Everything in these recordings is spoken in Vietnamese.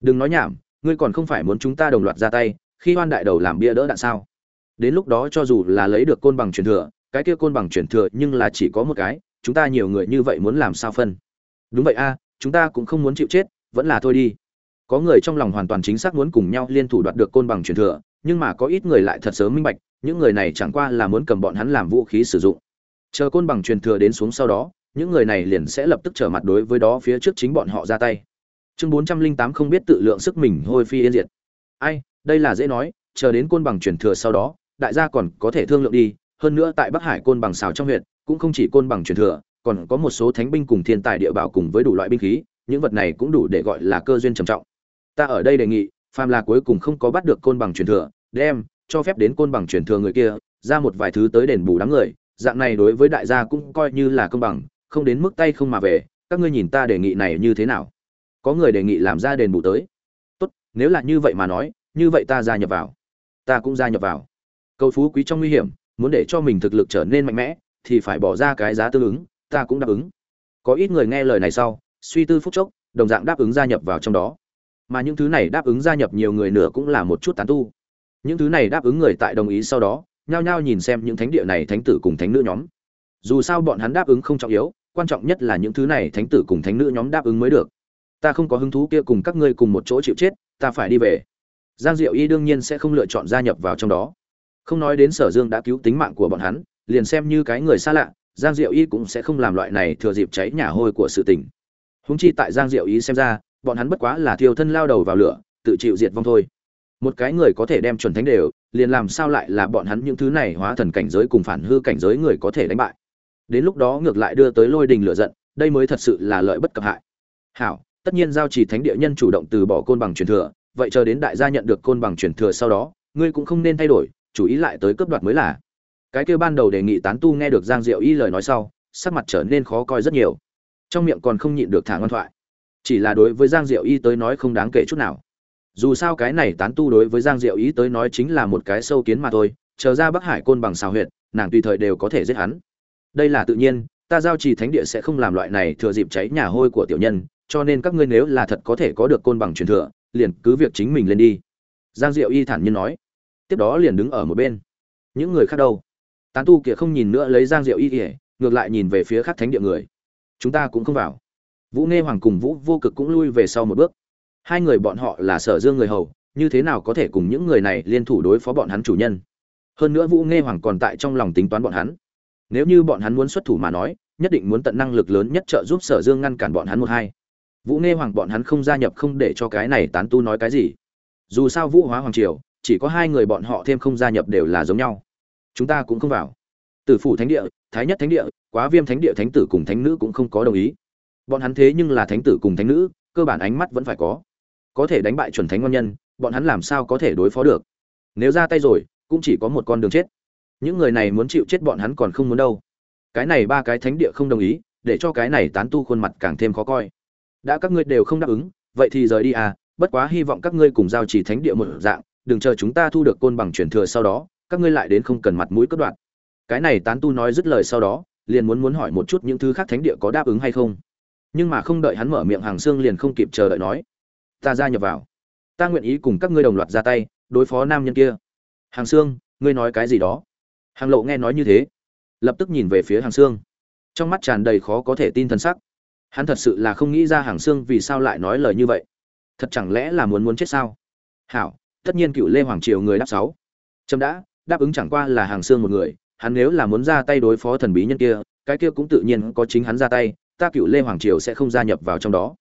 đừng nói nhảm, ngươi còn không phải muốn chúng ta đồng loạt ra tay, khi hoan đại đầu làm bia đỡ đạn sao? Đến lúc đó cho dù là lấy được côn bằng truyền thừa, cái kia côn bằng truyền thừa nhưng là chỉ có một cái, chúng ta nhiều người như vậy muốn làm sao phân? Đúng vậy a, chúng ta cũng không muốn chịu chết, vẫn là thôi đi. Có người trong lòng hoàn toàn chính xác muốn cùng nhau liên thủ đoạt được côn bằng truyền thừa, nhưng mà có ít người lại thật sớm minh bạch, những người này chẳng qua là muốn cầm bọn hắn làm vũ khí sử dụng. Chờ côn bằng truyền thừa đến xuống sau đó, những người này liền sẽ lập tức trở mặt đối với đó phía trước chính bọn họ ra tay chương bốn trăm linh tám không biết tự lượng sức mình hôi phi yên diệt. Ai, đây là dễ nói, chờ đến côn bằng chuyển thừa sau đó, đại gia còn có thể thương lượng đi, hơn nữa tại bắc hải côn bằng xào trong huyện, cũng không chỉ côn bằng truyền thừa, còn có một số thánh binh cùng thiên tài địa bảo cùng với đủ loại binh khí, những vật này cũng đủ để gọi là cơ duyên trầm trọng. Ta ở đây đề nghị, phàm là cuối cùng không có bắt được côn bằng truyền thừa, đem, cho phép đến côn bằng truyền thừa người kia, ra một vài thứ tới đền bù đám người, dạng này đối với đại gia cũng coi như là công bằng, không đến mức tay không mà về, các ngươi nhìn ta đề nghị này như thế nào? Có người đề nghị làm ra đền bù tới. Tốt, nếu là như vậy mà nói, như vậy ta gia nhập vào. Ta cũng gia nhập vào. Cầu phú quý trong nguy hiểm, muốn để cho mình thực lực trở nên mạnh mẽ, thì phải bỏ ra cái giá tương ứng, ta cũng đáp ứng. Có ít người nghe lời này sau, suy tư phúc chốc, đồng dạng đáp ứng gia nhập vào trong đó. Mà những thứ này đáp ứng gia nhập nhiều người nữa cũng là một chút tán tu. Những thứ này đáp ứng người tại đồng ý sau đó, nhao nhao nhìn xem những thánh địa này thánh tử cùng thánh nữ nhóm. Dù sao bọn hắn đáp ứng không trọng yếu, quan trọng nhất là những thứ này thánh tử cùng thánh nữ nhóm đáp ứng mới được ta không có hứng thú kia cùng các ngươi cùng một chỗ chịu chết, ta phải đi về. Giang diệu y đương nhiên sẽ không lựa chọn gia nhập vào trong đó. Không nói đến sở dương đã cứu tính mạng của bọn hắn, liền xem như cái người xa lạ, giang diệu y cũng sẽ không làm loại này thừa dịp cháy nhà hôi của sự tình. Húng chi tại giang diệu y xem ra, bọn hắn bất quá là thiêu thân lao đầu vào lửa, tự chịu diệt vong thôi. Một cái người có thể đem chuẩn thánh đều, liền làm sao lại là bọn hắn những thứ này hóa thần cảnh giới cùng phản hư cảnh giới người có thể đánh bại. Đến lúc đó ngược lại đưa tới lôi đình lửa giận, đây mới thật sự là lợi bất cập hại. Hảo tất nhiên giao chỉ thánh địa nhân chủ động từ bỏ côn bằng truyền thừa, vậy chờ đến đại gia nhận được côn bằng truyền thừa sau đó, ngươi cũng không nên thay đổi chú ý lại tới cướp đoạt mới là. Cái kêu ban đầu đề nghị tán tu nghe được giang diệu y lời nói sau, sắc mặt trở nên khó coi rất nhiều. Trong miệng còn không nhịn được thả ngoan thoại. Chỉ là đối với giang diệu y tới nói không đáng kể chút nào. Dù sao cái này tán tu đối với giang diệu y tới nói chính là một cái sâu kiến mà thôi, chờ ra bắc hải côn bằng xào huyệt, nàng tùy thời đều có thể giết hắn. Đây là tự nhiên, ta giao trì thánh địa sẽ không làm loại này thừa dịp cháy nhà hôi của tiểu nhân cho nên các ngươi nếu là thật có thể có được côn bằng truyền thừa, liền cứ việc chính mình lên đi. Giang diệu y thản nhiên nói. Tiếp đó liền đứng ở một bên. Những người khác đâu? Tán tu kia không nhìn nữa lấy giang diệu y kỉa ngược lại nhìn về phía khác thánh địa người. Chúng ta cũng không vào. Vũ nghe hoàng cùng vũ vô cực cũng lui về sau một bước. Hai người bọn họ là sở dương người hầu, như thế nào có thể cùng những người này liên thủ đối phó bọn hắn chủ nhân? Hơn nữa vũ nghe hoàng còn tại trong lòng tính toán bọn hắn. Nếu như bọn hắn muốn xuất thủ mà nói, nhất định muốn tận năng lực lớn nhất trợ giúp sở dương ngăn cản bọn hắn một hai vũ nghe hoàng bọn hắn không gia nhập không để cho cái này tán tu nói cái gì. Dù sao vũ hóa hoàng triều, chỉ có hai người bọn họ thêm không gia nhập đều là giống nhau. Chúng ta cũng không vào. Tử phủ thánh địa, thái nhất thánh địa, quá viêm thánh địa thánh tử cùng thánh nữ cũng không có đồng ý. Bọn hắn thế nhưng là thánh tử cùng thánh nữ, cơ bản ánh mắt vẫn phải có. Có thể đánh bại chuẩn thánh ngon nhân, bọn hắn làm sao có thể đối phó được? Nếu ra tay rồi, cũng chỉ có một con đường chết. Những người này muốn chịu chết bọn hắn còn không muốn đâu. Cái này ba cái thánh địa không đồng ý, để cho cái này tán tu khuôn mặt càng thêm khó coi đã các ngươi đều không đáp ứng, vậy thì rời đi à bất quá hy vọng các ngươi cùng giao chỉ thánh địa một dạng, đừng chờ chúng ta thu được côn bằng truyền thừa sau đó, các ngươi lại đến không cần mặt mũi cất đoạn cái này tán tu nói dứt lời sau đó, liền muốn muốn hỏi một chút những thứ khác thánh địa có đáp ứng hay không. Nhưng mà không đợi hắn mở miệng hàng xương liền không kịp chờ đợi nói, ta gia nhập vào. Ta nguyện ý cùng các ngươi đồng loạt ra tay, đối phó nam nhân kia. Hàng xương ngươi nói cái gì đó? Hàng lộ nghe nói như thế, lập tức nhìn về phía hàng xương trong mắt tràn đầy khó có thể tin t sắc hắn thật sự là không nghĩ ra hàng xương vì sao lại nói lời như vậy. Thật chẳng lẽ là muốn muốn chết sao? Hảo, tất nhiên cựu lê hoàng triều người đáp sáu. Trâm đã, đáp ứng chẳng qua là hàng xương một người, hắn nếu là muốn ra tay đối phó thần bí nhân kia, cái kia cũng tự nhiên có chính hắn ra tay, ta cựu lê hoàng triều sẽ không gia nhập vào trong đó.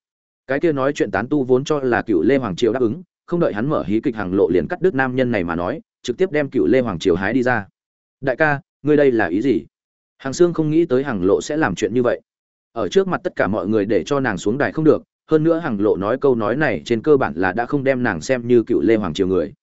Cái kia nói chuyện tán tu vốn cho là cựu lê hoàng triều đáp ứng, không đợi hắn mở hí kịch hàng lộ liền cắt đứt nam nhân này mà nói, trực tiếp đem cựu lê hoàng triều hái đi ra. Đại ca, ngươi đây là ý gì? Hàng xương không nghĩ tới hàng lộ sẽ làm chuyện như vậy ở trước mặt tất cả mọi người để cho nàng xuống đài không được, hơn nữa hằng lộ nói câu nói này trên cơ bản là đã không đem nàng xem như cựu lê hoàng triều người.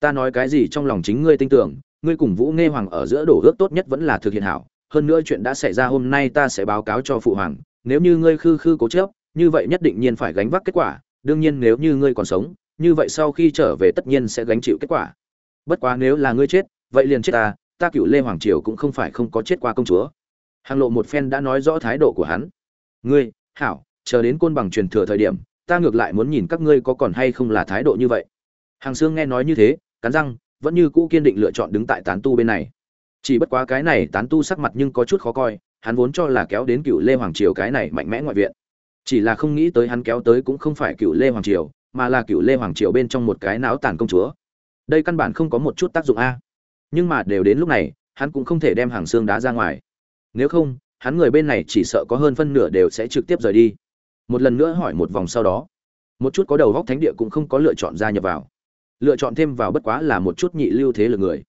Ta nói cái gì trong lòng chính ngươi tin tưởng, ngươi cùng vũ nghe hoàng ở giữa đổ ước tốt nhất vẫn là thực hiện hảo, hơn nữa chuyện đã xảy ra hôm nay ta sẽ báo cáo cho phụ hoàng, nếu như ngươi khư khư cố chấp, như vậy nhất định nhiên phải gánh vác kết quả, đương nhiên nếu như ngươi còn sống, như vậy sau khi trở về tất nhiên sẽ gánh chịu kết quả. Bất quá nếu là ngươi chết, vậy liền chết ta ta cựu lê hoàng triều cũng không phải không có chết qua công chúa hàng lộ một phen đã nói rõ thái độ của hắn. Ngươi, hảo, chờ đến côn bằng truyền thừa thời điểm, ta ngược lại muốn nhìn các ngươi có còn hay không là thái độ như vậy. Hàng xương nghe nói như thế, cắn răng, vẫn như cũ kiên định lựa chọn đứng tại tán tu bên này. Chỉ bất quá cái này tán tu sắc mặt nhưng có chút khó coi, hắn vốn cho là kéo đến cựu lê hoàng triều cái này mạnh mẽ ngoại viện. Chỉ là không nghĩ tới hắn kéo tới cũng không phải cựu lê hoàng triều, mà là cựu lê hoàng triều bên trong một cái náo tàn công chúa. Đây căn bản không có một chút tác dụng a. Nhưng mà đều đến lúc này, hắn cũng không thể đem hàng xương đá ra ngoài nếu không, hắn người bên này chỉ sợ có hơn phân nửa đều sẽ trực tiếp rời đi. Một lần nữa hỏi một vòng sau đó, một chút có đầu góc thánh địa cũng không có lựa chọn gia nhập vào. Lựa chọn thêm vào bất quá là một chút nhị lưu thế lực người.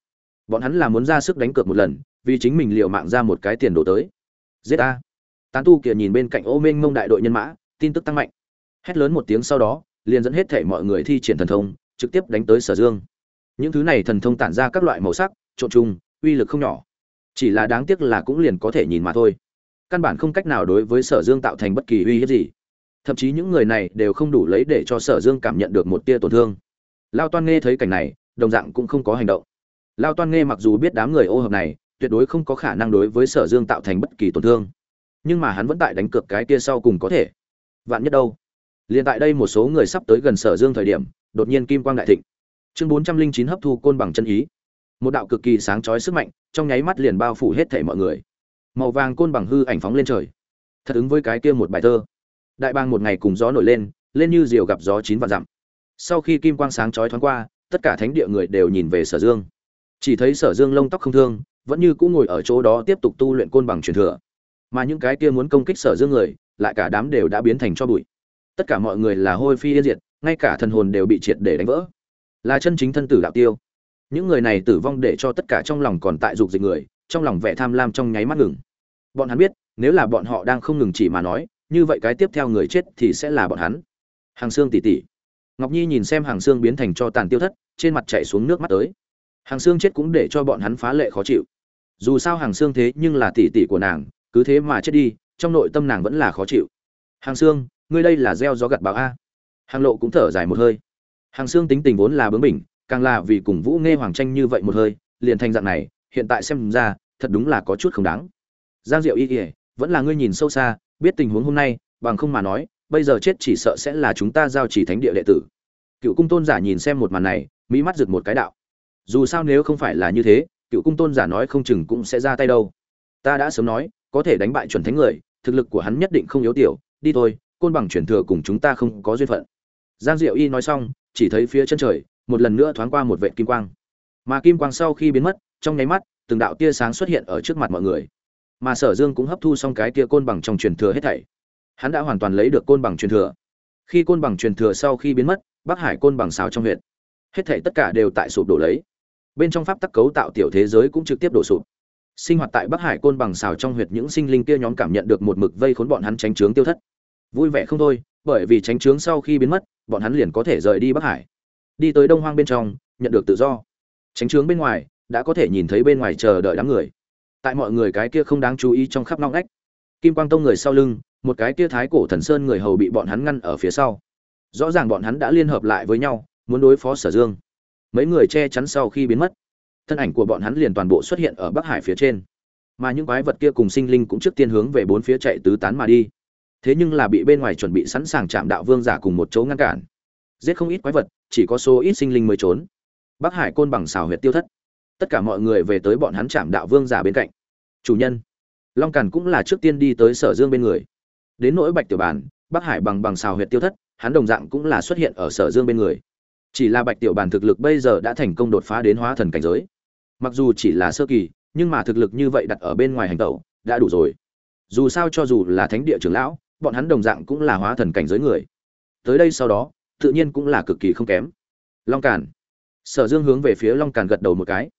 Bọn hắn là muốn ra sức đánh cược một lần, vì chính mình liệu mạng ra một cái tiền đồ tới. Giết a tán tu kia nhìn bên cạnh ô minh mông đại đội nhân mã, tin tức tăng mạnh. Hét lớn một tiếng sau đó, liền dẫn hết thể mọi người thi triển thần thông, trực tiếp đánh tới sở dương. Những thứ này thần thông tản ra các loại màu sắc, trộn chung, uy lực không nhỏ chỉ là đáng tiếc là cũng liền có thể nhìn mà thôi. Căn bản không cách nào đối với sở dương tạo thành bất kỳ uy hiếp gì. Thậm chí những người này đều không đủ lấy để cho sở dương cảm nhận được một tia tổn thương. Lao toan nghe thấy cảnh này, đồng dạng cũng không có hành động. Lao toan nghe mặc dù biết đám người ô hợp này, tuyệt đối không có khả năng đối với sở dương tạo thành bất kỳ tổn thương. Nhưng mà hắn vẫn tại đánh cược cái kia sau cùng có thể. Vạn nhất đâu? Liền tại đây một số người sắp tới gần sở dương thời điểm, đột nhiên kim quang đại thịnh. Chương bốn trăm linh chín hấp thu côn bằng chân ý một đạo cực kỳ sáng chói sức mạnh, trong nháy mắt liền bao phủ hết thảy mọi người. Màu vàng côn bằng hư ảnh phóng lên trời. Thật ứng với cái kia một bài thơ. Đại bang một ngày cùng gió nổi lên lên như diều gặp gió chín vạn dặm. Sau khi kim quang sáng chói thoáng qua, tất cả thánh địa người đều nhìn về sở dương. Chỉ thấy sở dương lông tóc không thương, vẫn như cũng ngồi ở chỗ đó tiếp tục tu luyện côn bằng truyền thừa. Mà những cái kia muốn công kích sở dương người, lại cả đám đều đã biến thành cho bụi. Tất cả mọi người là hôi phi yên diệt, ngay cả thần hồn đều bị triệt để đánh vỡ. Là chân chính thân tử đạo tiêu những người này tử vong để cho tất cả trong lòng còn tại dục dịch người, trong lòng vẻ tham lam trong nháy mắt ngừng. Bọn hắn biết, nếu là bọn họ đang không ngừng chỉ mà nói, như vậy cái tiếp theo người chết thì sẽ là bọn hắn. Hàng xương tỉ tỉ. Ngọc nhi nhìn xem hàng xương biến thành cho tàn tiêu thất, trên mặt chạy xuống nước mắt tới. Hàng xương chết cũng để cho bọn hắn phá lệ khó chịu. Dù sao hàng xương thế nhưng là tỉ tỉ của nàng, cứ thế mà chết đi, trong nội tâm nàng vẫn là khó chịu. Hàng xương ngươi đây là gieo gió gặt báo a. Hàng lộ cũng thở dài một hơi. Hàng xương tính tình vốn là bướng bỉnh càng là vì cùng vũ nghe hoàng tranh như vậy một hơi liền thành dạng này hiện tại xem ra thật đúng là có chút không đáng. Giang diệu y Y, vẫn là ngươi nhìn sâu xa biết tình huống hôm nay bằng không mà nói bây giờ chết chỉ sợ sẽ là chúng ta giao chỉ thánh địa đệ tử. Cựu cung tôn giả nhìn xem một màn này mỹ mắt giật một cái đạo. Dù sao nếu không phải là như thế cựu cung tôn giả nói không chừng cũng sẽ ra tay đâu. Ta đã sớm nói có thể đánh bại chuẩn thánh người thực lực của hắn nhất định không yếu tiểu đi thôi côn bằng chuyển thừa cùng chúng ta không có duyên phận. Giang diệu y nói xong chỉ thấy phía chân trời một lần nữa thoáng qua một vệ kim quang. Mà kim quang sau khi biến mất, trong nháy mắt, từng đạo tia sáng xuất hiện ở trước mặt mọi người. Mà sở dương cũng hấp thu xong cái tia côn bằng trong truyền thừa hết thảy. Hắn đã hoàn toàn lấy được côn bằng truyền thừa. Khi côn bằng truyền thừa sau khi biến mất, bắc hải côn bằng xào trong huyện hết thảy tất cả đều tại sụp đổ lấy. Bên trong pháp tắc cấu tạo tiểu thế giới cũng trực tiếp đổ sụp. Sinh hoạt tại bắc hải côn bằng xào trong huyệt những sinh linh kia nhóm cảm nhận được một mực vây khốn bọn hắn tránh trướng tiêu thất. Vui vẻ không thôi, bởi vì tránh trướng sau khi biến mất, bọn hắn liền có thể rời đi bắc hải đi tới đông hoang bên trong, nhận được tự do. Tránh trướng bên ngoài, đã có thể nhìn thấy bên ngoài chờ đợi đám người. Tại mọi người cái kia không đáng chú ý trong khắp nong ách kim quang tông người sau lưng, một cái kia thái cổ thần sơn người hầu bị bọn hắn ngăn ở phía sau. Rõ ràng bọn hắn đã liên hợp lại với nhau, muốn đối phó sở dương. Mấy người che chắn sau khi biến mất, thân ảnh của bọn hắn liền toàn bộ xuất hiện ở bắc hải phía trên. Mà những quái vật kia cùng sinh linh cũng trước tiên hướng về bốn phía chạy tứ tán mà đi. Thế nhưng là bị bên ngoài chuẩn bị sẵn sàng chạm đạo vương giả cùng một chỗ ngăn cản. Giết không ít quái vật chỉ có số ít sinh linh mới trốn. Bắc hải côn bằng xào huyệt tiêu thất. Tất cả mọi người về tới bọn hắn chạm đạo vương giả bên cạnh. Chủ nhân, long càn cũng là trước tiên đi tới sở dương bên người. Đến nỗi bạch tiểu bàn bắc hải bằng bằng xào huyệt tiêu thất, hắn đồng dạng cũng là xuất hiện ở sở dương bên người. Chỉ là bạch tiểu bàn thực lực bây giờ đã thành công đột phá đến hóa thần cảnh giới. Mặc dù chỉ là sơ kỳ, nhưng mà thực lực như vậy đặt ở bên ngoài hành tẩu, đã đủ rồi. Dù sao cho dù là thánh địa trưởng lão, bọn hắn đồng dạng cũng là hóa thần cảnh giới người. Tới đây sau đó tự nhiên cũng là cực kỳ không kém. Long càn. Sở dương hướng về phía long càn gật đầu một cái.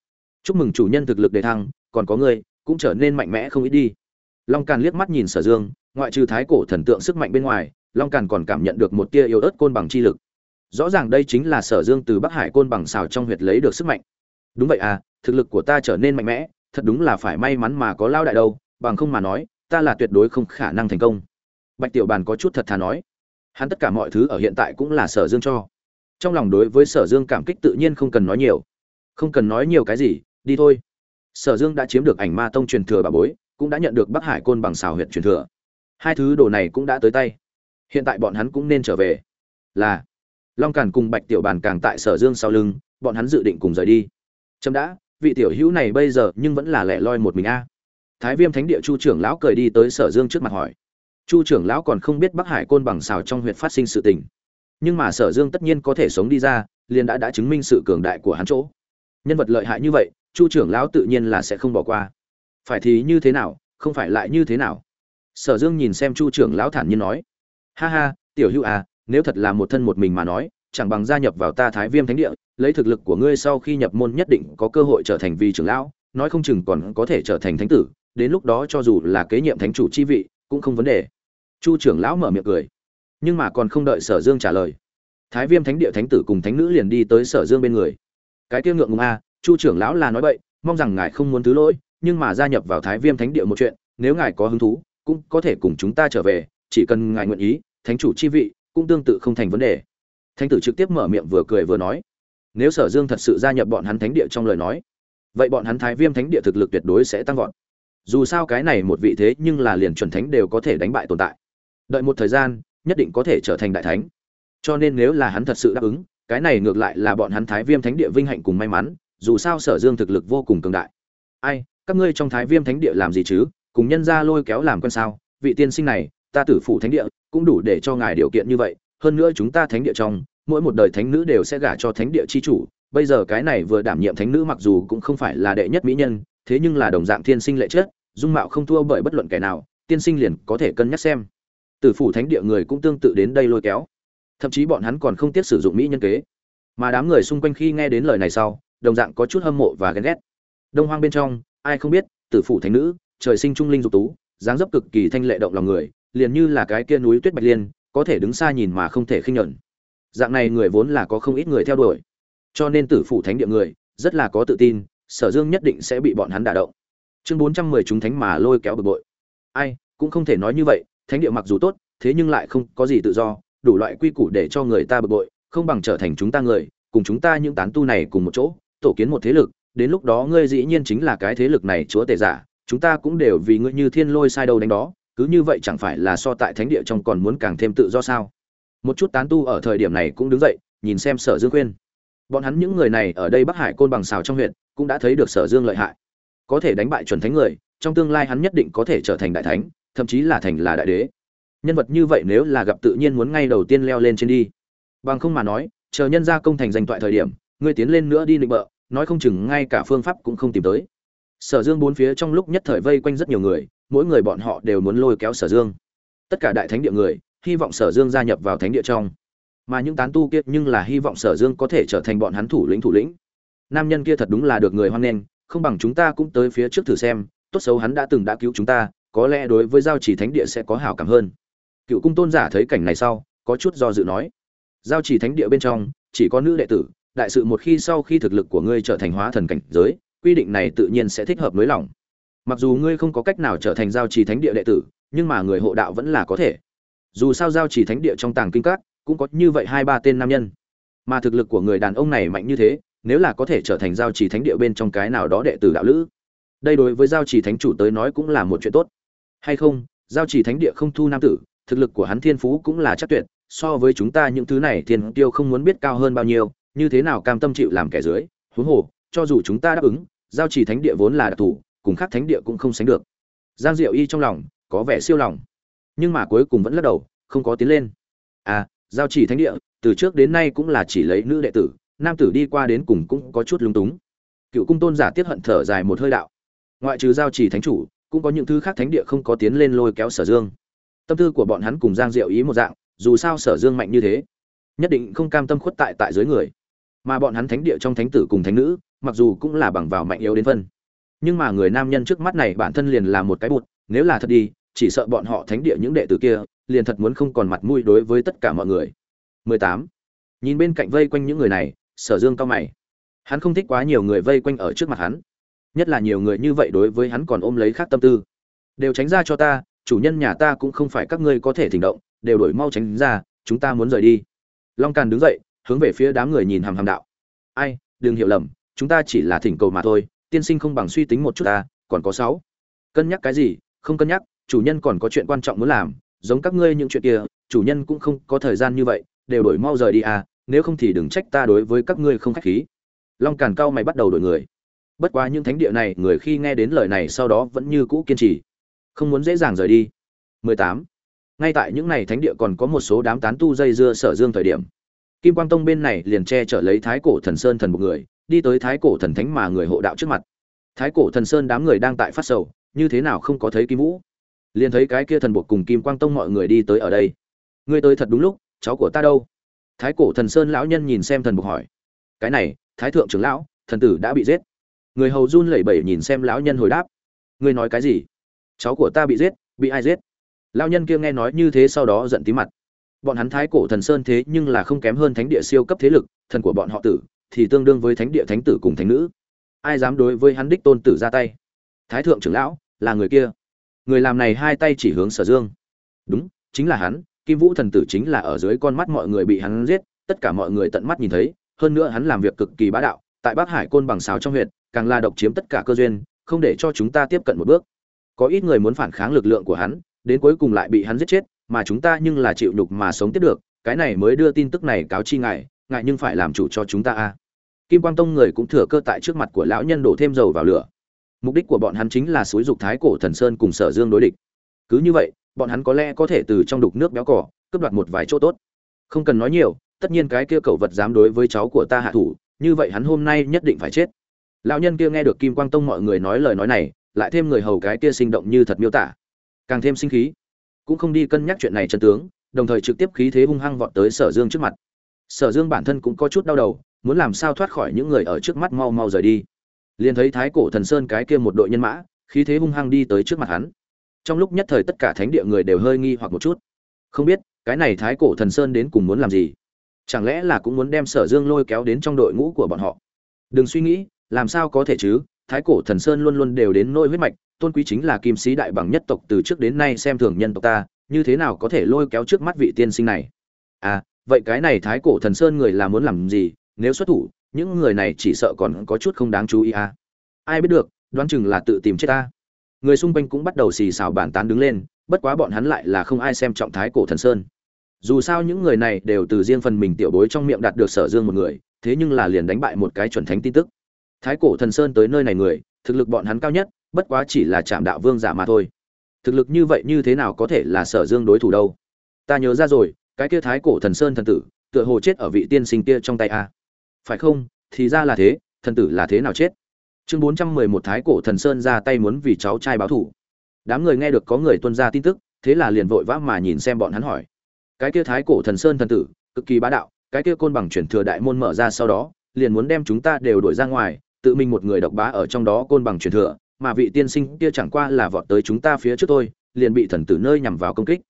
Chúc mừng chủ nhân thực lực đề thăng, còn có ngươi, cũng trở nên mạnh mẽ không ít đi. Long càn liếc mắt nhìn sở dương, ngoại trừ thái cổ thần tượng sức mạnh bên ngoài, long càn còn cảm nhận được một tia yếu ớt côn bằng chi lực. Rõ ràng đây chính là sở dương từ bắc hải côn bằng xào trong huyệt lấy được sức mạnh. Đúng vậy à thực lực của ta trở nên mạnh mẽ, thật đúng là phải may mắn mà có lao đại đâu, bằng không mà nói, ta là tuyệt đối không khả năng thành công. Bạch tiểu bàn có chút thật thà nói hắn tất cả mọi thứ ở hiện tại cũng là sở dương cho. Trong lòng đối với sở dương cảm kích tự nhiên không cần nói nhiều. Không cần nói nhiều cái gì, đi thôi. Sở dương đã chiếm được ảnh ma tông truyền thừa bà bối, cũng đã nhận được bắc hải côn bằng xào huyện truyền thừa. Hai thứ đồ này cũng đã tới tay. Hiện tại bọn hắn cũng nên trở về. Là, long càn cùng bạch tiểu bàn càng tại sở dương sau lưng, bọn hắn dự định cùng rời đi. Trâm đã, vị tiểu hữu này bây giờ nhưng vẫn là lẻ loi một mình a. Thái viêm thánh địa chu trưởng lão cười đi tới sở dương trước mặt hỏi chu trưởng lão còn không biết bắc hải côn bằng xào trong huyện phát sinh sự tình. Nhưng mà sở dương tất nhiên có thể sống đi ra, liền đã đã chứng minh sự cường đại của hắn chỗ. Nhân vật lợi hại như vậy, chu trưởng lão tự nhiên là sẽ không bỏ qua. Phải thì như thế nào, không phải lại như thế nào? Sở dương nhìn xem chu trưởng lão thản nhiên nói. Ha ha, tiểu hữu à nếu thật là một thân một mình mà nói, chẳng bằng gia nhập vào ta thái viêm thánh địa, lấy thực lực của ngươi sau khi nhập môn nhất định có cơ hội trở thành Vi trưởng lão, nói không chừng còn có thể trở thành thánh tử, đến lúc đó cho dù là kế nhiệm thánh chủ chi vị, cũng không vấn đề chu trưởng lão mở miệng cười. Nhưng mà còn không đợi sở dương trả lời, thái viêm thánh địa thánh tử cùng thánh nữ liền đi tới sở dương bên người. Cái tiêu ngượng ngùng a, chu trưởng lão là nói vậy mong rằng ngài không muốn thứ lỗi, nhưng mà gia nhập vào thái viêm thánh địa một chuyện, nếu ngài có hứng thú, cũng có thể cùng chúng ta trở về, chỉ cần ngài nguyện ý, thánh chủ chi vị cũng tương tự không thành vấn đề. Thánh tử trực tiếp mở miệng vừa cười vừa nói, nếu sở dương thật sự gia nhập bọn hắn thánh địa trong lời nói, vậy bọn hắn thái viêm thánh địa thực lực tuyệt đối sẽ tăng vọt. Dù sao cái này một vị thế nhưng là liền chuẩn thánh đều có thể đánh bại tồn tại đợi một thời gian, nhất định có thể trở thành đại thánh. Cho nên nếu là hắn thật sự đáp ứng, cái này ngược lại là bọn hắn thái viêm thánh địa vinh hạnh cùng may mắn, dù sao sở dương thực lực vô cùng cường đại. Ai, các ngươi trong thái viêm thánh địa làm gì chứ? Cùng nhân ra lôi kéo làm con sao? Vị tiên sinh này, ta tử phụ thánh địa, cũng đủ để cho ngài điều kiện như vậy. Hơn nữa chúng ta thánh địa trong, mỗi một đời thánh nữ đều sẽ gả cho thánh địa chi chủ. Bây giờ cái này vừa đảm nhiệm thánh nữ mặc dù cũng không phải là đệ nhất mỹ nhân, thế nhưng là đồng dạng thiên sinh lệ chết dung mạo không thua bởi bất luận kẻ nào, tiên sinh liền có thể cân nhắc xem tử phủ thánh địa người cũng tương tự đến đây lôi kéo. Thậm chí bọn hắn còn không tiếc sử dụng mỹ nhân kế. Mà đám người xung quanh khi nghe đến lời này sau, đồng dạng có chút hâm mộ và ghen ghét. Đông hoang bên trong, ai không biết, tử phủ thánh nữ, trời sinh trung linh dục tú, dáng dấp cực kỳ thanh lệ động lòng người, liền như là cái kia núi tuyết bạch liên, có thể đứng xa nhìn mà không thể khinh nhẫn dạng này người vốn là có không ít người theo đuổi. Cho nên tử phủ thánh địa người, rất là có tự tin, sở dương nhất định sẽ bị bọn hắn đả động. Chương bốn trăm mười chúng thánh mà lôi kéo bực bội. Ai, cũng không thể nói như vậy thánh địa mặc dù tốt, thế nhưng lại không có gì tự do, đủ loại quy củ để cho người ta bực bội, không bằng trở thành chúng ta người, cùng chúng ta những tán tu này cùng một chỗ, tổ kiến một thế lực, đến lúc đó ngươi dĩ nhiên chính là cái thế lực này chúa tể giả, chúng ta cũng đều vì ngươi như thiên lôi sai đâu đánh đó, cứ như vậy chẳng phải là so tại thánh địa trong còn muốn càng thêm tự do sao? Một chút tán tu ở thời điểm này cũng đứng dậy, nhìn xem sở dương khuyên. Bọn hắn những người này ở đây bắc hải côn bằng xào trong huyện, cũng đã thấy được sở dương lợi hại. Có thể đánh bại chuẩn thánh người, trong tương lai hắn nhất định có thể trở thành đại thánh thậm chí là thành là đại đế. Nhân vật như vậy nếu là gặp tự nhiên muốn ngay đầu tiên leo lên trên đi. Bằng không mà nói, chờ nhân gia công thành danh toại thời điểm, ngươi tiến lên nữa đi định bợ, nói không chừng ngay cả phương pháp cũng không tìm tới. Sở dương bốn phía trong lúc nhất thời vây quanh rất nhiều người, mỗi người bọn họ đều muốn lôi kéo sở dương. Tất cả đại thánh địa người, hy vọng sở dương gia nhập vào thánh địa trong. Mà những tán tu kia nhưng là hy vọng sở dương có thể trở thành bọn hắn thủ lĩnh thủ lĩnh. Nam nhân kia thật đúng là được người hoan nghênh, không bằng chúng ta cũng tới phía trước thử xem, tốt xấu hắn đã từng đã cứu chúng ta có lẽ đối với giao chỉ thánh địa sẽ có hảo cảm hơn. Cựu cung tôn giả thấy cảnh này sau, có chút do dự nói, giao chỉ thánh địa bên trong, chỉ có nữ đệ tử, đại sự một khi sau khi thực lực của ngươi trở thành hóa thần cảnh giới, quy định này tự nhiên sẽ thích hợp nới lỏng. Mặc dù ngươi không có cách nào trở thành giao trì thánh địa đệ tử, nhưng mà người hộ đạo vẫn là có thể. Dù sao giao trì thánh địa trong tàng kinh các, cũng có như vậy hai ba tên nam nhân. Mà thực lực của người đàn ông này mạnh như thế, nếu là có thể trở thành giao trì thánh địa bên trong cái nào đó đệ tử đạo lữ, đây đối với giao trì thánh chủ tới nói cũng là một chuyện tốt hay không, giao chỉ thánh địa không thu nam tử, thực lực của hắn thiên phú cũng là chắc tuyệt, so với chúng ta những thứ này thiên tiêu không muốn biết cao hơn bao nhiêu, như thế nào cam tâm chịu làm kẻ dưới, huống hồ, cho dù chúng ta đáp ứng, giao chỉ thánh địa vốn là đặc thù, cùng khác thánh địa cũng không sánh được. Giang diệu y trong lòng có vẻ siêu lòng, nhưng mà cuối cùng vẫn lắc đầu, không có tiến lên. À giao chỉ thánh địa, từ trước đến nay cũng là chỉ lấy nữ đệ tử, nam tử đi qua đến cùng cũng có chút lúng túng. Cựu cung tôn giả tiết hận thở dài một hơi đạo. Ngoại trừ giao chỉ thánh chủ cũng có những thứ khác thánh địa không có tiến lên lôi kéo sở dương. Tâm tư của bọn hắn cùng giang diệu ý một dạng, dù sao sở dương mạnh như thế, nhất định không cam tâm khuất tại tại dưới người. Mà bọn hắn thánh địa trong thánh tử cùng thánh nữ, mặc dù cũng là bằng vào mạnh yếu đến phân. Nhưng mà người nam nhân trước mắt này bản thân liền là một cái bụt, nếu là thật đi, chỉ sợ bọn họ thánh địa những đệ tử kia, liền thật muốn không còn mặt mũi đối với tất cả mọi người. 18. nhìn bên cạnh vây quanh những người này, sở dương cao mày. Hắn không thích quá nhiều người vây quanh ở trước mặt hắn nhất là nhiều người như vậy đối với hắn còn ôm lấy khác tâm tư. Đều tránh ra cho ta, chủ nhân nhà ta cũng không phải các ngươi có thể thỉnh động, đều đổi mau tránh ra, chúng ta muốn rời đi. Long càn đứng dậy, hướng về phía đám người nhìn hàm hàm đạo. Ai, đừng hiểu lầm, chúng ta chỉ là thỉnh cầu mà thôi, tiên sinh không bằng suy tính một chút ta, còn có sáu. Cân nhắc cái gì? Không cân nhắc, chủ nhân còn có chuyện quan trọng muốn làm, giống các ngươi những chuyện kia, chủ nhân cũng không có thời gian như vậy, đều đổi mau rời đi à nếu không thì đừng trách ta đối với các ngươi không khách khí. Long càn cao mày bắt đầu đổi người bất quá những thánh địa này, người khi nghe đến lời này sau đó vẫn như cũ kiên trì. Không muốn dễ dàng rời đi. 18. ngay tại những này thánh địa còn có một số đám tán tu dây dưa sở dương thời điểm. Kim quang tông bên này liền che chở lấy thái cổ thần sơn thần một người, đi tới thái cổ thần thánh mà người hộ đạo trước mặt. Thái cổ thần sơn đám người đang tại phát sầu, như thế nào không có thấy kim vũ? Liền thấy cái kia thần buộc cùng kim quang tông mọi người đi tới ở đây. Ngươi tới thật đúng lúc, cháu của ta đâu? Thái cổ thần sơn lão nhân nhìn xem thần buộc hỏi. Cái này, thái thượng trưởng lão, thần tử đã bị giết người hầu run lẩy bẩy nhìn xem lão nhân hồi đáp. Ngươi nói cái gì? Cháu của ta bị giết, bị ai giết? Lão nhân kia nghe nói như thế sau đó giận tí mặt. Bọn hắn thái cổ thần sơn thế nhưng là không kém hơn thánh địa siêu cấp thế lực, thần của bọn họ tử, thì tương đương với thánh địa thánh tử cùng thánh nữ. Ai dám đối với hắn đích tôn tử ra tay? Thái thượng trưởng lão, là người kia. Người làm này hai tay chỉ hướng sở dương. Đúng, chính là hắn, kim vũ thần tử chính là ở dưới con mắt mọi người bị hắn giết, tất cả mọi người tận mắt nhìn thấy, hơn nữa hắn làm việc cực kỳ bá đạo, tại bắc hải côn bằng sáo trong huyện càng là độc chiếm tất cả cơ duyên, không để cho chúng ta tiếp cận một bước. Có ít người muốn phản kháng lực lượng của hắn, đến cuối cùng lại bị hắn giết chết, mà chúng ta nhưng là chịu nhục mà sống tiếp được, cái này mới đưa tin tức này cáo chi ngài ngài nhưng phải làm chủ cho chúng ta a. Kim quang tông người cũng thừa cơ tại trước mặt của lão nhân đổ thêm dầu vào lửa. Mục đích của bọn hắn chính là xúi dục thái cổ thần sơn cùng sở dương đối địch. Cứ như vậy, bọn hắn có lẽ có thể từ trong đục nước béo cỏ, cướp đoạt một vài chỗ tốt. Không cần nói nhiều, tất nhiên cái kia cậu vật dám đối với cháu của ta hạ thủ, như vậy hắn hôm nay nhất định phải chết lão nhân kia nghe được kim quang tông mọi người nói lời nói này, lại thêm người hầu cái kia sinh động như thật miêu tả. Càng thêm sinh khí. Cũng không đi cân nhắc chuyện này chân tướng, đồng thời trực tiếp khí thế hung hăng vọt tới sở dương trước mặt. Sở dương bản thân cũng có chút đau đầu, muốn làm sao thoát khỏi những người ở trước mắt mau mau rời đi. Liền thấy thái cổ thần sơn cái kia một đội nhân mã, khí thế hung hăng đi tới trước mặt hắn. Trong lúc nhất thời tất cả thánh địa người đều hơi nghi hoặc một chút. Không biết, cái này thái cổ thần sơn đến cùng muốn làm gì? Chẳng lẽ là cũng muốn đem sở dương lôi kéo đến trong đội ngũ của bọn họ? Đừng suy nghĩ làm sao có thể chứ? Thái cổ thần sơn luôn luôn đều đến nôi huyết mạch, tôn quý chính là kim sĩ đại bằng nhất tộc từ trước đến nay xem thường nhân tộc ta, như thế nào có thể lôi kéo trước mắt vị tiên sinh này? À vậy cái này thái cổ thần sơn người là muốn làm gì? Nếu xuất thủ, những người này chỉ sợ còn có chút không đáng chú ý à? Ai biết được, đoán chừng là tự tìm chết ta. Người xung quanh cũng bắt đầu xì xào bàn tán đứng lên, bất quá bọn hắn lại là không ai xem trọng thái cổ thần sơn. Dù sao những người này đều từ riêng phần mình tiểu bối trong miệng đạt được sở dương một người, thế nhưng là liền đánh bại một cái chuẩn thánh tin tức thái cổ thần sơn tới nơi này người, thực lực bọn hắn cao nhất, bất quá chỉ là trạm đạo vương giả mà thôi. Thực lực như vậy như thế nào có thể là sở dương đối thủ đâu? Ta nhớ ra rồi, cái kia thái cổ thần sơn thần tử, tựa hồ chết ở vị tiên sinh kia trong tay a. Phải không? Thì ra là thế, thần tử là thế nào chết? Chương bốn trăm mười một thái cổ thần sơn ra tay muốn vì cháu trai báo thủ. Đám người nghe được có người tuân ra tin tức, thế là liền vội vã mà nhìn xem bọn hắn hỏi. Cái kia thái cổ thần sơn thần tử, cực kỳ bá đạo, cái kia côn bằng chuyển thừa đại môn mở ra sau đó, liền muốn đem chúng ta đều đuổi ra ngoài tự mình một người độc bá ở trong đó côn bằng truyền thừa, mà vị tiên sinh kia chẳng qua là vọt tới chúng ta phía trước tôi liền bị thần tử nơi nhằm vào công kích.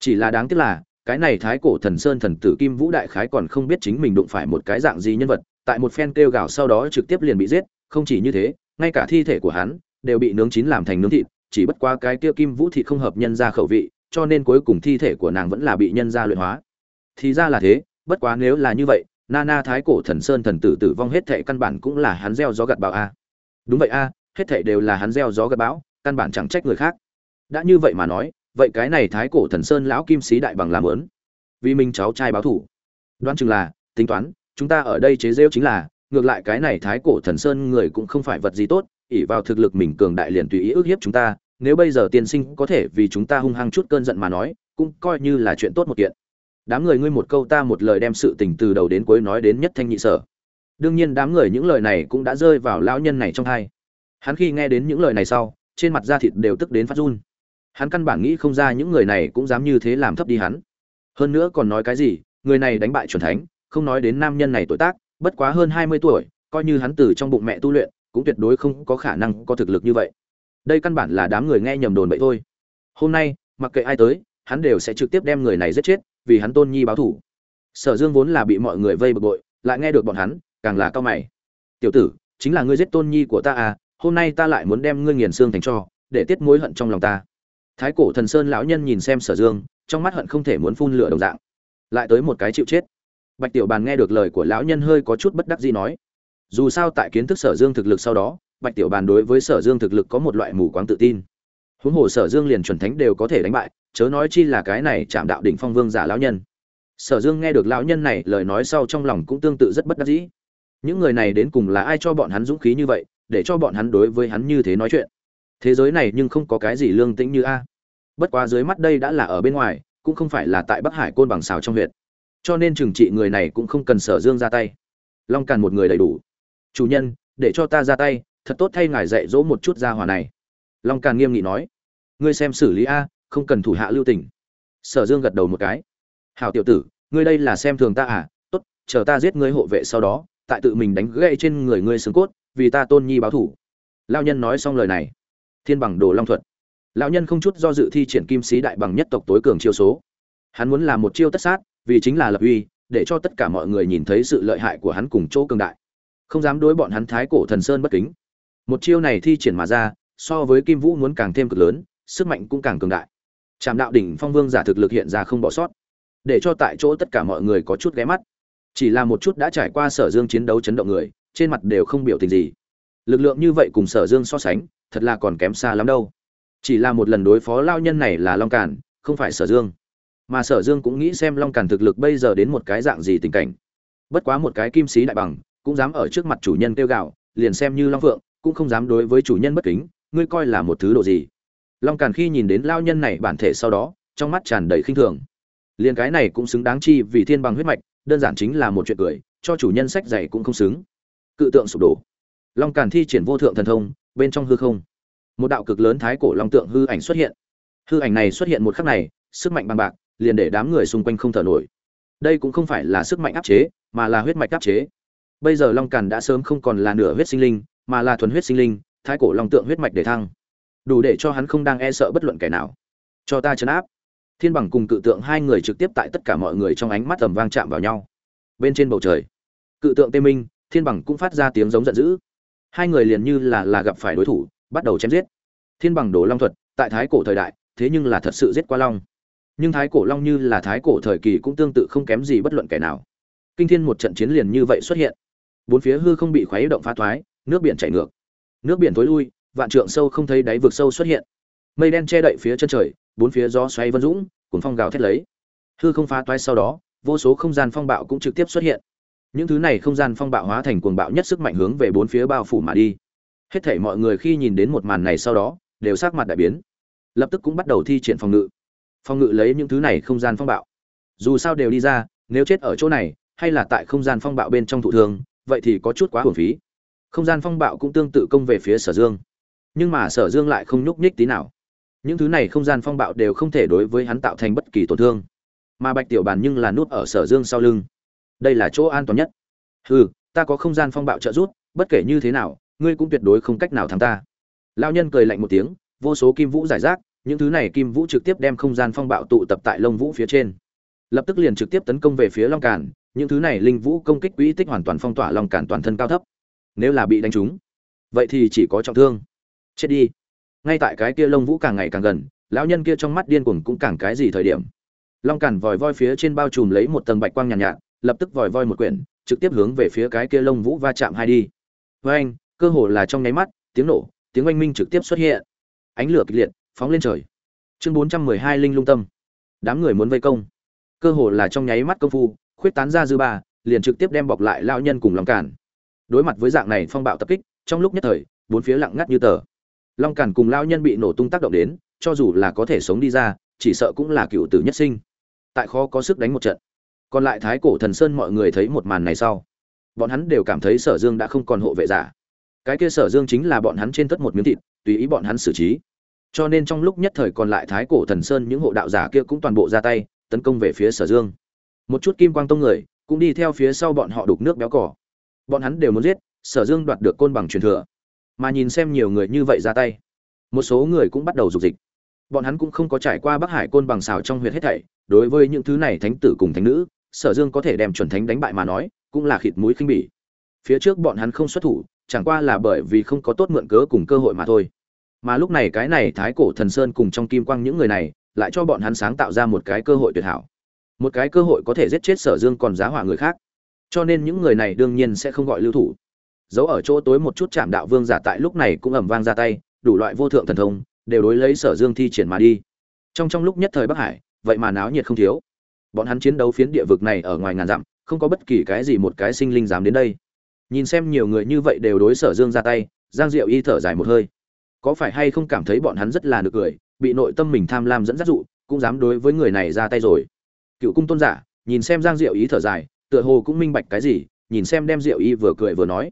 Chỉ là đáng tiếc là, cái này thái cổ thần sơn thần tử kim vũ đại khái còn không biết chính mình đụng phải một cái dạng gì nhân vật, tại một phen kêu gào sau đó trực tiếp liền bị giết, không chỉ như thế, ngay cả thi thể của hắn đều bị nướng chín làm thành nướng thịt, chỉ bất qua cái kia kim vũ thịt không hợp nhân ra khẩu vị, cho nên cuối cùng thi thể của nàng vẫn là bị nhân ra luyện hóa. Thì ra là thế, bất quá nếu là như vậy nana thái cổ thần sơn thần tử tử vong hết thệ căn bản cũng là hắn gieo gió gặt bão a. Đúng vậy a, hết thệ đều là hắn gieo gió gặt bão, căn bản chẳng trách người khác. Đã như vậy mà nói, vậy cái này thái cổ thần sơn lão kim sĩ đại bằng làm ớn. vì mình cháu trai báo thủ. Đoán chừng là, tính toán, chúng ta ở đây chế giễu chính là, ngược lại cái này thái cổ thần sơn người cũng không phải vật gì tốt, ỷ vào thực lực mình cường đại liền tùy ý ức hiếp chúng ta, nếu bây giờ tiên sinh có thể vì chúng ta hung hăng chút cơn giận mà nói, cũng coi như là chuyện tốt một kiện đám người ngươi một câu ta một lời đem sự tình từ đầu đến cuối nói đến nhất thanh nhị sở. Đương nhiên đám người những lời này cũng đã rơi vào lão nhân này trong thai hắn khi nghe đến những lời này sau, trên mặt da thịt đều tức đến phát run. Hắn căn bản nghĩ không ra những người này cũng dám như thế làm thấp đi hắn. Hơn nữa còn nói cái gì, người này đánh bại chuẩn thánh, không nói đến nam nhân này tuổi tác, bất quá hơn hai mươi tuổi, coi như hắn từ trong bụng mẹ tu luyện, cũng tuyệt đối không có khả năng có thực lực như vậy. Đây căn bản là đám người nghe nhầm đồn vậy thôi. Hôm nay, mặc kệ ai tới, hắn đều sẽ trực tiếp đem người này giết chết vì hắn tôn nhi báo thủ. Sở dương vốn là bị mọi người vây bực bội, lại nghe được bọn hắn, càng là cao mày. Tiểu tử, chính là ngươi giết tôn nhi của ta à hôm nay ta lại muốn đem ngươi nghiền xương thành cho, để tiết mối hận trong lòng ta. Thái cổ thần sơn lão nhân nhìn xem sở dương, trong mắt hận không thể muốn phun lửa đồng dạng. Lại tới một cái chịu chết. Bạch tiểu bàn nghe được lời của lão nhân hơi có chút bất đắc dĩ nói. Dù sao tại kiến thức sở dương thực lực sau đó, bạch tiểu bàn đối với sở dương thực lực có một loại mù quáng tự tin. Huống hồ sở dương liền chuẩn thánh đều có thể đánh bại chớ nói chi là cái này chạm đạo đỉnh phong vương giả lão nhân. Sở dương nghe được lão nhân này lời nói sau trong lòng cũng tương tự rất bất đắc dĩ. Những người này đến cùng là ai cho bọn hắn dũng khí như vậy, để cho bọn hắn đối với hắn như thế nói chuyện? Thế giới này nhưng không có cái gì lương tĩnh như a. Bất quá dưới mắt đây đã là ở bên ngoài, cũng không phải là tại bắc hải côn bằng xào trong huyện. Cho nên trừng trị người này cũng không cần sở dương ra tay. Long càn một người đầy đủ. Chủ nhân, để cho ta ra tay, thật tốt thay ngài dạy dỗ một chút gia hòa này. Long càn nghiêm nghị nói. Ngươi xem xử lý a không cần thủ hạ lưu tình. Sở dương gật đầu một cái. Hảo tiểu tử, ngươi đây là xem thường ta à? Tốt, chờ ta giết ngươi hộ vệ sau đó, tại tự mình đánh gãy trên người ngươi xương cốt, vì ta tôn nhi báo thủ. Lao nhân nói xong lời này. Thiên bằng đồ long thuật. Lão nhân không chút do dự thi triển kim sĩ đại bằng nhất tộc tối cường chiêu số. Hắn muốn làm một chiêu tất sát, vì chính là lập uy, để cho tất cả mọi người nhìn thấy sự lợi hại của hắn cùng chỗ cường đại. Không dám đối bọn hắn thái cổ thần sơn bất kính. Một chiêu này thi triển mà ra, so với kim vũ muốn càng thêm cực lớn, sức mạnh cũng càng cường đại trạm đạo đỉnh phong vương giả thực lực hiện ra không bỏ sót, để cho tại chỗ tất cả mọi người có chút ghé mắt. Chỉ là một chút đã trải qua sở dương chiến đấu chấn động người, trên mặt đều không biểu tình gì. Lực lượng như vậy cùng sở dương so sánh, thật là còn kém xa lắm đâu. Chỉ là một lần đối phó lao nhân này là long càn, không phải sở dương. Mà sở dương cũng nghĩ xem long càn thực lực bây giờ đến một cái dạng gì tình cảnh. Bất quá một cái kim sĩ đại bằng, cũng dám ở trước mặt chủ nhân tiêu gạo liền xem như long phượng, cũng không dám đối với chủ nhân bất kính, ngươi coi là một thứ độ gì? Long càn khi nhìn đến lao nhân này bản thể sau đó, trong mắt tràn đầy khinh thường. Liền cái này cũng xứng đáng chi vì thiên bằng huyết mạch, đơn giản chính là một chuyện cười, cho chủ nhân sách dày cũng không xứng. Cự tượng sụp đổ. Long càn thi triển vô thượng thần thông, bên trong hư không. Một đạo cực lớn thái cổ long tượng hư ảnh xuất hiện. Hư ảnh này xuất hiện một khắc này, sức mạnh bằng bạc, liền để đám người xung quanh không thở nổi. Đây cũng không phải là sức mạnh áp chế, mà là huyết mạch áp chế. Bây giờ long càn đã sớm không còn là nửa huyết sinh linh, mà là thuần huyết sinh linh, thái cổ long tượng huyết mạch để thăng đủ để cho hắn không đang e sợ bất luận kẻ nào. Cho ta chấn áp. Thiên bằng cùng cự tượng hai người trực tiếp tại tất cả mọi người trong ánh mắt tầm vang chạm vào nhau. Bên trên bầu trời, cự tượng tê minh, thiên bằng cũng phát ra tiếng giống giận dữ. Hai người liền như là là gặp phải đối thủ, bắt đầu chém giết. Thiên bằng đồ long thuật, tại thái cổ thời đại, thế nhưng là thật sự giết qua long. Nhưng thái cổ long như là thái cổ thời kỳ cũng tương tự không kém gì bất luận kẻ nào. Kinh thiên một trận chiến liền như vậy xuất hiện. Bốn phía hư không bị khuấy động phá thoái, nước biển chảy ngược. Nước biển tối lui vạn trượng sâu không thấy đáy vực sâu xuất hiện. Mây đen che đậy phía chân trời, bốn phía gió xoay vân dũng cuốn phong gào thét lấy. Hư không phá toái sau đó, vô số không gian phong bạo cũng trực tiếp xuất hiện. Những thứ này không gian phong bạo hóa thành cuồng bạo nhất sức mạnh hướng về bốn phía bao phủ mà đi. Hết thảy mọi người khi nhìn đến một màn này sau đó, đều sắc mặt đại biến. Lập tức cũng bắt đầu thi triển phòng ngự. Phòng ngự lấy những thứ này không gian phong bạo. Dù sao đều đi ra, nếu chết ở chỗ này, hay là tại không gian phong bạo bên trong thụ thương, vậy thì có chút quá hồn phí. Không gian phong bạo cũng tương tự công về phía sở dương nhưng mà sở dương lại không nhúc nhích tí nào. Những thứ này không gian phong bạo đều không thể đối với hắn tạo thành bất kỳ tổn thương. Mà bạch tiểu bàn nhưng là nút ở sở dương sau lưng. Đây là chỗ an toàn nhất. Ừ ta có không gian phong bạo trợ giúp, bất kể như thế nào, ngươi cũng tuyệt đối không cách nào thắng ta. Lao nhân cười lạnh một tiếng, vô số kim vũ giải rác, những thứ này kim vũ trực tiếp đem không gian phong bạo tụ tập tại lông vũ phía trên. Lập tức liền trực tiếp tấn công về phía long càn, những thứ này linh vũ công kích quỹ tích hoàn toàn phong tỏa long càn toàn thân cao thấp. Nếu là bị đánh trúng, vậy thì chỉ có trọng thương chết đi. Ngay tại cái kia lông vũ càng ngày càng gần lão nhân kia trong mắt điên cuồng cũng càng cái gì thời điểm. Long càn vòi voi phía trên bao trùm lấy một tầng bạch quang nhàn nhạt, nhạt lập tức vòi voi một quyển trực tiếp hướng về phía cái kia lông vũ va chạm hai đi. Với anh cơ hồ là trong nháy mắt tiếng nổ tiếng oanh minh trực tiếp xuất hiện. Ánh lửa kịch liệt phóng lên trời. Chương bốn trăm mười hai linh lung tâm. Đám người muốn vây công. Cơ hồ là trong nháy mắt công phu khuyết tán ra dư ba liền trực tiếp đem bọc lại lão nhân cùng long càn. Đối mặt với dạng này phong bạo tập kích trong lúc nhất thời bốn phía lặng ngắt như tờ long càn cùng lao nhân bị nổ tung tác động đến, cho dù là có thể sống đi ra, chỉ sợ cũng là cựu tử nhất sinh. Tại khó có sức đánh một trận. Còn lại thái cổ thần sơn mọi người thấy một màn này sau, bọn hắn đều cảm thấy sở dương đã không còn hộ vệ giả. Cái kia sở dương chính là bọn hắn trên tất một miếng thịt, tùy ý bọn hắn xử trí. Cho nên trong lúc nhất thời còn lại thái cổ thần sơn những hộ đạo giả kia cũng toàn bộ ra tay, tấn công về phía sở dương. Một chút kim quang tông người cũng đi theo phía sau bọn họ đục nước béo cỏ. Bọn hắn đều muốn giết, sở dương đoạt được côn bằng truyền thừa mà nhìn xem nhiều người như vậy ra tay. Một số người cũng bắt đầu dục dịch. Bọn hắn cũng không có trải qua bắc hải côn bằng xào trong huyệt hết thảy, đối với những thứ này thánh tử cùng thánh nữ, sở dương có thể đem chuẩn thánh đánh bại mà nói, cũng là khịt mũi khinh bỉ. Phía trước bọn hắn không xuất thủ, chẳng qua là bởi vì không có tốt mượn cớ cùng cơ hội mà thôi. Mà lúc này cái này thái cổ thần sơn cùng trong kim quang những người này, lại cho bọn hắn sáng tạo ra một cái cơ hội tuyệt hảo. Một cái cơ hội có thể giết chết sở dương còn giá hỏa người khác. Cho nên những người này đương nhiên sẽ không gọi lưu thủ giấu ở chỗ tối một chút chạm đạo vương giả tại lúc này cũng ầm vang ra tay, đủ loại vô thượng thần thông, đều đối lấy sở dương thi triển mà đi. Trong trong lúc nhất thời bắc hải, vậy mà náo nhiệt không thiếu. Bọn hắn chiến đấu phiến địa vực này ở ngoài ngàn dặm, không có bất kỳ cái gì một cái sinh linh dám đến đây. Nhìn xem nhiều người như vậy đều đối sở dương ra tay, giang diệu y thở dài một hơi. Có phải hay không cảm thấy bọn hắn rất là nực cười, bị nội tâm mình tham lam dẫn dắt dụ, cũng dám đối với người này ra tay rồi. Cựu cung tôn giả, nhìn xem giang diệu ý thở dài, tựa hồ cũng minh bạch cái gì, nhìn xem đem diệu y vừa cười vừa nói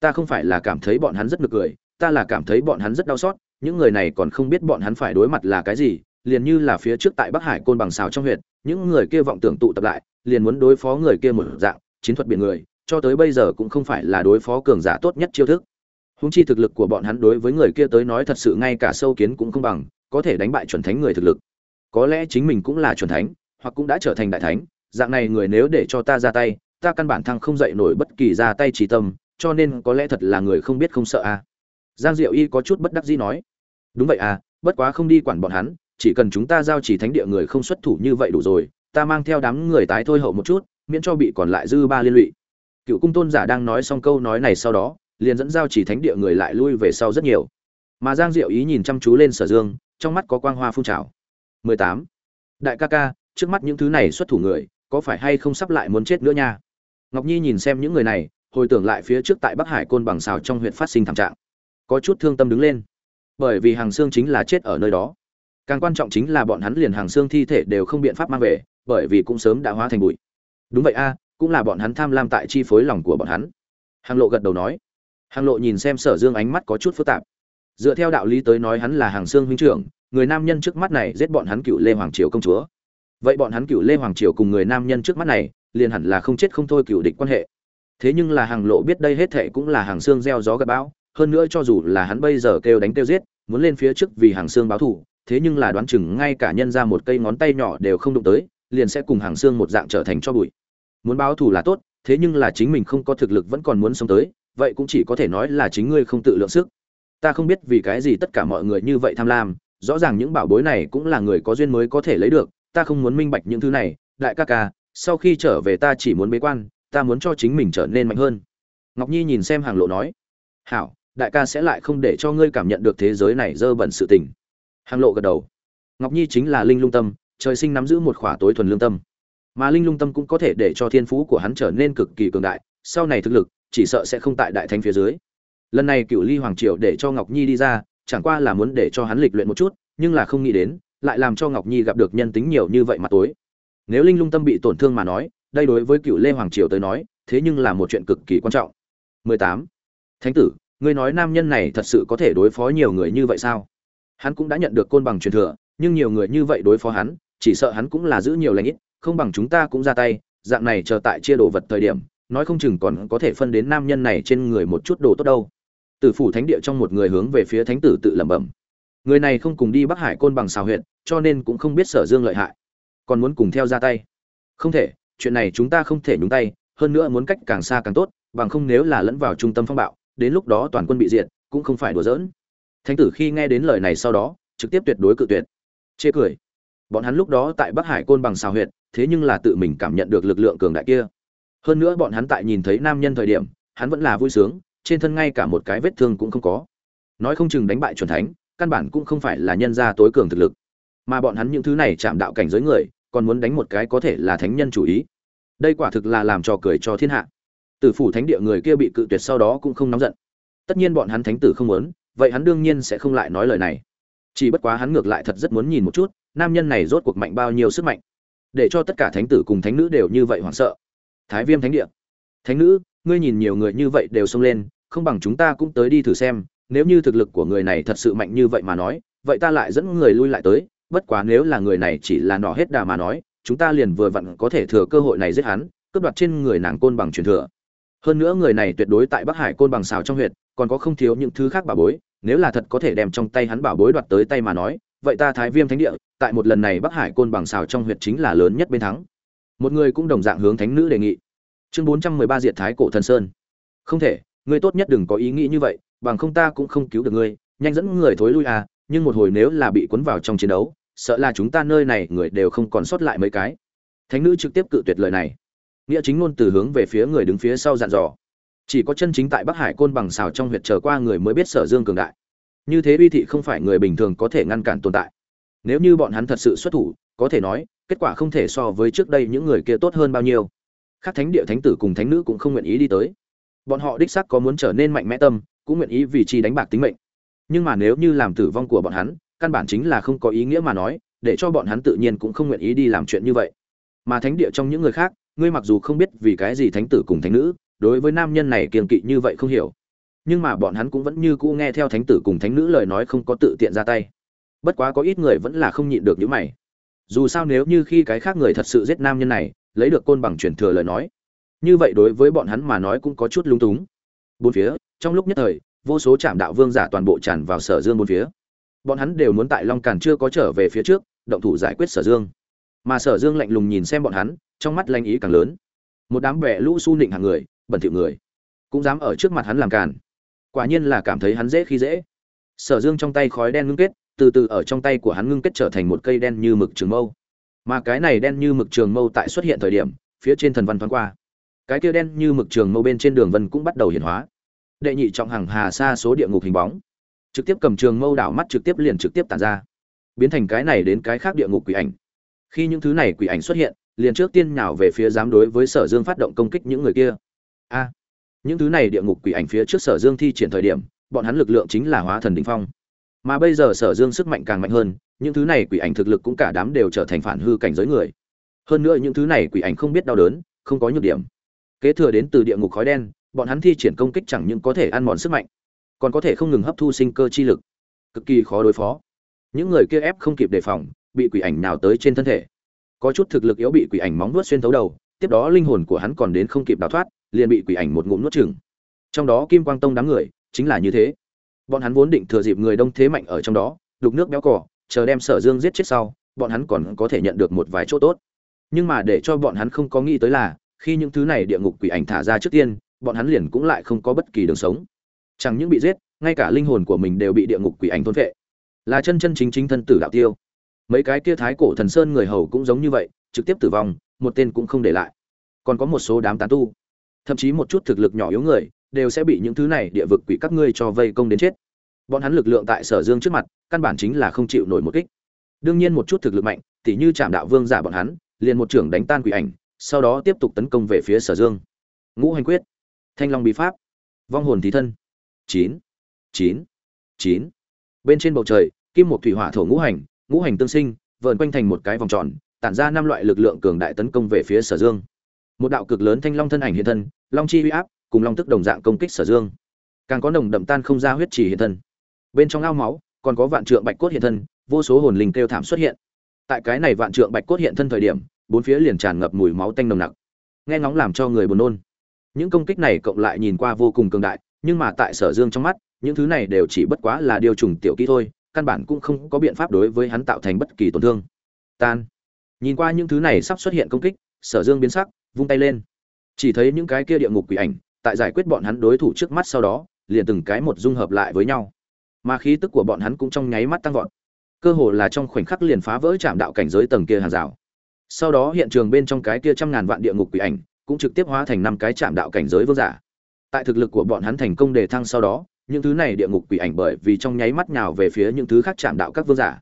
ta không phải là cảm thấy bọn hắn rất nực cười, ta là cảm thấy bọn hắn rất đau xót, những người này còn không biết bọn hắn phải đối mặt là cái gì, liền như là phía trước tại bắc hải côn bằng xào trong huyện những người kia vọng tưởng tụ tập lại, liền muốn đối phó người kia một dạng, chiến thuật biển người, cho tới bây giờ cũng không phải là đối phó cường giả tốt nhất chiêu thức. Húng chi thực lực của bọn hắn đối với người kia tới nói thật sự ngay cả sâu kiến cũng không bằng, có thể đánh bại chuẩn thánh người thực lực. Có lẽ chính mình cũng là chuẩn thánh, hoặc cũng đã trở thành đại thánh, dạng này người nếu để cho ta ra tay, ta căn bản thăng không dậy nổi bất kỳ ra tay trí tâm cho nên có lẽ thật là người không biết không sợ à. giang diệu y có chút bất đắc dĩ nói. Đúng vậy à bất quá không đi quản bọn hắn, chỉ cần chúng ta giao chỉ thánh địa người không xuất thủ như vậy đủ rồi, ta mang theo đám người tái thôi hậu một chút, miễn cho bị còn lại dư ba liên lụy. Cựu cung tôn giả đang nói xong câu nói này sau đó, liền dẫn giao chỉ thánh địa người lại lui về sau rất nhiều. Mà giang diệu ý nhìn chăm chú lên sở dương, trong mắt có quang hoa phun trào. 18. đại ca ca, trước mắt những thứ này xuất thủ người, có phải hay không sắp lại muốn chết nữa nha? Ngọc nhi nhìn xem những người này hồi tưởng lại phía trước tại bắc hải côn bằng xào trong huyện phát sinh thảm trạng. Có chút thương tâm đứng lên. Bởi vì hàng xương chính là chết ở nơi đó. Càng quan trọng chính là bọn hắn liền hàng xương thi thể đều không biện pháp mang về, bởi vì cũng sớm đã hóa thành bụi. Đúng vậy a, cũng là bọn hắn tham lam tại chi phối lòng của bọn hắn. Hàng lộ gật đầu nói. Hàng lộ nhìn xem sở dương ánh mắt có chút phức tạp. Dựa theo đạo lý tới nói hắn là hàng xương huynh trưởng, người nam nhân trước mắt này giết bọn hắn cựu lê hoàng triều công chúa. Vậy bọn hắn cựu lê hoàng triều cùng người nam nhân trước mắt này, liền hẳn là không chết không thôi cựu địch quan hệ thế nhưng là hàng lộ biết đây hết thệ cũng là hàng xương gieo gió gặp bão, hơn nữa cho dù là hắn bây giờ kêu đánh kêu giết, muốn lên phía trước vì hàng xương báo thù, thế nhưng là đoán chừng ngay cả nhân ra một cây ngón tay nhỏ đều không đụng tới, liền sẽ cùng hàng xương một dạng trở thành cho bụi. Muốn báo thù là tốt, thế nhưng là chính mình không có thực lực vẫn còn muốn sống tới, vậy cũng chỉ có thể nói là chính ngươi không tự lượng sức. Ta không biết vì cái gì tất cả mọi người như vậy tham lam, rõ ràng những bảo bối này cũng là người có duyên mới có thể lấy được, ta không muốn minh bạch những thứ này, đại ca ca, sau khi trở về ta chỉ muốn bế quan ta muốn cho chính mình trở nên mạnh hơn. Ngọc nhi nhìn xem hàng lộ nói, hảo, đại ca sẽ lại không để cho ngươi cảm nhận được thế giới này dơ bẩn sự tình. Hàng lộ gật đầu. Ngọc nhi chính là linh lung tâm, trời sinh nắm giữ một khỏa tối thuần lương tâm. Mà linh lung tâm cũng có thể để cho thiên phú của hắn trở nên cực kỳ cường đại, sau này thực lực, chỉ sợ sẽ không tại đại thánh phía dưới. Lần này cựu ly hoàng triều để cho ngọc nhi đi ra, chẳng qua là muốn để cho hắn lịch luyện một chút, nhưng là không nghĩ đến, lại làm cho ngọc nhi gặp được nhân tính nhiều như vậy mà tối. Nếu linh lung tâm bị tổn thương mà nói đây đối với cựu lê hoàng triều tới nói, thế nhưng là một chuyện cực kỳ quan trọng. 18. thánh tử, ngươi nói nam nhân này thật sự có thể đối phó nhiều người như vậy sao? Hắn cũng đã nhận được côn bằng truyền thừa, nhưng nhiều người như vậy đối phó hắn, chỉ sợ hắn cũng là giữ nhiều lãnh ít, không bằng chúng ta cũng ra tay, dạng này chờ tại chia đồ vật thời điểm, nói không chừng còn có thể phân đến nam nhân này trên người một chút đồ tốt đâu. Tử phủ thánh địa trong một người hướng về phía thánh tử tự lẩm bẩm. Người này không cùng đi bắc hải côn bằng xào huyện cho nên cũng không biết sở dương lợi hại. Còn muốn cùng theo ra tay. Không thể chuyện này chúng ta không thể nhúng tay hơn nữa muốn cách càng xa càng tốt bằng không nếu là lẫn vào trung tâm phong bạo đến lúc đó toàn quân bị diệt cũng không phải đùa giỡn. Thánh tử khi nghe đến lời này sau đó trực tiếp tuyệt đối cự tuyệt. Chê cười. Bọn hắn lúc đó tại bắc hải côn bằng xào huyệt, thế nhưng là tự mình cảm nhận được lực lượng cường đại kia. Hơn nữa bọn hắn tại nhìn thấy nam nhân thời điểm hắn vẫn là vui sướng trên thân ngay cả một cái vết thương cũng không có. Nói không chừng đánh bại chuẩn thánh căn bản cũng không phải là nhân gia tối cường thực lực. Mà bọn hắn những thứ này chạm đạo cảnh giới người còn muốn đánh một cái có thể là thánh nhân chủ ý. Đây quả thực là làm trò cười cho thiên hạ. Tử phủ thánh địa người kia bị cự tuyệt sau đó cũng không nóng giận. Tất nhiên bọn hắn thánh tử không muốn, vậy hắn đương nhiên sẽ không lại nói lời này. Chỉ bất quá hắn ngược lại thật rất muốn nhìn một chút, nam nhân này rốt cuộc mạnh bao nhiêu sức mạnh. Để cho tất cả thánh tử cùng thánh nữ đều như vậy hoảng sợ. Thái viêm thánh địa. Thánh nữ, ngươi nhìn nhiều người như vậy đều xông lên, không bằng chúng ta cũng tới đi thử xem, nếu như thực lực của người này thật sự mạnh như vậy mà nói, vậy ta lại dẫn người lui lại tới bất quá nếu là người này chỉ là nọ hết đà mà nói, chúng ta liền vừa vặn có thể thừa cơ hội này giết hắn, cướp đoạt trên người nàng côn bằng truyền thừa. Hơn nữa người này tuyệt đối tại bắc hải côn bằng xào trong huyện còn có không thiếu những thứ khác bảo bối, nếu là thật có thể đem trong tay hắn bảo bối đoạt tới tay mà nói, vậy ta thái viêm thánh địa, tại một lần này bắc hải côn bằng xào trong huyện chính là lớn nhất bên thắng. Một người cũng đồng dạng hướng thánh nữ đề nghị. Chương bốn trăm mười ba diệt thái cổ thần sơn. Không thể ngươi tốt nhất đừng có ý nghĩ như vậy, bằng không ta cũng không cứu được ngươi nhanh dẫn người thối lui à nhưng một hồi nếu là bị cuốn vào trong chiến đấu sợ là chúng ta nơi này người đều không còn sót lại mấy cái. Thánh nữ trực tiếp cự tuyệt lời này. Nghĩa chính ngôn từ hướng về phía người đứng phía sau dặn dò. Chỉ có chân chính tại bắc hải côn bằng xào trong huyệt chờ qua người mới biết sở dương cường đại. Như thế uy thị không phải người bình thường có thể ngăn cản tồn tại. Nếu như bọn hắn thật sự xuất thủ, có thể nói, kết quả không thể so với trước đây những người kia tốt hơn bao nhiêu. Khác thánh địa thánh tử cùng thánh nữ cũng không nguyện ý đi tới. Bọn họ đích xác có muốn trở nên mạnh mẽ tâm, cũng nguyện ý vì chi đánh bạc tính mệnh. Nhưng mà nếu như làm tử vong của bọn hắn căn bản chính là không có ý nghĩa mà nói, để cho bọn hắn tự nhiên cũng không nguyện ý đi làm chuyện như vậy. Mà thánh địa trong những người khác, ngươi mặc dù không biết vì cái gì thánh tử cùng thánh nữ, đối với nam nhân này kiềng kỵ như vậy không hiểu. Nhưng mà bọn hắn cũng vẫn như cũ nghe theo thánh tử cùng thánh nữ lời nói không có tự tiện ra tay. Bất quá có ít người vẫn là không nhịn được những mày. Dù sao nếu như khi cái khác người thật sự giết nam nhân này, lấy được côn bằng truyền thừa lời nói, như vậy đối với bọn hắn mà nói cũng có chút lung túng. Bốn phía, trong lúc nhất thời, vô số trạm đạo vương giả toàn bộ tràn vào sở dương bốn phía bọn hắn đều muốn tại long càn chưa có trở về phía trước, động thủ giải quyết sở dương. Mà sở dương lạnh lùng nhìn xem bọn hắn, trong mắt lanh ý càng lớn. Một đám bẹ lũ su nịnh hàng người, bẩn thỉu người, cũng dám ở trước mặt hắn làm càn. Quả nhiên là cảm thấy hắn dễ khi dễ. Sở dương trong tay khói đen ngưng kết, từ từ ở trong tay của hắn ngưng kết trở thành một cây đen như mực trường mâu. Mà cái này đen như mực trường mâu tại xuất hiện thời điểm, phía trên thần văn thoáng qua. Cái kia đen như mực trường mâu bên trên đường vân cũng bắt đầu hiển hóa. Đệ nhị trọng hàng hà xa số địa ngục hình bóng trực tiếp cầm trường mâu đảo mắt trực tiếp liền trực tiếp tản ra, biến thành cái này đến cái khác địa ngục quỷ ảnh. Khi những thứ này quỷ ảnh xuất hiện, liền trước tiên nhào về phía dám đối với sở dương phát động công kích những người kia. A, những thứ này địa ngục quỷ ảnh phía trước sở dương thi triển thời điểm, bọn hắn lực lượng chính là hóa thần đ ỉ n h phong. Mà bây giờ sở dương sức mạnh càng mạnh hơn, những thứ này quỷ ảnh thực lực cũng cả đám đều trở thành phản hư cảnh giới người. Hơn nữa những thứ này quỷ ảnh không biết đau đớn, không có nhược điểm. Kế thừa đến từ địa ngục khói đen, bọn hắn thi triển công kích chẳng những có thể ăn mòn sức mạnh còn có thể không ngừng hấp thu sinh cơ chi lực. Cực kỳ khó đối phó. Những người kia ép không kịp đề phòng, bị quỷ ảnh nào tới trên thân thể. Có chút thực lực yếu bị quỷ ảnh móng nuốt xuyên thấu đầu, tiếp đó linh hồn của hắn còn đến không kịp đào thoát, liền bị quỷ ảnh một ngụm nuốt chừng trong đó kim quang tông đám người, chính là như thế. Bọn hắn vốn định thừa dịp người đông thế mạnh ở trong đó, đục nước béo cỏ chờ đem sở dương giết chết sau, bọn hắn còn có thể nhận được một vài chỗ tốt. Nhưng mà để cho bọn hắn không có nghĩ tới là, khi những thứ này địa ngục quỷ ảnh thả ra trước tiên, bọn hắn liền cũng lại không có bất kỳ đường sống chẳng những bị giết, ngay cả linh hồn của mình đều bị địa ngục quỷ ảnh thôn vệ. Là chân chân chính chính thân tử đạo tiêu. Mấy cái kia thái cổ thần sơn người hầu cũng giống như vậy, trực tiếp tử vong, một tên cũng không để lại. Còn có một số đám tán tu. Thậm chí một chút thực lực nhỏ yếu người, đều sẽ bị những thứ này địa vực quỷ các ngươi cho vây công đến chết. Bọn hắn lực lượng tại sở dương trước mặt, căn bản chính là không chịu nổi một kích. Đương nhiên một chút thực lực mạnh, tỉ như trạm đạo vương giả bọn hắn, liền một trưởng đánh tan quỷ ảnh, sau đó tiếp tục tấn công về phía sở dương. Ngũ hành quyết. Thanh long bí pháp. Vong hồn thí thân chín chín chín. Bên trên bầu trời, kim một thủy hỏa thổ ngũ hành ngũ hành tương sinh, vờn quanh thành một cái vòng tròn, tản ra năm loại lực lượng cường đại tấn công về phía sở dương. Một đạo cực lớn thanh long thân ảnh hiện thân, long chi huy áp, cùng long tức đồng dạng công kích sở dương. Càng có nồng đậm tan không ra huyết trì hiện thân. Bên trong ao máu, còn có vạn trượng bạch cốt hiện thân, vô số hồn linh kêu thảm xuất hiện. Tại cái này vạn trượng bạch cốt hiện thân thời điểm, bốn phía liền tràn ngập mùi máu tanh nồng nặc. Nghe ngóng làm cho người buồn nôn. Những công kích này cộng lại nhìn qua vô cùng cường đại nhưng mà tại sở dương trong mắt, những thứ này đều chỉ bất quá là điều trùng tiểu kỹ thôi, căn bản cũng không có biện pháp đối với hắn tạo thành bất kỳ tổn thương. Tan. Nhìn qua những thứ này sắp xuất hiện công kích, sở dương biến sắc, vung tay lên. Chỉ thấy những cái kia địa ngục quỷ ảnh, tại giải quyết bọn hắn đối thủ trước mắt sau đó, liền từng cái một dung hợp lại với nhau. Mà khí tức của bọn hắn cũng trong nháy mắt tăng vọt. Cơ hồ là trong khoảnh khắc liền phá vỡ chạm đạo cảnh giới tầng kia hàng rào. Sau đó hiện trường bên trong cái kia trăm ngàn vạn địa ngục quỷ ảnh, cũng trực tiếp hóa thành năm cái chạm đạo cảnh giới vương giả tại thực lực của bọn hắn thành công đề thăng sau đó, những thứ này địa ngục quỷ ảnh bởi vì trong nháy mắt nào về phía những thứ khác chạm đạo các vương giả.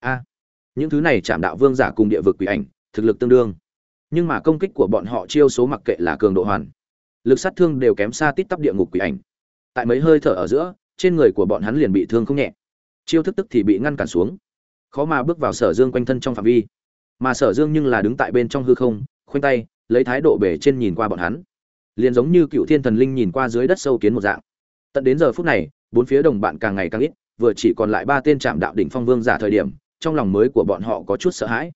A, những thứ này chạm đạo vương giả cùng địa vực quỷ ảnh, thực lực tương đương. Nhưng mà công kích của bọn họ chiêu số mặc kệ là cường độ hoàn, lực sát thương đều kém xa tít tắp địa ngục quỷ ảnh. Tại mấy hơi thở ở giữa, trên người của bọn hắn liền bị thương không nhẹ. Chiêu thức tức thì bị ngăn cản xuống. Khó mà bước vào sở dương quanh thân trong phạm vi. Mà sở dương nhưng là đứng tại bên trong hư không, khoanh tay, lấy thái độ bể trên nhìn qua bọn hắn liền giống như cựu thiên thần linh nhìn qua dưới đất sâu kiến một dạng. Tận đến giờ phút này, bốn phía đồng bạn càng ngày càng ít, vừa chỉ còn lại ba tên trạm đạo đỉnh phong vương giả thời điểm, trong lòng mới của bọn họ có chút sợ hãi.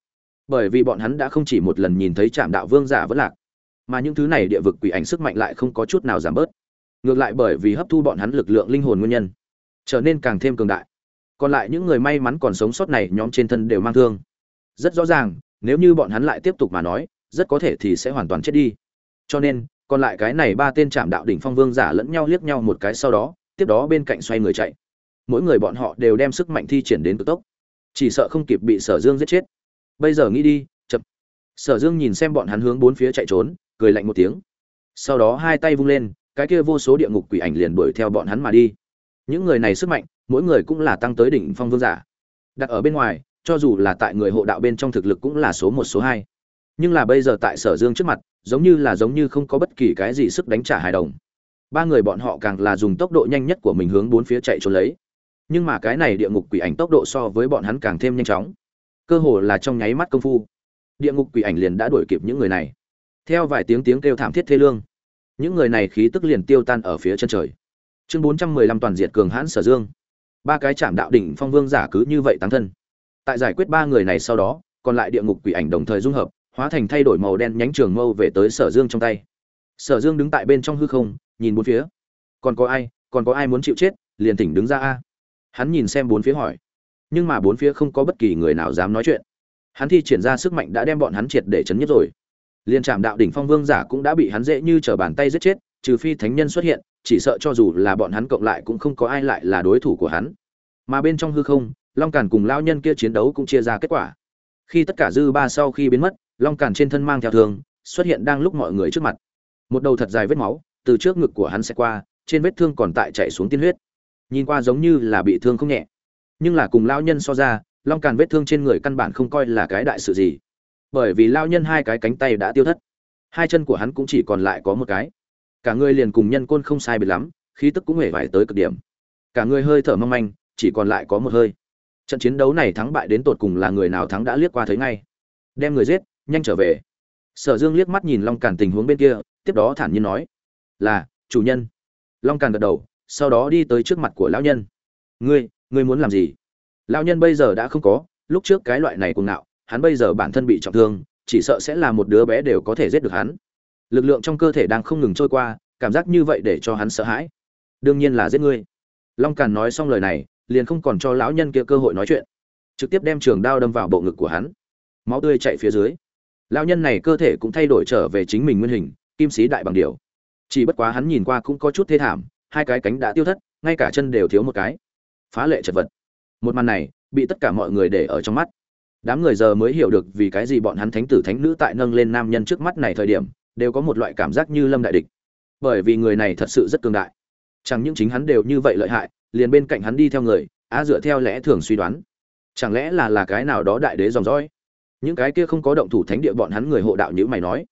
Bởi vì bọn hắn đã không chỉ một lần nhìn thấy trạm đạo vương giả vẫn lạc, mà những thứ này địa vực quỷ ảnh sức mạnh lại không có chút nào giảm bớt. Ngược lại bởi vì hấp thu bọn hắn lực lượng linh hồn nguyên nhân, trở nên càng thêm cường đại. Còn lại những người may mắn còn sống sót này nhóm trên thân đều mang thương. Rất rõ ràng, nếu như bọn hắn lại tiếp tục mà nói, rất có thể thì sẽ hoàn toàn chết đi. Cho nên còn lại cái này ba tên trạm đạo đỉnh phong vương giả lẫn nhau liếc nhau một cái sau đó, tiếp đó bên cạnh xoay người chạy. Mỗi người bọn họ đều đem sức mạnh thi triển đến cực tốc. Chỉ sợ không kịp bị sở dương giết chết. Bây giờ nghĩ đi, chậm. Sở dương nhìn xem bọn hắn hướng bốn phía chạy trốn, cười lạnh một tiếng. Sau đó hai tay vung lên, cái kia vô số địa ngục quỷ ảnh liền đuổi theo bọn hắn mà đi. Những người này sức mạnh, mỗi người cũng là tăng tới đỉnh phong vương giả. Đặt ở bên ngoài, cho dù là tại người hộ đạo bên trong thực lực cũng là số một, số hai nhưng là bây giờ tại sở dương trước mặt, giống như là giống như không có bất kỳ cái gì sức đánh trả hài đồng. Ba người bọn họ càng là dùng tốc độ nhanh nhất của mình hướng bốn phía chạy trốn lấy. Nhưng mà cái này địa ngục quỷ ảnh tốc độ so với bọn hắn càng thêm nhanh chóng. Cơ hồ là trong nháy mắt công phu. Địa ngục quỷ ảnh liền đã đuổi kịp những người này. Theo vài tiếng tiếng kêu thảm thiết thê lương, những người này khí tức liền tiêu tan ở phía chân trời. Chương bốn trăm mười lăm toàn diệt cường hãn sở dương. Ba cái chạm đạo đỉnh phong vương giả cứ như vậy tăng thân. Tại giải quyết ba người này sau đó, còn lại địa ngục quỷ ảnh đồng thời dung hợp hóa thành thay đổi màu đen nhánh trường mâu về tới sở dương trong tay. Sở dương đứng tại bên trong hư không, nhìn bốn phía. Còn có ai, còn có ai muốn chịu chết? Liền tỉnh đứng ra a. Hắn nhìn xem bốn phía hỏi. Nhưng mà bốn phía không có bất kỳ người nào dám nói chuyện. Hắn thi triển ra sức mạnh đã đem bọn hắn triệt để chấn nhất rồi. Liên trạm đạo đỉnh phong vương giả cũng đã bị hắn dễ như trở bàn tay giết chết, trừ phi thánh nhân xuất hiện, chỉ sợ cho dù là bọn hắn cộng lại cũng không có ai lại là đối thủ của hắn. Mà bên trong hư không, long càn cùng lao nhân kia chiến đấu cũng chia ra kết quả. Khi tất cả dư ba sau khi biến mất long càn trên thân mang theo thương, xuất hiện đang lúc mọi người trước mặt. Một đầu thật dài vết máu, từ trước ngực của hắn sẽ qua, trên vết thương còn tại chạy xuống tiên huyết. Nhìn qua giống như là bị thương không nhẹ. Nhưng là cùng lao nhân so ra, long càn vết thương trên người căn bản không coi là cái đại sự gì. Bởi vì lao nhân hai cái cánh tay đã tiêu thất. Hai chân của hắn cũng chỉ còn lại có một cái. Cả người liền cùng nhân côn không sai biệt lắm, khí tức cũng hề vải tới cực điểm. Cả người hơi thở mong manh, chỉ còn lại có một hơi. Trận chiến đấu này thắng bại đến tột cùng là người nào thắng đã liếc qua thấy ngay. Đem người giết nhanh trở về. Sở dương liếc mắt nhìn long càn tình huống bên kia, tiếp đó thản nhiên nói, là, chủ nhân. Long càn gật đầu, sau đó đi tới trước mặt của lão nhân. Ngươi ngươi muốn làm gì? Lão nhân bây giờ đã không có, lúc trước cái loại này cuồng ngạo, hắn bây giờ bản thân bị trọng thương, chỉ sợ sẽ là một đứa bé đều có thể giết được hắn. Lực lượng trong cơ thể đang không ngừng trôi qua, cảm giác như vậy để cho hắn sợ hãi. Đương nhiên là giết ngươi. Long càn nói xong lời này, liền không còn cho lão nhân kia cơ hội nói chuyện, trực tiếp đem trường đao đâm vào bộ ngực của hắn. Máu tươi chạy phía dưới lão nhân này cơ thể cũng thay đổi trở về chính mình nguyên hình, kim sĩ đại bằng điều. Chỉ bất quá hắn nhìn qua cũng có chút thê thảm, hai cái cánh đã tiêu thất, ngay cả chân đều thiếu một cái. Phá lệ chật vật. Một màn này, bị tất cả mọi người để ở trong mắt. Đám người giờ mới hiểu được vì cái gì bọn hắn thánh tử thánh nữ tại nâng lên nam nhân trước mắt này thời điểm, đều có một loại cảm giác như lâm đại địch. Bởi vì người này thật sự rất cường đại. Chẳng những chính hắn đều như vậy lợi hại, liền bên cạnh hắn đi theo người, á dựa theo lẽ thường suy đoán. Chẳng lẽ là là cái nào đó đại đế dòng dõi? Những cái kia không có động thủ thánh địa bọn hắn người hộ đạo như mày nói,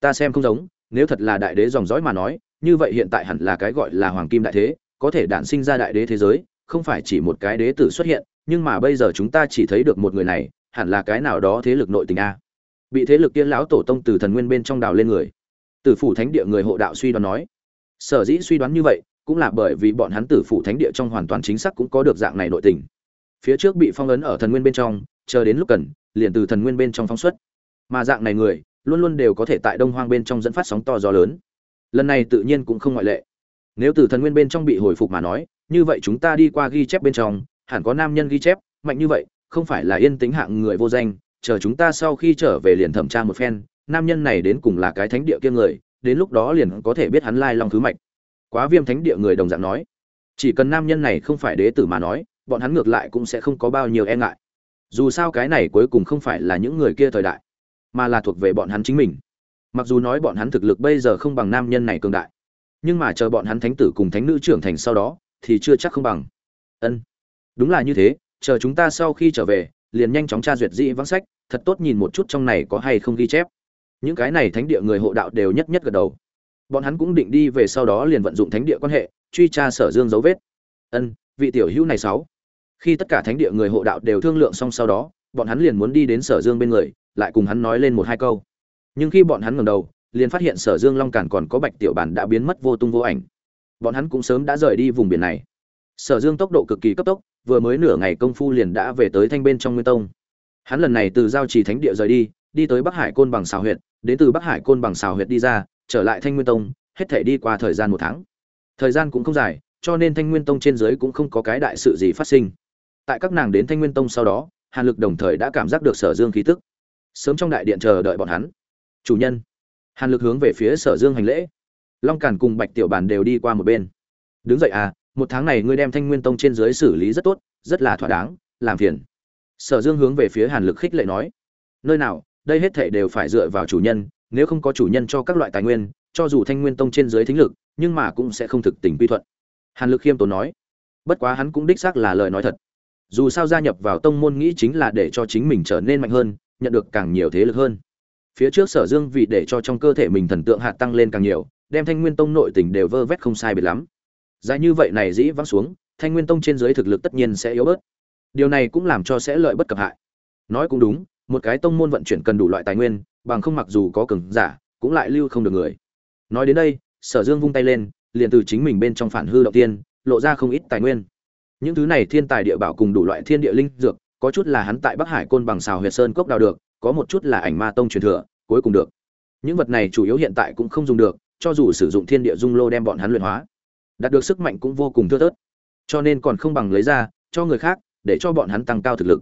ta xem không giống, nếu thật là đại đế dòng dõi mà nói, như vậy hiện tại hẳn là cái gọi là hoàng kim đại thế, có thể đản sinh ra đại đế thế giới, không phải chỉ một cái đế tử xuất hiện, nhưng mà bây giờ chúng ta chỉ thấy được một người này, hẳn là cái nào đó thế lực nội tình a. Bị thế lực tiên lão tổ tông từ thần nguyên bên trong đào lên người. Tử phủ thánh địa người hộ đạo suy đoán nói, sở dĩ suy đoán như vậy, cũng là bởi vì bọn hắn tử phủ thánh địa trong hoàn toàn chính xác cũng có được dạng này nội tình. Phía trước bị phong ấn ở thần nguyên bên trong, chờ đến lúc cần liền từ thần nguyên bên trong phóng xuất. Mà dạng này người, luôn luôn đều có thể tại đông hoang bên trong dẫn phát sóng to gió lớn. Lần này tự nhiên cũng không ngoại lệ. Nếu từ thần nguyên bên trong bị hồi phục mà nói, như vậy chúng ta đi qua ghi chép bên trong, hẳn có nam nhân ghi chép, mạnh như vậy, không phải là yên tính hạng người vô danh, chờ chúng ta sau khi trở về liền thẩm tra một phen, nam nhân này đến cùng là cái thánh địa kia người, đến lúc đó liền có thể biết hắn lai long thứ mạch. Quá viêm thánh địa người đồng dạng nói. Chỉ cần nam nhân này không phải đế tử mà nói, bọn hắn ngược lại cũng sẽ không có bao nhiêu e ngại dù sao cái này cuối cùng không phải là những người kia thời đại, mà là thuộc về bọn hắn chính mình. Mặc dù nói bọn hắn thực lực bây giờ không bằng nam nhân này cường đại, nhưng mà chờ bọn hắn thánh tử cùng thánh nữ trưởng thành sau đó, thì chưa chắc không bằng. Ân, đúng là như thế, chờ chúng ta sau khi trở về, liền nhanh chóng tra duyệt dĩ vắng sách, thật tốt nhìn một chút trong này có hay không ghi chép. Những cái này thánh địa người hộ đạo đều nhất nhất gật đầu. Bọn hắn cũng định đi về sau đó liền vận dụng thánh địa quan hệ, truy tra sở dương dấu vết. Ân, vị tiểu hữu này sáu khi tất cả thánh địa người hộ đạo đều thương lượng xong sau đó bọn hắn liền muốn đi đến sở dương bên người lại cùng hắn nói lên một hai câu. Nhưng khi bọn hắn ngẩng đầu liền phát hiện sở dương long cản còn có bạch tiểu bản đã biến mất vô tung vô ảnh. Bọn hắn cũng sớm đã rời đi vùng biển này. Sở dương tốc độ cực kỳ cấp tốc vừa mới nửa ngày công phu liền đã về tới thanh bên trong nguyên tông. Hắn lần này từ giao trì thánh địa rời đi đi tới bắc hải côn bằng xào huyện, đến từ bắc hải côn bằng xào huyện đi ra trở lại thanh nguyên tông hết thể đi qua thời gian một tháng. Thời gian cũng không dài cho nên thanh nguyên tông trên dưới cũng không có cái đại sự gì phát sinh tại các nàng đến thanh nguyên tông sau đó, hàn lực đồng thời đã cảm giác được sở dương khí tức. Sớm trong đại điện chờ đợi bọn hắn. Chủ nhân. Hàn lực hướng về phía sở dương hành lễ. Long càn cùng bạch tiểu bàn đều đi qua một bên. Đứng dậy à một tháng này ngươi đem thanh nguyên tông trên dưới xử lý rất tốt, rất là thỏa đáng, làm phiền. Sở dương hướng về phía hàn lực khích lệ nói. Nơi nào, đây hết thể đều phải dựa vào chủ nhân, nếu không có chủ nhân cho các loại tài nguyên, cho dù thanh nguyên tông trên dưới thính lực, nhưng mà cũng sẽ không thực tình quy thuận. Hàn lực khiêm tốn nói. Bất quá hắn cũng đích xác là lời nói thật dù sao gia nhập vào tông môn nghĩ chính là để cho chính mình trở nên mạnh hơn, nhận được càng nhiều thế lực hơn. Phía trước sở dương vì để cho trong cơ thể mình thần tượng hạt tăng lên càng nhiều, đem thanh nguyên tông nội tình đều vơ vét không sai biệt lắm. Dài như vậy này dĩ vắng xuống, thanh nguyên tông trên dưới thực lực tất nhiên sẽ yếu bớt. Điều này cũng làm cho sẽ lợi bất cập hại. Nói cũng đúng, một cái tông môn vận chuyển cần đủ loại tài nguyên, bằng không mặc dù có cường giả, cũng lại lưu không được người. Nói đến đây, sở dương vung tay lên, liền từ chính mình bên trong phản hư động tiên, lộ ra không ít tài nguyên những thứ này thiên tài địa bảo cùng đủ loại thiên địa linh dược, có chút là hắn tại bắc hải côn bằng xào huyệt sơn cốc đào được, có một chút là ảnh ma tông truyền thừa, cuối cùng được. Những vật này chủ yếu hiện tại cũng không dùng được, cho dù sử dụng thiên địa dung lô đem bọn hắn luyện hóa, đạt được sức mạnh cũng vô cùng thưa thớt. Cho nên còn không bằng lấy ra, cho người khác, để cho bọn hắn tăng cao thực lực.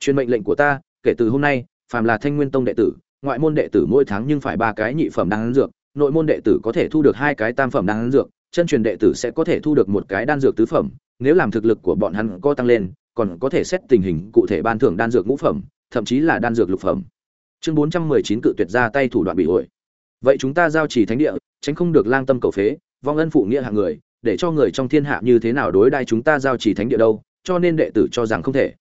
Truyền mệnh lệnh của ta, kể từ hôm nay, phàm là thanh nguyên tông đệ tử, ngoại môn đệ tử mỗi tháng nhưng phải ba cái nhị phẩm đan dược, nội môn đệ tử có thể thu được hai cái tam phẩm đan dược, chân truyền đệ tử sẽ có thể thu được một cái đan dược tứ phẩm nếu làm thực lực của bọn hắn có tăng lên, còn có thể xét tình hình cụ thể ban thưởng đan dược ngũ phẩm, thậm chí là đan dược lục phẩm. Chương bốn trăm mười chín cự tuyệt ra tay thủ đoạn bị ổi vậy chúng ta giao chỉ thánh địa, tránh không được lang tâm cầu phế, vong ân phụ nghĩa hạng người, để cho người trong thiên hạ như thế nào đối đai chúng ta giao chỉ thánh địa đâu, cho nên đệ tử cho rằng không thể.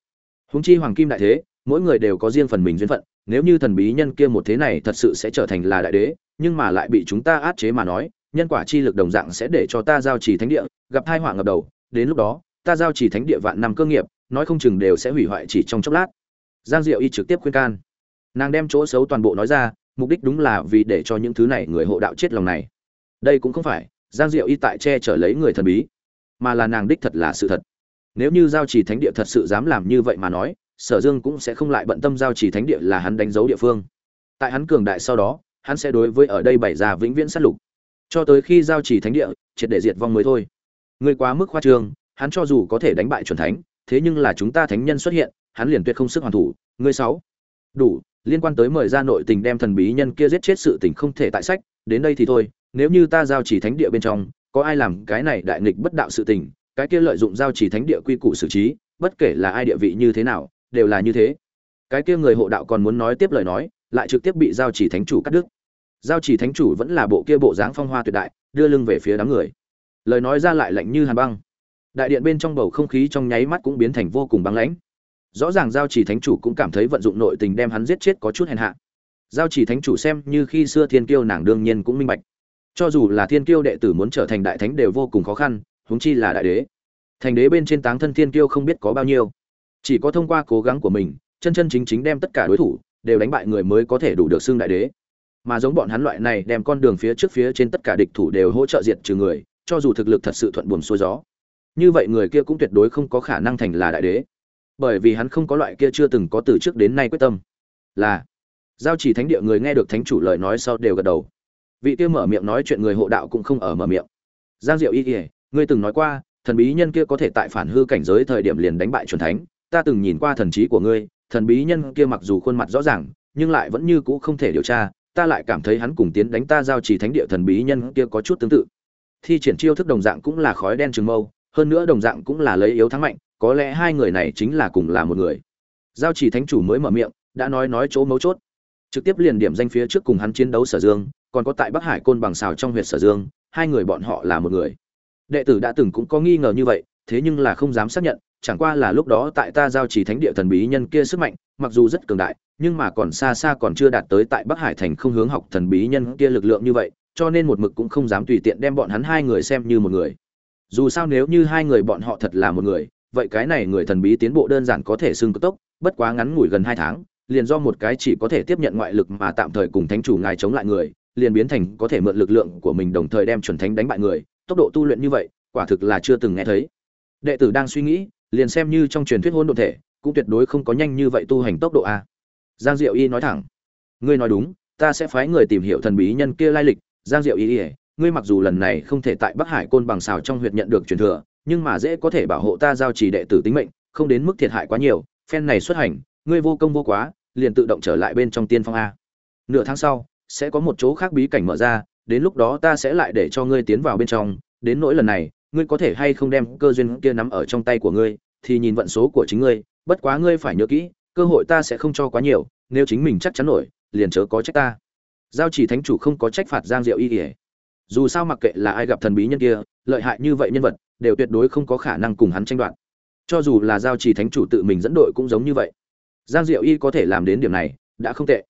Huống chi hoàng kim đại thế, mỗi người đều có riêng phần mình duyên phận, nếu như thần bí nhân kia một thế này thật sự sẽ trở thành là đại đế, nhưng mà lại bị chúng ta át chế mà nói, nhân quả chi lực đồng dạng sẽ để cho ta giao chỉ thánh địa, gặp tai họa ngập đầu đến lúc đó, ta giao chỉ thánh địa vạn năm cơ nghiệp, nói không chừng đều sẽ hủy hoại chỉ trong chốc lát. Giang diệu y trực tiếp khuyên can. Nàng đem chỗ xấu toàn bộ nói ra, mục đích đúng là vì để cho những thứ này người hộ đạo chết lòng này. Đây cũng không phải, giang diệu y tại che chở lấy người thần bí, mà là nàng đích thật là sự thật. Nếu như giao trì thánh địa thật sự dám làm như vậy mà nói, sở dương cũng sẽ không lại bận tâm giao trì thánh địa là hắn đánh dấu địa phương. Tại hắn cường đại sau đó, hắn sẽ đối với ở đây bày ra vĩnh viễn sát lục. Cho tới khi giao trì thánh địa, triệt để diệt vong mới thôi. Ngươi quá mức khoa trương, hắn cho dù có thể đánh bại chuẩn thánh, thế nhưng là chúng ta thánh nhân xuất hiện, hắn liền tuyệt không sức hoàn thủ. Ngươi sáu. Đủ, liên quan tới mời ra nội tình đem thần bí nhân kia giết chết sự tình không thể tại sách, đến đây thì thôi, nếu như ta giao chỉ thánh địa bên trong, có ai làm cái này đại nghịch bất đạo sự tình, cái kia lợi dụng giao chỉ thánh địa quy củ xử trí, bất kể là ai địa vị như thế nào, đều là như thế. Cái kia người hộ đạo còn muốn nói tiếp lời nói, lại trực tiếp bị giao chỉ thánh chủ cắt đứt. Giao chỉ thánh chủ vẫn là bộ kia bộ dáng phong hoa tuyệt đại, đưa lưng về phía đám người lời nói ra lại lạnh như hàn băng. Đại điện bên trong bầu không khí trong nháy mắt cũng biến thành vô cùng băng lãnh. Rõ ràng giao chỉ thánh chủ cũng cảm thấy vận dụng nội tình đem hắn giết chết có chút hèn hạ. Giao chỉ thánh chủ xem như khi xưa thiên kiêu nàng đương nhiên cũng minh bạch. Cho dù là thiên kiêu đệ tử muốn trở thành đại thánh đều vô cùng khó khăn, huống chi là đại đế. Thành đế bên trên táng thân thiên kiêu không biết có bao nhiêu. Chỉ có thông qua cố gắng của mình, chân chân chính chính đem tất cả đối thủ đều đánh bại người mới có thể đủ được xưng đại đế. Mà giống bọn hắn loại này đem con đường phía trước phía trên tất cả địch thủ đều hỗ trợ diệt trừ người cho dù thực lực thật sự thuận buồm xuôi gió, như vậy người kia cũng tuyệt đối không có khả năng thành là đại đế. Bởi vì hắn không có loại kia chưa từng có từ trước đến nay quyết tâm. Là, giao chỉ thánh địa người nghe được thánh chủ lời nói sau đều gật đầu. Vị kia mở miệng nói chuyện người hộ đạo cũng không ở mở miệng. Giang diệu y kỉa ngươi từng nói qua, thần bí nhân kia có thể tại phản hư cảnh giới thời điểm liền đánh bại truyền thánh. Ta từng nhìn qua thần trí của ngươi, thần bí nhân kia mặc dù khuôn mặt rõ ràng, nhưng lại vẫn như cũ không thể điều tra. Ta lại cảm thấy hắn cùng tiến đánh ta giao chỉ thánh địa thần bí nhân kia có chút tương tự thi triển chiêu thức đồng dạng cũng là khói đen trường mâu, hơn nữa đồng dạng cũng là lấy yếu thắng mạnh, có lẽ hai người này chính là cùng là một người. Giao chỉ thánh chủ mới mở miệng, đã nói nói chỗ mấu chốt. Trực tiếp liền điểm danh phía trước cùng hắn chiến đấu sở dương, còn có tại bắc hải côn bằng xào trong huyện sở dương, hai người bọn họ là một người. Đệ tử đã từng cũng có nghi ngờ như vậy, thế nhưng là không dám xác nhận, chẳng qua là lúc đó tại ta giao chỉ thánh địa thần bí nhân kia sức mạnh, mặc dù rất cường đại, nhưng mà còn xa xa còn chưa đạt tới tại bắc hải thành không hướng học thần bí nhân kia lực lượng như vậy cho nên một mực cũng không dám tùy tiện đem bọn hắn hai người xem như một người. Dù sao nếu như hai người bọn họ thật là một người, vậy cái này người thần bí tiến bộ đơn giản có thể xưng cực tốc, bất quá ngắn ngủi gần hai tháng, liền do một cái chỉ có thể tiếp nhận ngoại lực mà tạm thời cùng thánh chủ ngài chống lại người, liền biến thành có thể mượn lực lượng của mình đồng thời đem chuẩn thánh đánh bại người, tốc độ tu luyện như vậy, quả thực là chưa từng nghe thấy. Đệ tử đang suy nghĩ, liền xem như trong truyền thuyết hôn đ ộ thể, cũng tuyệt đối không có nhanh như vậy tu hành tốc độ a. Giang diệu y nói thẳng, ngươi nói đúng, ta sẽ phái người tìm hiểu thần bí nhân kia lai lịch giang diệu ý ỉa ngươi mặc dù lần này không thể tại bắc hải côn bằng xào trong huyện nhận được truyền thừa, nhưng mà dễ có thể bảo hộ ta giao trì đệ tử tính mệnh, không đến mức thiệt hại quá nhiều, phen này xuất hành, ngươi vô công vô quá, liền tự động trở lại bên trong tiên phong a. Nửa tháng sau, sẽ có một chỗ khác bí cảnh mở ra, đến lúc đó ta sẽ lại để cho ngươi tiến vào bên trong, đến nỗi lần này, ngươi có thể hay không đem cơ duyên kia nắm ở trong tay của ngươi, thì nhìn vận số của chính ngươi, bất quá ngươi phải nhớ kỹ, cơ hội ta sẽ không cho quá nhiều, nếu chính mình chắc chắn nổi, liền chớ có trách ta giao chỉ thánh chủ không có trách phạt giang diệu y ỉa dù sao mặc kệ là ai gặp thần bí nhân kia, lợi hại như vậy nhân vật, đều tuyệt đối không có khả năng cùng hắn tranh đoạt. Cho dù là giao Chỉ thánh chủ tự mình dẫn đội cũng giống như vậy. Giang diệu y có thể làm đến điểm này, đã không tệ.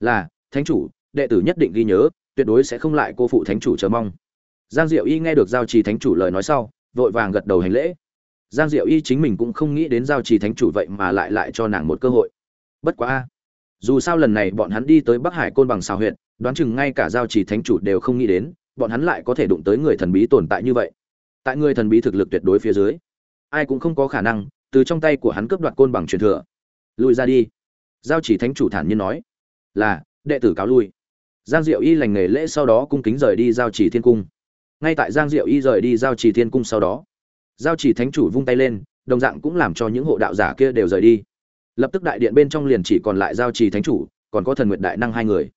Là, thánh chủ, đệ tử nhất định ghi nhớ, tuyệt đối sẽ không lại cô phụ thánh chủ chờ mong. Giang diệu y nghe được giao trì thánh chủ lời nói sau, vội vàng gật đầu hành lễ. Giang diệu y chính mình cũng không nghĩ đến giao trì thánh chủ vậy mà lại lại cho nàng một cơ hội. Bất quá a dù sao lần này bọn hắn đi tới bắc hải côn bằng xào huyện đoán chừng ngay cả giao trì thánh chủ đều không nghĩ đến, bọn hắn lại có thể đụng tới người thần bí tồn tại như vậy. Tại người thần bí thực lực tuyệt đối phía dưới, ai cũng không có khả năng từ trong tay của hắn cướp đoạt côn bằng truyền thừa. Lùi ra đi. Giao chỉ thánh chủ thản nhiên nói, là, đệ tử cáo lui. Giang diệu y lành nghề lễ sau đó cung kính rời đi giao chỉ thiên cung. Ngay tại giang diệu y rời đi giao chỉ thiên cung sau đó, giao chỉ thánh chủ vung tay lên, đồng dạng cũng làm cho những hộ đạo giả kia đều rời đi lập tức đại điện bên trong liền chỉ còn lại giao trì thánh chủ, còn có thần nguyện đại năng hai người.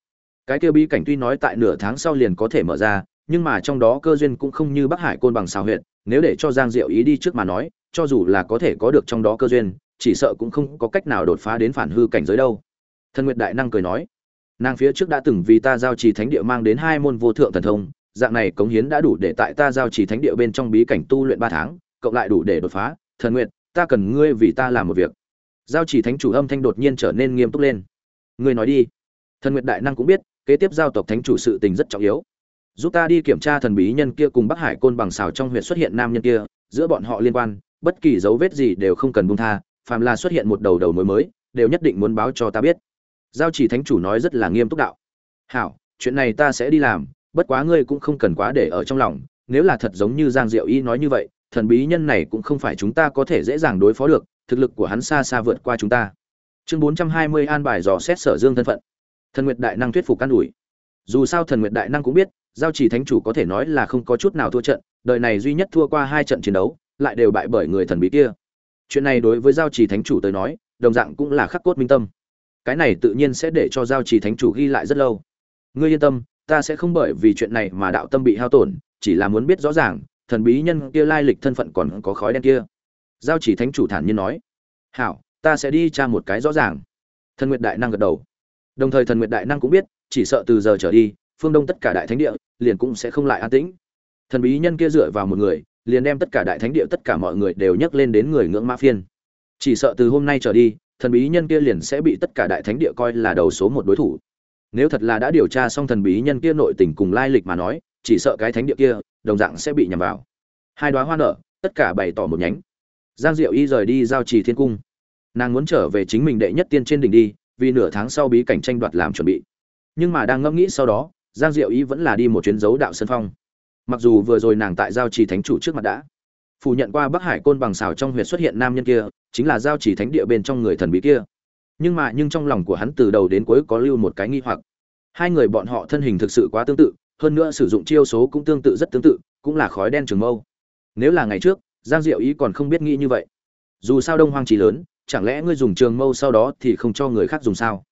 Cái kia bí cảnh tuy nói tại nửa tháng sau liền có thể mở ra, nhưng mà trong đó cơ duyên cũng không như bắc hải côn bằng xào huyện nếu để cho giang diệu ý đi trước mà nói, cho dù là có thể có được trong đó cơ duyên, chỉ sợ cũng không có cách nào đột phá đến phản hư cảnh giới đâu. Thần nguyệt đại năng cười nói, nàng phía trước đã từng vì ta giao trì thánh địa mang đến hai môn vô thượng thần thông, dạng này cống hiến đã đủ để tại ta giao trì thánh địa bên trong bí cảnh tu luyện ba tháng, cộng lại đủ để đột phá. Thần nguyệt ta cần ngươi vì ta làm một việc giao Chỉ thánh chủ âm thanh đột nhiên trở nên nghiêm túc lên. Ngươi nói đi. Thần nguyệt đại năng cũng biết, kế tiếp giao tộc thánh chủ sự tình rất trọng yếu. Giúp ta đi kiểm tra thần bí nhân kia cùng bắc hải côn bằng xào trong huyện xuất hiện nam nhân kia, giữa bọn họ liên quan, bất kỳ dấu vết gì đều không cần buông tha, phàm là xuất hiện một đầu đầu mối mới, đều nhất định muốn báo cho ta biết. Giao chỉ thánh chủ nói rất là nghiêm túc đạo. Hảo, chuyện này ta sẽ đi làm, bất quá ngươi cũng không cần quá để ở trong lòng, nếu là thật giống như giang diệu y nói như vậy, thần bí nhân này cũng không phải chúng ta có thể dễ dàng đối phó được thực lực của hắn xa xa vượt qua chúng ta. Chương bốn trăm hai mươi an bài dò xét sở dương thân phận. Thần nguyệt đại năng thuyết phục can ủi. Dù sao thần nguyệt đại năng cũng biết, giao chỉ thánh chủ có thể nói là không có chút nào thua trận, đời này duy nhất thua qua hai trận chiến đấu, lại đều bại bởi người thần bí kia. Chuyện này đối với giao chỉ thánh chủ tới nói, đồng dạng cũng là khắc cốt minh tâm. Cái này tự nhiên sẽ để cho giao chỉ thánh chủ ghi lại rất lâu. Ngươi yên tâm, ta sẽ không bởi vì chuyện này mà đạo tâm bị hao tổn, chỉ là muốn biết rõ ràng, thần bí nhân kia lai lịch thân phận còn có khói đen kia giao chỉ thánh chủ thản nhiên nói, hảo, ta sẽ đi tra một cái rõ ràng. Thần nguyệt đại năng gật đầu. Đồng thời thần nguyệt đại năng cũng biết, chỉ sợ từ giờ trở đi, phương đông tất cả đại thánh địa liền cũng sẽ không lại an tĩnh. Thần bí nhân kia dựa vào một người, liền đem tất cả đại thánh địa tất cả mọi người đều nhắc lên đến người ngưỡng mã phiên. Chỉ sợ từ hôm nay trở đi, thần bí nhân kia liền sẽ bị tất cả đại thánh địa coi là đầu số một đối thủ. Nếu thật là đã điều tra xong thần bí nhân kia nội tình cùng lai lịch mà nói, chỉ sợ cái thánh địa kia đồng dạng sẽ bị nhầm vào. Hai đoá hoa nở, tất cả bày tỏ một nhánh giang diệu y rời đi giao trì thiên cung. Nàng muốn trở về chính mình đệ nhất tiên trên đỉnh đi, vì nửa tháng sau bí cảnh tranh đoạt làm chuẩn bị. Nhưng mà đang ngẫm nghĩ sau đó, giang diệu y vẫn là đi một chuyến dấu đạo sân phong. Mặc dù vừa rồi nàng tại giao trì thánh chủ trước mặt đã phủ nhận qua bắc hải côn bằng xào trong huyệt xuất hiện nam nhân kia, chính là giao trì thánh địa bên trong người thần bí kia. Nhưng mà nhưng trong lòng của hắn từ đầu đến cuối có lưu một cái nghi hoặc. Hai người bọn họ thân hình thực sự quá tương tự, hơn nữa sử dụng chiêu số cũng tương tự rất tương tự, cũng là khói đen trường mâu. Nếu là ngày trước giang diệu ý còn không biết nghĩ như vậy. Dù sao đông hoang trí lớn, chẳng lẽ ngươi dùng trường mâu sau đó thì không cho người khác dùng sao?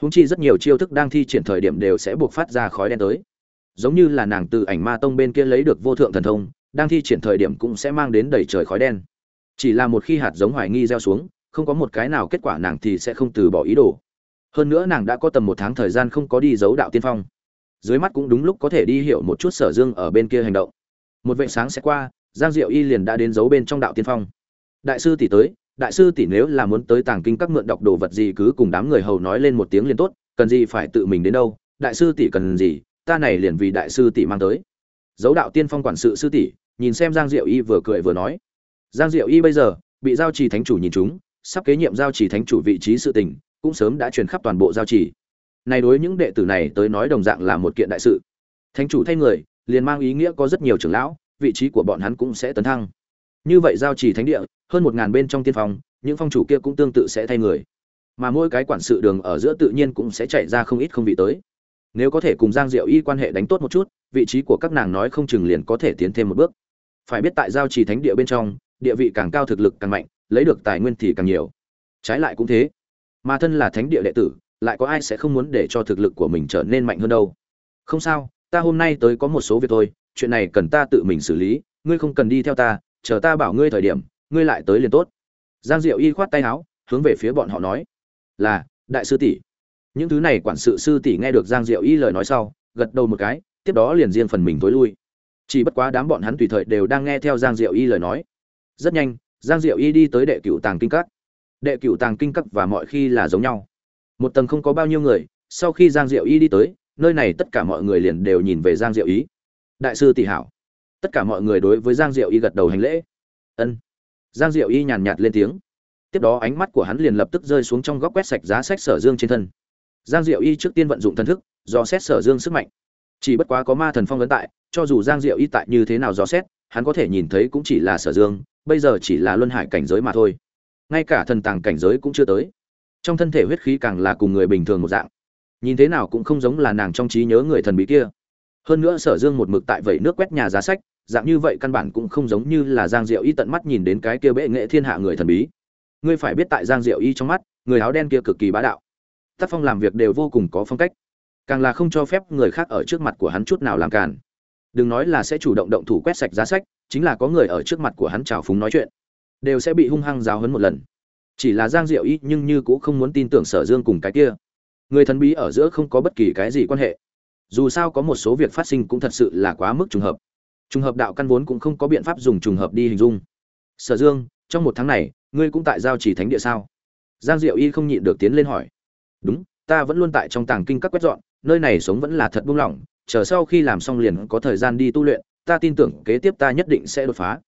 Húng chi rất nhiều chiêu thức đang thi triển thời điểm đều sẽ buộc phát ra khói đen tới. Giống như là nàng từ ảnh ma tông bên kia lấy được vô thượng thần thông, đang thi triển thời điểm cũng sẽ mang đến đầy trời khói đen. Chỉ là một khi hạt giống hoài nghi gieo xuống, không có một cái nào kết quả nàng thì sẽ không từ bỏ ý đồ. Hơn nữa nàng đã có tầm một tháng thời gian không có đi giấu đạo tiên phong. Dưới mắt cũng đúng lúc có thể đi hiểu một chút sở dương ở bên kia hành động. Một vệ sáng sẽ qua giang diệu y liền đã đến giấu bên trong đạo tiên phong. Đại sư tỷ tới, đại sư tỷ nếu là muốn tới tàng kinh các mượn đọc đồ vật gì cứ cùng đám người hầu nói lên một tiếng liền tốt, cần gì phải tự mình đến đâu, đại sư tỷ cần gì, ta này liền vì đại sư tỷ mang tới. Dấu đạo tiên phong quản sự sư tỷ, nhìn xem giang diệu y vừa cười vừa nói. Giang diệu y bây giờ, bị giao trì thánh chủ nhìn chúng, sắp kế nhiệm giao trì thánh chủ vị trí sự tình, cũng sớm đã truyền khắp toàn bộ giao trì. Này đối những đệ tử này tới nói đồng dạng là một kiện đại sự. Thánh chủ thay người, liền mang ý nghĩa có rất nhiều trưởng lão vị trí của bọn hắn cũng sẽ tấn thăng. Như vậy giao Chỉ thánh địa, hơn một ngàn bên trong tiên phòng những phong chủ kia cũng tương tự sẽ thay người. Mà mỗi cái quản sự đường ở giữa tự nhiên cũng sẽ chạy ra không ít không vị tới. Nếu có thể cùng giang diệu y quan hệ đánh tốt một chút, vị trí của các nàng nói không chừng liền có thể tiến thêm một bước. Phải biết tại giao trì thánh địa bên trong, địa vị càng cao thực lực càng mạnh, lấy được tài nguyên thì càng nhiều. Trái lại cũng thế. Mà thân là thánh địa đệ tử, lại có ai sẽ không muốn để cho thực lực của mình trở nên mạnh hơn đâu? Không sao, ta hôm nay tới có một số việc thôi chuyện này cần ta tự mình xử lý, ngươi không cần đi theo ta, chờ ta bảo ngươi thời điểm, ngươi lại tới liền tốt. Giang diệu y khoát tay áo, hướng về phía bọn họ nói, là, đại sư tỷ. Những thứ này quản sự sư tỷ nghe được giang diệu y lời nói sau, gật đầu một cái, tiếp đó liền riêng phần mình tối lui. Chỉ bất quá đám bọn hắn tùy thời đều đang nghe theo giang diệu y lời nói. Rất nhanh, giang diệu y đi tới đệ cựu tàng kinh các. Đệ cựu tàng kinh các và mọi khi là giống nhau. Một tầng không có bao nhiêu người, sau khi giang diệu y đi tới, nơi này tất cả mọi người liền đều nhìn về giang diệu y đại sư tỷ hảo. Tất cả mọi người đối với giang diệu y gật đầu hành lễ. Ân. Giang diệu y nhàn nhạt lên tiếng. Tiếp đó ánh mắt của hắn liền lập tức rơi xuống trong góc quét sạch giá sách sở dương trên thân. Giang diệu y trước tiên vận dụng thần thức do xét sở dương sức mạnh. Chỉ bất quá có ma thần phong vấn tại, cho dù giang diệu y tại như thế nào do xét, hắn có thể nhìn thấy cũng chỉ là sở dương, bây giờ chỉ là luân hải cảnh giới mà thôi. Ngay cả thần tàng cảnh giới cũng chưa tới. Trong thân thể huyết khí càng là cùng người bình thường một dạng. Nhìn thế nào cũng không giống là nàng trong trí nhớ người thần bí kia hơn nữa sở dương một mực tại vẩy nước quét nhà giá sách, dạng như vậy căn bản cũng không giống như là giang diệu y tận mắt nhìn đến cái kia bệ nghệ thiên hạ người thần bí. Ngươi phải biết tại giang diệu y trong mắt, người áo đen kia cực kỳ bá đạo. Tác phong làm việc đều vô cùng có phong cách. Càng là không cho phép người khác ở trước mặt của hắn chút nào làm cản đừng nói là sẽ chủ động động thủ quét sạch giá sách, chính là có người ở trước mặt của hắn trào phúng nói chuyện, đều sẽ bị hung hăng giáo hấn một lần. Chỉ là giang diệu y nhưng như cũng không muốn tin tưởng sở dương cùng cái kia. Người thần bí ở giữa không có bất kỳ cái gì quan hệ dù sao có một số việc phát sinh cũng thật sự là quá mức trùng hợp. Trùng hợp đạo căn vốn cũng không có biện pháp dùng trùng hợp đi hình dung. Sở dương, trong một tháng này, ngươi cũng tại giao chỉ thánh địa sao? Giang diệu y không nhịn được tiến lên hỏi. Đúng, ta vẫn luôn tại trong tàng kinh các quét dọn, nơi này sống vẫn là thật buông lỏng, chờ sau khi làm xong liền có thời gian đi tu luyện, ta tin tưởng kế tiếp ta nhất định sẽ đột phá.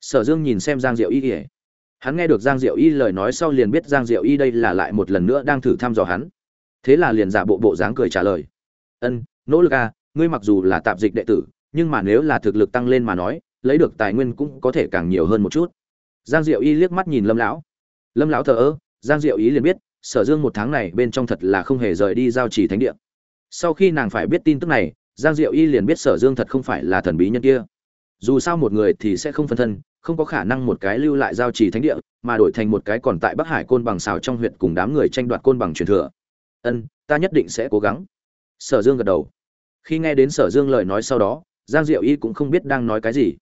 Sở dương nhìn xem giang diệu y kể hắn nghe được giang diệu y lời nói sau liền biết giang diệu y đây là lại một lần nữa đang thử thăm dò hắn. Thế là liền giả bộ bộ dáng cười trả lời. Ân nỗ lực à ngươi mặc dù là tạp dịch đệ tử, nhưng mà nếu là thực lực tăng lên mà nói, lấy được tài nguyên cũng có thể càng nhiều hơn một chút. Giang diệu y liếc mắt nhìn lâm lão. Lâm lão thờ ơ, giang diệu y liền biết, sở dương một tháng này bên trong thật là không hề rời đi giao trì thánh địa. Sau khi nàng phải biết tin tức này, giang diệu y liền biết sở dương thật không phải là thần bí nhân kia. Dù sao một người thì sẽ không phân thân, không có khả năng một cái lưu lại giao trì thánh địa, mà đổi thành một cái còn tại bắc hải côn bằng xào trong huyện cùng đám người tranh đoạt côn bằng truyền thừa. Ân, ta nhất định sẽ cố gắng sở dương gật đầu. Khi nghe đến sở dương lời nói sau đó, giang diệu y cũng không biết đang nói cái gì.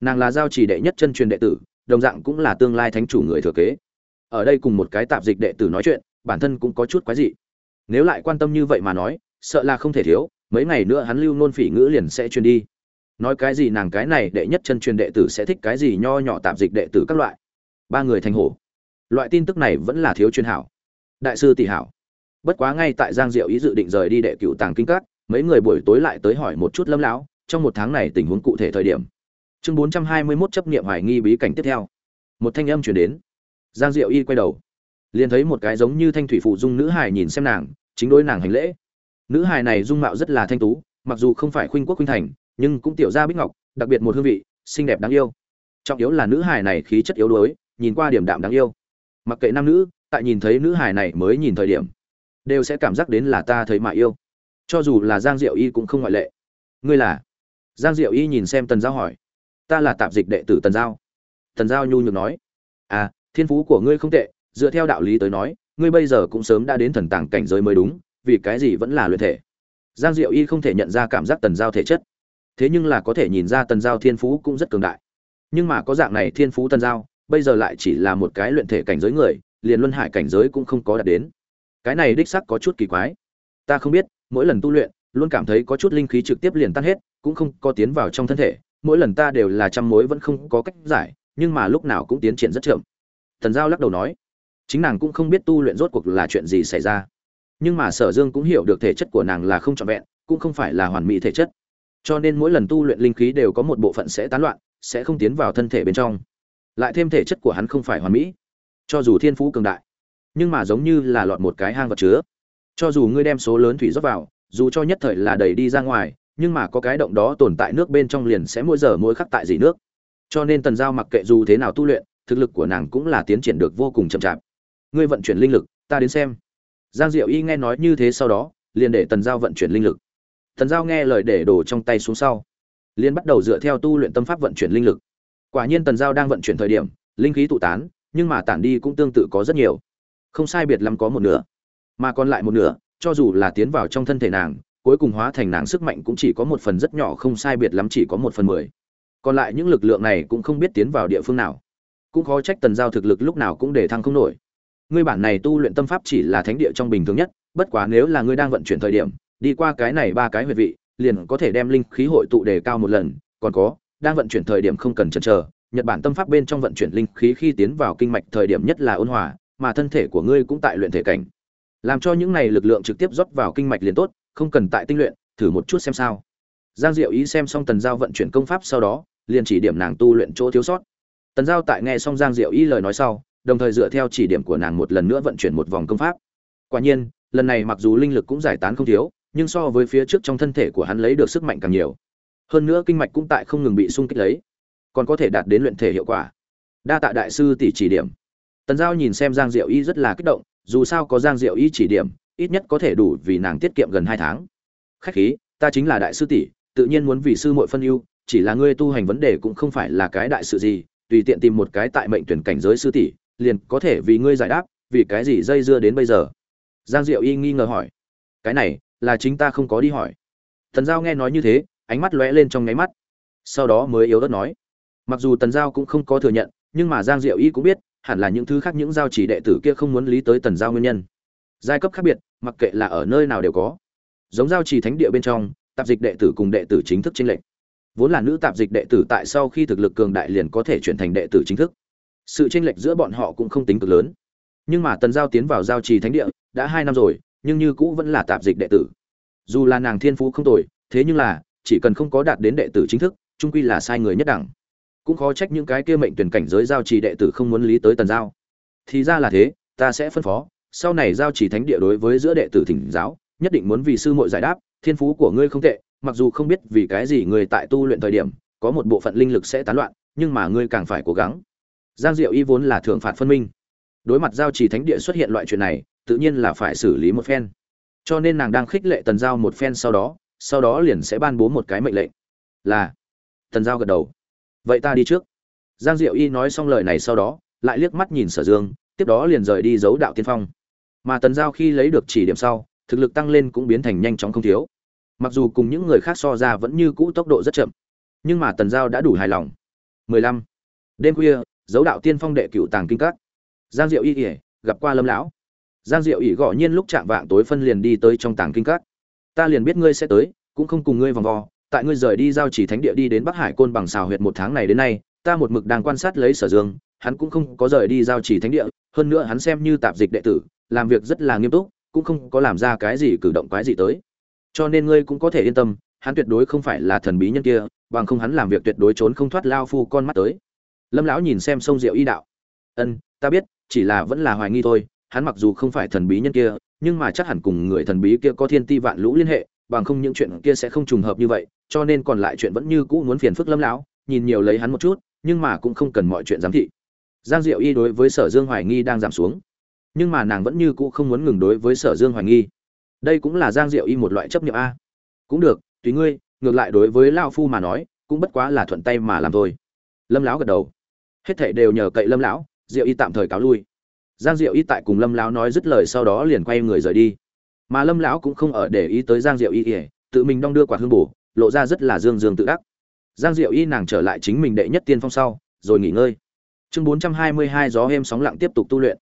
Nàng là giao trì đệ nhất chân truyền đệ tử, đồng dạng cũng là tương lai thánh chủ người thừa kế. Ở đây cùng một cái tạp dịch đệ tử nói chuyện, bản thân cũng có chút quái dị. Nếu lại quan tâm như vậy mà nói, sợ là không thể thiếu, mấy ngày nữa hắn lưu nôn phỉ ngữ liền sẽ truyền đi. Nói cái gì nàng cái này đệ nhất chân truyền đệ tử sẽ thích cái gì nho nhỏ tạp dịch đệ tử các loại. Ba người thành hổ. Loại tin tức này vẫn là thiếu chuyên hảo. Đại sư tỷ hảo bất quá ngay tại giang diệu ý dự định rời đi đệ cựu tàng kinh các, mấy người buổi tối lại tới hỏi một chút lâm lão, trong một tháng này tình huống cụ thể thời điểm. Chương bốn trăm hai mươi 421 chấp niệm hoài nghi bí cảnh tiếp theo. Một thanh âm truyền đến. Giang diệu y quay đầu. Liền thấy một cái giống như thanh thủy phụ dung nữ hài nhìn xem nàng, chính đối nàng hành lễ. Nữ hài này dung mạo rất là thanh tú, mặc dù không phải khuynh quốc khuynh thành, nhưng cũng tiểu ra bích ngọc, đặc biệt một hương vị, xinh đẹp đáng yêu. Trọng yếu là nữ hài này khí chất yếu đuối, nhìn qua điểm đạm đáng yêu. Mặc kệ nam nữ, tại nhìn thấy nữ hài này mới nhìn thời điểm đều sẽ cảm giác đến là ta thấy mà yêu. Cho dù là giang diệu y cũng không ngoại lệ. Ngươi là? Giang diệu y nhìn xem tần giao hỏi. Ta là tạp dịch đệ tử tần giao. Tần giao nhu nhược nói. À thiên phú của ngươi không tệ, dựa theo đạo lý tới nói, ngươi bây giờ cũng sớm đã đến thần tàng cảnh giới mới đúng, vì cái gì vẫn là luyện thể? Giang diệu y không thể nhận ra cảm giác tần giao thể chất. Thế nhưng là có thể nhìn ra tần giao thiên phú cũng rất cường đại. Nhưng mà có dạng này thiên phú tần giao, bây giờ lại chỉ là một cái luyện thể cảnh giới người, liền luân hải cảnh giới cũng không có đạt đến cái này đích sắc có chút kỳ quái. Ta không biết, mỗi lần tu luyện, luôn cảm thấy có chút linh khí trực tiếp liền tan hết, cũng không có tiến vào trong thân thể. Mỗi lần ta đều là trăm mối vẫn không có cách giải, nhưng mà lúc nào cũng tiến triển rất chậm. Thần giao lắc đầu nói, chính nàng cũng không biết tu luyện rốt cuộc là chuyện gì xảy ra. Nhưng mà sở dương cũng hiểu được thể chất của nàng là không trọn vẹn, cũng không phải là hoàn mỹ thể chất. Cho nên mỗi lần tu luyện linh khí đều có một bộ phận sẽ tán loạn, sẽ không tiến vào thân thể bên trong. Lại thêm thể chất của hắn không phải hoàn mỹ. Cho dù thiên phú cường đại nhưng mà giống như là lọt một cái hang vật chứa. Cho dù ngươi đem số lớn thủy rót vào, dù cho nhất thời là đẩy đi ra ngoài, nhưng mà có cái động đó tồn tại nước bên trong liền sẽ mỗi giờ mỗi khắc tại dị nước. Cho nên tần giao mặc kệ dù thế nào tu luyện, thực lực của nàng cũng là tiến triển được vô cùng chậm chạp. Ngươi vận chuyển linh lực, ta đến xem. Giang diệu y nghe nói như thế sau đó, liền để tần giao vận chuyển linh lực. Tần giao nghe lời để đổ trong tay xuống sau, liền bắt đầu dựa theo tu luyện tâm pháp vận chuyển linh lực. Quả nhiên tần giao đang vận chuyển thời điểm, linh khí tụ tán, nhưng mà tản đi cũng tương tự có rất nhiều không sai biệt lắm có một nửa. Mà còn lại một nửa cho dù là tiến vào trong thân thể nàng cuối cùng hóa thành nàng sức mạnh cũng chỉ có một phần rất nhỏ không sai biệt lắm chỉ có một phần mười. Còn lại những lực lượng này cũng không biết tiến vào địa phương nào. Cũng khó trách tần giao thực lực lúc nào cũng để thăng không nổi. Ngươi bản này tu luyện tâm pháp chỉ là thánh địa trong bình thường nhất bất quá nếu là ngươi đang vận chuyển thời điểm đi qua cái này ba cái huyệt vị liền có thể đem linh khí hội tụ đề cao một lần. Còn có đang vận chuyển thời điểm không cần chần chờ Nhật Bản tâm pháp bên trong vận chuyển linh khí khi tiến vào kinh mạch thời điểm nhất là ôn hòa, mà thân thể của ngươi cũng tại luyện thể cảnh. Làm cho những này lực lượng trực tiếp rót vào kinh mạch liền tốt, không cần tại tinh luyện, thử một chút xem sao. Giang Diệu ý xem xong Tần Giao vận chuyển công pháp sau đó, liền chỉ điểm nàng tu luyện chỗ thiếu sót. Tần Giao tại nghe xong Giang Diệu ý lời nói sau, đồng thời dựa theo chỉ điểm của nàng một lần nữa vận chuyển một vòng công pháp. Quả nhiên, lần này mặc dù linh lực cũng giải tán không thiếu, nhưng so với phía trước trong thân thể của hắn lấy được sức mạnh càng nhiều. Hơn nữa kinh mạch cũng tại không ngừng bị xung kích lấy, còn có thể đạt đến luyện thể hiệu quả. Đa tạ đại sư tỷ chỉ điểm. Tần Giao nhìn xem Giang Diệu Y rất là kích động, dù sao có Giang Diệu Y chỉ điểm, ít nhất có thể đủ vì nàng tiết kiệm gần hai tháng. Khách khí, ta chính là đại sư tỷ, tự nhiên muốn vì sư muội phân ưu, chỉ là ngươi tu hành vấn đề cũng không phải là cái đại sự gì, tùy tiện tìm một cái tại mệnh tuyển cảnh giới sư tỷ, liền có thể vì ngươi giải đáp, vì cái gì dây dưa đến bây giờ. Giang Diệu Y nghi ngờ hỏi. Cái này, là chính ta không có đi hỏi. Tần Giao nghe nói như thế, ánh mắt lóe lên trong nháy mắt. Sau đó mới yếu ớt nói, mặc dù Tần Giao cũng không có thừa nhận, nhưng mà Giang Diệu Y cũng biết, hẳn là những thứ khác những giao chỉ đệ tử kia không muốn lý tới Tần Giao nguyên nhân. Giai cấp khác biệt, mặc kệ là ở nơi nào đều có. Giống giao chỉ thánh địa bên trong, tạp dịch đệ tử cùng đệ tử chính thức chênh lệch. Vốn là nữ tạp dịch đệ tử tại sau khi thực lực cường đại liền có thể chuyển thành đệ tử chính thức. Sự chênh lệch giữa bọn họ cũng không tính cực lớn. Nhưng mà Tần Giao tiến vào giao trì thánh địa đã hai năm rồi, nhưng như cũ vẫn là tạp dịch đệ tử. Dù là nàng thiên phú không tồi, thế nhưng là chỉ cần không có đạt đến đệ tử chính thức, trung quy là sai người nhất đẳng. Cũng khó trách những cái kia mệnh tuyển cảnh giới giao trì đệ tử không muốn lý tới Tần Giao. Thì ra là thế, ta sẽ phân phó, sau này giao trì thánh địa đối với giữa đệ tử thỉnh giáo, nhất định muốn vì sư muội giải đáp, thiên phú của ngươi không tệ, mặc dù không biết vì cái gì người tại tu luyện thời điểm có một bộ phận linh lực sẽ tán loạn nhưng mà ngươi càng phải cố gắng. Giang diệu y vốn là thượng phạt phân minh. Đối mặt giao trì thánh địa xuất hiện loại chuyện này tự nhiên là phải xử lý một phen. Cho nên nàng đang khích lệ tần giao một phen sau đó sau đó liền sẽ ban bố một cái mệnh lệnh. Là tần giao gật đầu vậy ta đi trước. Giang diệu y nói xong lời này sau đó, lại liếc mắt nhìn sở dương, tiếp đó liền rời đi giấu đạo tiên phong. Mà tần giao khi lấy được chỉ điểm sau, thực lực tăng lên cũng biến thành nhanh chóng không thiếu. Mặc dù cùng những người khác so ra vẫn như cũ tốc độ rất chậm, nhưng mà tần giao đã đủ hài lòng. 15. đêm khuya dấu đạo tiên phong đệ cựu tàng kinh các. Giang diệu y ỉa gặp qua lâm lão. Giang diệu ỉ gõ nhiên lúc chạm vạng tối phân liền đi tới trong tàng kinh các. Ta liền biết ngươi sẽ tới, cũng không cùng ngươi vòng vo tại ngươi rời đi giao chỉ thánh địa đi đến bắc hải côn bằng xào huyệt một tháng này đến nay, ta một mực đang quan sát lấy sở dương, hắn cũng không có rời đi giao chỉ thánh địa, hơn nữa hắn xem như tạp dịch đệ tử, làm việc rất là nghiêm túc, cũng không có làm ra cái gì cử động quái gì tới. Cho nên ngươi cũng có thể yên tâm, hắn tuyệt đối không phải là thần bí nhân kia, bằng không hắn làm việc tuyệt đối trốn không thoát lao phu con mắt tới. Lâm lão nhìn xem sông diệu y đạo. Ân, ta biết, chỉ là vẫn là hoài nghi thôi, hắn mặc dù không phải thần bí nhân kia, nhưng mà chắc hẳn cùng người thần bí kia có thiên ti vạn lũ liên hệ, bằng không những chuyện kia sẽ không trùng hợp như vậy cho nên còn lại chuyện vẫn như cũ muốn phiền phức lâm lão, nhìn nhiều lấy hắn một chút, nhưng mà cũng không cần mọi chuyện giám thị. Giang diệu y đối với sở dương hoài nghi đang giảm xuống. Nhưng mà nàng vẫn như cũ không muốn ngừng đối với sở dương hoài nghi. Đây cũng là giang diệu y một loại chấp nhận a. Cũng được, tùy ngươi, ngược lại đối với lao phu mà nói, cũng bất quá là thuận tay mà làm thôi. Lâm lão gật đầu. Hết thảy đều nhờ cậy lâm lão, diệu y tạm thời cáo lui. Giang diệu y tại cùng lâm lão nói dứt lời sau đó liền quay người rời đi. Mà lâm lão cũng không ở để ý tới giang diệu y ỉa tự mình đong đưa quả hương bổ lộ ra rất là dương dương tự đắc giang diệu y nàng trở lại chính mình đệ nhất tiên phong sau rồi nghỉ ngơi chương bốn trăm hai mươi hai gió êm sóng lặng tiếp tục tu luyện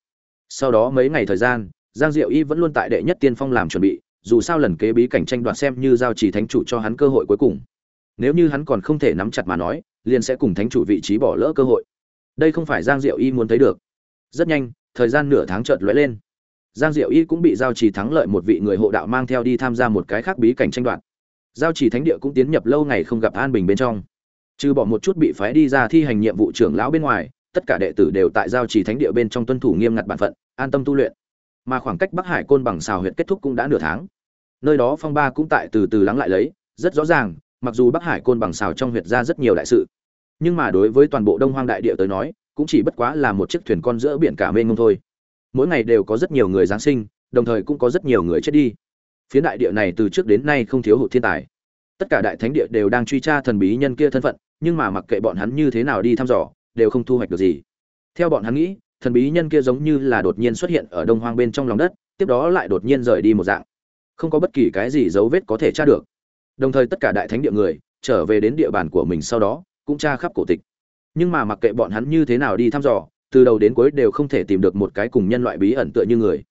sau đó mấy ngày thời gian Giang Diệu Y vẫn luôn tại đệ nhất tiên phong làm chuẩn bị, dù sao lần kế bí cảnh tranh đoạt xem như giao chỉ thánh chủ cho hắn cơ hội cuối cùng. Nếu như hắn còn không thể nắm chặt mà nói, liền sẽ cùng thánh chủ vị trí bỏ lỡ cơ hội. Đây không phải Giang Diệu Y muốn thấy được. Rất nhanh, thời gian nửa tháng chợt lóe lên. Giang Diệu Y cũng bị giao trì thắng lợi một vị người hộ đạo mang theo đi tham gia một cái khác bí cảnh tranh đoạt. Giao chỉ thánh địa cũng tiến nhập lâu ngày không gặp an bình bên trong. Trừ bỏ một chút bị phái đi ra thi hành nhiệm vụ trưởng lão bên ngoài, tất cả đệ tử đều tại giao chỉ thánh địa bên trong tuân thủ nghiêm ngặt bản phận, an tâm tu luyện. Mà khoảng cách bắc hải côn bằng xào huyện kết thúc cũng đã nửa tháng. Nơi đó phong ba cũng tại từ từ lắng lại lấy rất rõ ràng mặc dù bắc hải côn bằng xào trong huyện ra rất nhiều đại sự nhưng mà đối với toàn bộ đông hoang đại địa tới nói cũng chỉ bất quá là một chiếc thuyền con giữa biển cả mênh ngông thôi. Mỗi ngày đều có rất nhiều người giáng sinh đồng thời cũng có rất nhiều người chết đi phía đại địa này từ trước đến nay không thiếu hụt thiên tài. Tất cả đại thánh địa đều đang truy tra thần bí nhân kia thân phận, nhưng mà mặc kệ bọn hắn như thế nào đi thăm dò, đều không thu hoạch được gì. Theo bọn hắn nghĩ, thần bí nhân kia giống như là đột nhiên xuất hiện ở đông hoang bên trong lòng đất, tiếp đó lại đột nhiên rời đi một dạng. Không có bất kỳ cái gì dấu vết có thể tra được. Đồng thời tất cả đại thánh địa người, trở về đến địa bàn của mình sau đó, cũng tra khắp cổ tịch. Nhưng mà mặc kệ bọn hắn như thế nào đi thăm dò, từ đầu đến cuối đều không thể tìm được một cái cùng nhân loại bí ẩn tựa như người.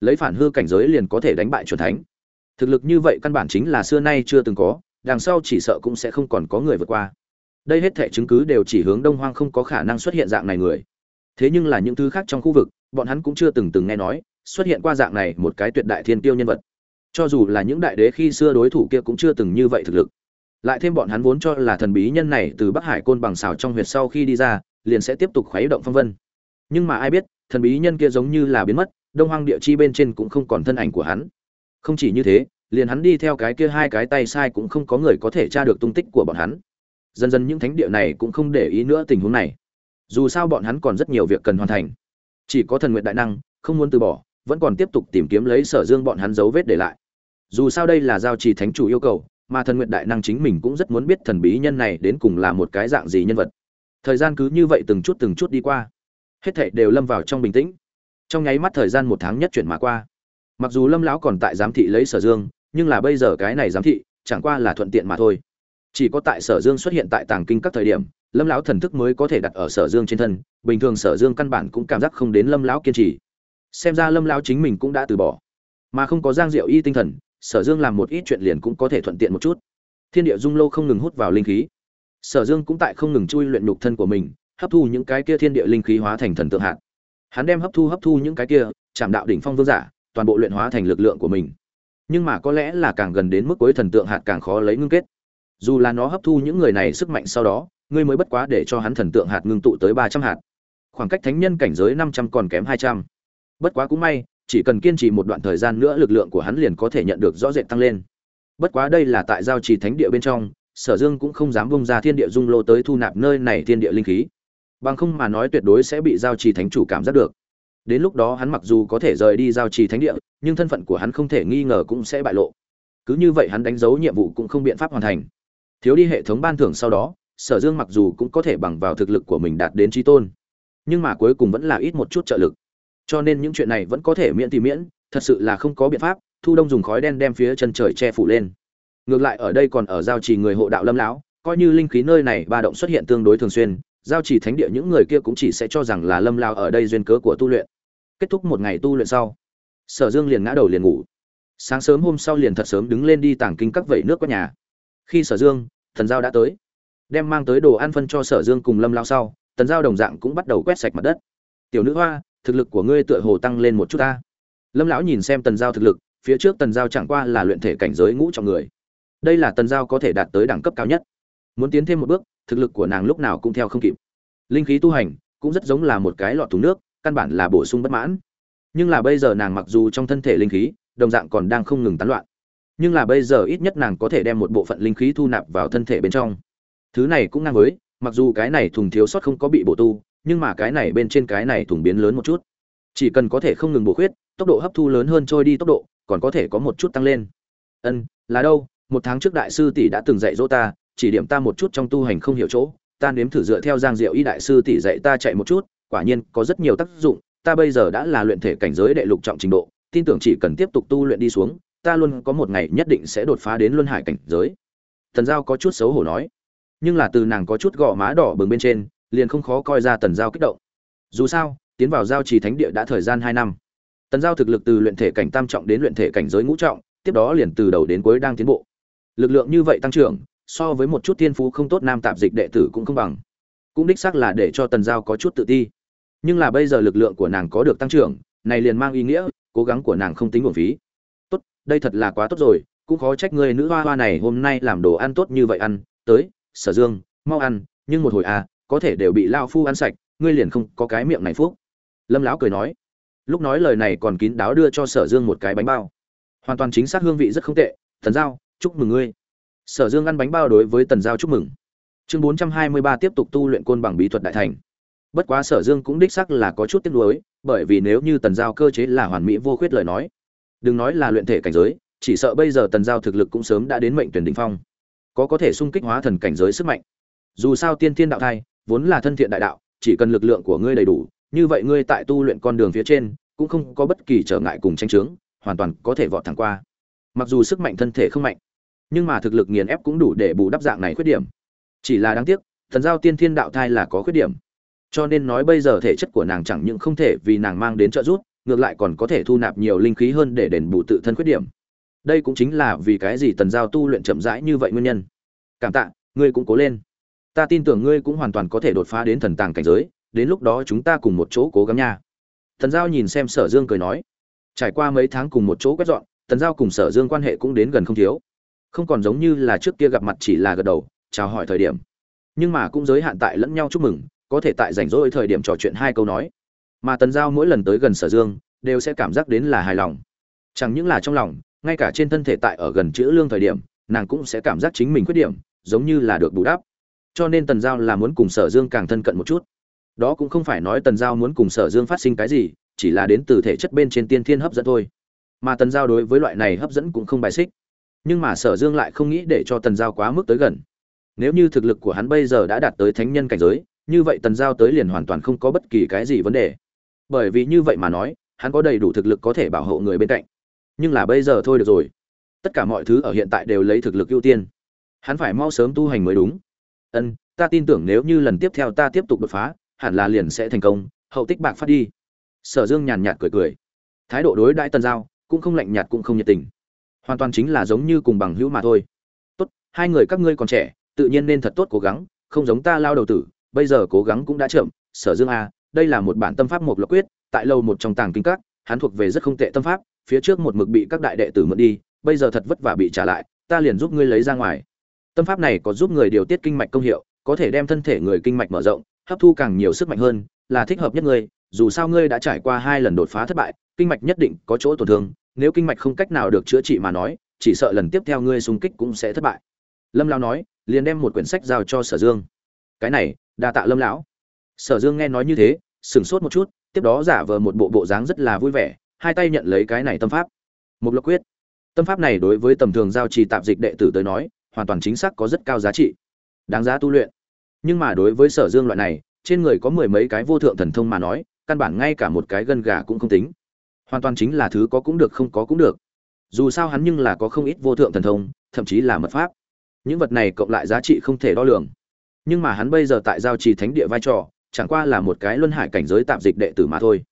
Lấy phản hư cảnh giới liền có thể đánh bại chuẩn thánh thực lực như vậy căn bản chính là xưa nay chưa từng có, đằng sau chỉ sợ cũng sẽ không còn có người vượt qua. Đây hết thảy chứng cứ đều chỉ hướng đông hoang không có khả năng xuất hiện dạng này người. Thế nhưng là những thứ khác trong khu vực, bọn hắn cũng chưa từng từng nghe nói, xuất hiện qua dạng này một cái tuyệt đại thiên tiêu nhân vật. Cho dù là những đại đế khi xưa đối thủ kia cũng chưa từng như vậy thực lực. Lại thêm bọn hắn vốn cho là thần bí nhân này từ bắc hải côn bằng xào trong huyệt sau khi đi ra, liền sẽ tiếp tục khuấy động phong vân. Nhưng mà ai biết, thần bí nhân kia giống như là biến mất, đông hoang địa chi bên trên cũng không còn thân ảnh của hắn không chỉ như thế, liền hắn đi theo cái kia hai cái tay sai cũng không có người có thể tra được tung tích của bọn hắn. Dần dần những thánh địa này cũng không để ý nữa tình huống này. Dù sao bọn hắn còn rất nhiều việc cần hoàn thành. Chỉ có thần nguyện đại năng, không muốn từ bỏ, vẫn còn tiếp tục tìm kiếm lấy sở dương bọn hắn dấu vết để lại. Dù sao đây là giao trì thánh chủ yêu cầu, mà thần nguyện đại năng chính mình cũng rất muốn biết thần bí nhân này đến cùng là một cái dạng gì nhân vật. Thời gian cứ như vậy từng chút từng chút đi qua. Hết thảy đều lâm vào trong bình tĩnh. Trong nháy mắt thời gian một tháng nhất chuyển mà qua mặc dù lâm lão còn tại giám thị lấy sở dương, nhưng là bây giờ cái này giám thị, chẳng qua là thuận tiện mà thôi. Chỉ có tại sở dương xuất hiện tại tàng kinh các thời điểm, lâm lão thần thức mới có thể đặt ở sở dương trên thân, bình thường sở dương căn bản cũng cảm giác không đến lâm lão kiên trì. Xem ra lâm lão chính mình cũng đã từ bỏ. Mà không có giang diệu y tinh thần, sở dương làm một ít chuyện liền cũng có thể thuận tiện một chút. Thiên địa dung lô không ngừng hút vào linh khí. Sở dương cũng tại không ngừng chui luyện nhục thân của mình, hấp thu những cái kia thiên địa linh khí hóa thành thần tượng hạt. Hắn đem hấp thu hấp thu những cái kia, chạm đạo đỉnh phong vương giả toàn bộ luyện hóa thành lực lượng của mình. Nhưng mà có lẽ là càng gần đến mức cuối thần tượng hạt càng khó lấy ngưng kết. Dù là nó hấp thu những người này sức mạnh sau đó, ngươi mới bất quá để cho hắn thần tượng hạt ngưng tụ tới ba trăm hạt. Khoảng cách thánh nhân cảnh giới năm trăm còn kém hai trăm. Bất quá cũng may, chỉ cần kiên trì một đoạn thời gian nữa lực lượng của hắn liền có thể nhận được rõ rệt tăng lên. Bất quá đây là tại giao trì thánh địa bên trong, sở dương cũng không dám bông ra thiên địa dung lô tới thu nạp nơi này thiên địa linh khí. Bằng không mà nói tuyệt đối sẽ bị giao trì thánh chủ cảm giác được đến lúc đó hắn mặc dù có thể rời đi giao trì thánh địa, nhưng thân phận của hắn không thể nghi ngờ cũng sẽ bại lộ. Cứ như vậy hắn đánh dấu nhiệm vụ cũng không biện pháp hoàn thành. Thiếu đi hệ thống ban thưởng sau đó, sở dương mặc dù cũng có thể bằng vào thực lực của mình đạt đến trí tôn, nhưng mà cuối cùng vẫn là ít một chút trợ lực. Cho nên những chuyện này vẫn có thể miễn thì miễn, thật sự là không có biện pháp, thu đông dùng khói đen đem phía chân trời che phủ lên. Ngược lại ở đây còn ở giao trì người hộ đạo lâm lão, coi như linh khí nơi này ba động xuất hiện tương đối thường xuyên, giao trì thánh địa những người kia cũng chỉ sẽ cho rằng là lâm lao ở đây duyên cớ của tu luyện kết thúc một ngày tu luyện sau. Sở dương liền ngã đầu liền ngủ. Sáng sớm hôm sau liền thật sớm đứng lên đi tảng kinh các vẩy nước qua nhà. Khi sở dương, thần giao đã tới. Đem mang tới đồ ăn phân cho sở dương cùng lâm lao sau tần giao đồng dạng cũng bắt đầu quét sạch mặt đất. Tiểu nữ hoa, thực lực của ngươi tựa hồ tăng lên một chút ta. Lâm lão nhìn xem tần giao thực lực, phía trước tần giao chẳng qua là luyện thể cảnh giới ngũ trọng người. Đây là tần giao có thể đạt tới đẳng cấp cao nhất. Muốn tiến thêm một bước, thực lực của nàng lúc nào cũng theo không kịp. Linh khí tu hành cũng rất giống là một cái lọt thùng nước căn bản là bổ sung bất mãn. Nhưng là bây giờ nàng mặc dù trong thân thể linh khí, đồng dạng còn đang không ngừng tán loạn. Nhưng là bây giờ ít nhất nàng có thể đem một bộ phận linh khí thu nạp vào thân thể bên trong. Thứ này cũng ngang với, mặc dù cái này thùng thiếu sót không có bị bổ tu, nhưng mà cái này bên trên cái này thùng biến lớn một chút. Chỉ cần có thể không ngừng bổ khuyết, tốc độ hấp thu lớn hơn trôi đi tốc độ, còn có thể có một chút tăng lên. Ân, là đâu? Một tháng trước đại sư tỷ đã từng dạy dỗ ta, chỉ điểm ta một chút trong tu hành không hiểu chỗ. Ta nếm thử dựa theo giang diệu y đại sư tỷ dạy ta chạy một chút quả nhiên có rất nhiều tác dụng, ta bây giờ đã là luyện thể cảnh giới đệ lục trọng trình độ, tin tưởng chỉ cần tiếp tục tu luyện đi xuống, ta luôn có một ngày nhất định sẽ đột phá đến luân hải cảnh giới. Tần giao có chút xấu hổ nói. Nhưng là từ nàng có chút gò má đỏ bừng bên trên, liền không khó coi ra tần giao kích động. Dù sao, tiến vào giao trì thánh địa đã thời gian hai năm. Tần giao thực lực từ luyện thể cảnh tam trọng đến luyện thể cảnh giới ngũ trọng, tiếp đó liền từ đầu đến cuối đang tiến bộ. Lực lượng như vậy tăng trưởng, so với một chút tiên phú không tốt nam tạp dịch đệ tử cũng không bằng. Cũng đích xác là để cho tần giao có chút tự ti nhưng là bây giờ lực lượng của nàng có được tăng trưởng, này liền mang ý nghĩa, cố gắng của nàng không tính nguồn phí. Tốt, đây thật là quá tốt rồi, cũng khó trách người nữ hoa hoa này hôm nay làm đồ ăn tốt như vậy ăn, tới, sở dương, mau ăn, nhưng một hồi à có thể đều bị lao phu ăn sạch, ngươi liền không có cái miệng này phúc. Lâm lão cười nói. Lúc nói lời này còn kín đáo đưa cho sở dương một cái bánh bao. Hoàn toàn chính xác hương vị rất không tệ, thần giao, chúc mừng ngươi. Sở dương ăn bánh bao đối với tần giao chúc mừng. Chương bốn trăm hai mươi ba tiếp tục tu luyện côn bằng bí thuật đại thành bất quá sở dương cũng đích sắc là có chút tiếc nuối, bởi vì nếu như tần giao cơ chế là hoàn mỹ vô khuyết lời nói, đừng nói là luyện thể cảnh giới, chỉ sợ bây giờ tần giao thực lực cũng sớm đã đến mệnh tuyển đỉnh phong. Có có thể sung kích hóa thần cảnh giới sức mạnh. Dù sao tiên thiên đạo thai, vốn là thân thiện đại đạo, chỉ cần lực lượng của ngươi đầy đủ, như vậy ngươi tại tu luyện con đường phía trên, cũng không có bất kỳ trở ngại cùng tranh chướng, hoàn toàn có thể vọt thẳng qua. Mặc dù sức mạnh thân thể không mạnh, nhưng mà thực lực nghiền ép cũng đủ để bù đắp dạng này khuyết điểm. Chỉ là đáng tiếc thần giao tiên thiên đạo thai là có khuyết điểm cho nên nói bây giờ thể chất của nàng chẳng những không thể vì nàng mang đến trợ giúp, ngược lại còn có thể thu nạp nhiều linh khí hơn để đền bù tự thân khuyết điểm. Đây cũng chính là vì cái gì tần giao tu luyện chậm rãi như vậy nguyên nhân. Cảm tạ, ngươi cũng cố lên. Ta tin tưởng ngươi cũng hoàn toàn có thể đột phá đến thần tàng cảnh giới, đến lúc đó chúng ta cùng một chỗ cố gắng nha. Thần giao nhìn xem sở dương cười nói. Trải qua mấy tháng cùng một chỗ quét dọn, tần giao cùng sở dương quan hệ cũng đến gần không thiếu. Không còn giống như là trước kia gặp mặt chỉ là gật đầu, chào hỏi thời điểm. Nhưng mà cũng giới hạn tại lẫn nhau chúc mừng có thể tại rảnh rỗi thời điểm trò chuyện hai câu nói. Mà tần giao mỗi lần tới gần sở dương, đều sẽ cảm giác đến là hài lòng. Chẳng những là trong lòng, ngay cả trên thân thể tại ở gần chữ lương thời điểm, nàng cũng sẽ cảm giác chính mình khuyết điểm, giống như là được bù đắp. Cho nên tần giao là muốn cùng sở dương càng thân cận một chút. Đó cũng không phải nói tần giao muốn cùng sở dương phát sinh cái gì, chỉ là đến từ thể chất bên trên tiên thiên hấp dẫn thôi. Mà tần giao đối với loại này hấp dẫn cũng không bài xích. Nhưng mà sở dương lại không nghĩ để cho tần giao quá mức tới gần. Nếu như thực lực của hắn bây giờ đã đạt tới thánh nhân cảnh giới như vậy tần giao tới liền hoàn toàn không có bất kỳ cái gì vấn đề. Bởi vì như vậy mà nói, hắn có đầy đủ thực lực có thể bảo hộ người bên cạnh. Nhưng là bây giờ thôi được rồi. Tất cả mọi thứ ở hiện tại đều lấy thực lực ưu tiên. Hắn phải mau sớm tu hành mới đúng. Ân, ta tin tưởng nếu như lần tiếp theo ta tiếp tục đột phá, hẳn là liền sẽ thành công, hậu tích bạc phát đi. Sở dương nhàn nhạt cười cười. Thái độ đối đãi tần giao, cũng không lạnh nhạt cũng không nhiệt tình. Hoàn toàn chính là giống như cùng bằng hữu mà thôi. Tốt, hai người các ngươi còn trẻ, tự nhiên nên thật tốt cố gắng, không giống ta lao đầu tử bây giờ cố gắng cũng đã chậm, sở dương a, đây là một bản tâm pháp một lộc quyết, tại lâu một trong tàng kinh các, hắn thuộc về rất không tệ tâm pháp, phía trước một mực bị các đại đệ tử mượn đi, bây giờ thật vất vả bị trả lại, ta liền giúp ngươi lấy ra ngoài. Tâm pháp này có giúp người điều tiết kinh mạch công hiệu, có thể đem thân thể người kinh mạch mở rộng, hấp thu càng nhiều sức mạnh hơn, là thích hợp nhất ngươi, dù sao ngươi đã trải qua hai lần đột phá thất bại, kinh mạch nhất định có chỗ tổn thương, nếu kinh mạch không cách nào được chữa trị mà nói, chỉ sợ lần tiếp theo ngươi xung kích cũng sẽ thất bại. Lâm lao nói, liền đem một quyển sách giao cho sở dương cái này, đa tạ lâm lão. Sở dương nghe nói như thế, sửng sốt một chút, tiếp đó giả vờ một bộ bộ dáng rất là vui vẻ, hai tay nhận lấy cái này tâm pháp. Một lộc quyết. Tâm pháp này đối với tầm thường giao trì tạp dịch đệ tử tới nói, hoàn toàn chính xác có rất cao giá trị. Đáng giá tu luyện. Nhưng mà đối với sở dương loại này, trên người có mười mấy cái vô thượng thần thông mà nói, căn bản ngay cả một cái gân gà cũng không tính. Hoàn toàn chính là thứ có cũng được không có cũng được. Dù sao hắn nhưng là có không ít vô thượng thần thông, thậm chí là mật pháp. Những vật này cộng lại giá trị không thể đo lường nhưng mà hắn bây giờ tại giao trì thánh địa vai trò, chẳng qua là một cái luân hải cảnh giới tạm dịch đệ tử mà thôi.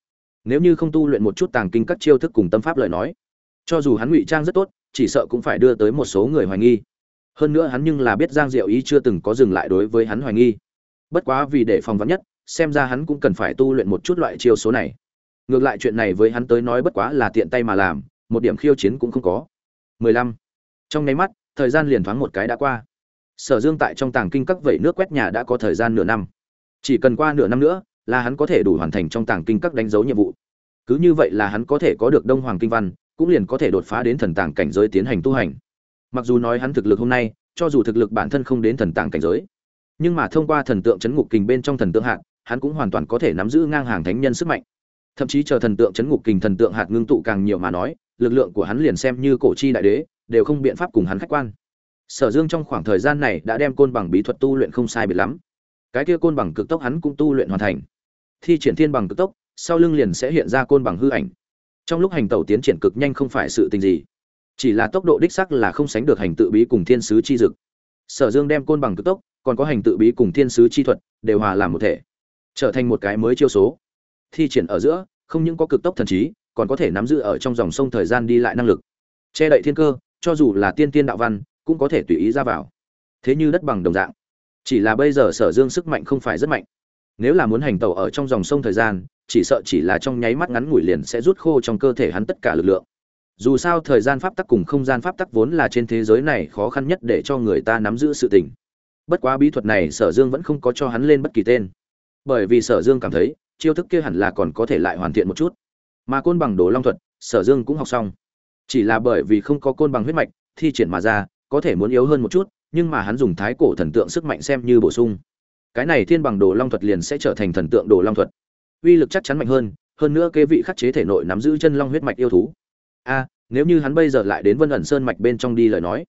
Nếu như không tu luyện một chút tàng kinh các chiêu thức cùng tâm pháp lời nói, cho dù hắn ngụy trang rất tốt, chỉ sợ cũng phải đưa tới một số người hoài nghi. Hơn nữa hắn nhưng là biết giang diệu ý chưa từng có dừng lại đối với hắn hoài nghi. Bất quá vì để phòng vắn nhất, xem ra hắn cũng cần phải tu luyện một chút loại chiêu số này. Ngược lại chuyện này với hắn tới nói bất quá là tiện tay mà làm, một điểm khiêu chiến cũng không có. 15. trong nháy mắt, thời gian liền thoáng một cái đã qua sở dương tại trong tàng kinh các vẩy nước quét nhà đã có thời gian nửa năm. Chỉ cần qua nửa năm nữa, là hắn có thể đủ hoàn thành trong tàng kinh các đánh dấu nhiệm vụ. Cứ như vậy là hắn có thể có được đông hoàng kinh văn, cũng liền có thể đột phá đến thần tàng cảnh giới tiến hành tu hành. Mặc dù nói hắn thực lực hôm nay, cho dù thực lực bản thân không đến thần tàng cảnh giới, nhưng mà thông qua thần tượng chấn ngục kình bên trong thần tượng hạt, hắn cũng hoàn toàn có thể nắm giữ ngang hàng thánh nhân sức mạnh. Thậm chí chờ thần tượng chấn ngục kình thần tượng hạt ngưng tụ càng nhiều mà nói, lực lượng của hắn liền xem như cổ chi đại đế, đều không biện pháp cùng hắn khách quan sở dương trong khoảng thời gian này đã đem côn bằng bí thuật tu luyện không sai biệt lắm. Cái kia côn bằng cực tốc hắn cũng tu luyện hoàn thành. Thi triển thiên bằng cực tốc, sau lưng liền sẽ hiện ra côn bằng hư ảnh. Trong lúc hành tẩu tiến triển cực nhanh không phải sự tình gì. Chỉ là tốc độ đích xác là không sánh được hành tự bí cùng thiên sứ chi dực. Sở dương đem côn bằng cực tốc, còn có hành tự bí cùng thiên sứ chi thuật, đều hòa làm một thể. Trở thành một cái mới chiêu số. Thi triển ở giữa, không những có cực tốc thần trí, còn có thể nắm giữ ở trong dòng sông thời gian đi lại năng lực. Che đậy thiên cơ, cho dù là tiên tiên đạo văn cũng có thể tùy ý ra vào. Thế như đất bằng đồng dạng. Chỉ là bây giờ sở dương sức mạnh không phải rất mạnh. Nếu là muốn hành tẩu ở trong dòng sông thời gian, chỉ sợ chỉ là trong nháy mắt ngắn ngủi liền sẽ rút khô trong cơ thể hắn tất cả lực lượng. Dù sao thời gian pháp tắc cùng không gian pháp tắc vốn là trên thế giới này khó khăn nhất để cho người ta nắm giữ sự tình. Bất quá bí thuật này sở dương vẫn không có cho hắn lên bất kỳ tên. Bởi vì sở dương cảm thấy, chiêu thức kia hẳn là còn có thể lại hoàn thiện một chút. Mà côn bằng đồ long thuật, sở dương cũng học xong. Chỉ là bởi vì không có côn bằng huyết mạch, thi triển mà ra có thể muốn yếu hơn một chút nhưng mà hắn dùng thái cổ thần tượng sức mạnh xem như bổ sung. Cái này thiên bằng đồ long thuật liền sẽ trở thành thần tượng đồ long thuật. Uy lực chắc chắn mạnh hơn hơn nữa kế vị khắc chế thể nội nắm giữ chân long huyết mạch yêu thú. A nếu như hắn bây giờ lại đến vân ẩn sơn mạch bên trong đi lời nói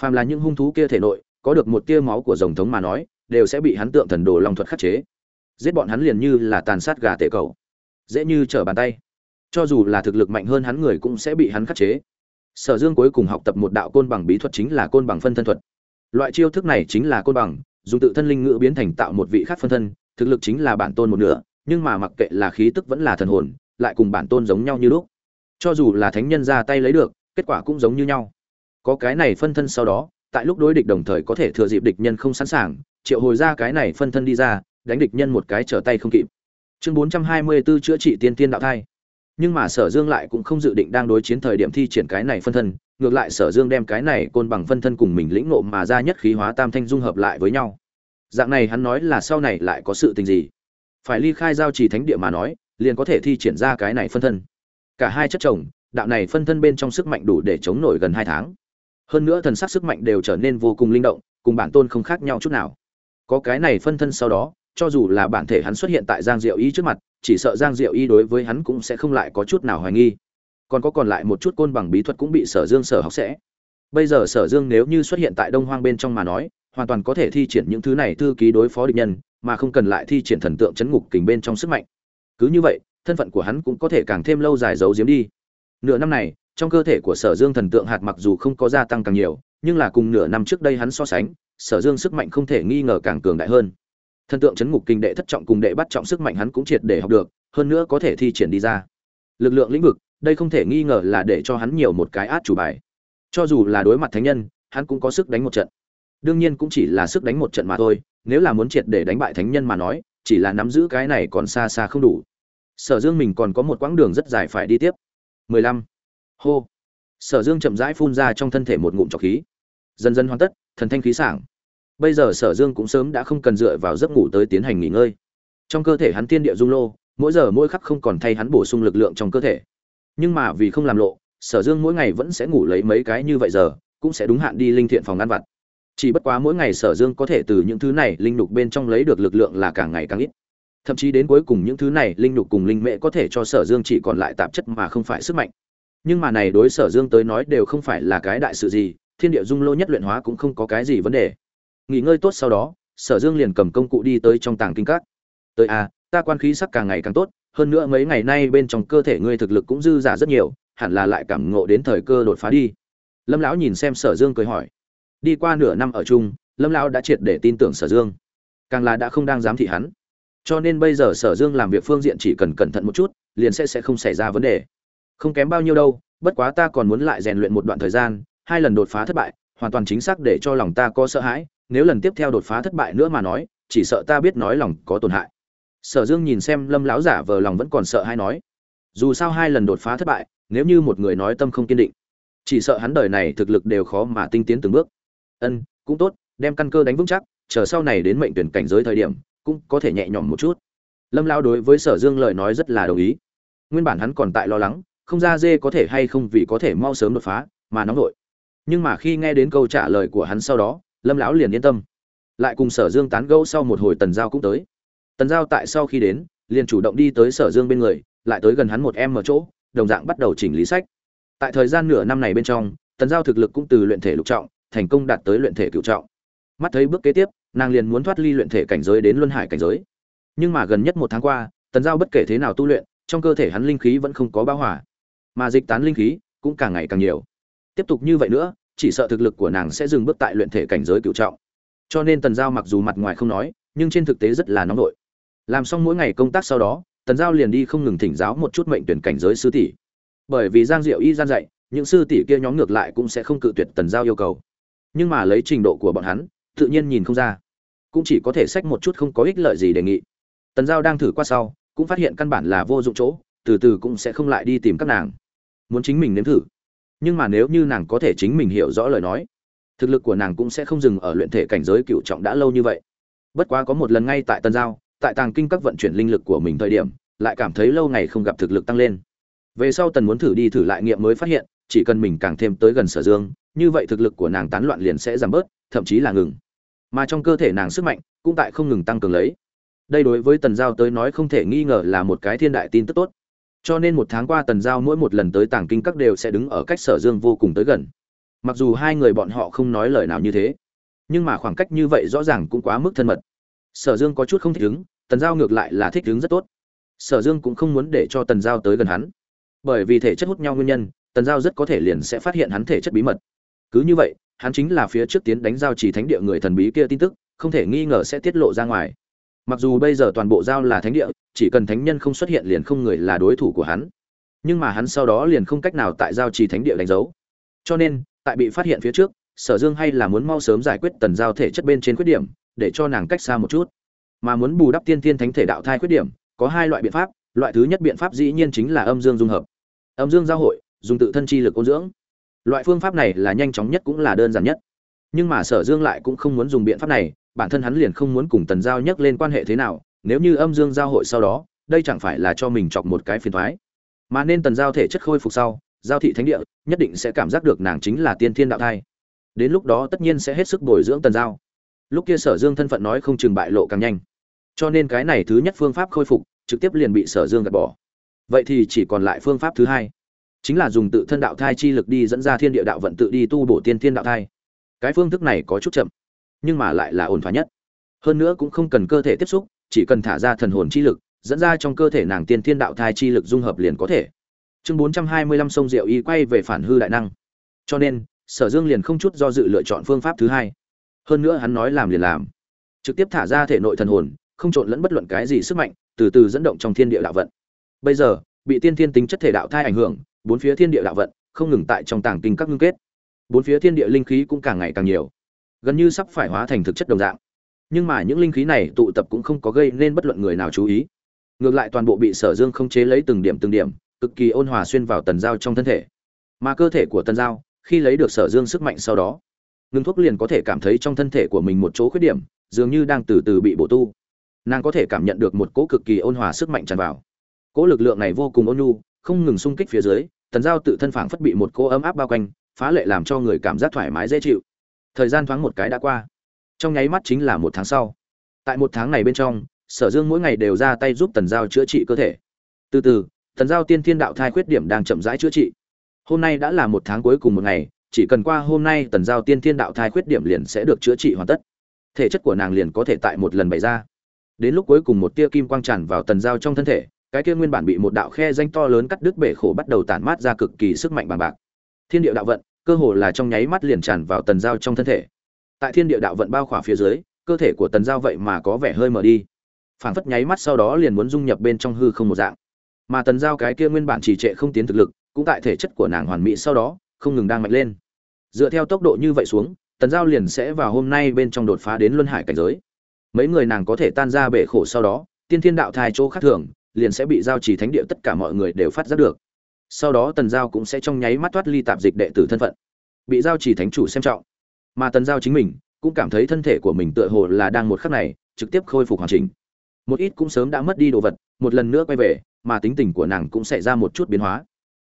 phàm là những hung thú kia thể nội có được một tia máu của rồng thống mà nói đều sẽ bị hắn tượng thần đồ long thuật khắc chế. Giết bọn hắn liền như là tàn sát gà tệ cậu, dễ như trở bàn tay. Cho dù là thực lực mạnh hơn hắn người cũng sẽ bị hắn khắc chế sở dương cuối cùng học tập một đạo côn bằng bí thuật chính là côn bằng phân thân thuật. Loại chiêu thức này chính là côn bằng, dùng tự thân linh ngữ biến thành tạo một vị khác phân thân, thực lực chính là bản tôn một nửa, nhưng mà mặc kệ là khí tức vẫn là thần hồn, lại cùng bản tôn giống nhau như lúc. Cho dù là thánh nhân ra tay lấy được, kết quả cũng giống như nhau. Có cái này phân thân sau đó, tại lúc đối địch đồng thời có thể thừa dịp địch nhân không sẵn sàng, triệu hồi ra cái này phân thân đi ra, đánh địch nhân một cái trở tay không kịp. Chương 424 chữa trị tiên tiên đạo thai nhưng mà sở dương lại cũng không dự định đang đối chiến thời điểm thi triển cái này phân thân, ngược lại sở dương đem cái này côn bằng phân thân cùng mình lĩnh ngộ mà ra nhất khí hóa tam thanh dung hợp lại với nhau. Dạng này hắn nói là sau này lại có sự tình gì? Phải ly khai giao trì thánh địa mà nói, liền có thể thi triển ra cái này phân thân. Cả hai chất chồng, đạo này phân thân bên trong sức mạnh đủ để chống nổi gần hai tháng. Hơn nữa thần sắc sức mạnh đều trở nên vô cùng linh động, cùng bản tôn không khác nhau chút nào. Có cái này phân thân sau đó, cho dù là bản thể hắn xuất hiện tại giang diệu ý trước mặt chỉ sợ giang diệu y đối với hắn cũng sẽ không lại có chút nào hoài nghi. Còn có còn lại một chút côn bằng bí thuật cũng bị sở dương sở học sẽ. Bây giờ sở dương nếu như xuất hiện tại đông hoang bên trong mà nói, hoàn toàn có thể thi triển những thứ này thư ký đối phó địch nhân, mà không cần lại thi triển thần tượng chấn ngục kình bên trong sức mạnh. Cứ như vậy, thân phận của hắn cũng có thể càng thêm lâu dài giấu giếm đi. Nửa năm này, trong cơ thể của sở dương thần tượng hạt mặc dù không có gia tăng càng nhiều, nhưng là cùng nửa năm trước đây hắn so sánh, sở dương sức mạnh không thể nghi ngờ càng cường đại hơn thần tượng chấn ngục kinh đệ thất trọng cùng đệ bắt trọng sức mạnh hắn cũng triệt để học được, hơn nữa có thể thi triển đi ra. Lực lượng lĩnh vực, đây không thể nghi ngờ là để cho hắn nhiều một cái át chủ bài. Cho dù là đối mặt thánh nhân, hắn cũng có sức đánh một trận. Đương nhiên cũng chỉ là sức đánh một trận mà thôi, nếu là muốn triệt để đánh bại thánh nhân mà nói, chỉ là nắm giữ cái này còn xa xa không đủ. Sở dương mình còn có một quãng đường rất dài phải đi tiếp. 15. hô. Sở dương chậm rãi phun ra trong thân thể một ngụm trọc khí. Dần dần hoàn tất, thần thanh khí sảng bây giờ sở dương cũng sớm đã không cần dựa vào giấc ngủ tới tiến hành nghỉ ngơi. Trong cơ thể hắn thiên địa dung lô, mỗi giờ mỗi khắc không còn thay hắn bổ sung lực lượng trong cơ thể. Nhưng mà vì không làm lộ, sở dương mỗi ngày vẫn sẽ ngủ lấy mấy cái như vậy giờ, cũng sẽ đúng hạn đi linh thiện phòng ăn vặt. Chỉ bất quá mỗi ngày sở dương có thể từ những thứ này linh đục bên trong lấy được lực lượng là càng ngày càng ít. Thậm chí đến cuối cùng những thứ này linh đục cùng linh mễ có thể cho sở dương chỉ còn lại tạp chất mà không phải sức mạnh. Nhưng mà này đối sở dương tới nói đều không phải là cái đại sự gì, thiên địa dung lô nhất luyện hóa cũng không có cái gì vấn đề nghỉ ngơi tốt sau đó sở dương liền cầm công cụ đi tới trong tàng kinh các. Tới a à, ta quan khí sắc càng ngày càng tốt hơn nữa mấy ngày nay bên trong cơ thể ngươi thực lực cũng dư giả rất nhiều hẳn là lại cảm ngộ đến thời cơ đột phá đi. Lâm lão nhìn xem sở dương cười hỏi. Đi qua nửa năm ở chung lâm lão đã triệt để tin tưởng sở dương. Càng là đã không đang dám thị hắn. Cho nên bây giờ sở dương làm việc phương diện chỉ cần cẩn thận một chút liền sẽ sẽ không xảy ra vấn đề. Không kém bao nhiêu đâu bất quá ta còn muốn lại rèn luyện một đoạn thời gian hai lần đột phá thất bại hoàn toàn chính xác để cho lòng ta có sợ hãi nếu lần tiếp theo đột phá thất bại nữa mà nói, chỉ sợ ta biết nói lòng có tổn hại. Sở dương nhìn xem lâm lão giả vờ lòng vẫn còn sợ hay nói, dù sao hai lần đột phá thất bại, nếu như một người nói tâm không kiên định, chỉ sợ hắn đời này thực lực đều khó mà tinh tiến từng bước. Ân, cũng tốt, đem căn cơ đánh vững chắc, chờ sau này đến mệnh tuyển cảnh giới thời điểm, cũng có thể nhẹ nhõm một chút. Lâm lao đối với sở dương lời nói rất là đồng ý. Nguyên bản hắn còn tại lo lắng, không ra dê có thể hay không vì có thể mau sớm đột phá, mà nóng vội. Nhưng mà khi nghe đến câu trả lời của hắn sau đó lâm lão liền yên tâm. Lại cùng sở dương tán gẫu sau một hồi tần giao cũng tới. Tần giao tại sau khi đến, liền chủ động đi tới sở dương bên người, lại tới gần hắn một em ở chỗ, đồng dạng bắt đầu chỉnh lý sách. Tại thời gian nửa năm này bên trong, tần giao thực lực cũng từ luyện thể lục trọng, thành công đạt tới luyện thể cựu trọng. Mắt thấy bước kế tiếp, nàng liền muốn thoát ly luyện thể cảnh giới đến luân hải cảnh giới. Nhưng mà gần nhất một tháng qua, tần giao bất kể thế nào tu luyện, trong cơ thể hắn linh khí vẫn không có bao hỏa mà dịch tán linh khí cũng càng ngày càng nhiều. Tiếp tục như vậy nữa chỉ sợ thực lực của nàng sẽ dừng bước tại luyện thể cảnh giới cựu trọng. Cho nên tần giao mặc dù mặt ngoài không nói, nhưng trên thực tế rất là nóng nổi làm xong mỗi ngày công tác sau đó, tần giao liền đi không ngừng thỉnh giáo một chút mệnh tuyển cảnh giới sư tỷ. Bởi vì giang diệu y gian dạy, những sư tỷ kia nhóm ngược lại cũng sẽ không cự tuyệt tần giao yêu cầu. Nhưng mà lấy trình độ của bọn hắn, tự nhiên nhìn không ra. Cũng chỉ có thể sách một chút không có ích lợi gì đề nghị. Tần giao đang thử qua sau, cũng phát hiện căn bản là vô dụng chỗ, từ từ cũng sẽ không lại đi tìm các nàng. Muốn chính mình nếm thử nhưng mà nếu như nàng có thể chính mình hiểu rõ lời nói, thực lực của nàng cũng sẽ không dừng ở luyện thể cảnh giới cựu trọng đã lâu như vậy. Bất quá có một lần ngay tại tân giao, tại tàng kinh các vận chuyển linh lực của mình thời điểm, lại cảm thấy lâu ngày không gặp thực lực tăng lên. Về sau tần muốn thử đi thử lại nghiệm mới phát hiện, chỉ cần mình càng thêm tới gần sở dương, như vậy thực lực của nàng tán loạn liền sẽ giảm bớt, thậm chí là ngừng. Mà trong cơ thể nàng sức mạnh cũng tại không ngừng tăng cường lấy. Đây đối với tần giao tới nói không thể nghi ngờ là một cái thiên đại tin tức tốt cho nên một tháng qua tần giao mỗi một lần tới tàng kinh các đều sẽ đứng ở cách sở dương vô cùng tới gần. Mặc dù hai người bọn họ không nói lời nào như thế, nhưng mà khoảng cách như vậy rõ ràng cũng quá mức thân mật. Sở dương có chút không thích ứng, tần giao ngược lại là thích ứng rất tốt. Sở dương cũng không muốn để cho tần giao tới gần hắn. Bởi vì thể chất hút nhau nguyên nhân, tần giao rất có thể liền sẽ phát hiện hắn thể chất bí mật. Cứ như vậy, hắn chính là phía trước tiến đánh giao chỉ thánh địa người thần bí kia tin tức, không thể nghi ngờ sẽ tiết lộ ra ngoài. Mặc dù bây giờ toàn bộ giao là thánh địa chỉ cần thánh nhân không xuất hiện liền không người là đối thủ của hắn. Nhưng mà hắn sau đó liền không cách nào tại giao trì thánh địa đánh dấu. Cho nên, tại bị phát hiện phía trước, sở dương hay là muốn mau sớm giải quyết tần giao thể chất bên trên khuyết điểm, để cho nàng cách xa một chút. Mà muốn bù đắp tiên tiên thánh thể đạo thai khuyết điểm, có hai loại biện pháp, loại thứ nhất biện pháp dĩ nhiên chính là âm dương dung hợp. Âm dương giao hội, dùng tự thân chi lực ôn dưỡng. Loại phương pháp này là nhanh chóng nhất cũng là đơn giản nhất. Nhưng mà sở dương lại cũng không muốn dùng biện pháp này, bản thân hắn liền không muốn cùng tần giao nhắc lên quan hệ thế nào nếu như âm dương giao hội sau đó, đây chẳng phải là cho mình chọc một cái phiền thoái. Mà nên tần giao thể chất khôi phục sau, giao thị thánh địa, nhất định sẽ cảm giác được nàng chính là tiên thiên đạo thai. Đến lúc đó tất nhiên sẽ hết sức bồi dưỡng tần giao. Lúc kia sở dương thân phận nói không chừng bại lộ càng nhanh. Cho nên cái này thứ nhất phương pháp khôi phục, trực tiếp liền bị sở dương gạt bỏ. Vậy thì chỉ còn lại phương pháp thứ hai. Chính là dùng tự thân đạo thai chi lực đi dẫn ra thiên địa đạo vận tự đi tu bổ tiên thiên đạo thai. Cái phương thức này có chút chậm, nhưng mà lại là ổn thỏa nhất. Hơn nữa cũng không cần cơ thể tiếp xúc chỉ cần thả ra thần hồn chi lực, dẫn ra trong cơ thể nàng tiên thiên đạo thai chi lực dung hợp liền có thể. Chương bốn trăm hai mươi lăm sông diệu y quay về phản hư đại năng. Cho nên, sở dương liền không chút do dự lựa chọn phương pháp thứ hai. Hơn nữa hắn nói làm liền làm. Trực tiếp thả ra thể nội thần hồn, không trộn lẫn bất luận cái gì sức mạnh, từ từ dẫn động trong thiên địa đạo vận. Bây giờ, bị tiên thiên tính chất thể đạo thai ảnh hưởng, bốn phía thiên địa đạo vận không ngừng tại trong tàng kinh các ngưng kết. Bốn phía thiên địa linh khí cũng càng ngày càng nhiều. Gần như sắp phải hóa thành thực chất đồng dạng nhưng mà những linh khí này tụ tập cũng không có gây nên bất luận người nào chú ý. Ngược lại toàn bộ bị sở dương không chế lấy từng điểm từng điểm, cực kỳ ôn hòa xuyên vào tần giao trong thân thể. Mà cơ thể của tần giao, khi lấy được sở dương sức mạnh sau đó, ngưng thuốc liền có thể cảm thấy trong thân thể của mình một chỗ khuyết điểm, dường như đang từ từ bị bổ tu. Nàng có thể cảm nhận được một cỗ cực kỳ ôn hòa sức mạnh tràn vào. Cỗ lực lượng này vô cùng ôn nhu, không ngừng xung kích phía dưới, tần giao tự thân phảng phất bị một cỗ ấm áp bao quanh, phá lệ làm cho người cảm giác thoải mái dễ chịu. Thời gian thoáng một cái đã qua trong nháy mắt chính là một tháng sau. Tại một tháng này bên trong, sở dương mỗi ngày đều ra tay giúp tần giao chữa trị cơ thể. Từ từ, tần giao tiên thiên đạo thai khuyết điểm đang chậm rãi chữa trị. Hôm nay đã là một tháng cuối cùng một ngày, chỉ cần qua hôm nay tần giao tiên thiên đạo thai khuyết điểm liền sẽ được chữa trị hoàn tất. Thể chất của nàng liền có thể tại một lần bày ra. Đến lúc cuối cùng một tia kim quang tràn vào tần giao trong thân thể, cái kia nguyên bản bị một đạo khe danh to lớn cắt đứt bể khổ bắt đầu tản mát ra cực kỳ sức mạnh bằng bạc. Thiên địa đạo vận, cơ hồ là trong nháy mắt liền tràn vào tần giao trong thân thể tại thiên địa đạo vận bao khỏa phía dưới, cơ thể của tần giao vậy mà có vẻ hơi mở đi. Phảng phất nháy mắt sau đó liền muốn dung nhập bên trong hư không một dạng. Mà tần giao cái kia nguyên bản trì trệ không tiến thực lực, cũng tại thể chất của nàng hoàn mỹ sau đó, không ngừng đang mạnh lên. Dựa theo tốc độ như vậy xuống, tần giao liền sẽ vào hôm nay bên trong đột phá đến luân hải cảnh giới. Mấy người nàng có thể tan ra bể khổ sau đó, tiên thiên đạo thai chỗ khác thường, liền sẽ bị giao chỉ thánh địa tất cả mọi người đều phát giác được. Sau đó tần giao cũng sẽ trong nháy mắt thoát ly tạp dịch đệ tử thân phận, bị giao chỉ thánh chủ xem trọng mà tần giao chính mình cũng cảm thấy thân thể của mình tựa hồ là đang một khắc này trực tiếp khôi phục hoàn chỉnh. Một ít cũng sớm đã mất đi đồ vật, một lần nữa quay về, mà tính tình của nàng cũng xảy ra một chút biến hóa.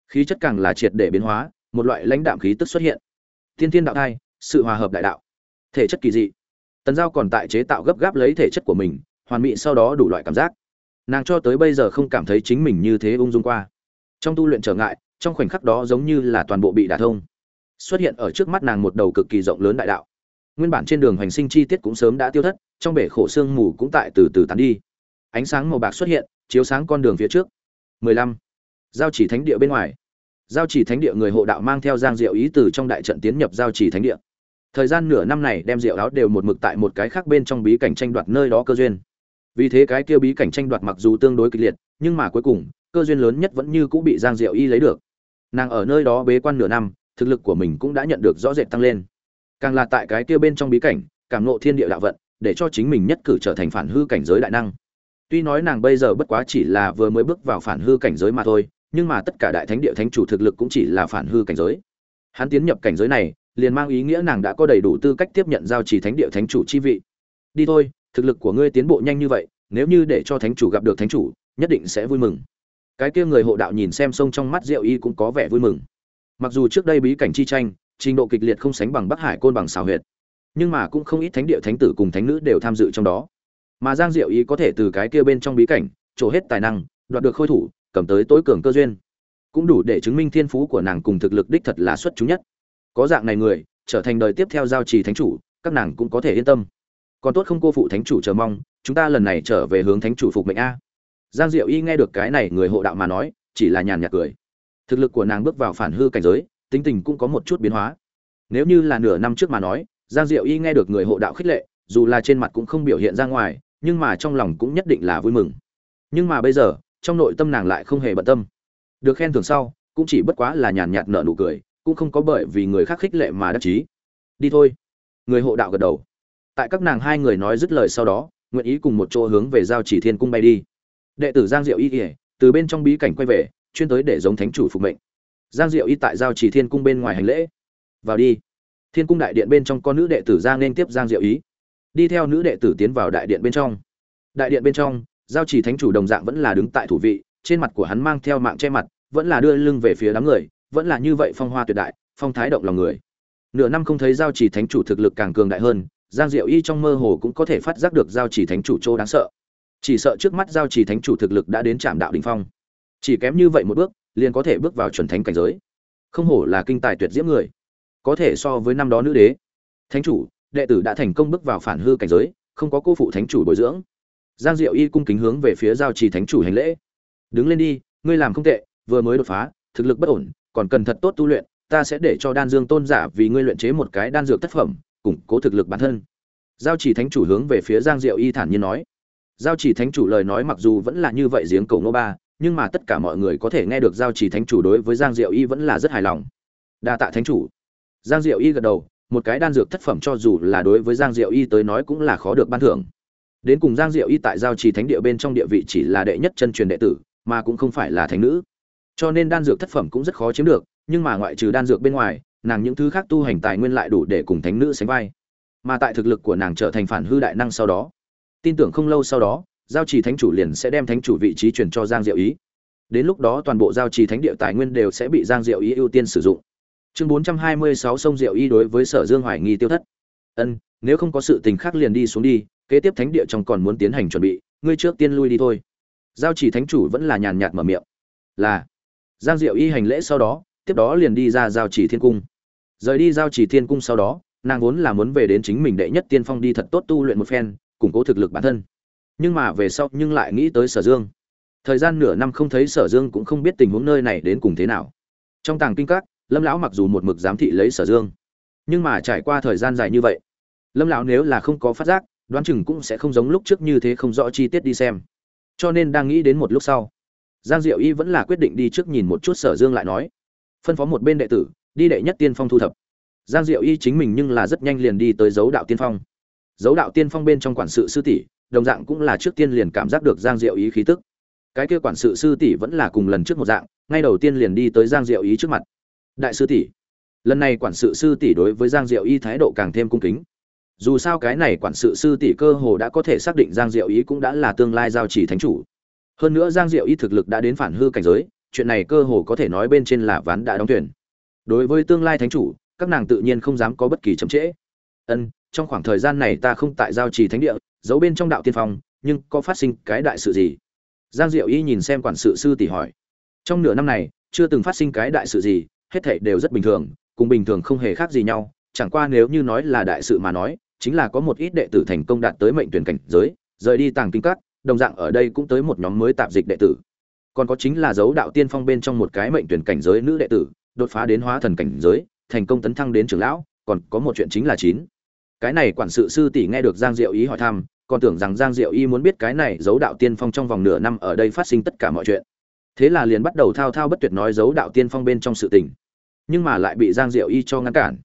Khí chất càng là triệt để biến hóa, một loại lãnh đạm khí tức xuất hiện. Tiên thiên đạo thai, sự hòa hợp đại đạo. Thể chất kỳ dị. Tần giao còn tại chế tạo gấp gáp lấy thể chất của mình, hoàn mỹ sau đó đủ loại cảm giác. Nàng cho tới bây giờ không cảm thấy chính mình như thế ung dung qua. Trong tu luyện trở ngại, trong khoảnh khắc đó giống như là toàn bộ bị đả thông xuất hiện ở trước mắt nàng một đầu cực kỳ rộng lớn đại đạo. Nguyên bản trên đường hành sinh chi tiết cũng sớm đã tiêu thất, trong bể khổ sương mù cũng tại từ từ tán đi. Ánh sáng màu bạc xuất hiện, chiếu sáng con đường phía trước. 15. giao chỉ thánh địa bên ngoài. Giao chỉ thánh địa người hộ đạo mang theo giang diệu ý từ trong đại trận tiến nhập giao chỉ thánh địa. Thời gian nửa năm này đem diệu áo đều một mực tại một cái khác bên trong bí cảnh tranh đoạt nơi đó cơ duyên. Vì thế cái kia bí cảnh tranh đoạt mặc dù tương đối kịch liệt, nhưng mà cuối cùng, cơ duyên lớn nhất vẫn như cũng bị giang diệu y lấy được. Nàng ở nơi đó bế quan nửa năm thực lực của mình cũng đã nhận được rõ rệt tăng lên. Càng là tại cái kia bên trong bí cảnh cảm ngộ thiên địa đạo vận, để cho chính mình nhất cử trở thành phản hư cảnh giới đại năng. Tuy nói nàng bây giờ bất quá chỉ là vừa mới bước vào phản hư cảnh giới mà thôi, nhưng mà tất cả đại thánh địa thánh chủ thực lực cũng chỉ là phản hư cảnh giới. Hắn tiến nhập cảnh giới này, liền mang ý nghĩa nàng đã có đầy đủ tư cách tiếp nhận giao trì thánh địa thánh chủ chi vị. Đi thôi, thực lực của ngươi tiến bộ nhanh như vậy, nếu như để cho thánh chủ gặp được thánh chủ, nhất định sẽ vui mừng. Cái kia người hộ đạo nhìn xem sông trong mắt diệu y cũng có vẻ vui mừng mặc dù trước đây bí cảnh chi tranh, trình độ kịch liệt không sánh bằng bắc hải côn bằng xào huyệt, nhưng mà cũng không ít thánh địa thánh tử cùng thánh nữ đều tham dự trong đó. Mà giang diệu y có thể từ cái kia bên trong bí cảnh, trổ hết tài năng, đoạt được khôi thủ, cầm tới tối cường cơ duyên. Cũng đủ để chứng minh thiên phú của nàng cùng thực lực đích thật là xuất chúng nhất. Có dạng này người, trở thành đời tiếp theo giao trì thánh chủ, các nàng cũng có thể yên tâm. Còn tốt không cô phụ thánh chủ chờ mong, chúng ta lần này trở về hướng thánh chủ phục mệnh a. Giang diệu y nghe được cái này người hộ đạo mà nói, chỉ là nhàn nhạt cười thực lực của nàng bước vào phản hư cảnh giới, tính tình cũng có một chút biến hóa. Nếu như là nửa năm trước mà nói, giang diệu y nghe được người hộ đạo khích lệ, dù là trên mặt cũng không biểu hiện ra ngoài, nhưng mà trong lòng cũng nhất định là vui mừng. Nhưng mà bây giờ, trong nội tâm nàng lại không hề bận tâm. Được khen thưởng sau, cũng chỉ bất quá là nhàn nhạt nở nụ cười, cũng không có bởi vì người khác khích lệ mà đắc chí. Đi thôi. Người hộ đạo gật đầu. Tại các nàng hai người nói dứt lời sau đó, nguyện ý cùng một chỗ hướng về giao chỉ thiên cung bay đi. Đệ tử giang diệu y ỉa từ bên trong bí cảnh quay về chuyên tới để giống thánh chủ phục mệnh. Giang diệu y tại giao chỉ thiên cung bên ngoài hành lễ. Vào đi. Thiên cung đại điện bên trong có nữ đệ tử giang nên tiếp giang diệu ý đi theo nữ đệ tử tiến vào đại điện bên trong. Đại điện bên trong, giao chỉ thánh chủ đồng dạng vẫn là đứng tại thủ vị, trên mặt của hắn mang theo mạng che mặt, vẫn là đưa lưng về phía đám người, vẫn là như vậy phong hoa tuyệt đại, phong thái động lòng người. Nửa năm không thấy giao chỉ thánh chủ thực lực càng cường đại hơn, giang diệu y trong mơ hồ cũng có thể phát giác được giao chỉ thánh chủ chỗ đáng sợ. Chỉ sợ trước mắt giao chỉ thánh chủ thực lực đã đến trạm đạo đỉnh phong chỉ kém như vậy một bước, liền có thể bước vào chuẩn thánh cảnh giới. Không hổ là kinh tài tuyệt diễm người. Có thể so với năm đó nữ đế. Thánh chủ, đệ tử đã thành công bước vào phản hư cảnh giới, không có cô phụ thánh chủ bồi dưỡng. Giang diệu y cung kính hướng về phía giao trì thánh chủ hành lễ. Đứng lên đi, ngươi làm không tệ, vừa mới đột phá, thực lực bất ổn, còn cần thật tốt tu luyện, ta sẽ để cho đan dương tôn giả vì ngươi luyện chế một cái đan dược tác phẩm, củng cố thực lực bản thân. Giao chỉ thánh chủ hướng về phía giang diệu y thản nhiên nói. Giao chỉ thánh chủ lời nói mặc dù vẫn là như vậy giếng cầu nô ba nhưng mà tất cả mọi người có thể nghe được giao chỉ thánh chủ đối với giang diệu y vẫn là rất hài lòng. Đa tạ thánh chủ. Giang diệu y gật đầu, một cái đan dược thất phẩm cho dù là đối với giang diệu y tới nói cũng là khó được ban thưởng. Đến cùng giang diệu y tại giao trì thánh địa bên trong địa vị chỉ là đệ nhất chân truyền đệ tử, mà cũng không phải là thánh nữ. Cho nên đan dược thất phẩm cũng rất khó chiếm được, nhưng mà ngoại trừ đan dược bên ngoài, nàng những thứ khác tu hành tài nguyên lại đủ để cùng thánh nữ sánh vai. Mà tại thực lực của nàng trở thành phản hư đại năng sau đó, tin tưởng không lâu sau đó giao trì thánh chủ liền sẽ đem thánh chủ vị trí chuyển cho giang diệu ý. Đến lúc đó toàn bộ giao trì thánh địa tài nguyên đều sẽ bị giang diệu ý ưu tiên sử dụng. Chương bốn trăm hai mươi sáu sông diệu ý đối với sở dương hoài nghi tiêu thất. Ân, nếu không có sự tình khác liền đi xuống đi, kế tiếp thánh địa trong còn muốn tiến hành chuẩn bị, ngươi trước tiên lui đi thôi. Giao chỉ thánh chủ vẫn là nhàn nhạt mở miệng. Là. Giang diệu y hành lễ sau đó, tiếp đó liền đi ra giao chỉ thiên cung. Rời đi giao chỉ thiên cung sau đó, nàng vốn là muốn về đến chính mình đệ nhất tiên phong đi thật tốt tu luyện một phen, củng cố thực lực bản thân nhưng mà về sau nhưng lại nghĩ tới sở dương. Thời gian nửa năm không thấy sở dương cũng không biết tình huống nơi này đến cùng thế nào. Trong tàng kinh các, lâm lão mặc dù một mực giám thị lấy sở dương, nhưng mà trải qua thời gian dài như vậy, lâm lão nếu là không có phát giác, đoán chừng cũng sẽ không giống lúc trước như thế không rõ chi tiết đi xem. Cho nên đang nghĩ đến một lúc sau, giang diệu y vẫn là quyết định đi trước nhìn một chút sở dương lại nói, phân phó một bên đệ tử, đi đệ nhất tiên phong thu thập. Giang diệu y chính mình nhưng là rất nhanh liền đi tới dấu đạo tiên phong. Dấu đạo tiên phong bên trong quản sự sư tỷ đồng dạng cũng là trước tiên liền cảm giác được giang diệu ý khí tức. Cái kia quản sự sư tỷ vẫn là cùng lần trước một dạng, ngay đầu tiên liền đi tới giang diệu ý trước mặt. Đại sư tỷ, lần này quản sự sư tỷ đối với giang diệu ý thái độ càng thêm cung kính. Dù sao cái này quản sự sư tỷ cơ hồ đã có thể xác định giang diệu ý cũng đã là tương lai giao chỉ thánh chủ. Hơn nữa giang diệu ý thực lực đã đến phản hư cảnh giới, chuyện này cơ hồ có thể nói bên trên là ván đã đóng tuyển đối với tương lai thánh chủ, các nàng tự nhiên không dám có bất kỳ chậm trễ. Ân, trong khoảng thời gian này ta không tại giao trì thánh địa giấu bên trong đạo tiên phong nhưng có phát sinh cái đại sự gì giang diệu y nhìn xem quản sự sư tỷ hỏi trong nửa năm này chưa từng phát sinh cái đại sự gì hết thảy đều rất bình thường, cùng bình thường không hề khác gì nhau, chẳng qua nếu như nói là đại sự mà nói, chính là có một ít đệ tử thành công đạt tới mệnh tuyển cảnh giới, rời đi tàng kinh các, đồng dạng ở đây cũng tới một nhóm mới tạp dịch đệ tử. Còn có chính là dấu đạo tiên phong bên trong một cái mệnh tuyển cảnh giới nữ đệ tử, đột phá đến hóa thần cảnh giới, thành công tấn thăng đến trưởng lão, còn có một chuyện chính là chín. Cái này quản sự sư tỷ nghe được Giang Diệu ý hỏi thăm, còn tưởng rằng Giang Diệu y muốn biết cái này dấu đạo tiên phong trong vòng nửa năm ở đây phát sinh tất cả mọi chuyện. Thế là liền bắt đầu thao thao bất tuyệt nói dấu đạo tiên phong bên trong sự tình. Nhưng mà lại bị giang diệu y cho ngăn cản.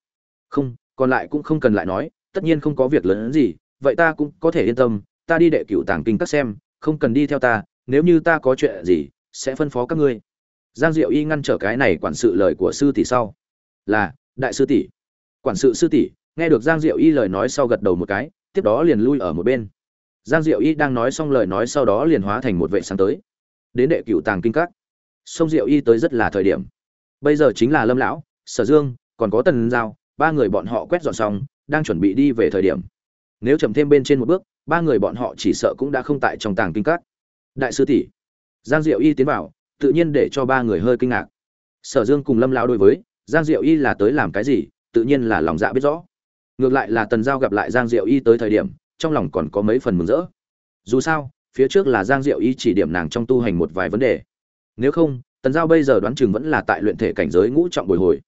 Không còn lại cũng không cần lại nói tất nhiên không có việc lớn gì vậy ta cũng có thể yên tâm ta đi đệ cửu tàng kinh các xem không cần đi theo ta nếu như ta có chuyện gì sẽ phân phó các ngươi. Giang diệu y ngăn trở cái này quản sự lời của sư tỷ sau. Là đại sư tỷ. Quản sự sư tỷ nghe được giang diệu y lời nói sau gật đầu một cái, tiếp đó liền lui ở một bên. Giang diệu y đang nói xong lời nói sau đó liền hóa thành một vệ sáng tới. Đến đệ cửu tàng kinh các. Sông diệu y tới rất là thời điểm. Bây giờ chính là lâm lão, sở dương, còn có tần giao, ba người bọn họ quét dọn xong, đang chuẩn bị đi về thời điểm. Nếu chậm thêm bên trên một bước, ba người bọn họ chỉ sợ cũng đã không tại trong tàng kinh các. Đại sư tỷ. Giang diệu y tiến vào, tự nhiên để cho ba người hơi kinh ngạc. Sở dương cùng lâm lão đối với, giang diệu y là tới làm cái gì, tự nhiên là lòng dạ biết rõ ngược lại là tần giao gặp lại giang diệu y tới thời điểm, trong lòng còn có mấy phần mừng rỡ. Dù sao, phía trước là giang diệu y chỉ điểm nàng trong tu hành một vài vấn đề. Nếu không, tần giao bây giờ đoán chừng vẫn là tại luyện thể cảnh giới ngũ trọng bồi hồi.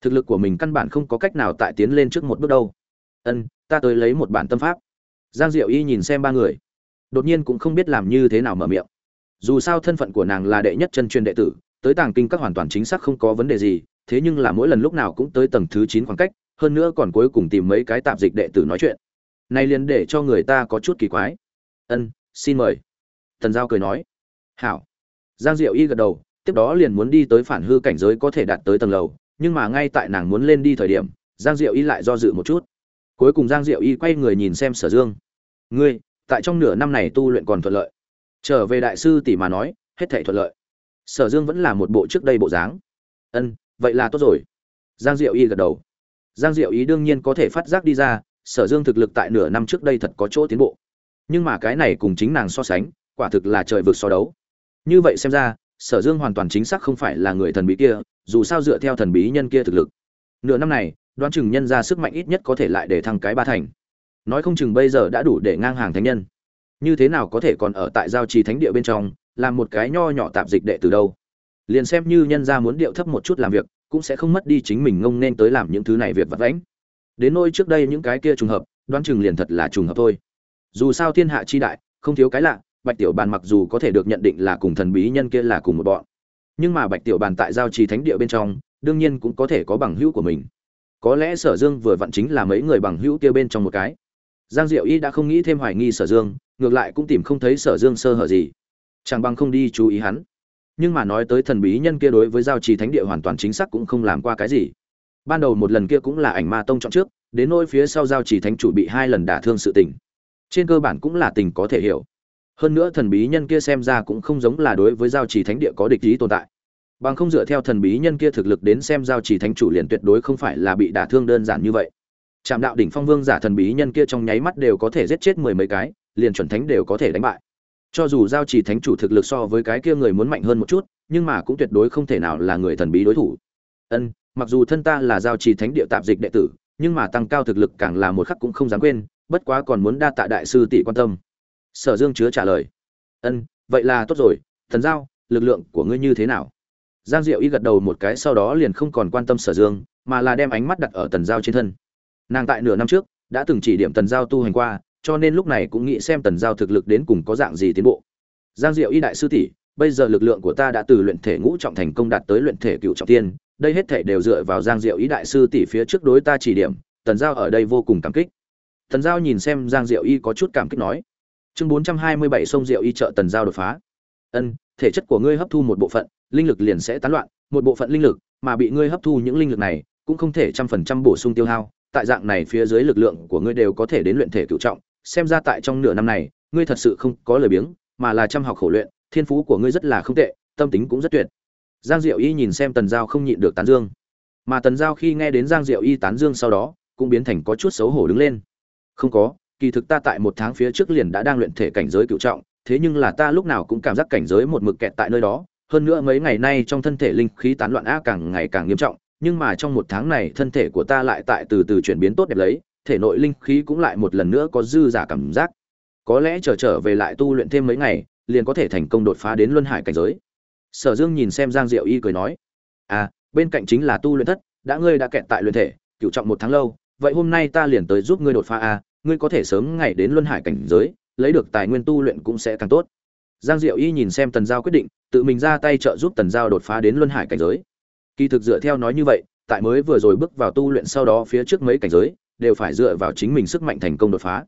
Thực lực của mình căn bản không có cách nào tại tiến lên trước một bước đâu. Ân, ta tới lấy một bản tâm pháp. Giang diệu y nhìn xem ba người. Đột nhiên cũng không biết làm như thế nào mở miệng. Dù sao thân phận của nàng là đệ nhất chân truyền đệ tử, tới tàng kinh các hoàn toàn chính xác không có vấn đề gì, thế nhưng là mỗi lần lúc nào cũng tới tầng thứ chín khoảng cách hơn nữa còn cuối cùng tìm mấy cái tạp dịch đệ tử nói chuyện. Nay liền để cho người ta có chút kỳ quái. Ân, xin mời. Thần giao cười nói. Hảo. Giang diệu y gật đầu, tiếp đó liền muốn đi tới phản hư cảnh giới có thể đạt tới tầng lầu, nhưng mà ngay tại nàng muốn lên đi thời điểm, giang diệu y lại do dự một chút. Cuối cùng giang diệu y quay người nhìn xem sở dương. Ngươi, tại trong nửa năm này tu luyện còn thuận lợi. Trở về đại sư tỷ mà nói, hết thể thuận lợi. Sở dương vẫn là một bộ trước đây bộ dáng. Ân, vậy là tốt rồi. Giang diệu y gật đầu giang diệu ý đương nhiên có thể phát giác đi ra, sở dương thực lực tại nửa năm trước đây thật có chỗ tiến bộ. Nhưng mà cái này cùng chính nàng so sánh, quả thực là trời vực so đấu. Như vậy xem ra, sở dương hoàn toàn chính xác không phải là người thần bí kia, dù sao dựa theo thần bí nhân kia thực lực. Nửa năm này, đoán chừng nhân ra sức mạnh ít nhất có thể lại để thăng cái ba thành. Nói không chừng bây giờ đã đủ để ngang hàng thánh nhân. Như thế nào có thể còn ở tại giao trì thánh địa bên trong, làm một cái nho nhỏ tạp dịch đệ từ đâu? Liền xem như nhân ra muốn điệu thấp một chút làm việc cũng sẽ không mất đi chính mình ngông nên tới làm những thứ này việc vặt vãnh. Đến nỗi trước đây những cái kia trùng hợp, đoán chừng liền thật là trùng hợp thôi. Dù sao thiên hạ chi đại, không thiếu cái lạ, bạch tiểu bàn mặc dù có thể được nhận định là cùng thần bí nhân kia là cùng một bọn, nhưng mà bạch tiểu bàn tại giao trì thánh địa bên trong, đương nhiên cũng có thể có bằng hữu của mình. Có lẽ sở dương vừa vặn chính là mấy người bằng hữu kia bên trong một cái. Giang diệu y đã không nghĩ thêm hoài nghi sở dương, ngược lại cũng tìm không thấy sở dương sơ hở gì. Chẳng bằng không đi chú ý hắn nhưng mà nói tới thần bí nhân kia đối với giao trì thánh địa hoàn toàn chính xác cũng không làm qua cái gì. Ban đầu một lần kia cũng là ảnh ma tông chọn trước, đến nôi phía sau giao trì thánh chủ bị hai lần đả thương sự tình. Trên cơ bản cũng là tình có thể hiểu. Hơn nữa thần bí nhân kia xem ra cũng không giống là đối với giao trì thánh địa có địch ý tồn tại. Bằng không dựa theo thần bí nhân kia thực lực đến xem giao trì thánh chủ liền tuyệt đối không phải là bị đả thương đơn giản như vậy. Trạm đạo đỉnh phong vương giả thần bí nhân kia trong nháy mắt đều có thể giết chết mười mấy cái, liền chuẩn thánh đều có thể đánh bại cho dù giao trì thánh chủ thực lực so với cái kia người muốn mạnh hơn một chút, nhưng mà cũng tuyệt đối không thể nào là người thần bí đối thủ. Ân, mặc dù thân ta là giao trì thánh địa tạp dịch đệ tử, nhưng mà tăng cao thực lực càng là một khắc cũng không dám quên, bất quá còn muốn đa tạ đại sư tỷ quan tâm. Sở dương chứa trả lời. Ân, vậy là tốt rồi, thần giao, lực lượng của ngươi như thế nào? Giang diệu y gật đầu một cái, sau đó liền không còn quan tâm sở dương, mà là đem ánh mắt đặt ở tần giao trên thân. Nàng tại nửa năm trước, đã từng chỉ điểm tần giao tu hành qua cho nên lúc này cũng nghĩ xem tần giao thực lực đến cùng có dạng gì tiến bộ. Giang diệu y đại sư tỷ, bây giờ lực lượng của ta đã từ luyện thể ngũ trọng thành công đạt tới luyện thể cựu trọng tiên, đây hết thể đều dựa vào giang diệu y đại sư tỷ phía trước đối ta chỉ điểm, tần giao ở đây vô cùng cảm kích. Tần giao nhìn xem giang diệu y có chút cảm kích nói, chương bốn trăm hai mươi bảy sông diệu y trợ tần giao đột phá. Ân, thể chất của ngươi hấp thu một bộ phận, linh lực liền sẽ tán loạn, một bộ phận linh lực mà bị ngươi hấp thu những linh lực này cũng không thể trăm phần trăm bổ sung tiêu hao, tại dạng này phía dưới lực lượng của ngươi đều có thể đến luyện thể cựu trọng xem ra tại trong nửa năm này, ngươi thật sự không có lời biếng, mà là chăm học khổ luyện, thiên phú của ngươi rất là không tệ, tâm tính cũng rất tuyệt. Giang diệu y nhìn xem tần giao không nhịn được tán dương. Mà tần giao khi nghe đến giang diệu y tán dương sau đó, cũng biến thành có chút xấu hổ đứng lên. Không có, kỳ thực ta tại một tháng phía trước liền đã đang luyện thể cảnh giới cựu trọng, thế nhưng là ta lúc nào cũng cảm giác cảnh giới một mực kẹt tại nơi đó. Hơn nữa mấy ngày nay trong thân thể linh khí tán loạn á càng ngày càng nghiêm trọng, nhưng mà trong một tháng này thân thể của ta lại tại từ từ chuyển biến tốt đẹp lấy thể nội linh khí cũng lại một lần nữa có dư giả cảm giác. Có lẽ trở trở về lại tu luyện thêm mấy ngày liền có thể thành công đột phá đến luân hải cảnh giới. Sở dương nhìn xem giang diệu y cười nói à bên cạnh chính là tu luyện thất đã ngươi đã kẹt tại luyện thể cựu trọng một tháng lâu vậy hôm nay ta liền tới giúp ngươi đột phá a à, ngươi có thể sớm ngày đến luân hải cảnh giới lấy được tài nguyên tu luyện cũng sẽ càng tốt. Giang diệu y nhìn xem tần giao quyết định tự mình ra tay trợ giúp tần giao đột phá đến luân hải cảnh giới. Kỳ thực dựa theo nói như vậy tại mới vừa rồi bước vào tu luyện sau đó phía trước mấy cảnh giới đều phải dựa vào chính mình sức mạnh thành công đột phá.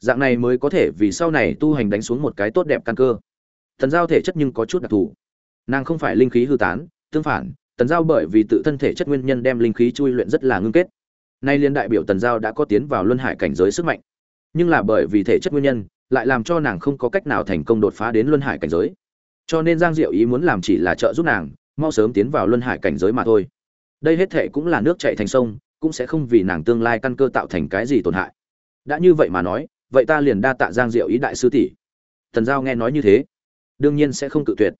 Dạng này mới có thể vì sau này tu hành đánh xuống một cái tốt đẹp căn cơ. Tần giao thể chất nhưng có chút đặc thù. Nàng không phải linh khí hư tán, tương phản tần giao bởi vì tự thân thể chất nguyên nhân đem linh khí chui luyện rất là ngưng kết. Nay liên đại biểu tần giao đã có tiến vào luân hải cảnh giới sức mạnh. Nhưng là bởi vì thể chất nguyên nhân, lại làm cho nàng không có cách nào thành công đột phá đến luân hải cảnh giới. Cho nên giang diệu ý muốn làm chỉ là trợ giúp nàng, mau sớm tiến vào luân hải cảnh giới mà thôi. Đây hết thệ cũng là nước chảy thành sông cũng sẽ không vì nàng tương lai căn cơ tạo thành cái gì tổn hại. Đã như vậy mà nói, vậy ta liền đa tạ giang diệu ý đại sư tỷ. Thần giao nghe nói như thế, đương nhiên sẽ không cự tuyệt.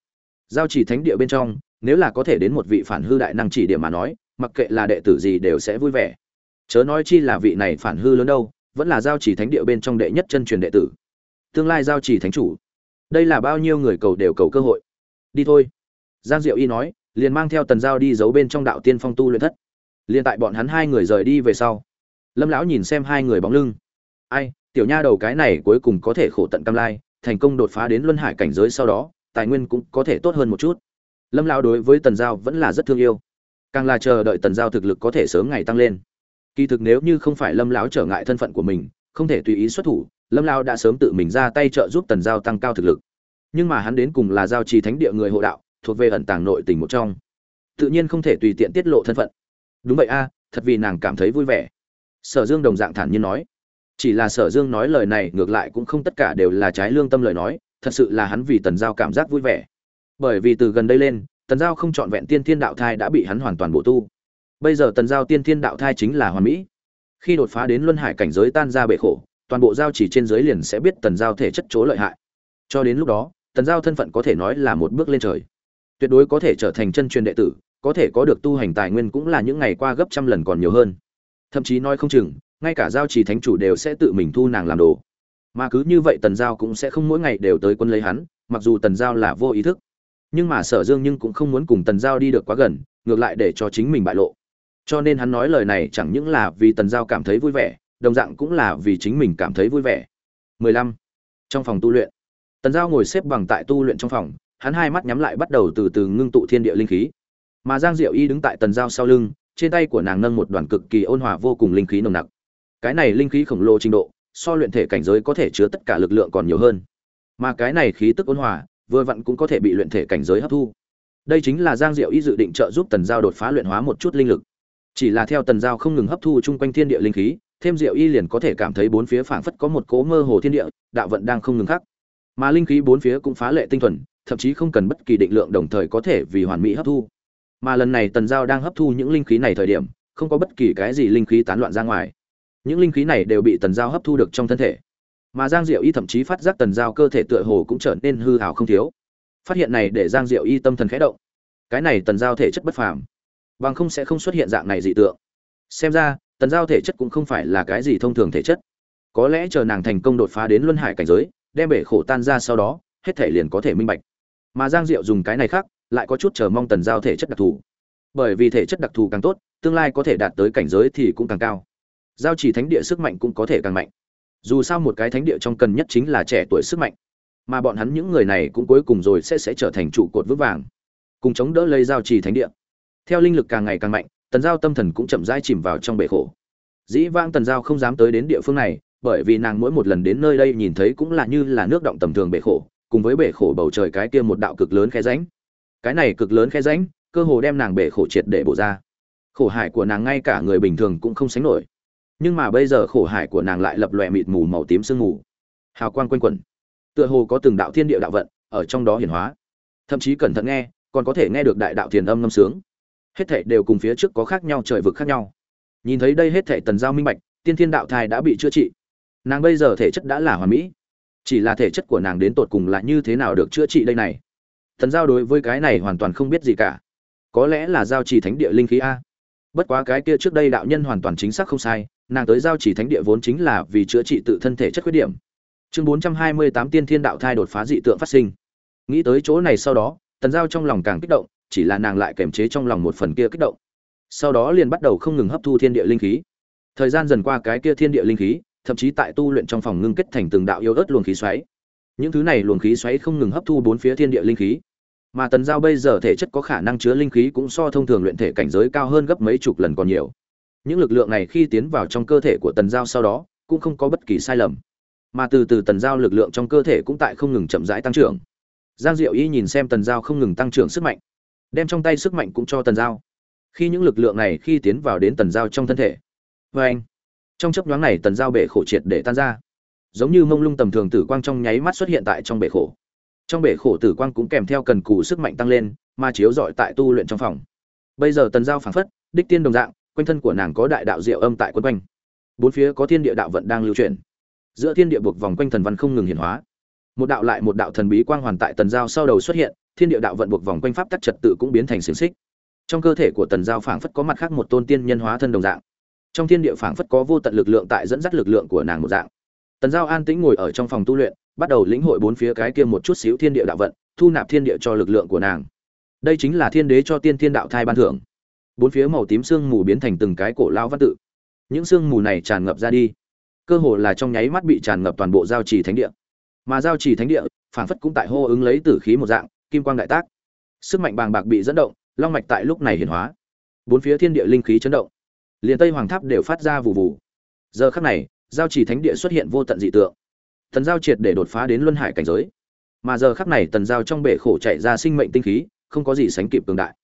Giao chỉ thánh địa bên trong, nếu là có thể đến một vị phản hư đại năng chỉ điểm mà nói, mặc kệ là đệ tử gì đều sẽ vui vẻ. Chớ nói chi là vị này phản hư lớn đâu, vẫn là giao chỉ thánh địa bên trong đệ nhất chân truyền đệ tử. Tương lai giao chỉ thánh chủ, đây là bao nhiêu người cầu đều cầu cơ hội. Đi thôi. Giang diệu y nói, liền mang theo tần giao đi giấu bên trong đạo tiên phong tu luyện thất liền tại bọn hắn hai người rời đi về sau. Lâm lão nhìn xem hai người bóng lưng. Ai, tiểu nha đầu cái này cuối cùng có thể khổ tận cam lai, thành công đột phá đến luân hải cảnh giới sau đó, tài nguyên cũng có thể tốt hơn một chút. Lâm lão đối với tần giao vẫn là rất thương yêu. Càng là chờ đợi tần giao thực lực có thể sớm ngày tăng lên. Kỳ thực nếu như không phải lâm lão trở ngại thân phận của mình, không thể tùy ý xuất thủ, lâm lão đã sớm tự mình ra tay trợ giúp tần giao tăng cao thực lực. Nhưng mà hắn đến cùng là giao trì thánh địa người hộ đạo, thuộc về ẩn tàng nội tình một trong. Tự nhiên không thể tùy tiện tiết lộ thân phận đúng vậy a, thật vì nàng cảm thấy vui vẻ. Sở dương đồng dạng thản nhiên nói. Chỉ là sở dương nói lời này ngược lại cũng không tất cả đều là trái lương tâm lời nói, thật sự là hắn vì tần giao cảm giác vui vẻ. Bởi vì từ gần đây lên, tần giao không trọn vẹn tiên thiên đạo thai đã bị hắn hoàn toàn bổ tu. Bây giờ tần giao tiên thiên đạo thai chính là hoàn mỹ. Khi đột phá đến luân hải cảnh giới tan ra bể khổ, toàn bộ giao chỉ trên giới liền sẽ biết tần giao thể chất chỗ lợi hại. Cho đến lúc đó, tần giao thân phận có thể nói là một bước lên trời. Tuyệt đối có thể trở thành chân truyền đệ tử có thể có được tu hành tài nguyên cũng là những ngày qua gấp trăm lần còn nhiều hơn. Thậm chí nói không chừng, ngay cả giao trì thánh chủ đều sẽ tự mình thu nàng làm đồ. Mà cứ như vậy tần giao cũng sẽ không mỗi ngày đều tới quân lấy hắn, mặc dù tần giao là vô ý thức. Nhưng mà sở dương nhưng cũng không muốn cùng tần giao đi được quá gần, ngược lại để cho chính mình bại lộ. Cho nên hắn nói lời này chẳng những là vì tần giao cảm thấy vui vẻ, đồng dạng cũng là vì chính mình cảm thấy vui vẻ. 15. trong phòng tu luyện. Tần giao ngồi xếp bằng tại tu luyện trong phòng, hắn hai mắt nhắm lại bắt đầu từ từ ngưng tụ thiên địa linh khí mà giang diệu y đứng tại tần giao sau lưng, trên tay của nàng nâng một đoàn cực kỳ ôn hòa vô cùng linh khí nồng nặc. Cái này linh khí khổng lồ trình độ, so luyện thể cảnh giới có thể chứa tất cả lực lượng còn nhiều hơn. Mà cái này khí tức ôn hòa, vừa vặn cũng có thể bị luyện thể cảnh giới hấp thu. Đây chính là giang diệu y dự định trợ giúp tần giao đột phá luyện hóa một chút linh lực. Chỉ là theo tần giao không ngừng hấp thu chung quanh thiên địa linh khí, thêm diệu y liền có thể cảm thấy bốn phía phảng phất có một cố mơ hồ thiên địa, đạo vận đang không ngừng khắc. Mà linh khí bốn phía cũng phá lệ tinh thuần, thậm chí không cần bất kỳ định lượng đồng thời có thể vì hoàn mỹ hấp thu mà lần này tần giao đang hấp thu những linh khí này thời điểm, không có bất kỳ cái gì linh khí tán loạn ra ngoài. Những linh khí này đều bị tần giao hấp thu được trong thân thể. Mà giang diệu y thậm chí phát giác tần giao cơ thể tựa hồ cũng trở nên hư hào không thiếu. Phát hiện này để giang diệu y tâm thần khẽ động. Cái này tần giao thể chất bất phàm, bằng không sẽ không xuất hiện dạng này dị tượng. Xem ra, tần giao thể chất cũng không phải là cái gì thông thường thể chất. Có lẽ chờ nàng thành công đột phá đến luân hải cảnh giới, đem bể khổ tan ra sau đó, hết thể liền có thể minh bạch. Mà giang diệu dùng cái này khác lại có chút chờ mong tần giao thể chất đặc thù. Bởi vì thể chất đặc thù càng tốt, tương lai có thể đạt tới cảnh giới thì cũng càng cao. Giao chỉ thánh địa sức mạnh cũng có thể càng mạnh. Dù sao một cái thánh địa trong cần nhất chính là trẻ tuổi sức mạnh. Mà bọn hắn những người này cũng cuối cùng rồi sẽ sẽ trở thành trụ cột vững vàng. Cùng chống đỡ lấy giao trì thánh địa. Theo linh lực càng ngày càng mạnh, tần giao tâm thần cũng chậm rãi chìm vào trong bể khổ. Dĩ vang tần giao không dám tới đến địa phương này, bởi vì nàng mỗi một lần đến nơi đây nhìn thấy cũng là như là nước động tầm thường bể khổ, cùng với bể khổ bầu trời cái kia một đạo cực lớn khe ránh cái này cực lớn khe ránh cơ hồ đem nàng bể khổ triệt để bổ ra. Khổ hải của nàng ngay cả người bình thường cũng không sánh nổi. Nhưng mà bây giờ khổ hải của nàng lại lập lòe mịt mù màu tím sương mù. Hào quang quanh quẩn. Tựa hồ có từng đạo thiên địa đạo vận ở trong đó hiển hóa. Thậm chí cẩn thận nghe, còn có thể nghe được đại đạo thiền âm ngâm sướng. Hết thảy đều cùng phía trước có khác nhau, trời vực khác nhau. Nhìn thấy đây hết thảy tần giao minh bạch, tiên thiên đạo thai đã bị chữa trị. Nàng bây giờ thể chất đã là hoàn mỹ. Chỉ là thể chất của nàng đến tột cùng là như thế nào được chữa trị đây này? Thần giao đối với cái này hoàn toàn không biết gì cả. Có lẽ là giao trì thánh địa linh khí a. Bất quá cái kia trước đây đạo nhân hoàn toàn chính xác không sai, nàng tới giao trì thánh địa vốn chính là vì chữa trị tự thân thể chất khuyết điểm. Chương bốn trăm hai mươi tám tiên thiên đạo thai đột phá dị tượng phát sinh. Nghĩ tới chỗ này sau đó tần giao trong lòng càng kích động, chỉ là nàng lại kềm chế trong lòng một phần kia kích động. Sau đó liền bắt đầu không ngừng hấp thu thiên địa linh khí. Thời gian dần qua cái kia thiên địa linh khí, thậm chí tại tu luyện trong phòng ngưng kết thành từng đạo yêu ớt luồng khí xoáy những thứ này luồng khí xoáy không ngừng hấp thu bốn phía thiên địa linh khí. Mà tần giao bây giờ thể chất có khả năng chứa linh khí cũng so thông thường luyện thể cảnh giới cao hơn gấp mấy chục lần còn nhiều. Những lực lượng này khi tiến vào trong cơ thể của tần giao sau đó, cũng không có bất kỳ sai lầm. Mà từ từ tần giao lực lượng trong cơ thể cũng tại không ngừng chậm rãi tăng trưởng. Giang diệu y nhìn xem tần giao không ngừng tăng trưởng sức mạnh, đem trong tay sức mạnh cũng cho tần giao. Khi những lực lượng này khi tiến vào đến tần giao trong thân thể vê anh trong chấp nhoáng này tần giao bể khổ triệt để tan ra giống như mông lung tầm thường tử quang trong nháy mắt xuất hiện tại trong bể khổ. Trong bể khổ tử quang cũng kèm theo cần cù sức mạnh tăng lên mà chiếu dọi tại tu luyện trong phòng. Bây giờ tần giao phảng phất đích tiên đồng dạng quanh thân của nàng có đại đạo diệu âm tại quân quanh. Bốn phía có thiên địa đạo vận đang lưu truyền, giữa thiên địa buộc vòng quanh thần văn không ngừng hiển hóa. Một đạo lại một đạo thần bí quang hoàn tại tần giao sau đầu xuất hiện thiên địa đạo vận buộc vòng quanh pháp tắc trật tự cũng biến thành xiềng xích. Trong cơ thể của tần giao phảng phất có mặt khác một tôn tiên nhân hóa thân đồng dạng. Trong thiên địa phảng phất có vô tận lực lượng tại dẫn dắt lực lượng của nàng một dạng tần giao an tĩnh ngồi ở trong phòng tu luyện, bắt đầu lĩnh hội bốn phía cái kia một chút xíu thiên địa đạo vận, thu nạp thiên địa cho lực lượng của nàng. Đây chính là thiên đế cho tiên thiên đạo thai ban thưởng. Bốn phía màu tím sương mù biến thành từng cái cổ lao văn tự. Những sương mù này tràn ngập ra đi. Cơ hồ là trong nháy mắt bị tràn ngập toàn bộ giao trì thánh địa. Mà giao trì thánh địa, phảng phất cũng tại hô ứng lấy tử khí một dạng, kim quang đại tác. Sức mạnh bàng bạc bị dẫn động, long mạch tại lúc này hiển hóa. Bốn phía thiên địa linh khí chấn động. Liền tây hoàng tháp đều phát ra vụ vụ giờ khắc này giao chỉ thánh địa xuất hiện vô tận dị tượng. Tần giao triệt để đột phá đến luân hải cảnh giới. Mà giờ khắc này tần giao trong bể khổ chạy ra sinh mệnh tinh khí, không có gì sánh kịp cường đại.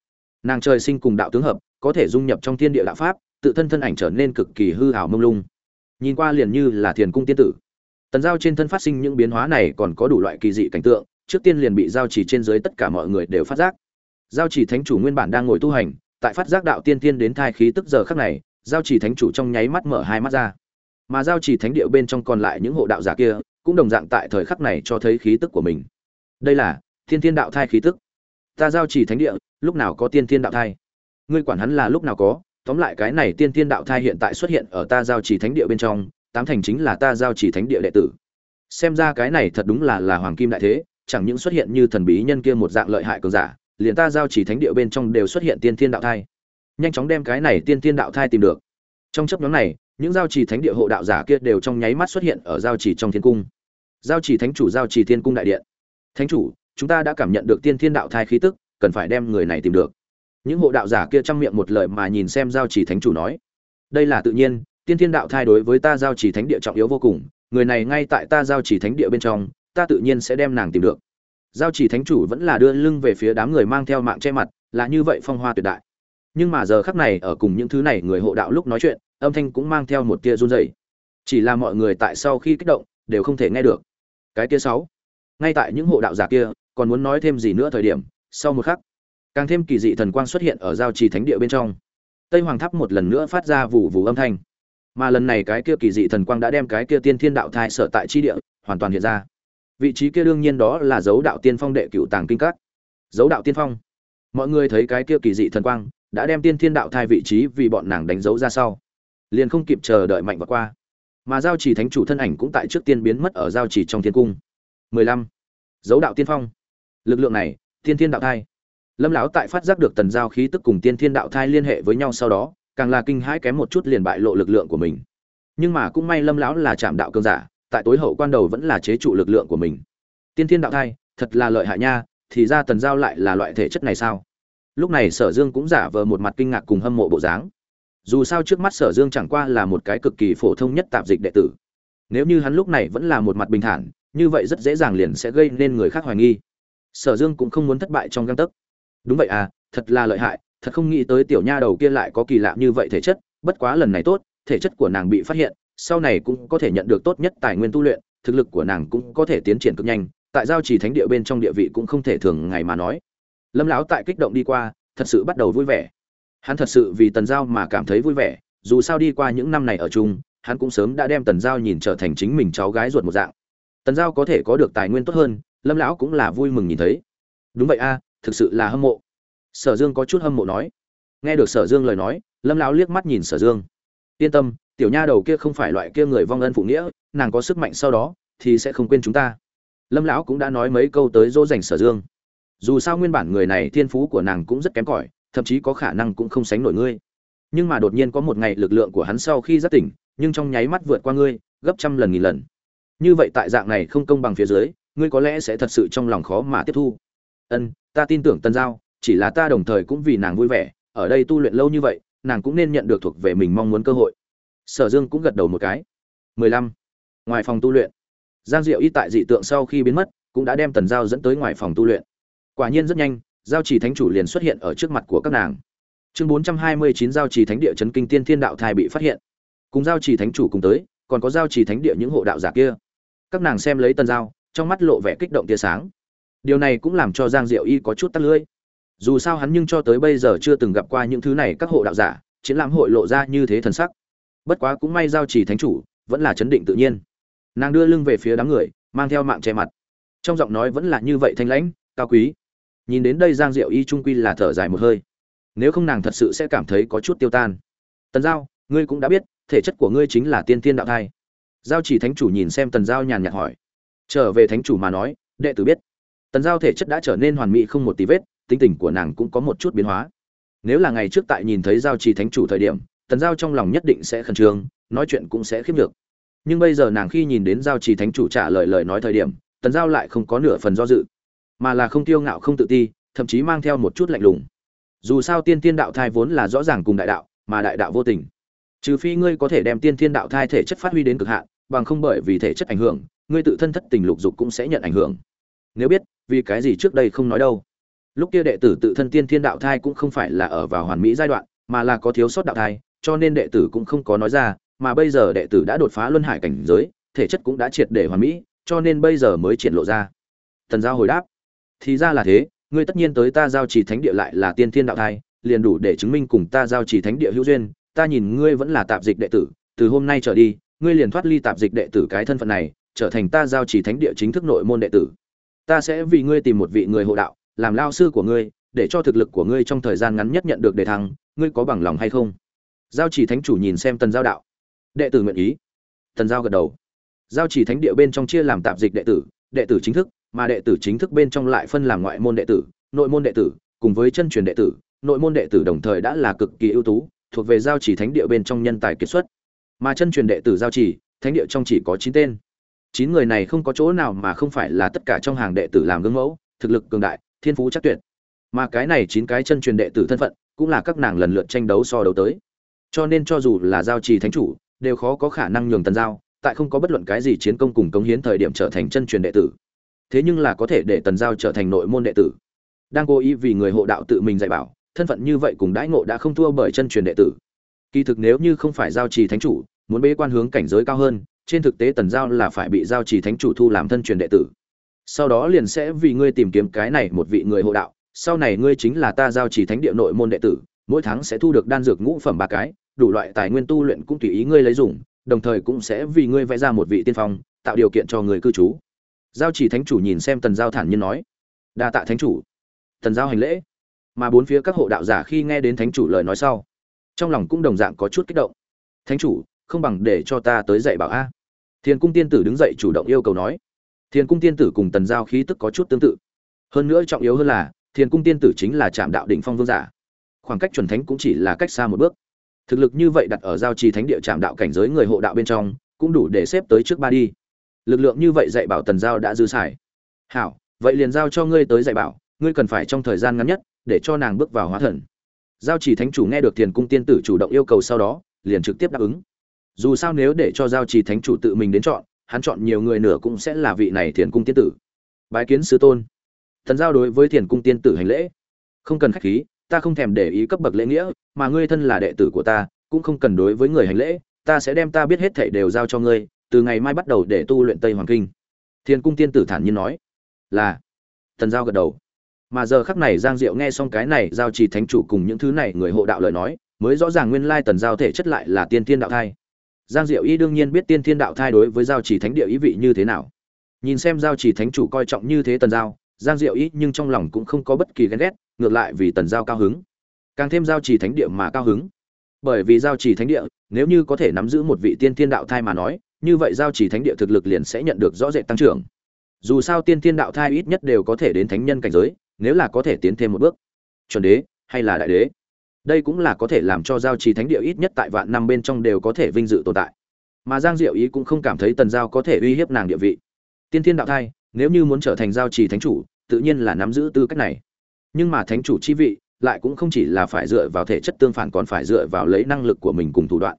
Nàng trời sinh cùng đạo tướng hợp, có thể dung nhập trong thiên địa đạo pháp, tự thân thân ảnh trở nên cực kỳ hư hảo mông lung. Nhìn qua liền như là thiền cung tiên tử. Tần giao trên thân phát sinh những biến hóa này còn có đủ loại kỳ dị cảnh tượng, trước tiên liền bị giao chỉ trên dưới tất cả mọi người đều phát giác. Giao chỉ thánh chủ nguyên bản đang ngồi tu hành, tại phát giác đạo tiên tiên đến thai khí tức giờ khắc này, giao chỉ thánh chủ trong nháy mắt mở hai mắt ra mà giao chỉ thánh địa bên trong còn lại những hộ đạo giả kia, cũng đồng dạng tại thời khắc này cho thấy khí tức của mình. Đây là thiên thiên đạo thai khí tức. Ta giao chỉ thánh địa, lúc nào có tiên thiên đạo thai? Ngươi quản hắn là lúc nào có, tóm lại cái này tiên thiên đạo thai hiện tại xuất hiện ở ta giao chỉ thánh địa bên trong, tám thành chính là ta giao chỉ thánh địa đệ tử. Xem ra cái này thật đúng là là hoàng kim đại thế, chẳng những xuất hiện như thần bí nhân kia một dạng lợi hại cường giả, liền ta giao chỉ thánh địa bên trong đều xuất hiện tiên thiên đạo thai. Nhanh chóng đem cái này tiên thiên đạo thai tìm được. Trong chấp nhóm này những giao chỉ thánh địa hộ đạo giả kia đều trong nháy mắt xuất hiện ở giao chỉ trong thiên cung. Giao chỉ thánh chủ, giao chỉ thiên cung đại điện. Thánh chủ, chúng ta đã cảm nhận được tiên thiên đạo thai khí tức, cần phải đem người này tìm được. Những hộ đạo giả kia trong miệng một lời mà nhìn xem giao chỉ thánh chủ nói. Đây là tự nhiên, tiên thiên đạo thai đối với ta giao chỉ thánh địa trọng yếu vô cùng, người này ngay tại ta giao chỉ thánh địa bên trong, ta tự nhiên sẽ đem nàng tìm được. Giao chỉ thánh chủ vẫn là đưa lưng về phía đám người mang theo mạng che mặt, là như vậy phong hoa tuyệt đại nhưng mà giờ khắc này ở cùng những thứ này người hộ đạo lúc nói chuyện, âm thanh cũng mang theo một tia run rẩy. Chỉ là mọi người tại sau khi kích động, đều không thể nghe được. Cái kia sáu. Ngay tại những hộ đạo giả kia, còn muốn nói thêm gì nữa thời điểm, sau một khắc, càng thêm kỳ dị thần quang xuất hiện ở giao trì thánh địa bên trong. Tây hoàng tháp một lần nữa phát ra vụ vụ âm thanh. Mà lần này cái kia kỳ dị thần quang đã đem cái kia tiên thiên đạo thai sở tại chi địa, hoàn toàn hiện ra. Vị trí kia đương nhiên đó là dấu đạo tiên phong đệ cựu tàng kinh các. Dấu đạo tiên phong. Mọi người thấy cái kia kỳ dị thần quang đã đem tiên thiên đạo thai vị trí vì bọn nàng đánh dấu ra sau. Liền không kịp chờ đợi mạnh và qua. Mà giao chỉ thánh chủ thân ảnh cũng tại trước tiên biến mất ở giao chỉ trong thiên cung. 15. dấu đạo tiên phong. Lực lượng này, tiên thiên đạo thai. Lâm lão tại phát giác được tần giao khí tức cùng tiên thiên đạo thai liên hệ với nhau sau đó, càng là kinh hãi kém một chút liền bại lộ lực lượng của mình. Nhưng mà cũng may lâm lão là chạm đạo cơn giả, tại tối hậu quan đầu vẫn là chế trụ lực lượng của mình. Tiên thiên đạo thai, thật là lợi hại nha, thì ra tần giao lại là loại thể chất này sao? Lúc này sở dương cũng giả vờ một mặt kinh ngạc cùng hâm mộ bộ dáng. Dù sao trước mắt sở dương chẳng qua là một cái cực kỳ phổ thông nhất tạp dịch đệ tử. Nếu như hắn lúc này vẫn là một mặt bình thản, như vậy rất dễ dàng liền sẽ gây nên người khác hoài nghi. Sở dương cũng không muốn thất bại trong găng tấc. Đúng vậy à thật là lợi hại, thật không nghĩ tới tiểu nha đầu kia lại có kỳ lạ như vậy thể chất, bất quá lần này tốt, thể chất của nàng bị phát hiện, sau này cũng có thể nhận được tốt nhất tài nguyên tu luyện, thực lực của nàng cũng có thể tiến triển cực nhanh, tại giao trì thánh địa bên trong địa vị cũng không thể thường ngày mà nói lâm lão tại kích động đi qua, thật sự bắt đầu vui vẻ. Hắn thật sự vì tần giao mà cảm thấy vui vẻ, dù sao đi qua những năm này ở chung, hắn cũng sớm đã đem tần giao nhìn trở thành chính mình cháu gái ruột một dạng. Tần giao có thể có được tài nguyên tốt hơn, lâm lão cũng là vui mừng nhìn thấy. Đúng vậy a, thực sự là hâm mộ. Sở dương có chút hâm mộ nói. Nghe được sở dương lời nói, lâm lão liếc mắt nhìn sở dương. Yên tâm, tiểu nha đầu kia không phải loại kia người vong ân phụ nghĩa, nàng có sức mạnh sau đó thì sẽ không quên chúng ta. Lâm lão cũng đã nói mấy câu tới dỗ dành sở dương dù sao nguyên bản người này thiên phú của nàng cũng rất kém cỏi, thậm chí có khả năng cũng không sánh nổi ngươi. Nhưng mà đột nhiên có một ngày lực lượng của hắn sau khi giác tỉnh, nhưng trong nháy mắt vượt qua ngươi, gấp trăm lần nghìn lần. Như vậy tại dạng này không công bằng phía dưới, ngươi có lẽ sẽ thật sự trong lòng khó mà tiếp thu. Ân, ta tin tưởng tân giao, chỉ là ta đồng thời cũng vì nàng vui vẻ, ở đây tu luyện lâu như vậy, nàng cũng nên nhận được thuộc về mình mong muốn cơ hội. Sở dương cũng gật đầu một cái. Mười lăm. Ngoài phòng tu luyện, giang diệu y tại dị tượng sau khi biến mất, cũng đã đem tần giao dẫn tới ngoài phòng tu luyện quả nhiên rất nhanh, giao trì thánh chủ liền xuất hiện ở trước mặt của các nàng. Chương bốn trăm hai mươi chín giao trì thánh địa chấn kinh tiên thiên đạo thai bị phát hiện. Cùng giao trì thánh chủ cùng tới, còn có giao trì thánh địa những hộ đạo giả kia. Các nàng xem lấy tần giao, trong mắt lộ vẻ kích động tia sáng. Điều này cũng làm cho giang diệu y có chút tắt lưỡi. Dù sao hắn nhưng cho tới bây giờ chưa từng gặp qua những thứ này các hộ đạo giả chiến lãm hội lộ ra như thế thần sắc. Bất quá cũng may giao trì thánh chủ vẫn là chấn định tự nhiên. Nàng đưa lưng về phía đám người, mang theo mạng che mặt. Trong giọng nói vẫn là như vậy thanh lãnh, cao quý nhìn đến đây giang diệu y trung quy là thở dài một hơi. Nếu không nàng thật sự sẽ cảm thấy có chút tiêu tan. Tần giao, ngươi cũng đã biết, thể chất của ngươi chính là tiên tiên đạo thai. Giao chỉ thánh chủ nhìn xem tần giao nhàn nhạt hỏi. Trở về thánh chủ mà nói, đệ tử biết. Tần giao thể chất đã trở nên hoàn mỹ không một tí vết, tính tình của nàng cũng có một chút biến hóa. Nếu là ngày trước tại nhìn thấy giao trì thánh chủ thời điểm, tần giao trong lòng nhất định sẽ khẩn trương, nói chuyện cũng sẽ khiếp được nhưng bây giờ nàng khi nhìn đến giao trì thánh chủ trả lời lời nói thời điểm, tần giao lại không có nửa phần do dự mà là không tiêu ngạo không tự ti, thậm chí mang theo một chút lạnh lùng. Dù sao tiên tiên đạo thai vốn là rõ ràng cùng đại đạo, mà đại đạo vô tình. Trừ phi ngươi có thể đem tiên thiên đạo thai thể chất phát huy đến cực hạn, bằng không bởi vì thể chất ảnh hưởng, ngươi tự thân thất tình lục dục cũng sẽ nhận ảnh hưởng. Nếu biết, vì cái gì trước đây không nói đâu? Lúc kia đệ tử tự thân tiên thiên đạo thai cũng không phải là ở vào hoàn mỹ giai đoạn, mà là có thiếu sót đạo thai, cho nên đệ tử cũng không có nói ra, mà bây giờ đệ tử đã đột phá luân hải cảnh giới, thể chất cũng đã triệt để hoàn mỹ, cho nên bây giờ mới triển lộ ra. Thần giao hồi đáp thì ra là thế, ngươi tất nhiên tới ta giao trì thánh địa lại là tiên thiên đạo thai, liền đủ để chứng minh cùng ta giao trì thánh địa hữu duyên. Ta nhìn ngươi vẫn là tạp dịch đệ tử, từ hôm nay trở đi, ngươi liền thoát ly tạp dịch đệ tử cái thân phận này, trở thành ta giao trì thánh địa chính thức nội môn đệ tử. Ta sẽ vì ngươi tìm một vị người hộ đạo, làm lao sư của ngươi, để cho thực lực của ngươi trong thời gian ngắn nhất nhận được đề thăng, ngươi có bằng lòng hay không? Giao chỉ thánh chủ nhìn xem tần giao đạo. Đệ tử nguyện ý. Tần giao gật đầu. Giao chỉ thánh địa bên trong chia làm tạp dịch đệ tử đệ tử chính thức mà đệ tử chính thức bên trong lại phân làm ngoại môn đệ tử, nội môn đệ tử, cùng với chân truyền đệ tử. Nội môn đệ tử đồng thời đã là cực kỳ ưu tú, thuộc về giao chỉ thánh địa bên trong nhân tài kiệt xuất. Mà chân truyền đệ tử giao chỉ, thánh địa trong chỉ có chín tên. Chín người này không có chỗ nào mà không phải là tất cả trong hàng đệ tử làm gương mẫu, thực lực cường đại, thiên phú chắc tuyệt. Mà cái này chín cái chân truyền đệ tử thân phận, cũng là các nàng lần lượt tranh đấu so đấu tới. Cho nên cho dù là giao trì thánh chủ, đều khó có khả năng nhường tần giao, tại không có bất luận cái gì chiến công cùng cống hiến thời điểm trở thành chân truyền đệ tử thế nhưng là có thể để tần giao trở thành nội môn đệ tử. Đang cố ý vì người hộ đạo tự mình dạy bảo, thân phận như vậy cùng đãi ngộ đã không thua bởi chân truyền đệ tử. Kỳ thực nếu như không phải giao trì thánh chủ, muốn bế quan hướng cảnh giới cao hơn, trên thực tế tần giao là phải bị giao trì thánh chủ thu làm thân truyền đệ tử. Sau đó liền sẽ vì ngươi tìm kiếm cái này một vị người hộ đạo, sau này ngươi chính là ta giao trì thánh địa nội môn đệ tử, mỗi tháng sẽ thu được đan dược ngũ phẩm ba cái, đủ loại tài nguyên tu luyện cũng tùy ý ngươi lấy dùng, đồng thời cũng sẽ vì ngươi vẽ ra một vị tiên phong, tạo điều kiện cho người cư trú giao Chỉ thánh chủ nhìn xem tần giao thản nhiên nói, đa tạ thánh chủ. Tần giao hành lễ, mà bốn phía các hộ đạo giả khi nghe đến thánh chủ lời nói sau, trong lòng cũng đồng dạng có chút kích động. Thánh chủ, không bằng để cho ta tới dạy bảo a. Thiền cung tiên tử đứng dậy chủ động yêu cầu nói. Thiền cung tiên tử cùng tần giao khí tức có chút tương tự. Hơn nữa trọng yếu hơn là, thiền cung tiên tử chính là trạm đạo đỉnh phong vương giả. Khoảng cách chuẩn thánh cũng chỉ là cách xa một bước. Thực lực như vậy đặt ở giao trì thánh địa trạm đạo cảnh giới người hộ đạo bên trong, cũng đủ để xếp tới trước ba đi lực lượng như vậy dạy bảo tần giao đã dư xài. Hảo, vậy liền giao cho ngươi tới dạy bảo, ngươi cần phải trong thời gian ngắn nhất, để cho nàng bước vào hóa thần. Giao chỉ thánh chủ nghe được thiền cung tiên tử chủ động yêu cầu sau đó, liền trực tiếp đáp ứng. Dù sao nếu để cho giao chỉ thánh chủ tự mình đến chọn, hắn chọn nhiều người nửa cũng sẽ là vị này thiền cung tiên tử. Bái kiến sư tôn. Thần giao đối với thiền cung tiên tử hành lễ. Không cần khách khí, ta không thèm để ý cấp bậc lễ nghĩa, mà ngươi thân là đệ tử của ta, cũng không cần đối với người hành lễ, ta sẽ đem ta biết hết thảy đều giao cho ngươi từ ngày mai bắt đầu để tu luyện tây hoàng kinh. Thiên cung tiên tử thản nhiên nói, là. Thần giao gật đầu. Mà giờ khắc này giang diệu nghe xong cái này, giao trì thánh chủ cùng những thứ này người hộ đạo lời nói, mới rõ ràng nguyên lai tần giao thể chất lại là tiên thiên đạo thai. Giang diệu y đương nhiên biết tiên thiên đạo thai đối với giao trì thánh địa ý vị như thế nào. Nhìn xem giao trì thánh chủ coi trọng như thế tần giao, giang diệu y nhưng trong lòng cũng không có bất kỳ ghen ghét, ngược lại vì tần giao cao hứng. Càng thêm giao trì thánh địa mà cao hứng. Bởi vì giao trì thánh địa, nếu như có thể nắm giữ một vị tiên thiên đạo thai mà nói như vậy giao chỉ thánh địa thực lực liền sẽ nhận được rõ rệt tăng trưởng. Dù sao tiên thiên đạo thai ít nhất đều có thể đến thánh nhân cảnh giới, nếu là có thể tiến thêm một bước. Chuẩn đế, hay là đại đế? Đây cũng là có thể làm cho giao trì thánh địa ít nhất tại vạn năm bên trong đều có thể vinh dự tồn tại. Mà giang diệu ý cũng không cảm thấy tần giao có thể uy hiếp nàng địa vị. Tiên thiên đạo thai, nếu như muốn trở thành giao trì thánh chủ, tự nhiên là nắm giữ tư cách này. Nhưng mà thánh chủ chi vị, lại cũng không chỉ là phải dựa vào thể chất tương phản còn phải dựa vào lấy năng lực của mình cùng thủ đoạn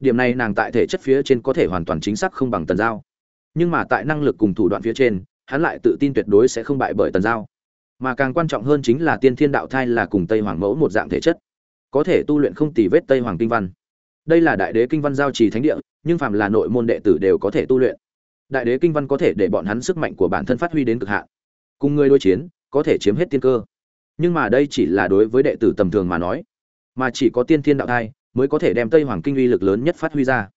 điểm này nàng tại thể chất phía trên có thể hoàn toàn chính xác không bằng tần giao. Nhưng mà tại năng lực cùng thủ đoạn phía trên, hắn lại tự tin tuyệt đối sẽ không bại bởi tần giao. Mà càng quan trọng hơn chính là tiên thiên đạo thai là cùng tây hoàng mẫu một dạng thể chất. Có thể tu luyện không tì vết tây hoàng kinh văn. Đây là đại đế kinh văn giao trì thánh địa, nhưng phàm là nội môn đệ tử đều có thể tu luyện. Đại đế kinh văn có thể để bọn hắn sức mạnh của bản thân phát huy đến cực hạn. Cùng người đối chiến, có thể chiếm hết tiên cơ. Nhưng mà đây chỉ là đối với đệ tử tầm thường mà nói. Mà chỉ có tiên thiên đạo thai mới có thể đem tây hoàng kinh uy lực lớn nhất phát huy ra.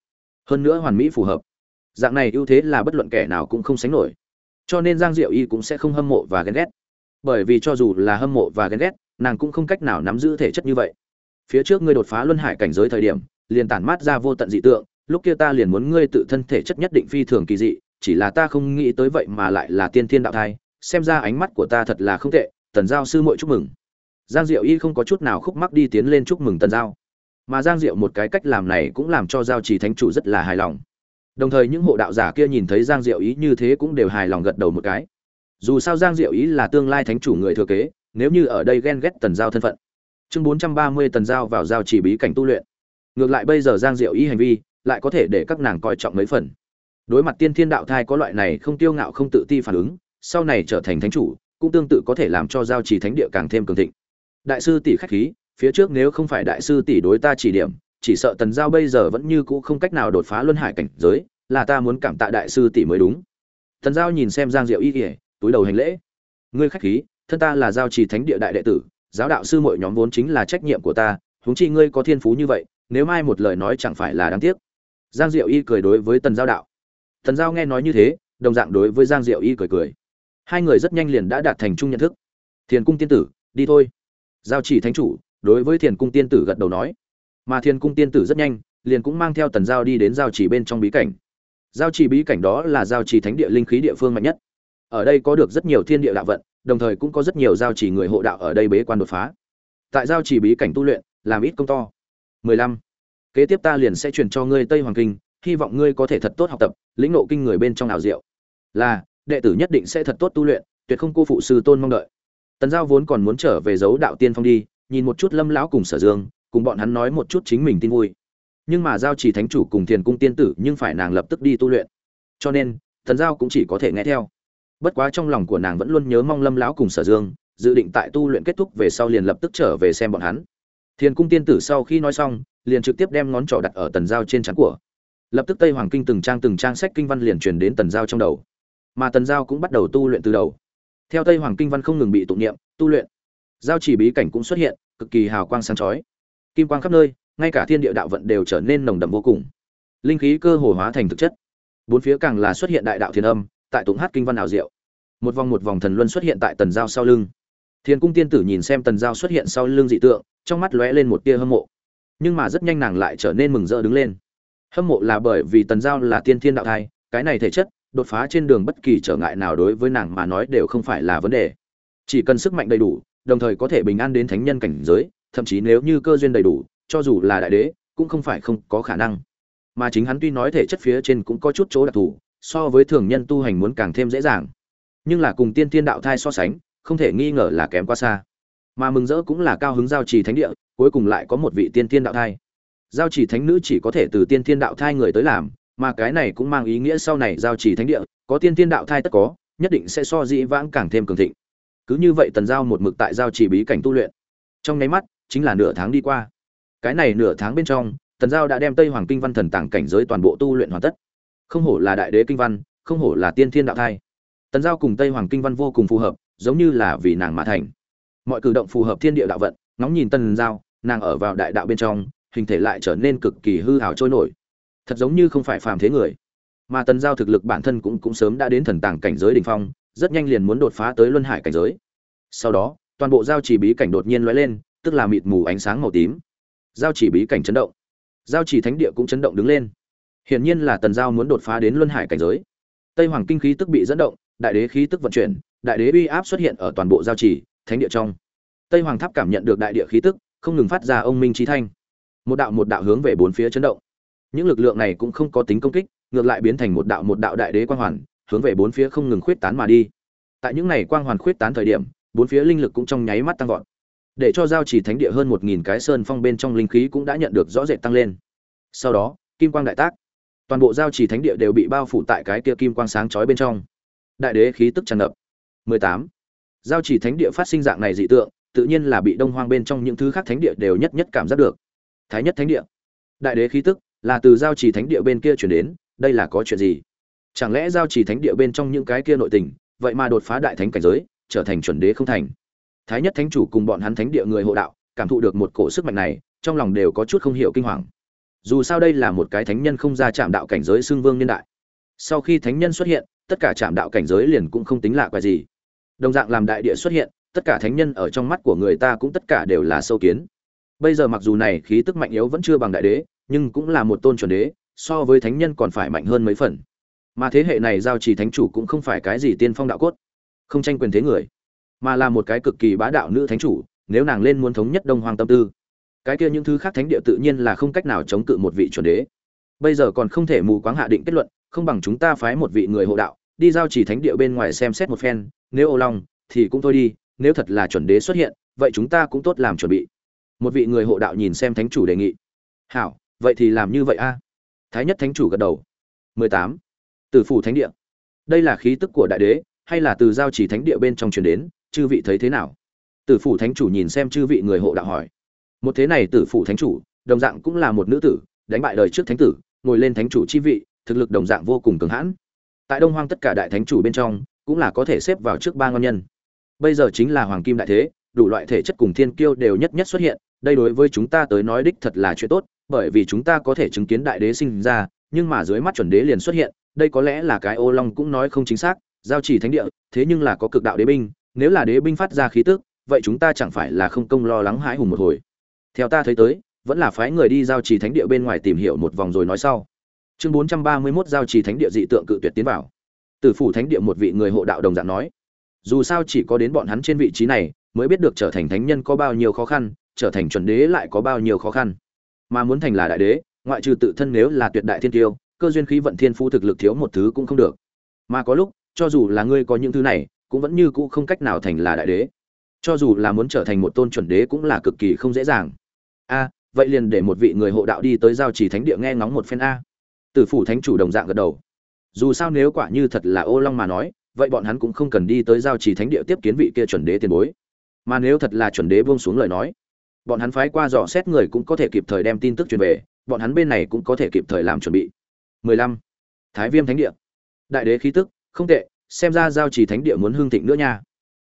Hơn nữa hoàn mỹ phù hợp. Dạng này ưu thế là bất luận kẻ nào cũng không sánh nổi. Cho nên giang diệu y cũng sẽ không hâm mộ và ghen ghét. Bởi vì cho dù là hâm mộ và ghen ghét, nàng cũng không cách nào nắm giữ thể chất như vậy. Phía trước ngươi đột phá luân hải cảnh giới thời điểm, liền tản mát ra vô tận dị tượng, lúc kia ta liền muốn ngươi tự thân thể chất nhất định phi thường kỳ dị, chỉ là ta không nghĩ tới vậy mà lại là tiên thiên đạo thai, xem ra ánh mắt của ta thật là không tệ, tần giao sư muội chúc mừng. Giang diệu y không có chút nào khúc mắc đi tiến lên chúc mừng tần giao mà giang diệu một cái cách làm này cũng làm cho giao trì thánh chủ rất là hài lòng. Đồng thời những hộ đạo giả kia nhìn thấy giang diệu ý như thế cũng đều hài lòng gật đầu một cái. Dù sao giang diệu ý là tương lai thánh chủ người thừa kế, nếu như ở đây ghen ghét tần giao thân phận. Chương bốn trăm ba mươi tần giao vào giao chỉ bí cảnh tu luyện. Ngược lại bây giờ giang diệu ý hành vi lại có thể để các nàng coi trọng mấy phần. Đối mặt tiên thiên đạo thai có loại này không tiêu ngạo không tự ti phản ứng, sau này trở thành thánh chủ cũng tương tự có thể làm cho giao trì thánh địa càng thêm cường thịnh. Đại sư tỷ khách khí phía trước nếu không phải đại sư tỷ đối ta chỉ điểm, chỉ sợ tần giao bây giờ vẫn như cũ không cách nào đột phá luân hải cảnh giới, là ta muốn cảm tạ đại sư tỷ mới đúng. Tần giao nhìn xem giang diệu y kỉa túi đầu hành lễ. Ngươi khách khí, thân ta là giao trì thánh địa đại đệ tử, giáo đạo sư mọi nhóm vốn chính là trách nhiệm của ta, huống chi ngươi có thiên phú như vậy, nếu mai một lời nói chẳng phải là đáng tiếc. Giang diệu y cười đối với tần giao đạo. Tần giao nghe nói như thế, đồng dạng đối với giang diệu y cười cười. Hai người rất nhanh liền đã đạt thành chung nhận thức. Thiền cung tiên tử, đi thôi. Giao chỉ thánh chủ đối với thiền cung tiên tử gật đầu nói. Mà thiền cung tiên tử rất nhanh, liền cũng mang theo tần giao đi đến giao chỉ bên trong bí cảnh. Giao chỉ bí cảnh đó là giao chỉ thánh địa linh khí địa phương mạnh nhất. Ở đây có được rất nhiều thiên địa đạo vận, đồng thời cũng có rất nhiều giao chỉ người hộ đạo ở đây bế quan đột phá. Tại giao chỉ bí cảnh tu luyện, làm ít công to. 15. kế tiếp ta liền sẽ truyền cho ngươi tây hoàng kinh, hy vọng ngươi có thể thật tốt học tập, lĩnh ngộ kinh người bên trong ảo diệu. Là, đệ tử nhất định sẽ thật tốt tu luyện, tuyệt không cô phụ sư tôn mong đợi. Tần giao vốn còn muốn trở về giấu đạo tiên phong đi nhìn một chút lâm lão cùng sở dương, cùng bọn hắn nói một chút chính mình tin vui. Nhưng mà giao chỉ thánh chủ cùng thiền cung tiên tử nhưng phải nàng lập tức đi tu luyện. Cho nên, thần giao cũng chỉ có thể nghe theo. Bất quá trong lòng của nàng vẫn luôn nhớ mong lâm lão cùng sở dương, dự định tại tu luyện kết thúc về sau liền lập tức trở về xem bọn hắn. Thiền cung tiên tử sau khi nói xong, liền trực tiếp đem ngón trỏ đặt ở tần giao trên trán của. Lập tức tây hoàng kinh từng trang từng trang sách kinh văn liền truyền đến tần giao trong đầu. Mà tần giao cũng bắt đầu tu luyện từ đầu. Theo tây hoàng kinh văn không ngừng bị tụng niệm, tu luyện giao chỉ bí cảnh cũng xuất hiện, cực kỳ hào quang sáng chói. Kim quang khắp nơi, ngay cả thiên địa đạo vận đều trở nên nồng đậm vô cùng. Linh khí cơ hồ hóa thành thực chất. Bốn phía càng là xuất hiện đại đạo thiên âm, tại tụng hát kinh văn ảo diệu. Một vòng một vòng thần luân xuất hiện tại tần giao sau lưng. Thiên cung tiên tử nhìn xem tần giao xuất hiện sau lưng dị tượng, trong mắt lóe lên một tia hâm mộ. Nhưng mà rất nhanh nàng lại trở nên mừng rỡ đứng lên. Hâm mộ là bởi vì tần giao là tiên thiên đạo thai, cái này thể chất, đột phá trên đường bất kỳ trở ngại nào đối với nàng mà nói đều không phải là vấn đề. Chỉ cần sức mạnh đầy đủ đồng thời có thể bình an đến thánh nhân cảnh giới, thậm chí nếu như cơ duyên đầy đủ, cho dù là đại đế, cũng không phải không có khả năng. Mà chính hắn tuy nói thể chất phía trên cũng có chút chỗ đặc thù, so với thường nhân tu hành muốn càng thêm dễ dàng. Nhưng là cùng tiên thiên đạo thai so sánh, không thể nghi ngờ là kém quá xa. Mà mừng rỡ cũng là cao hứng giao trì thánh địa, cuối cùng lại có một vị tiên thiên đạo thai. Giao trì thánh nữ chỉ có thể từ tiên thiên đạo thai người tới làm, mà cái này cũng mang ý nghĩa sau này giao trì thánh địa, có tiên thiên đạo thai tất có, nhất định sẽ so dĩ vãng càng thêm cường thịnh cứ như vậy tần giao một mực tại giao trì bí cảnh tu luyện. Trong nháy mắt, chính là nửa tháng đi qua. Cái này nửa tháng bên trong, tần giao đã đem tây hoàng kinh văn thần tàng cảnh giới toàn bộ tu luyện hoàn tất. Không hổ là đại đế kinh văn, không hổ là tiên thiên đạo thai. Tần giao cùng tây hoàng kinh văn vô cùng phù hợp, giống như là vì nàng mà thành. Mọi cử động phù hợp thiên địa đạo vận, ngóng nhìn tần giao, nàng ở vào đại đạo bên trong, hình thể lại trở nên cực kỳ hư hào trôi nổi. Thật giống như không phải phàm thế người. Mà tần giao thực lực bản thân cũng cũng sớm đã đến thần tàng cảnh giới đỉnh phong rất nhanh liền muốn đột phá tới luân hải cảnh giới. Sau đó, toàn bộ giao chỉ bí cảnh đột nhiên lóe lên, tức là mịt mù ánh sáng màu tím. Giao chỉ bí cảnh chấn động. Giao chỉ thánh địa cũng chấn động đứng lên. Hiển nhiên là tần giao muốn đột phá đến luân hải cảnh giới. Tây hoàng kinh khí tức bị dẫn động, đại đế khí tức vận chuyển, đại đế uy áp xuất hiện ở toàn bộ giao chỉ, thánh địa trong. Tây hoàng tháp cảm nhận được đại địa khí tức, không ngừng phát ra ông minh trí thanh. Một đạo một đạo hướng về bốn phía chấn động. Những lực lượng này cũng không có tính công kích, ngược lại biến thành một đạo một đạo đại đế quang hoàn hướng về bốn phía không ngừng khuyết tán mà đi. Tại những này quang hoàn khuyết tán thời điểm, bốn phía linh lực cũng trong nháy mắt tăng vọt. Để cho giao chỉ thánh địa hơn một nghìn cái sơn phong bên trong linh khí cũng đã nhận được rõ rệt tăng lên. Sau đó, kim quang đại tác. Toàn bộ giao chỉ thánh địa đều bị bao phủ tại cái kia kim quang sáng chói bên trong. Đại đế khí tức tràn ngập. 18. giao chỉ thánh địa phát sinh dạng này dị tượng, tự nhiên là bị đông hoang bên trong những thứ khác thánh địa đều nhất nhất cảm giác được. Thái nhất thánh địa. Đại đế khí tức là từ giao chỉ thánh địa bên kia chuyển đến, đây là có chuyện gì? Chẳng lẽ giao chỉ thánh địa bên trong những cái kia nội tình, vậy mà đột phá đại thánh cảnh giới, trở thành chuẩn đế không thành? Thái nhất thánh chủ cùng bọn hắn thánh địa người hộ đạo, cảm thụ được một cổ sức mạnh này, trong lòng đều có chút không hiểu kinh hoàng. Dù sao đây là một cái thánh nhân không ra chạm đạo cảnh giới xương vương niên đại. Sau khi thánh nhân xuất hiện, tất cả chạm đạo cảnh giới liền cũng không tính lạ quái gì. Đồng dạng làm đại địa xuất hiện, tất cả thánh nhân ở trong mắt của người ta cũng tất cả đều là sâu kiến. Bây giờ mặc dù này khí tức mạnh yếu vẫn chưa bằng đại đế, nhưng cũng là một tôn chuẩn đế, so với thánh nhân còn phải mạnh hơn mấy phần mà thế hệ này giao trì thánh chủ cũng không phải cái gì tiên phong đạo cốt, không tranh quyền thế người, mà là một cái cực kỳ bá đạo nữ thánh chủ, nếu nàng lên muốn thống nhất đông hoàng tâm tư. Cái kia những thứ khác thánh địa tự nhiên là không cách nào chống cự một vị chuẩn đế. Bây giờ còn không thể mù quáng hạ định kết luận, không bằng chúng ta phái một vị người hộ đạo, đi giao chỉ thánh địa bên ngoài xem xét một phen, nếu ô long thì cũng thôi đi, nếu thật là chuẩn đế xuất hiện, vậy chúng ta cũng tốt làm chuẩn bị. Một vị người hộ đạo nhìn xem thánh chủ đề nghị. Hảo, vậy thì làm như vậy a. Thái nhất thánh chủ gật đầu. Mười tám tử phủ thánh địa. Đây là khí tức của đại đế, hay là từ giao chỉ thánh địa bên trong truyền đến, chư vị thấy thế nào? Tử phủ thánh chủ nhìn xem chư vị người hộ đạo hỏi. Một thế này tử phủ thánh chủ, đồng dạng cũng là một nữ tử, đánh bại đời trước thánh tử, ngồi lên thánh chủ chi vị, thực lực đồng dạng vô cùng cường hãn. Tại đông hoang tất cả đại thánh chủ bên trong, cũng là có thể xếp vào trước ba ngon nhân. Bây giờ chính là hoàng kim đại thế, đủ loại thể chất cùng thiên kiêu đều nhất nhất xuất hiện, đây đối với chúng ta tới nói đích thật là chuyện tốt, bởi vì chúng ta có thể chứng kiến đại đế sinh ra, nhưng mà dưới mắt chuẩn đế liền xuất hiện đây có lẽ là cái ô long cũng nói không chính xác, giao chỉ thánh địa, thế nhưng là có cực đạo đế binh, nếu là đế binh phát ra khí tức, vậy chúng ta chẳng phải là không công lo lắng hãi hùng một hồi. Theo ta thấy tới, vẫn là phái người đi giao trì thánh địa bên ngoài tìm hiểu một vòng rồi nói sau. Chương bốn trăm ba mươi 431 giao trì thánh địa dị tượng cự tuyệt tiến vào. Tử phủ thánh địa một vị người hộ đạo đồng dạng nói. Dù sao chỉ có đến bọn hắn trên vị trí này, mới biết được trở thành thánh nhân có bao nhiêu khó khăn, trở thành chuẩn đế lại có bao nhiêu khó khăn. Mà muốn thành là đại đế, ngoại trừ tự thân nếu là tuyệt đại thiên tiêu cơ duyên khí vận thiên phú thực lực thiếu một thứ cũng không được. Mà có lúc, cho dù là ngươi có những thứ này, cũng vẫn như cũ không cách nào thành là đại đế. Cho dù là muốn trở thành một tôn chuẩn đế cũng là cực kỳ không dễ dàng. A, vậy liền để một vị người hộ đạo đi tới giao trì thánh địa nghe ngóng một phen a. Tử phủ thánh chủ đồng dạng gật đầu. Dù sao nếu quả như thật là ô long mà nói, vậy bọn hắn cũng không cần đi tới giao trì thánh địa tiếp kiến vị kia chuẩn đế tiền bối. Mà nếu thật là chuẩn đế buông xuống lời nói, bọn hắn phái qua dò xét người cũng có thể kịp thời đem tin tức truyền về, bọn hắn bên này cũng có thể kịp thời làm chuẩn bị. 15. thái viêm thánh địa. Đại đế khí tức, không tệ, xem ra giao trì thánh địa muốn hương thịnh nữa nha.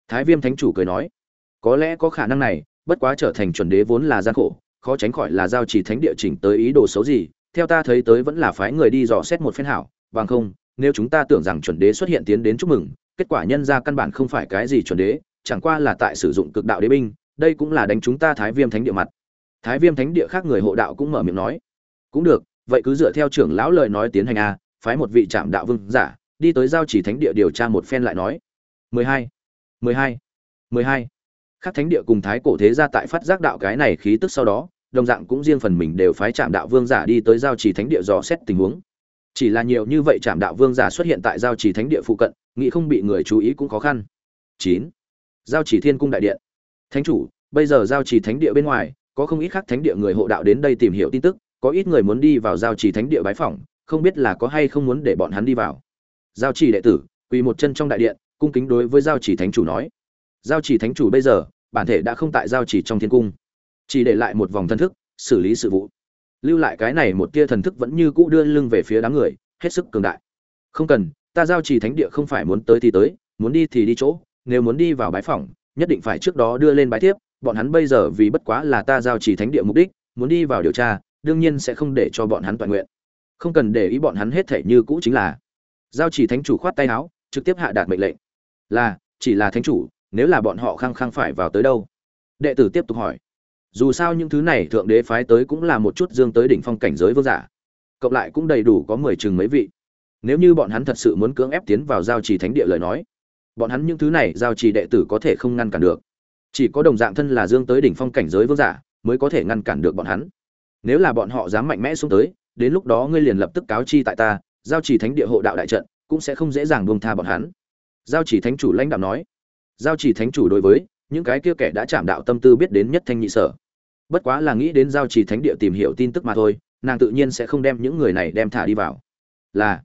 Thái viêm thánh chủ cười nói, có lẽ có khả năng này, bất quá trở thành chuẩn đế vốn là gian khổ, khó tránh khỏi là giao trì thánh địa chỉnh tới ý đồ xấu gì, theo ta thấy tới vẫn là phái người đi dò xét một phen hảo, bằng không, nếu chúng ta tưởng rằng chuẩn đế xuất hiện tiến đến chúc mừng, kết quả nhân ra căn bản không phải cái gì chuẩn đế, chẳng qua là tại sử dụng cực đạo đế binh, đây cũng là đánh chúng ta thái viêm thánh địa mặt. Thái viêm thánh địa khác người hộ đạo cũng mở miệng nói, cũng được vậy cứ dựa theo trưởng lão lời nói tiến hành a phái một vị trạm đạo vương giả đi tới giao chỉ thánh địa điều tra một phen lại nói 12. 12. 12. Khác thánh địa cùng thái cổ thế gia tại phát giác đạo cái này khí tức sau đó, đồng dạng cũng riêng phần mình đều phái Trạm Đạo Vương giả đi tới giao trì thánh địa dò xét tình huống. Chỉ là nhiều như vậy Trạm Đạo Vương giả xuất hiện tại giao trì thánh địa phụ cận, nghĩ không bị người chú ý cũng khó khăn. 9. Giao trì Thiên cung đại điện. Thánh chủ, bây giờ giao trì thánh địa bên ngoài, có không ít khác thánh địa người hộ đạo đến đây tìm hiểu tin tức, có ít người muốn đi vào giao trì thánh địa bái phỏng, không biết là có hay không muốn để bọn hắn đi vào. Giao trì đệ tử, quỳ một chân trong đại điện, cung kính đối với giao trì thánh chủ nói: "Giao trì thánh chủ bây giờ, bản thể đã không tại giao trì trong thiên cung, chỉ để lại một vòng thân thức, xử lý sự vụ. Lưu lại cái này một tia thần thức vẫn như cũ đưa lưng về phía đám người, hết sức cường đại. Không cần, ta giao trì thánh địa không phải muốn tới thì tới, muốn đi thì đi chỗ, nếu muốn đi vào bái phỏng, nhất định phải trước đó đưa lên bái thiếp bọn hắn bây giờ vì bất quá là ta giao trì thánh địa mục đích, muốn đi vào điều tra, đương nhiên sẽ không để cho bọn hắn toàn nguyện. Không cần để ý bọn hắn hết thể như cũ chính là. Giao chỉ thánh chủ khoát tay áo, trực tiếp hạ đạt mệnh lệnh. Là, chỉ là thánh chủ, nếu là bọn họ khăng khăng phải vào tới đâu đệ tử tiếp tục hỏi dù sao những thứ này thượng đế phái tới cũng là một chút dương tới đỉnh phong cảnh giới vương giả cộng lại cũng đầy đủ có mười chừng mấy vị nếu như bọn hắn thật sự muốn cưỡng ép tiến vào giao trì thánh địa lời nói bọn hắn những thứ này giao trì đệ tử có thể không ngăn cản được chỉ có đồng dạng thân là dương tới đỉnh phong cảnh giới vương giả mới có thể ngăn cản được bọn hắn nếu là bọn họ dám mạnh mẽ xuống tới, đến lúc đó ngươi liền lập tức cáo chi tại ta, giao trì thánh địa hộ đạo đại trận, cũng sẽ không dễ dàng buông tha bọn hắn. Giao trì thánh chủ lãnh đạo nói. Giao chỉ thánh chủ đối với những cái kia kẻ đã chạm đạo tâm tư biết đến nhất thanh nhị sở. Bất quá là nghĩ đến giao chỉ thánh địa tìm hiểu tin tức mà thôi, nàng tự nhiên sẽ không đem những người này đem thả đi vào. Là,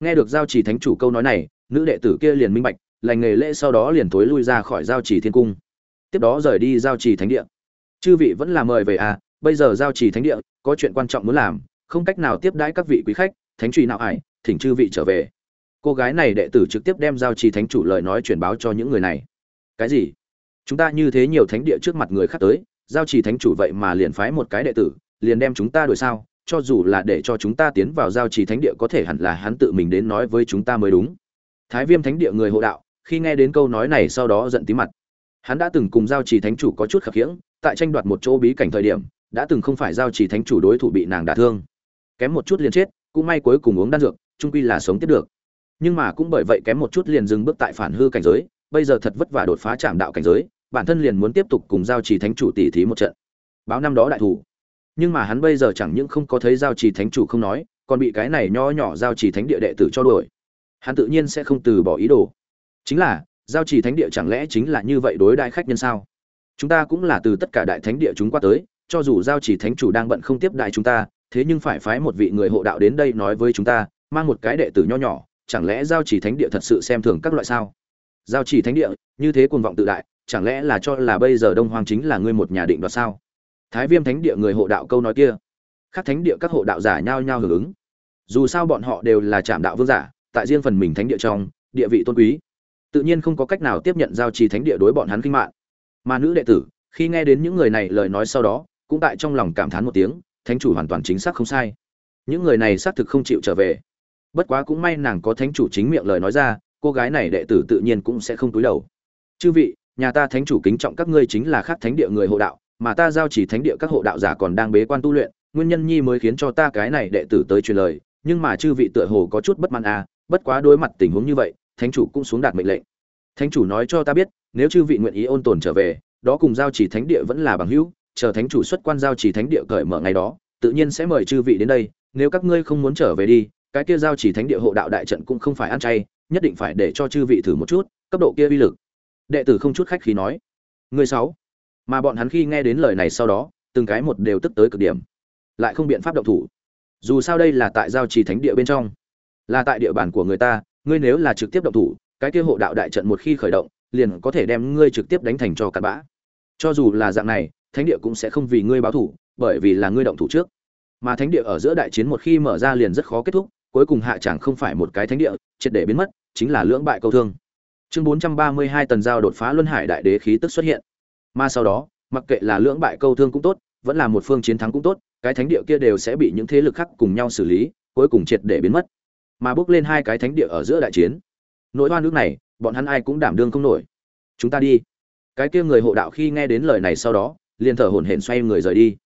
nghe được giao chỉ thánh chủ câu nói này, nữ đệ tử kia liền minh bạch, lành nghề lễ sau đó liền thối lui ra khỏi giao chỉ thiên cung. Tiếp đó rời đi giao chỉ thánh địa. Chư vị vẫn là mời về à bây giờ giao trì thánh địa, có chuyện quan trọng muốn làm, không cách nào tiếp đãi các vị quý khách, thánh trùy nào ải thỉnh chư vị trở về. Cô gái này đệ tử trực tiếp đem giao trì thánh chủ lời nói truyền báo cho những người này. Cái gì? Chúng ta như thế nhiều thánh địa trước mặt người khác tới, giao trì thánh chủ vậy mà liền phái một cái đệ tử, liền đem chúng ta đuổi sao? Cho dù là để cho chúng ta tiến vào giao trì thánh địa có thể hẳn là hắn tự mình đến nói với chúng ta mới đúng. Thái viêm thánh địa người hộ đạo, khi nghe đến câu nói này sau đó giận tí mặt. Hắn đã từng cùng giao trì thánh chủ có chút khập khiễng, tại tranh đoạt một chỗ bí cảnh thời điểm đã từng không phải giao chỉ thánh chủ đối thủ bị nàng đả thương. Kém một chút liền chết, cũng may cuối cùng uống đan dược trung quy là sống tiếp được. Nhưng mà cũng bởi vậy kém một chút liền dừng bước tại phản hư cảnh giới, bây giờ thật vất vả đột phá trạm đạo cảnh giới, bản thân liền muốn tiếp tục cùng giao trì thánh chủ tỷ thí một trận. Báo năm đó đại thủ. Nhưng mà hắn bây giờ chẳng những không có thấy giao trì thánh chủ không nói, còn bị cái này nho nhỏ giao trì thánh địa đệ tử cho đuổi. Hắn tự nhiên sẽ không từ bỏ ý đồ. Chính là, giao trì thánh địa chẳng lẽ chính là như vậy đối đại khách nhân sao? Chúng ta cũng là từ tất cả đại thánh địa chúng qua tới cho dù giao chỉ thánh chủ đang bận không tiếp đại chúng ta, thế nhưng phải phái một vị người hộ đạo đến đây nói với chúng ta, mang một cái đệ tử nho nhỏ, chẳng lẽ giao chỉ thánh địa thật sự xem thường các loại sao? Giao chỉ thánh địa, như thế cuồng vọng tự đại, chẳng lẽ là cho là bây giờ đông hoàng chính là ngươi một nhà định đoạt sao? Thái viêm thánh địa người hộ đạo câu nói kia các thánh địa các hộ đạo giả nhao nhao hưởng ứng. Dù sao bọn họ đều là trạm đạo vương giả, tại riêng phần mình thánh địa trong, địa vị tôn quý. Tự nhiên không có cách nào tiếp nhận giao trì thánh địa đối bọn hắn kinh mạng. Mà nữ đệ tử, khi nghe đến những người này lời nói sau đó cũng tại trong lòng cảm thán một tiếng, thánh chủ hoàn toàn chính xác không sai. Những người này xác thực không chịu trở về. Bất quá cũng may nàng có thánh chủ chính miệng lời nói ra, cô gái này đệ tử tự nhiên cũng sẽ không túi đầu. Chư vị, nhà ta thánh chủ kính trọng các ngươi chính là khác thánh địa người hộ đạo, mà ta giao chỉ thánh địa các hộ đạo giả còn đang bế quan tu luyện, nguyên nhân nhi mới khiến cho ta cái này đệ tử tới truyền lời, nhưng mà chư vị tựa hồ có chút bất mãn à bất quá đối mặt tình huống như vậy, thánh chủ cũng xuống đạt mệnh lệnh. Thánh chủ nói cho ta biết, nếu chư vị nguyện ý ôn tồn trở về, đó cùng giao chỉ thánh địa vẫn là bằng hữu chờ thánh chủ xuất quan giao chỉ thánh địa cởi mở ngày đó, tự nhiên sẽ mời chư vị đến đây, nếu các ngươi không muốn trở về đi, cái kia giao chỉ thánh địa hộ đạo đại trận cũng không phải ăn chay, nhất định phải để cho chư vị thử một chút, cấp độ kia uy lực. Đệ tử không chút khách khí nói. Người sáu. Mà bọn hắn khi nghe đến lời này sau đó, từng cái một đều tức tới cực điểm. Lại không biện pháp động thủ. Dù sao đây là tại giao trì thánh địa bên trong. Là tại địa bàn của người ta, ngươi nếu là trực tiếp động thủ, cái kia hộ đạo đại trận một khi khởi động, liền có thể đem ngươi trực tiếp đánh thành cho cặn bã. Cho dù là dạng này thánh địa cũng sẽ không vì ngươi báo thủ, bởi vì là ngươi động thủ trước. Mà thánh địa ở giữa đại chiến một khi mở ra liền rất khó kết thúc, cuối cùng hạ chẳng không phải một cái thánh địa, triệt để biến mất, chính là lưỡng bại câu thương. Chương 432 tần giao đột phá luân hải đại đế khí tức xuất hiện. Mà sau đó, mặc kệ là lưỡng bại câu thương cũng tốt, vẫn là một phương chiến thắng cũng tốt, cái thánh địa kia đều sẽ bị những thế lực khác cùng nhau xử lý, cuối cùng triệt để biến mất. Mà bước lên hai cái thánh địa ở giữa đại chiến, nỗi oan nước này, bọn hắn ai cũng đảm đương không nổi. Chúng ta đi. Cái kia người hộ đạo khi nghe đến lời này sau đó liền thở hổn hển xoay người rời đi.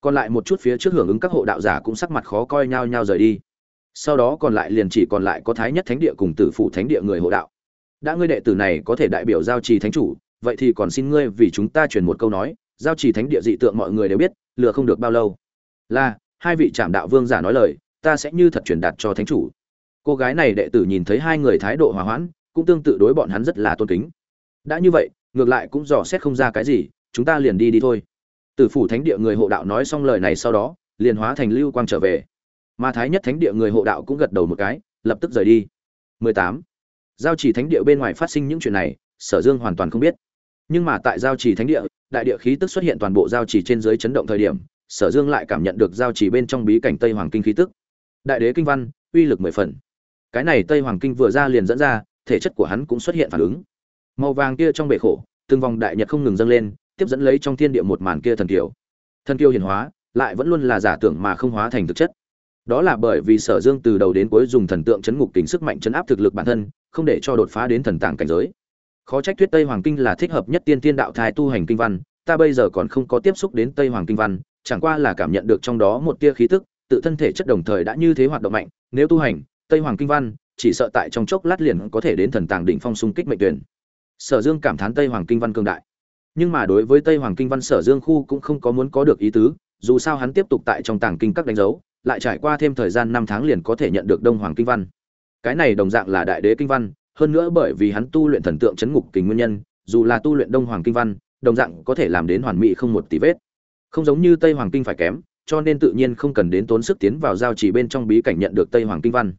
Còn lại một chút phía trước hưởng ứng các hộ đạo giả cũng sắc mặt khó coi nhau nhau rời đi. Sau đó còn lại liền chỉ còn lại có thái nhất thánh địa cùng tử phụ thánh địa người hộ đạo. Đã ngươi đệ tử này có thể đại biểu giao trì thánh chủ, vậy thì còn xin ngươi vì chúng ta truyền một câu nói, giao trì thánh địa dị tượng mọi người đều biết, lừa không được bao lâu. Là, hai vị trạm đạo vương giả nói lời, ta sẽ như thật truyền đạt cho thánh chủ. Cô gái này đệ tử nhìn thấy hai người thái độ hòa hoãn, cũng tương tự đối bọn hắn rất là tôn kính. Đã như vậy, ngược lại cũng dò xét không ra cái gì chúng ta liền đi đi thôi. Tử phủ thánh địa người hộ đạo nói xong lời này sau đó, liền hóa thành lưu quang trở về. Mà thái nhất thánh địa người hộ đạo cũng gật đầu một cái, lập tức rời đi. 18. giao chỉ thánh địa bên ngoài phát sinh những chuyện này, sở dương hoàn toàn không biết. Nhưng mà tại giao chỉ thánh địa, đại địa khí tức xuất hiện toàn bộ giao chỉ trên dưới chấn động thời điểm, sở dương lại cảm nhận được giao chỉ bên trong bí cảnh tây hoàng kinh khí tức. Đại đế kinh văn, uy lực mười phần. Cái này tây hoàng kinh vừa ra liền dẫn ra, thể chất của hắn cũng xuất hiện phản ứng. Màu vàng kia trong bể khổ, từng vòng đại nhật không ngừng dâng lên tiếp dẫn lấy trong thiên địa một màn kia thần kiều. Thần kiều hiển hóa, lại vẫn luôn là giả tưởng mà không hóa thành thực chất. Đó là bởi vì sở dương từ đầu đến cuối dùng thần tượng chấn ngục kính sức mạnh chấn áp thực lực bản thân, không để cho đột phá đến thần tàng cảnh giới. Khó trách thuyết tây hoàng kinh là thích hợp nhất tiên tiên đạo thai tu hành kinh văn, ta bây giờ còn không có tiếp xúc đến tây hoàng kinh văn, chẳng qua là cảm nhận được trong đó một tia khí tức, tự thân thể chất đồng thời đã như thế hoạt động mạnh, nếu tu hành, tây hoàng kinh văn, chỉ sợ tại trong chốc lát liền có thể đến thần tàng đỉnh phong xung kích mệnh tuyển. Sở dương cảm thán tây hoàng kinh văn cường đại nhưng mà đối với tây hoàng kinh văn sở dương khu cũng không có muốn có được ý tứ, dù sao hắn tiếp tục tại trong tàng kinh các đánh dấu, lại trải qua thêm thời gian năm tháng liền có thể nhận được đông hoàng kinh văn. Cái này đồng dạng là đại đế kinh văn, hơn nữa bởi vì hắn tu luyện thần tượng chấn ngục kình nguyên nhân, dù là tu luyện đông hoàng kinh văn, đồng dạng có thể làm đến hoàn mỹ không một tí vết. Không giống như tây hoàng kinh phải kém, cho nên tự nhiên không cần đến tốn sức tiến vào giao chỉ bên trong bí cảnh nhận được tây hoàng kinh văn.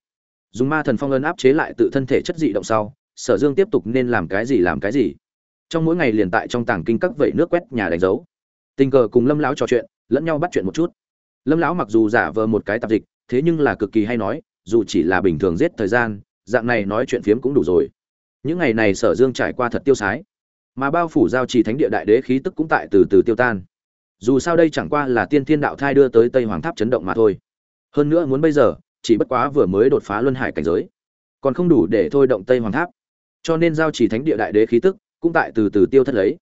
Dùng ma thần phong ấn áp chế lại tự thân thể chất dị động sau, sở dương tiếp tục nên làm cái gì làm cái gì trong mỗi ngày liền tại trong tàng kinh các vẩy nước quét nhà đánh dấu. Tình cờ cùng lâm lão trò chuyện, lẫn nhau bắt chuyện một chút. Lâm lão mặc dù giả vờ một cái tạp dịch, thế nhưng là cực kỳ hay nói, dù chỉ là bình thường giết thời gian, dạng này nói chuyện phiếm cũng đủ rồi. Những ngày này sở dương trải qua thật tiêu sái. Mà bao phủ giao trì thánh địa đại đế khí tức cũng tại từ từ tiêu tan. Dù sao đây chẳng qua là tiên thiên đạo thai đưa tới tây hoàng tháp chấn động mà thôi. Hơn nữa muốn bây giờ, chỉ bất quá vừa mới đột phá luân hải cảnh giới. Còn không đủ để thôi động tây hoàng tháp. Cho nên giao trì thánh địa đại đế khí tức cũng tại từ từ tiêu thất lấy.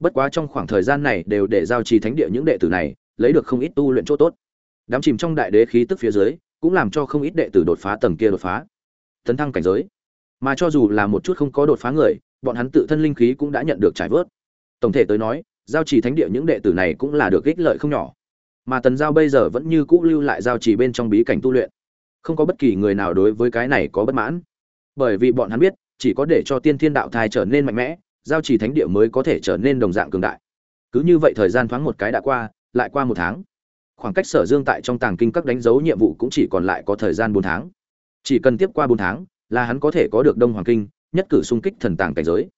Bất quá trong khoảng thời gian này đều để giao trì thánh địa những đệ tử này, lấy được không ít tu luyện chỗ tốt. Đám chìm trong đại đế khí tức phía dưới, cũng làm cho không ít đệ tử đột phá tầng kia đột phá. Tấn thăng cảnh giới. Mà cho dù là một chút không có đột phá người, bọn hắn tự thân linh khí cũng đã nhận được trải vớt. Tổng thể tới nói, giao trì thánh địa những đệ tử này cũng là được ích lợi không nhỏ. Mà tần giao bây giờ vẫn như cũ lưu lại giao trì bên trong bí cảnh tu luyện. Không có bất kỳ người nào đối với cái này có bất mãn. Bởi vì bọn hắn biết, chỉ có để cho tiên thiên đạo thai trở nên mạnh mẽ giao trì thánh địa mới có thể trở nên đồng dạng cường đại. Cứ như vậy thời gian thoáng một cái đã qua, lại qua một tháng. Khoảng cách sở dương tại trong tàng kinh các đánh dấu nhiệm vụ cũng chỉ còn lại có thời gian bốn tháng. Chỉ cần tiếp qua bốn tháng, là hắn có thể có được đông hoàng kinh, nhất cử xung kích thần tàng cảnh giới.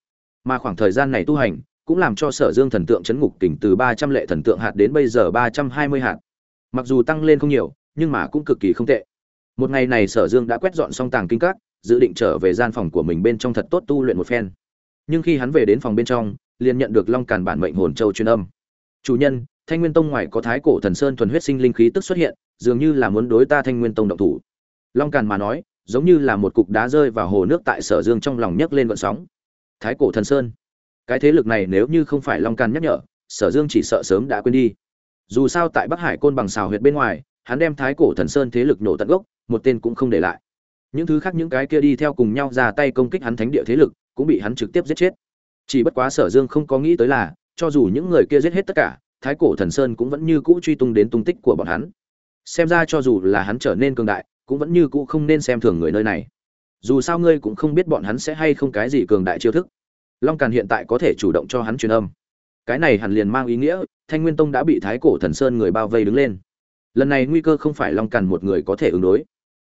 Mà khoảng thời gian này tu hành, cũng làm cho sở dương thần tượng chấn ngục tỉnh từ ba trăm lệ thần tượng hạt đến bây giờ ba trăm hai mươi hạt. Mặc dù tăng lên không nhiều, nhưng mà cũng cực kỳ không tệ. Một ngày này sở dương đã quét dọn xong tàng kinh các, dự định trở về gian phòng của mình bên trong thật tốt tu luyện một phen nhưng khi hắn về đến phòng bên trong, liền nhận được long càn bản mệnh hồn châu truyền âm. Chủ nhân, thanh nguyên tông ngoài có thái cổ thần sơn thuần huyết sinh linh khí tức xuất hiện, dường như là muốn đối ta thanh nguyên tông động thủ. Long càn mà nói, giống như là một cục đá rơi vào hồ nước tại sở dương trong lòng nhấc lên vận sóng. Thái cổ thần sơn? Cái thế lực này nếu như không phải long càn nhắc nhở, sở dương chỉ sợ sớm đã quên đi. Dù sao tại bắc hải côn bằng xào huyệt bên ngoài, hắn đem thái cổ thần sơn thế lực nổ tận gốc, một tên cũng không để lại. Những thứ khác những cái kia đi theo cùng nhau ra tay công kích hắn thánh địa thế lực cũng bị hắn trực tiếp giết chết. Chỉ bất quá sở dương không có nghĩ tới là, cho dù những người kia giết hết tất cả, thái cổ thần sơn cũng vẫn như cũ truy tung đến tung tích của bọn hắn. Xem ra cho dù là hắn trở nên cường đại, cũng vẫn như cũ không nên xem thường người nơi này. Dù sao ngươi cũng không biết bọn hắn sẽ hay không cái gì cường đại chiêu thức. Long càn hiện tại có thể chủ động cho hắn truyền âm. Cái này hẳn liền mang ý nghĩa, thanh nguyên tông đã bị thái cổ thần sơn người bao vây đứng lên. Lần này nguy cơ không phải long càn một người có thể ứng đối.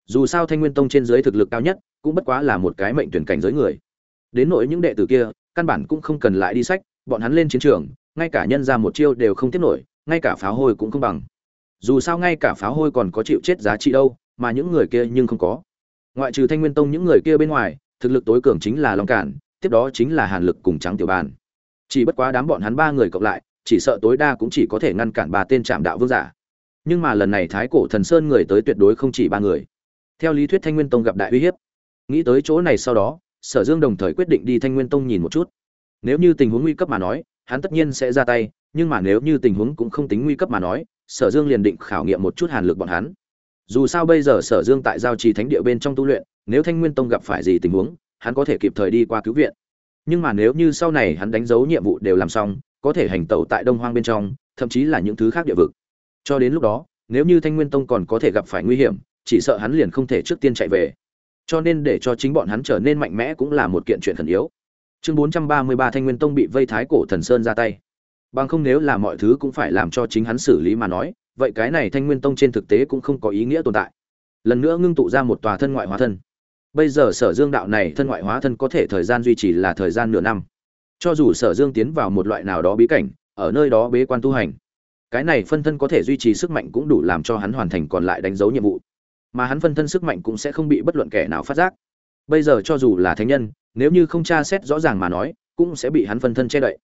Dù sao thanh nguyên tông trên dưới thực lực cao nhất, cũng bất quá là một cái mệnh tuyển cảnh giới người đến nỗi những đệ tử kia, căn bản cũng không cần lại đi sách, bọn hắn lên chiến trường, ngay cả nhân ra một chiêu đều không tiếp nổi, ngay cả pháo hôi cũng không bằng. Dù sao ngay cả pháo hôi còn có chịu chết giá trị đâu, mà những người kia nhưng không có. Ngoại trừ thanh nguyên tông những người kia bên ngoài, thực lực tối cường chính là long cản, tiếp đó chính là hàn lực cùng trắng tiểu bàn chỉ bất quá đám bọn hắn ba người cộng lại, chỉ sợ tối đa cũng chỉ có thể ngăn cản ba tên trạm đạo vương giả. Nhưng mà lần này thái cổ thần sơn người tới tuyệt đối không chỉ ba người. Theo lý thuyết thanh nguyên tông gặp đại uy hiếp. Nghĩ tới chỗ này sau đó sở dương đồng thời quyết định đi thanh nguyên tông nhìn một chút. Nếu như tình huống nguy cấp mà nói, hắn tất nhiên sẽ ra tay, nhưng mà nếu như tình huống cũng không tính nguy cấp mà nói, sở dương liền định khảo nghiệm một chút hàn lực bọn hắn. Dù sao bây giờ sở dương tại giao trì thánh địa bên trong tu luyện, nếu thanh nguyên tông gặp phải gì tình huống, hắn có thể kịp thời đi qua cứu viện. Nhưng mà nếu như sau này hắn đánh dấu nhiệm vụ đều làm xong, có thể hành tẩu tại đông hoang bên trong, thậm chí là những thứ khác địa vực. Cho đến lúc đó, nếu như thanh nguyên tông còn có thể gặp phải nguy hiểm, chỉ sợ hắn liền không thể trước tiên chạy về cho nên để cho chính bọn hắn trở nên mạnh mẽ cũng là một kiện chuyện khẩn yếu. Chương bốn trăm ba mươi ba thanh nguyên tông bị vây thái cổ thần sơn ra tay. Bằng không nếu là mọi thứ cũng phải làm cho chính hắn xử lý mà nói, vậy cái này thanh nguyên tông trên thực tế cũng không có ý nghĩa tồn tại. Lần nữa ngưng tụ ra một tòa thân ngoại hóa thân. Bây giờ sở dương đạo này thân ngoại hóa thân có thể thời gian duy trì là thời gian nửa năm. Cho dù sở dương tiến vào một loại nào đó bí cảnh, ở nơi đó bế quan tu hành, cái này phân thân có thể duy trì sức mạnh cũng đủ làm cho hắn hoàn thành còn lại đánh dấu nhiệm vụ mà hắn phân thân sức mạnh cũng sẽ không bị bất luận kẻ nào phát giác. Bây giờ cho dù là thánh nhân, nếu như không tra xét rõ ràng mà nói, cũng sẽ bị hắn phân thân che đậy.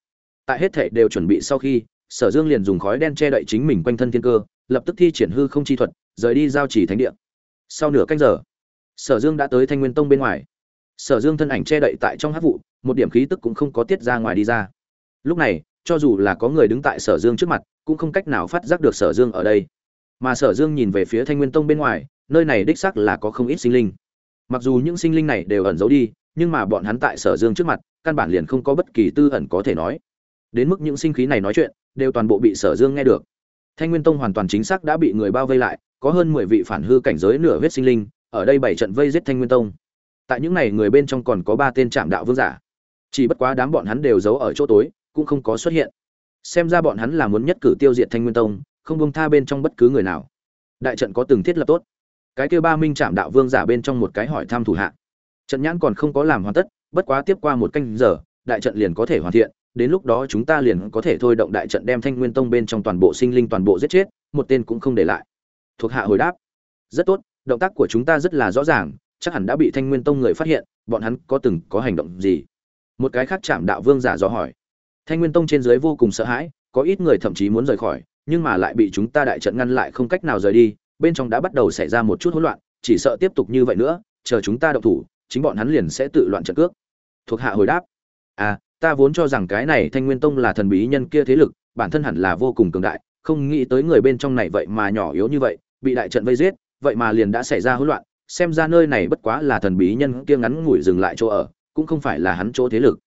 Tại hết thể đều chuẩn bị sau khi, sở dương liền dùng khói đen che đậy chính mình quanh thân thiên cơ, lập tức thi triển hư không chi thuật, rời đi giao chỉ thánh địa. Sau nửa canh giờ, sở dương đã tới thanh nguyên tông bên ngoài. Sở dương thân ảnh che đậy tại trong hát vụ, một điểm khí tức cũng không có tiết ra ngoài đi ra. Lúc này, cho dù là có người đứng tại sở dương trước mặt, cũng không cách nào phát giác được sở dương ở đây. Mà sở dương nhìn về phía thanh nguyên tông bên ngoài nơi này đích xác là có không ít sinh linh. Mặc dù những sinh linh này đều ẩn giấu đi, nhưng mà bọn hắn tại sở dương trước mặt, căn bản liền không có bất kỳ tư ẩn có thể nói. Đến mức những sinh khí này nói chuyện, đều toàn bộ bị sở dương nghe được. Thanh nguyên tông hoàn toàn chính xác đã bị người bao vây lại, có hơn mười vị phản hư cảnh giới nửa huyết sinh linh, ở đây bảy trận vây giết thanh nguyên tông. Tại những này người bên trong còn có ba tên trạm đạo vương giả. Chỉ bất quá đám bọn hắn đều giấu ở chỗ tối, cũng không có xuất hiện. Xem ra bọn hắn là muốn nhất cử tiêu diệt thanh nguyên tông, không bông tha bên trong bất cứ người nào. Đại trận có từng thiết lập tốt cái kia ba minh trạm đạo vương giả bên trong một cái hỏi thăm thủ hạ. Trận nhãn còn không có làm hoàn tất, bất quá tiếp qua một canh giờ, đại trận liền có thể hoàn thiện, đến lúc đó chúng ta liền có thể thôi động đại trận đem thanh nguyên tông bên trong toàn bộ sinh linh toàn bộ giết chết, một tên cũng không để lại. Thuộc hạ hồi đáp. Rất tốt, động tác của chúng ta rất là rõ ràng, chắc hẳn đã bị thanh nguyên tông người phát hiện, bọn hắn có từng có hành động gì? Một cái khác chạm đạo vương giả dò hỏi. Thanh nguyên tông trên dưới vô cùng sợ hãi, có ít người thậm chí muốn rời khỏi, nhưng mà lại bị chúng ta đại trận ngăn lại không cách nào rời đi bên trong đã bắt đầu xảy ra một chút hỗn loạn, chỉ sợ tiếp tục như vậy nữa, chờ chúng ta động thủ, chính bọn hắn liền sẽ tự loạn trận cước. Thuộc hạ hồi đáp. À ta vốn cho rằng cái này thanh nguyên tông là thần bí nhân kia thế lực, bản thân hẳn là vô cùng cường đại, không nghĩ tới người bên trong này vậy mà nhỏ yếu như vậy, bị đại trận vây giết, vậy mà liền đã xảy ra hỗn loạn, xem ra nơi này bất quá là thần bí nhân kia ngắn ngủi dừng lại chỗ ở, cũng không phải là hắn chỗ thế lực.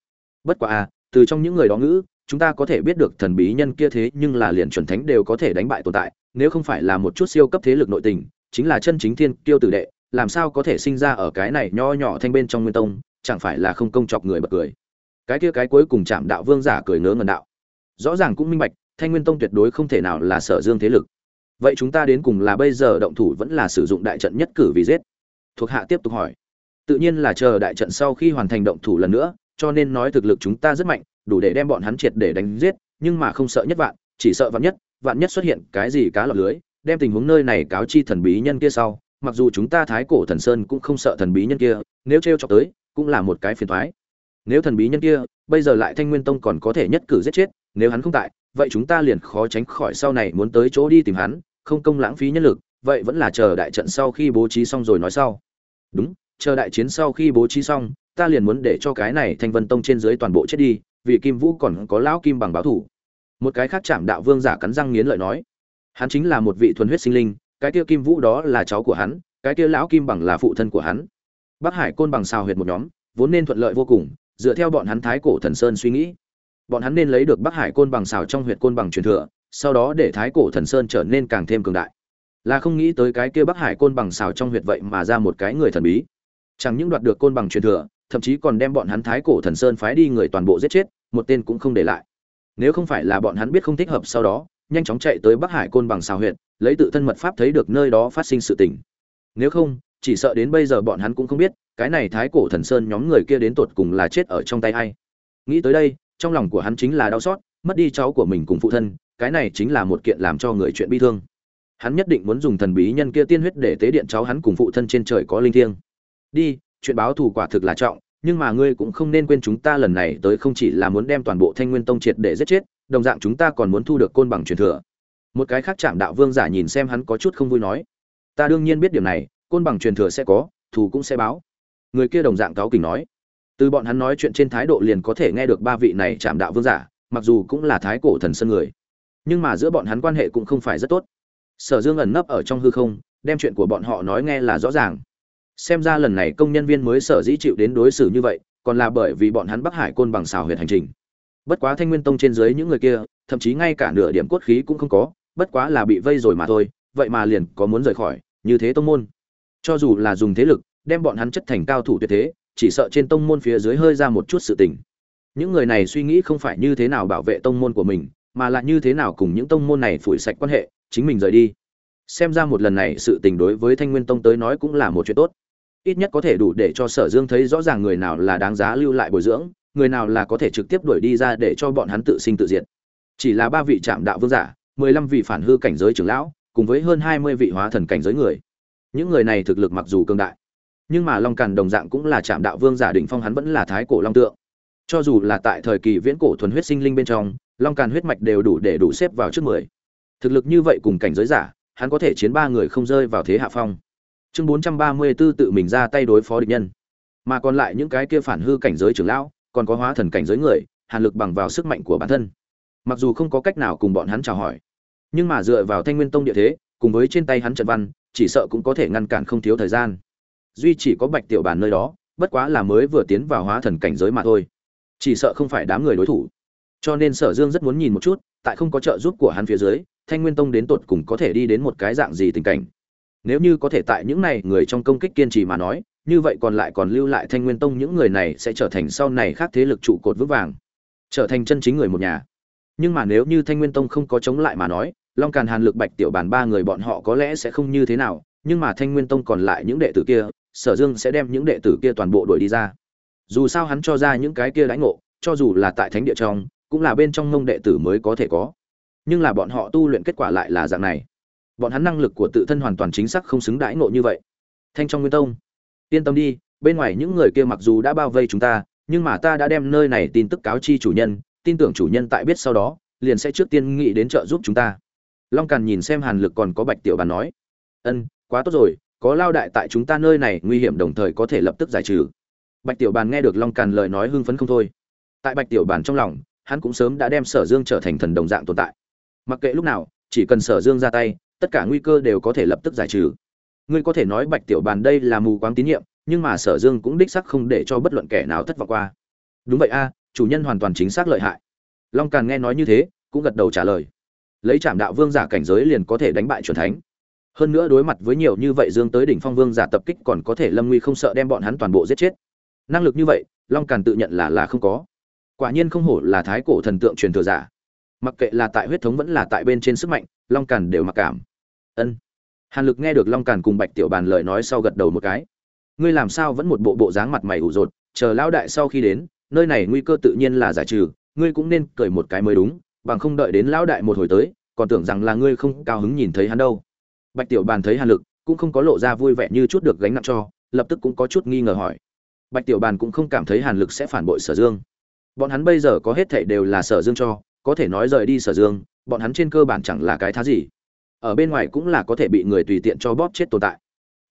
Bất quá à từ trong những người đó ngữ, chúng ta có thể biết được thần bí nhân kia thế nhưng là liền chuẩn thánh đều có thể đánh bại tồn tại nếu không phải là một chút siêu cấp thế lực nội tình, chính là chân chính thiên kiêu tử đệ, làm sao có thể sinh ra ở cái này nho nhỏ thanh bên trong nguyên tông, chẳng phải là không công chọc người bật cười. Cái kia cái cuối cùng chạm đạo vương giả cười ngớ ngẩn đạo. Rõ ràng cũng minh bạch, thanh nguyên tông tuyệt đối không thể nào là sở dương thế lực. Vậy chúng ta đến cùng là bây giờ động thủ vẫn là sử dụng đại trận nhất cử vì giết? Thuộc hạ tiếp tục hỏi. Tự nhiên là chờ đại trận sau khi hoàn thành động thủ lần nữa, cho nên nói thực lực chúng ta rất mạnh, đủ để đem bọn hắn triệt để đánh giết, nhưng mà không sợ nhất vạn, chỉ sợ vạn nhất vạn nhất xuất hiện cái gì cá lọt lưới, đem tình huống nơi này cáo chi thần bí nhân kia sau, mặc dù chúng ta thái cổ thần sơn cũng không sợ thần bí nhân kia, nếu t r e o chọc tới, cũng là một cái phiền thoái nếu thần bí nhân kia, bây giờ lại thanh nguyên tông còn có thể nhất cử giết chết, nếu hắn không tại, vậy chúng ta liền khó tránh khỏi sau này muốn tới chỗ đi tìm hắn, không công lãng phí nhân lực, vậy vẫn là chờ đại trận sau khi bố trí xong rồi nói sau. Đúng, chờ đại chiến sau khi bố trí xong, ta liền muốn để cho cái này thanh vân tông trên dưới toàn bộ chết đi, vì kim vũ còn có lão kim bằng báo thủ một cái khác chạm đạo vương giả cắn răng nghiến lợi nói, hắn chính là một vị thuần huyết sinh linh, cái kia kim vũ đó là cháu của hắn, cái kia lão kim bằng là phụ thân của hắn. Bắc hải côn bằng xào huyệt một nhóm, vốn nên thuận lợi vô cùng, dựa theo bọn hắn thái cổ thần sơn suy nghĩ. Bọn hắn nên lấy được bắc hải côn bằng xào trong huyệt côn bằng truyền thừa, sau đó để thái cổ thần sơn trở nên càng thêm cường đại. Là không nghĩ tới cái kia bắc hải côn bằng xào trong huyệt vậy mà ra một cái người thần bí. Chẳng những đoạt được côn bằng truyền thừa, thậm chí còn đem bọn hắn thái cổ thần sơn phái đi người toàn bộ giết chết, một tên cũng không để lại nếu không phải là bọn hắn biết không thích hợp sau đó, nhanh chóng chạy tới bắc hải côn bằng xào huyện lấy tự thân mật pháp thấy được nơi đó phát sinh sự tình. Nếu không, chỉ sợ đến bây giờ bọn hắn cũng không biết, cái này thái cổ thần sơn nhóm người kia đến tột cùng là chết ở trong tay ai. Nghĩ tới đây, trong lòng của hắn chính là đau xót, mất đi cháu của mình cùng phụ thân, cái này chính là một kiện làm cho người chuyện bi thương. Hắn nhất định muốn dùng thần bí nhân kia tiên huyết để tế điện cháu hắn cùng phụ thân trên trời có linh thiêng. Đi, chuyện báo thù quả thực là trọng nhưng mà ngươi cũng không nên quên chúng ta lần này tới không chỉ là muốn đem toàn bộ thanh nguyên tông triệt để giết chết, đồng dạng chúng ta còn muốn thu được côn bằng truyền thừa. Một cái khác chạm đạo vương giả nhìn xem hắn có chút không vui nói, ta đương nhiên biết điểm này, côn bằng truyền thừa sẽ có, thù cũng sẽ báo. Người kia đồng dạng cáo kỉnh nói. Từ bọn hắn nói chuyện trên thái độ liền có thể nghe được ba vị này chạm đạo vương giả, mặc dù cũng là thái cổ thần sân người, nhưng mà giữa bọn hắn quan hệ cũng không phải rất tốt. Sở dương ẩn nấp ở trong hư không, đem chuyện của bọn họ nói nghe là rõ ràng xem ra lần này công nhân viên mới sở dĩ chịu đến đối xử như vậy, còn là bởi vì bọn hắn bắc hải côn bằng xào huyệt hành trình. Bất quá thanh nguyên tông trên dưới những người kia, thậm chí ngay cả nửa điểm cốt khí cũng không có, bất quá là bị vây rồi mà thôi, vậy mà liền có muốn rời khỏi, như thế tông môn. Cho dù là dùng thế lực, đem bọn hắn chất thành cao thủ tuyệt thế, chỉ sợ trên tông môn phía dưới hơi ra một chút sự tình. Những người này suy nghĩ không phải như thế nào bảo vệ tông môn của mình, mà là như thế nào cùng những tông môn này phủi sạch quan hệ, chính mình rời đi. Xem ra một lần này sự tình đối với thanh nguyên tông tới nói cũng là một chuyện tốt ít nhất có thể đủ để cho sở dương thấy rõ ràng người nào là đáng giá lưu lại bồi dưỡng, người nào là có thể trực tiếp đuổi đi ra để cho bọn hắn tự sinh tự diệt. Chỉ là ba vị trạm đạo vương giả, mười lăm vị phản hư cảnh giới trưởng lão, cùng với hơn hai mươi vị hóa thần cảnh giới người. Những người này thực lực mặc dù cường đại, nhưng mà long càn đồng dạng cũng là trạm đạo vương giả đỉnh phong hắn vẫn là thái cổ long tượng. Cho dù là tại thời kỳ viễn cổ thuần huyết sinh linh bên trong, long càn huyết mạch đều đủ để đủ xếp vào trước mười. Thực lực như vậy cùng cảnh giới giả, hắn có thể chiến ba người không rơi vào thế hạ phong chương 434 tự mình ra tay đối phó địch nhân. Mà còn lại những cái kia phản hư cảnh giới trưởng lão, còn có hóa thần cảnh giới người, hàn lực bằng vào sức mạnh của bản thân. Mặc dù không có cách nào cùng bọn hắn chào hỏi, nhưng mà dựa vào thanh nguyên tông địa thế, cùng với trên tay hắn trận văn, chỉ sợ cũng có thể ngăn cản không thiếu thời gian. Duy chỉ có bạch tiểu bản nơi đó, bất quá là mới vừa tiến vào hóa thần cảnh giới mà thôi. Chỉ sợ không phải đám người đối thủ. Cho nên sở dương rất muốn nhìn một chút, tại không có trợ giúp của hắn phía dưới, thanh nguyên tông đến tột cùng có thể đi đến một cái dạng gì tình cảnh nếu như có thể tại những này người trong công kích kiên trì mà nói, như vậy còn lại còn lưu lại Thanh Nguyên Tông những người này sẽ trở thành sau này khác thế lực trụ cột vững vàng, trở thành chân chính người một nhà. Nhưng mà nếu như Thanh Nguyên Tông không có chống lại mà nói, Long Càn Hàn Lực Bạch Tiểu bàn ba người bọn họ có lẽ sẽ không như thế nào, nhưng mà Thanh Nguyên Tông còn lại những đệ tử kia, Sở Dương sẽ đem những đệ tử kia toàn bộ đuổi đi ra. Dù sao hắn cho ra những cái kia lãnh ngộ, cho dù là tại thánh địa trong, cũng là bên trong mông đệ tử mới có thể có. Nhưng là bọn họ tu luyện kết quả lại là dạng này bọn hắn năng lực của tự thân hoàn toàn chính xác không xứng đãi ngộ như vậy. Thanh trong nguyên tông, yên tâm đi, bên ngoài những người kia mặc dù đã bao vây chúng ta, nhưng mà ta đã đem nơi này tin tức cáo chi chủ nhân, tin tưởng chủ nhân tại biết sau đó, liền sẽ trước tiên nghĩ đến trợ giúp chúng ta. Long càn nhìn xem hàn lực còn có bạch tiểu bàn nói, ân, quá tốt rồi, có lao đại tại chúng ta nơi này, nguy hiểm đồng thời có thể lập tức giải trừ. Bạch tiểu bàn nghe được long càn lời nói hưng phấn không thôi. Tại bạch tiểu bàn trong lòng, hắn cũng sớm đã đem sở dương trở thành thần đồng dạng tồn tại. Mặc kệ lúc nào, chỉ cần sở dương ra tay tất cả nguy cơ đều có thể lập tức giải trừ. Ngươi có thể nói bạch tiểu bàn đây là mù quáng tín nhiệm, nhưng mà sở dương cũng đích sắc không để cho bất luận kẻ nào thất vọng qua. Đúng vậy a, chủ nhân hoàn toàn chính xác lợi hại. Long càn nghe nói như thế, cũng gật đầu trả lời. Lấy trạm đạo vương giả cảnh giới liền có thể đánh bại c thánh. Hơn nữa đối mặt với nhiều như vậy dương tới đỉnh phong vương giả tập kích còn có thể lâm nguy không sợ đem bọn hắn toàn bộ giết chết. Năng lực như vậy, long càn tự nhận là là không có. Quả nhiên không hổ là thái cổ thần tượng truyền thừa giả. Mặc kệ là tại huyết thống vẫn là tại bên trên sức mạnh, long càn đều mặc cảm ân. Hàn lực nghe được long càn cùng bạch tiểu bàn lời nói sau gật đầu một cái. Ngươi làm sao vẫn một bộ bộ dáng mặt mày ủ rột, chờ lão đại sau khi đến, nơi này nguy cơ tự nhiên là giải trừ, ngươi cũng nên cười một cái mới đúng, bằng không đợi đến lão đại một hồi tới, còn tưởng rằng là ngươi không cao hứng nhìn thấy hắn đâu. Bạch tiểu bàn thấy hàn lực, cũng không có lộ ra vui vẻ như chút được gánh nặng cho, lập tức cũng có chút nghi ngờ hỏi. Bạch tiểu bàn cũng không cảm thấy hàn lực sẽ phản bội sở dương. Bọn hắn bây giờ có hết thảy đều là sở dương cho, có thể nói rời đi sở dương, bọn hắn trên cơ bản chẳng là cái thá gì ở bên ngoài cũng là có thể bị người tùy tiện cho bóp chết tồn tại.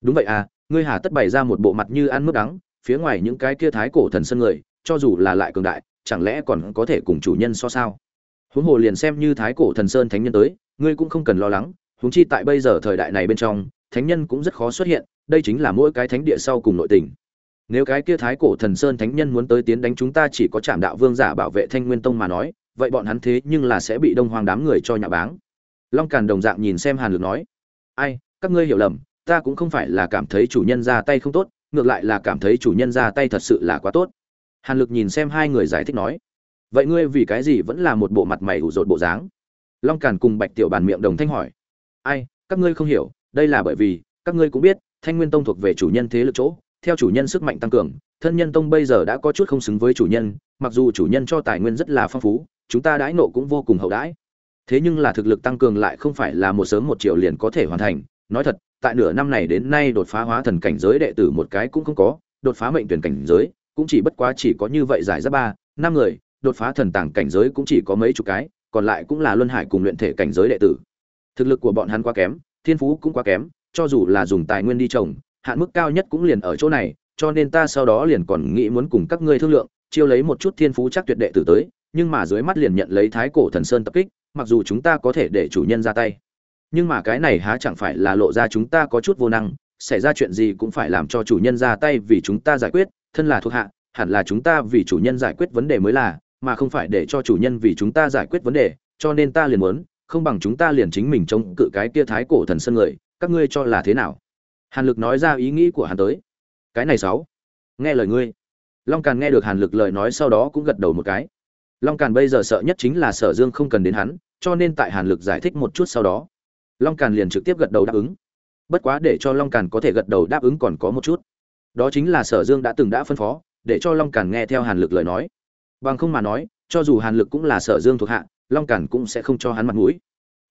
Đúng vậy à ngươi hà tất bày ra một bộ mặt như ăn mướp đắng, phía ngoài những cái kia thái cổ thần sân người, cho dù là lại cường đại, chẳng lẽ còn có thể cùng chủ nhân so sao? Huống hồ liền xem như thái cổ thần sơn thánh nhân tới, ngươi cũng không cần lo lắng, huống chi tại bây giờ thời đại này bên trong, thánh nhân cũng rất khó xuất hiện, đây chính là mỗi cái thánh địa sau cùng nội tình. Nếu cái kia thái cổ thần sơn thánh nhân muốn tới tiến đánh chúng ta chỉ có trảm đạo vương giả bảo vệ thanh nguyên tông mà nói, vậy bọn hắn thế nhưng là sẽ bị đông hoàng đám người cho nhà báng long càn đồng dạng nhìn xem hàn lực nói, ai, các ngươi hiểu lầm, ta cũng không phải là cảm thấy chủ nhân ra tay không tốt, ngược lại là cảm thấy chủ nhân ra tay thật sự là quá tốt. Hàn lực nhìn xem hai người giải thích nói, vậy ngươi vì cái gì vẫn là một bộ mặt mày ủ rột bộ dáng? Long càn cùng bạch tiểu bàn miệng đồng thanh hỏi, ai, các ngươi không hiểu, đây là bởi vì, các ngươi cũng biết, thanh nguyên tông thuộc về chủ nhân thế lực chỗ, theo chủ nhân sức mạnh tăng cường, thân nhân tông bây giờ đã có chút không xứng với chủ nhân, mặc dù chủ nhân cho tài nguyên rất là phong phú, chúng ta đãi nộ cũng vô cùng hậu đãi thế nhưng là thực lực tăng cường lại không phải là một sớm một chiều liền có thể hoàn thành. Nói thật, tại nửa năm này đến nay đột phá hóa thần cảnh giới đệ tử một cái cũng không có, đột phá mệnh tuyển cảnh giới cũng chỉ bất quá chỉ có như vậy giải ra ba, năm người, đột phá thần tàng cảnh giới cũng chỉ có mấy chục cái, còn lại cũng là luân hải cùng luyện thể cảnh giới đệ tử. Thực lực của bọn hắn quá kém, thiên phú cũng quá kém, cho dù là dùng tài nguyên đi trồng, hạn mức cao nhất cũng liền ở chỗ này, cho nên ta sau đó liền còn nghĩ muốn cùng các ngươi thương lượng, chiêu lấy một chút thiên phú chắc tuyệt đệ tử tới, nhưng mà dưới mắt liền nhận lấy thái cổ thần sơn tập kích mặc dù chúng ta có thể để chủ nhân ra tay, nhưng mà cái này há chẳng phải là lộ ra chúng ta có chút vô năng, xảy ra chuyện gì cũng phải làm cho chủ nhân ra tay vì chúng ta giải quyết, thân là thuộc hạ, hẳn là chúng ta vì chủ nhân giải quyết vấn đề mới là, mà không phải để cho chủ nhân vì chúng ta giải quyết vấn đề, cho nên ta liền muốn, không bằng chúng ta liền chính mình chống cự cái kia thái cổ thần sân người, các ngươi cho là thế nào? Hàn lực nói ra ý nghĩ của hàn tới. Cái này sáu. Nghe lời ngươi. Long càn nghe được hàn lực lời nói sau đó cũng gật đầu một cái long càn bây giờ sợ nhất chính là sở dương không cần đến hắn, cho nên tại hàn lực giải thích một chút sau đó. Long càn liền trực tiếp gật đầu đáp ứng. Bất quá để cho long càn có thể gật đầu đáp ứng còn có một chút. Đó chính là sở dương đã từng đã phân phó, để cho long càn nghe theo hàn lực lời nói. Bằng không mà nói, cho dù hàn lực cũng là sở dương thuộc hạ, long càn cũng sẽ không cho hắn mặt mũi.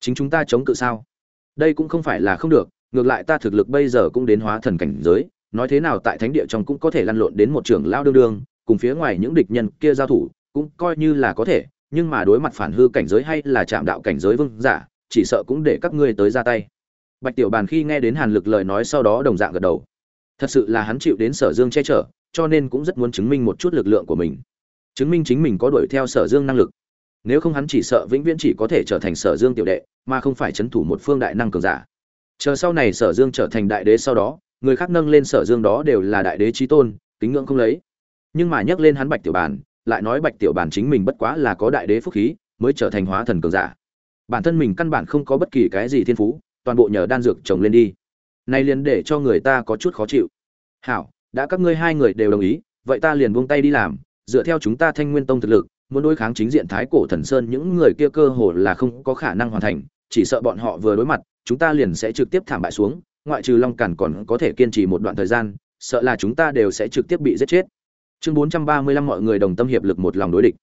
Chính chúng ta chống cự sao? Đây cũng không phải là không được, ngược lại ta thực lực bây giờ cũng đến hóa thần cảnh giới, nói thế nào tại thánh địa trong cũng có thể lăn lộn đến một trưởng lao đương đương, cùng phía ngoài những địch nhân kia giao thủ cũng coi như là có thể, nhưng mà đối mặt phản hư cảnh giới hay là chạm đạo cảnh giới vương giả, chỉ sợ cũng để các ngươi tới ra tay. Bạch tiểu bàn khi nghe đến hàn lực lời nói sau đó đồng dạng gật đầu. Thật sự là hắn chịu đến sở dương che chở, cho nên cũng rất muốn chứng minh một chút lực lượng của mình. Chứng minh chính mình có đuổi theo sở dương năng lực. Nếu không hắn chỉ sợ vĩnh viễn chỉ có thể trở thành sở dương tiểu đệ, mà không phải c h ấ n thủ một phương đại năng cường giả. Chờ sau này sở dương trở thành đại đế sau đó, người khác nâng lên sở dương đó đều là đại đế trí tôn, kính ngưỡng không lấy. Nhưng mà nhắc lên hắn bạch tiểu bàn lại nói bạch tiểu bản chính mình bất quá là có đại đế phúc khí, mới trở thành hóa thần cường giả. Bản thân mình căn bản không có bất kỳ cái gì thiên phú, toàn bộ nhờ đan dược trồng lên đi. Nay liền để cho người ta có chút khó chịu. Hảo, đã các ngươi hai người đều đồng ý, vậy ta liền buông tay đi làm, dựa theo chúng ta thanh nguyên tông thực lực, muốn đối kháng chính diện thái cổ thần sơn những người kia cơ hồ là không có khả năng hoàn thành, chỉ sợ bọn họ vừa đối mặt, chúng ta liền sẽ trực tiếp thảm bại xuống, ngoại trừ long cản còn có thể kiên trì một đoạn thời gian, sợ là chúng ta đều sẽ trực tiếp bị giết chết chương bốn trăm ba mươi lăm mọi người đồng tâm hiệp lực một lòng đối địch.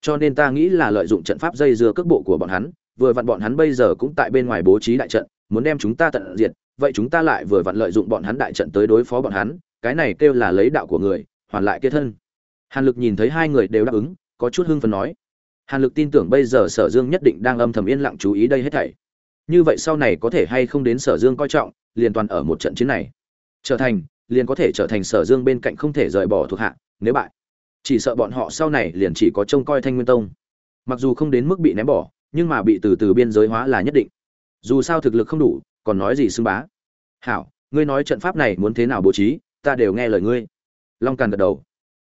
Cho nên ta nghĩ là lợi dụng trận pháp dây dưa cước bộ của bọn hắn, vừa vặn bọn hắn bây giờ cũng tại bên ngoài bố trí đại trận, muốn đem chúng ta tận diệt, vậy chúng ta lại vừa vặn lợi dụng bọn hắn đại trận tới đối phó bọn hắn, cái này kêu là lấy đạo của người, hoàn lại kia thân. Hàn lực nhìn thấy hai người đều đáp ứng, có chút hưng phấn nói. Hàn lực tin tưởng bây giờ sở dương nhất định đang âm thầm yên lặng chú ý đây hết thảy. Như vậy sau này có thể hay không đến sở dương coi trọng, liền toàn ở một trận chiến này. Trở thành, liền có thể trở thành sở dương bên cạnh không thể rời bỏ thuộc hạ nếu bại. Chỉ sợ bọn họ sau này liền chỉ có trông coi thanh nguyên tông. Mặc dù không đến mức bị ném bỏ, nhưng mà bị từ từ biên giới hóa là nhất định. Dù sao thực lực không đủ, còn nói gì xưng bá? Hảo, ngươi nói trận pháp này muốn thế nào bố trí, ta đều nghe lời ngươi. Long càn gật đầu.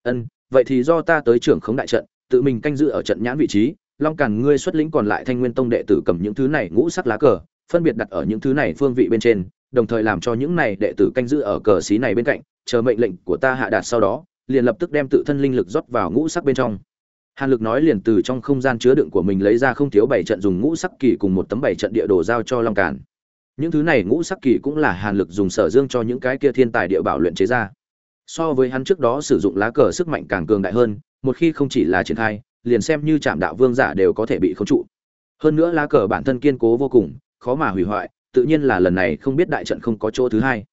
Ân, vậy thì do ta tới trưởng khống đại trận, tự mình canh giữ ở trận nhãn vị trí. Long càn, ngươi xuất lĩnh còn lại thanh nguyên tông đệ tử cầm những thứ này ngũ sắc lá cờ, phân biệt đặt ở những thứ này phương vị bên trên, đồng thời làm cho những này đệ tử canh giữ ở cờ xí này bên cạnh, chờ mệnh lệnh của ta hạ đạt sau đó liền lập tức đem tự thân linh lực rót vào ngũ sắc bên trong. Hàn lực nói liền từ trong không gian chứa đựng của mình lấy ra không thiếu bảy trận dùng ngũ sắc kỳ cùng một tấm bảy trận địa đồ giao cho long càn. Những thứ này ngũ sắc kỳ cũng là hàn lực dùng sở dương cho những cái kia thiên tài địa bảo luyện chế ra. So với hắn trước đó sử dụng lá cờ sức mạnh càng cường đại hơn, một khi không chỉ là triển khai, liền xem như chạm đạo vương giả đều có thể bị khống trụ. Hơn nữa lá cờ bản thân kiên cố vô cùng, khó mà hủy hoại, tự nhiên là lần này không biết đại trận không có chỗ thứ hai.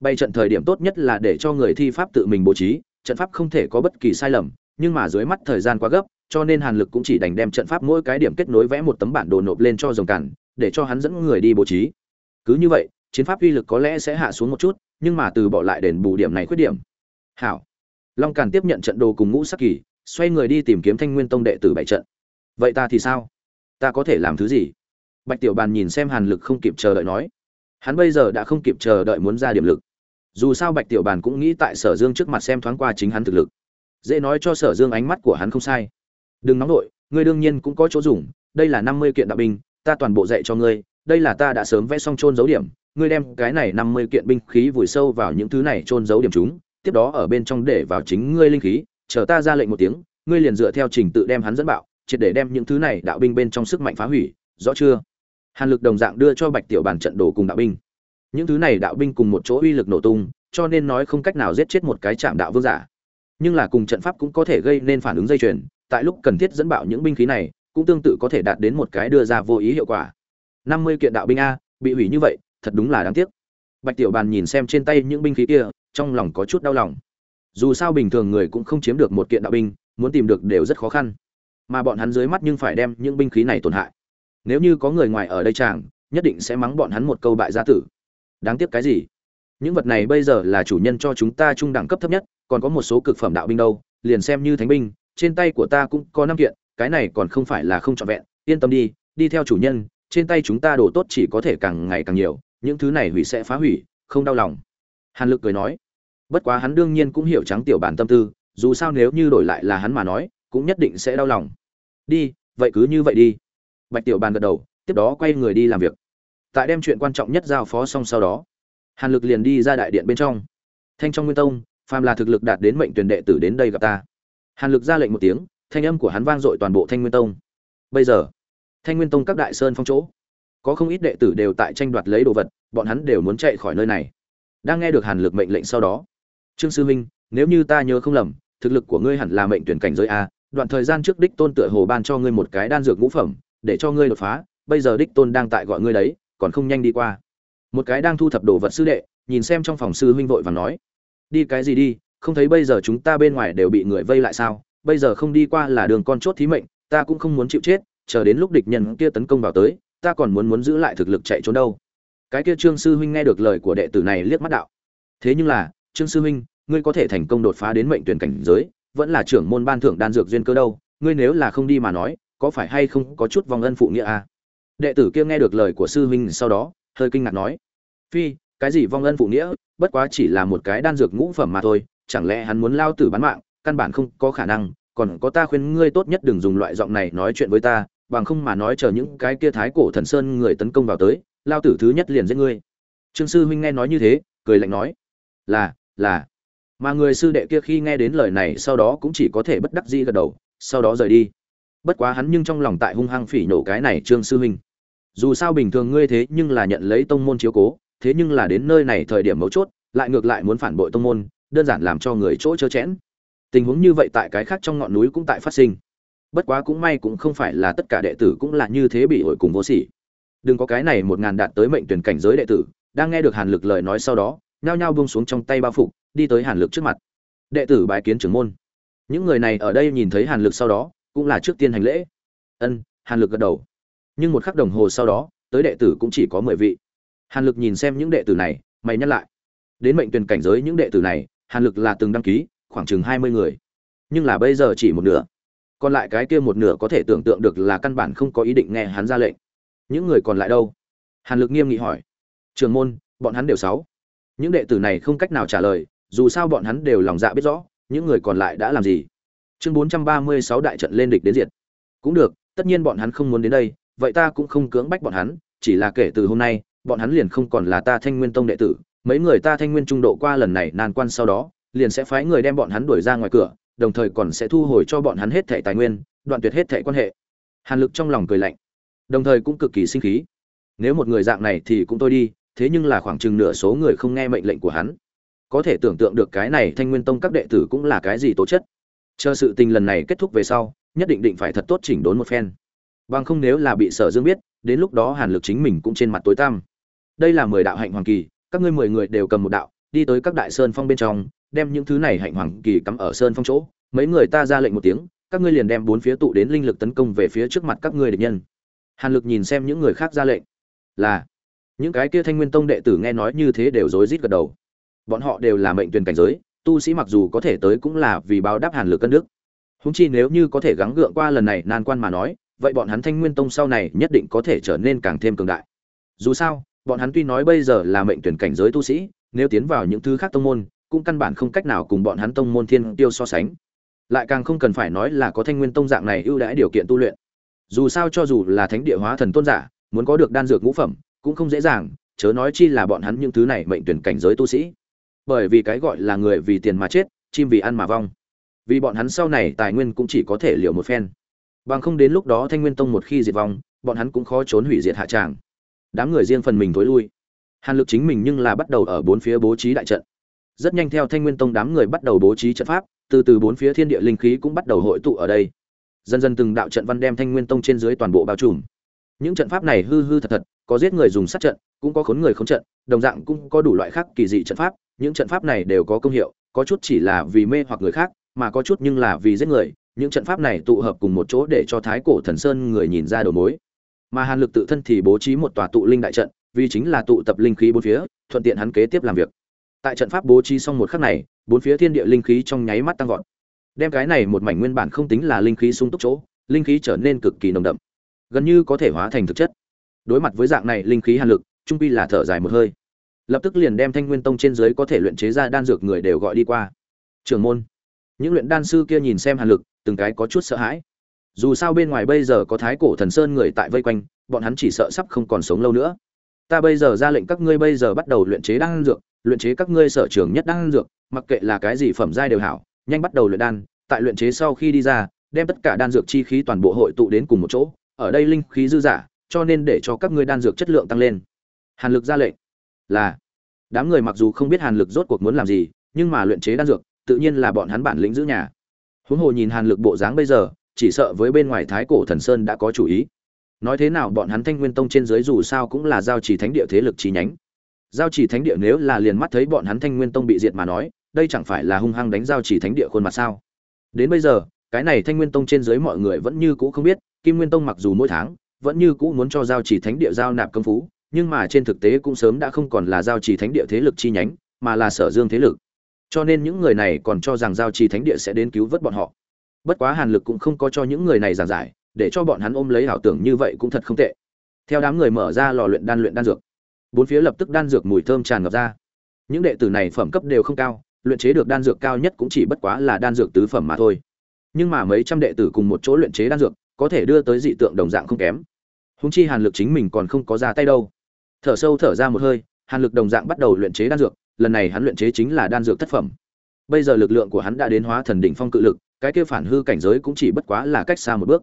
Bay trận thời điểm tốt nhất là để cho người thi pháp tự mình bố trí trận pháp không thể có bất kỳ sai lầm, nhưng mà dưới mắt thời gian quá gấp, cho nên hàn lực cũng chỉ đành đem trận pháp mỗi cái điểm kết nối vẽ một tấm bản đồ nộp lên cho rồng cản, để cho hắn dẫn người đi bố trí. Cứ như vậy, chiến pháp uy lực có lẽ sẽ hạ xuống một chút, nhưng mà từ bỏ lại đền bù điểm này khuyết điểm. Hảo. Long càn tiếp nhận trận đồ cùng ngũ sắc kỳ, xoay người đi tìm kiếm thanh nguyên tông đệ tử bảy trận. Vậy ta thì sao? Ta có thể làm thứ gì? Bạch tiểu bàn nhìn xem hàn lực không kịp chờ đợi nói. Hắn bây giờ đã không kịp chờ đợi muốn ra điểm lực dù sao bạch tiểu bàn cũng nghĩ tại sở dương trước mặt xem thoáng qua chính hắn thực lực. Dễ nói cho sở dương ánh mắt của hắn không sai. Đừng nóng nổi ngươi đương nhiên cũng có chỗ dùng, đây là năm mươi kiện đạo binh, ta toàn bộ dạy cho ngươi, đây là ta đã sớm vẽ xong trôn dấu điểm, ngươi đem cái này năm mươi kiện binh khí vùi sâu vào những thứ này trôn dấu điểm chúng, tiếp đó ở bên trong để vào chính ngươi linh khí, chờ ta ra lệnh một tiếng, ngươi liền dựa theo trình tự đem hắn dẫn bạo, triệt để đem những thứ này đạo binh bên trong sức mạnh phá hủy, rõ chưa? Hàn lực đồng dạng đưa cho bạch tiểu bàn trận đồ cùng đạo binh những thứ này đạo binh cùng một chỗ uy lực nổ tung, cho nên nói không cách nào giết chết một cái chạm đạo vương giả. Nhưng là cùng trận pháp cũng có thể gây nên phản ứng dây chuyền, tại lúc cần thiết dẫn bạo những binh khí này, cũng tương tự có thể đạt đến một cái đưa ra vô ý hiệu quả. Năm mươi kiện đạo binh a, bị hủy như vậy, thật đúng là đáng tiếc. Bạch tiểu bàn nhìn xem trên tay những binh khí kia, trong lòng có chút đau lòng. Dù sao bình thường người cũng không chiếm được một kiện đạo binh, muốn tìm được đều rất khó khăn. Mà bọn hắn dưới mắt nhưng phải đem những binh khí này tổn hại. Nếu như có người ngoài ở đây chàng, nhất định sẽ mắng bọn hắn một câu bại gia tử đáng tiếc cái gì? Những vật này bây giờ là chủ nhân cho chúng ta trung đẳng cấp thấp nhất, còn có một số cực phẩm đạo binh đâu, liền xem như thánh binh, trên tay của ta cũng có năm kiện, cái này còn không phải là không trọn vẹn, yên tâm đi đi theo chủ nhân, trên tay chúng ta đồ tốt chỉ có thể càng ngày càng nhiều, những thứ này hủy sẽ phá hủy, không đau lòng. Hàn lực cười nói. Bất quá hắn đương nhiên cũng hiểu trắng tiểu bản tâm tư, dù sao nếu như đổi lại là hắn mà nói, cũng nhất định sẽ đau lòng. Đi, vậy cứ như vậy đi. Bạch tiểu bàn gật đầu, tiếp đó quay người đi làm việc tại đem chuyện quan trọng nhất giao phó xong sau đó, hàn lực liền đi ra đại điện bên trong. Thanh trong nguyên tông, phàm là thực lực đạt đến mệnh tuyển đệ tử đến đây gặp ta. Hàn lực ra lệnh một tiếng, thanh âm của hắn vang dội toàn bộ thanh nguyên tông. Bây giờ, thanh nguyên tông các đại sơn phong chỗ, có không ít đệ tử đều tại tranh đoạt lấy đồ vật, bọn hắn đều muốn chạy khỏi nơi này. Đang nghe được hàn lực mệnh lệnh sau đó, trương sư minh nếu như ta nhớ không lầm, thực lực của ngươi hẳn là mệnh tuyển cảnh giới a, đoạn thời gian trước đích tôn tựa hồ ban cho ngươi một cái đan dược ngũ phẩm, để cho ngươi đột phá, bây giờ đích tôn đang tại gọi ngươi đấy còn không nhanh đi qua. Một cái đang thu thập đồ vật sư đệ, nhìn xem trong phòng sư huynh vội và nói, đi cái gì đi, không thấy bây giờ chúng ta bên ngoài đều bị người vây lại sao? Bây giờ không đi qua là đường con chốt thí mệnh, ta cũng không muốn chịu chết, chờ đến lúc địch nhân kia tấn công vào tới, ta còn muốn muốn giữ lại thực lực chạy trốn đâu. Cái kia trương sư huynh nghe được lời của đệ tử này liếc mắt đạo, thế nhưng là, trương sư huynh, ngươi có thể thành công đột phá đến mệnh tuyển cảnh giới, vẫn là trưởng môn ban thưởng đan dược duyên cơ đâu, ngươi nếu là không đi mà nói, có phải hay không có chút vòng ân phụ nghĩa à? Đệ tử kia nghe được lời của sư huynh sau đó, hơi kinh ngạc nói, phi, cái gì vong ân phụ nghĩa, bất quá chỉ là một cái đan dược ngũ phẩm mà thôi, chẳng lẽ hắn muốn lao tử bán mạng, căn bản không có khả năng, còn có ta khuyên ngươi tốt nhất đừng dùng loại giọng này nói chuyện với ta, bằng không mà nói chờ những cái kia thái cổ thần sơn người tấn công vào tới, lao tử thứ nhất liền giết ngươi. Trương sư huynh nghe nói như thế, cười lạnh nói, là là. Mà người sư đệ kia khi nghe đến lời này sau đó cũng chỉ có thể bất đắc dĩ gật đầu, sau đó rời đi bất quá hắn nhưng trong lòng tại hung hăng phỉ nổ cái này trương sư huynh dù sao bình thường ngươi thế nhưng là nhận lấy tông môn chiếu cố, thế nhưng là đến nơi này thời điểm mấu chốt, lại ngược lại muốn phản bội tông môn, đơn giản làm cho người chỗ chớ chẽn. Tình huống như vậy tại cái khác trong ngọn núi cũng tại phát sinh. Bất quá cũng may cũng không phải là tất cả đệ tử cũng là như thế bị ổi cùng vô sỉ. Đừng có cái này một ngàn đạt tới mệnh tuyển cảnh giới đệ tử, đang nghe được hàn lực lời nói sau đó, nhao nhao buông xuống trong tay bao phục, đi tới hàn lực trước mặt. Đệ tử bái kiến trưởng môn. Những người này ở đây nhìn thấy hàn lực sau đó cũng là trước tiên hành lễ. Ân, hàn lực gật đầu. Nhưng một khắc đồng hồ sau đó, tới đệ tử cũng chỉ có mười vị. Hàn lực nhìn xem những đệ tử này, mày nhắc lại. Đến mệnh tuyển cảnh giới những đệ tử này, hàn lực là từng đăng ký, khoảng chừng hai mươi người. Nhưng là bây giờ chỉ một nửa. Còn lại cái kia một nửa có thể tưởng tượng được là căn bản không có ý định nghe hắn ra lệnh. Những người còn lại đâu? Hàn lực nghiêm nghị hỏi. Trường môn, bọn hắn đều sáu. Những đệ tử này không cách nào trả lời, dù sao bọn hắn đều lòng dạ biết rõ, những người còn lại đã làm gì? Chương bốn trăm ba mươi sáu đại trận lên địch đến diệt. Cũng được, tất nhiên bọn hắn không muốn đến đây, vậy ta cũng không cưỡng bách bọn hắn, chỉ là kể từ hôm nay, bọn hắn liền không còn là ta thanh nguyên tông đệ tử, mấy người ta thanh nguyên trung độ qua lần này nan quan sau đó, liền sẽ phái người đem bọn hắn đuổi ra ngoài cửa, đồng thời còn sẽ thu hồi cho bọn hắn hết thẻ tài nguyên, đoạn tuyệt hết thẻ quan hệ. Hàn lực trong lòng cười lạnh, đồng thời cũng cực kỳ sinh khí. Nếu một người dạng này thì cũng tôi đi, thế nhưng là khoảng chừng nửa số người không nghe mệnh lệnh của hắn. Có thể tưởng tượng được cái này thanh nguyên tông các đệ tử cũng là cái gì tố chất chờ sự tình lần này kết thúc về sau, nhất định định phải thật tốt chỉnh đốn một phen. Bằng không nếu là bị sở dương biết, đến lúc đó hàn lực chính mình cũng trên mặt tối tăm. Đây là mười đạo hạnh hoàng kỳ, các ngươi mười người đều cầm một đạo, đi tới các đại sơn phong bên trong, đem những thứ này hạnh hoàng kỳ cắm ở sơn phong chỗ. Mấy người ta ra lệnh một tiếng, các ngươi liền đem bốn phía tụ đến linh lực tấn công về phía trước mặt các ngươi địch nhân. Hàn lực nhìn xem những người khác ra lệnh. Là, những cái kia thanh nguyên tông đệ tử nghe nói như thế đều rối rít gật đầu. Bọn họ đều là mệnh tuyển cảnh giới tu sĩ mặc dù có thể tới cũng là vì báo đáp hàn lực cân đức. Húng chi nếu như có thể gắng gượng qua lần này nan quan mà nói, vậy bọn hắn thanh nguyên tông sau này nhất định có thể trở nên càng thêm cường đại. Dù sao, bọn hắn tuy nói bây giờ là mệnh tuyển cảnh giới tu sĩ, nếu tiến vào những thứ khác tông môn, cũng căn bản không cách nào cùng bọn hắn tông môn thiên tiêu so sánh. Lại càng không cần phải nói là có thanh nguyên tông dạng này ưu đãi điều kiện tu luyện. Dù sao cho dù là thánh địa hóa thần tôn giả, muốn có được đan dược ngũ phẩm, cũng không dễ dàng, chớ nói chi là bọn hắn những thứ này mệnh tuyển cảnh giới tu sĩ bởi vì cái gọi là người vì tiền mà chết, chim vì ăn mà vong. Vì bọn hắn sau này tài nguyên cũng chỉ có thể liệu một phen. Bằng không đến lúc đó thanh nguyên tông một khi diệt vong, bọn hắn cũng khó trốn hủy diệt hạ tràng. Đám người riêng phần mình thối lui. Hàn lực chính mình nhưng là bắt đầu ở bốn phía bố trí đại trận. Rất nhanh theo thanh nguyên tông đám người bắt đầu bố trí trận pháp, từ từ bốn phía thiên địa linh khí cũng bắt đầu hội tụ ở đây. Dần dần từng đạo trận văn đem thanh nguyên tông trên dưới toàn bộ bao trùm. Những trận pháp này hư hư thật thật, có giết người dùng sát trận, cũng có khốn người không trận, đồng dạng cũng có đủ loại khác kỳ dị trận pháp những trận pháp này đều có công hiệu, có chút chỉ là vì mê hoặc người khác, mà có chút nhưng là vì giết người. Những trận pháp này tụ hợp cùng một chỗ để cho thái cổ thần sơn người nhìn ra đầu mối. Mà hàn lực tự thân thì bố trí một tòa tụ linh đại trận, vì chính là tụ tập linh khí bốn phía, thuận tiện hắn kế tiếp làm việc. Tại trận pháp bố trí xong một khắc này, bốn phía thiên địa linh khí trong nháy mắt tăng vọt. Đem cái này một mảnh nguyên bản không tính là linh khí sung túc chỗ, linh khí trở nên cực kỳ nồng đậm. Gần như có thể hóa thành thực chất. Đối mặt với dạng này linh khí hàn lực, trung pi là thở dài một hơi lập tức liền đem thanh nguyên tông trên dưới có thể luyện chế ra đan dược người đều gọi đi qua. Trưởng môn, những luyện đan sư kia nhìn xem hàn lực, từng cái có chút sợ hãi. Dù sao bên ngoài bây giờ có thái cổ thần sơn người tại vây quanh, bọn hắn chỉ sợ sắp không còn sống lâu nữa. Ta bây giờ ra lệnh các ngươi bây giờ bắt đầu luyện chế đan dược, luyện chế các ngươi sở trường nhất đan dược, mặc kệ là cái gì phẩm giai đều hảo, nhanh bắt đầu luyện đan, tại luyện chế sau khi đi ra, đem tất cả đan dược chi khí toàn bộ hội tụ đến cùng một chỗ, ở đây linh khí dư giả cho nên để cho các ngươi đan dược chất lượng tăng lên. Hàn lực ra lệnh là, đám người mặc dù không biết hàn lực rốt cuộc muốn làm gì, nhưng mà luyện chế đan dược, tự nhiên là bọn hắn bản lĩnh giữ nhà. Huống hồ nhìn hàn lực bộ dáng bây giờ, chỉ sợ với bên ngoài thái cổ thần sơn đã có chủ ý. Nói thế nào bọn hắn thanh nguyên tông trên dưới dù sao cũng là giao trì thánh địa thế lực chi nhánh. Giao trì thánh địa nếu là liền mắt thấy bọn hắn thanh nguyên tông bị diệt mà nói, đây chẳng phải là hung hăng đánh giao trì thánh địa khuôn mặt sao? Đến bây giờ, cái này thanh nguyên tông trên dưới mọi người vẫn như cũ không biết, kim nguyên tông mặc dù mỗi tháng vẫn như cũ muốn cho giao trì thánh địa giao nạp công phú nhưng mà trên thực tế cũng sớm đã không còn là giao trì thánh địa thế lực chi nhánh, mà là sở dương thế lực. Cho nên những người này còn cho rằng giao trì thánh địa sẽ đến cứu vớt bọn họ. Bất quá hàn lực cũng không có cho những người này giảng giải, để cho bọn hắn ôm lấy ảo tưởng như vậy cũng thật không tệ. Theo đám người mở ra lò luyện đan luyện đan dược, bốn phía lập tức đan dược mùi thơm tràn ngập ra. Những đệ tử này phẩm cấp đều không cao, luyện chế được đan dược cao nhất cũng chỉ bất quá là đan dược tứ phẩm mà thôi. Nhưng mà mấy trăm đệ tử cùng một chỗ luyện chế đan dược, có thể đưa tới dị tượng đồng dạng không kém. Húng chi hàn lực chính mình còn không có ra tay đâu thở sâu thở ra một hơi, hàn lực đồng dạng bắt đầu luyện chế đan dược, lần này hắn luyện chế chính là đan dược thất phẩm. Bây giờ lực lượng của hắn đã đến hóa thần đỉnh phong cự lực, cái kia phản hư cảnh giới cũng chỉ bất quá là cách xa một bước.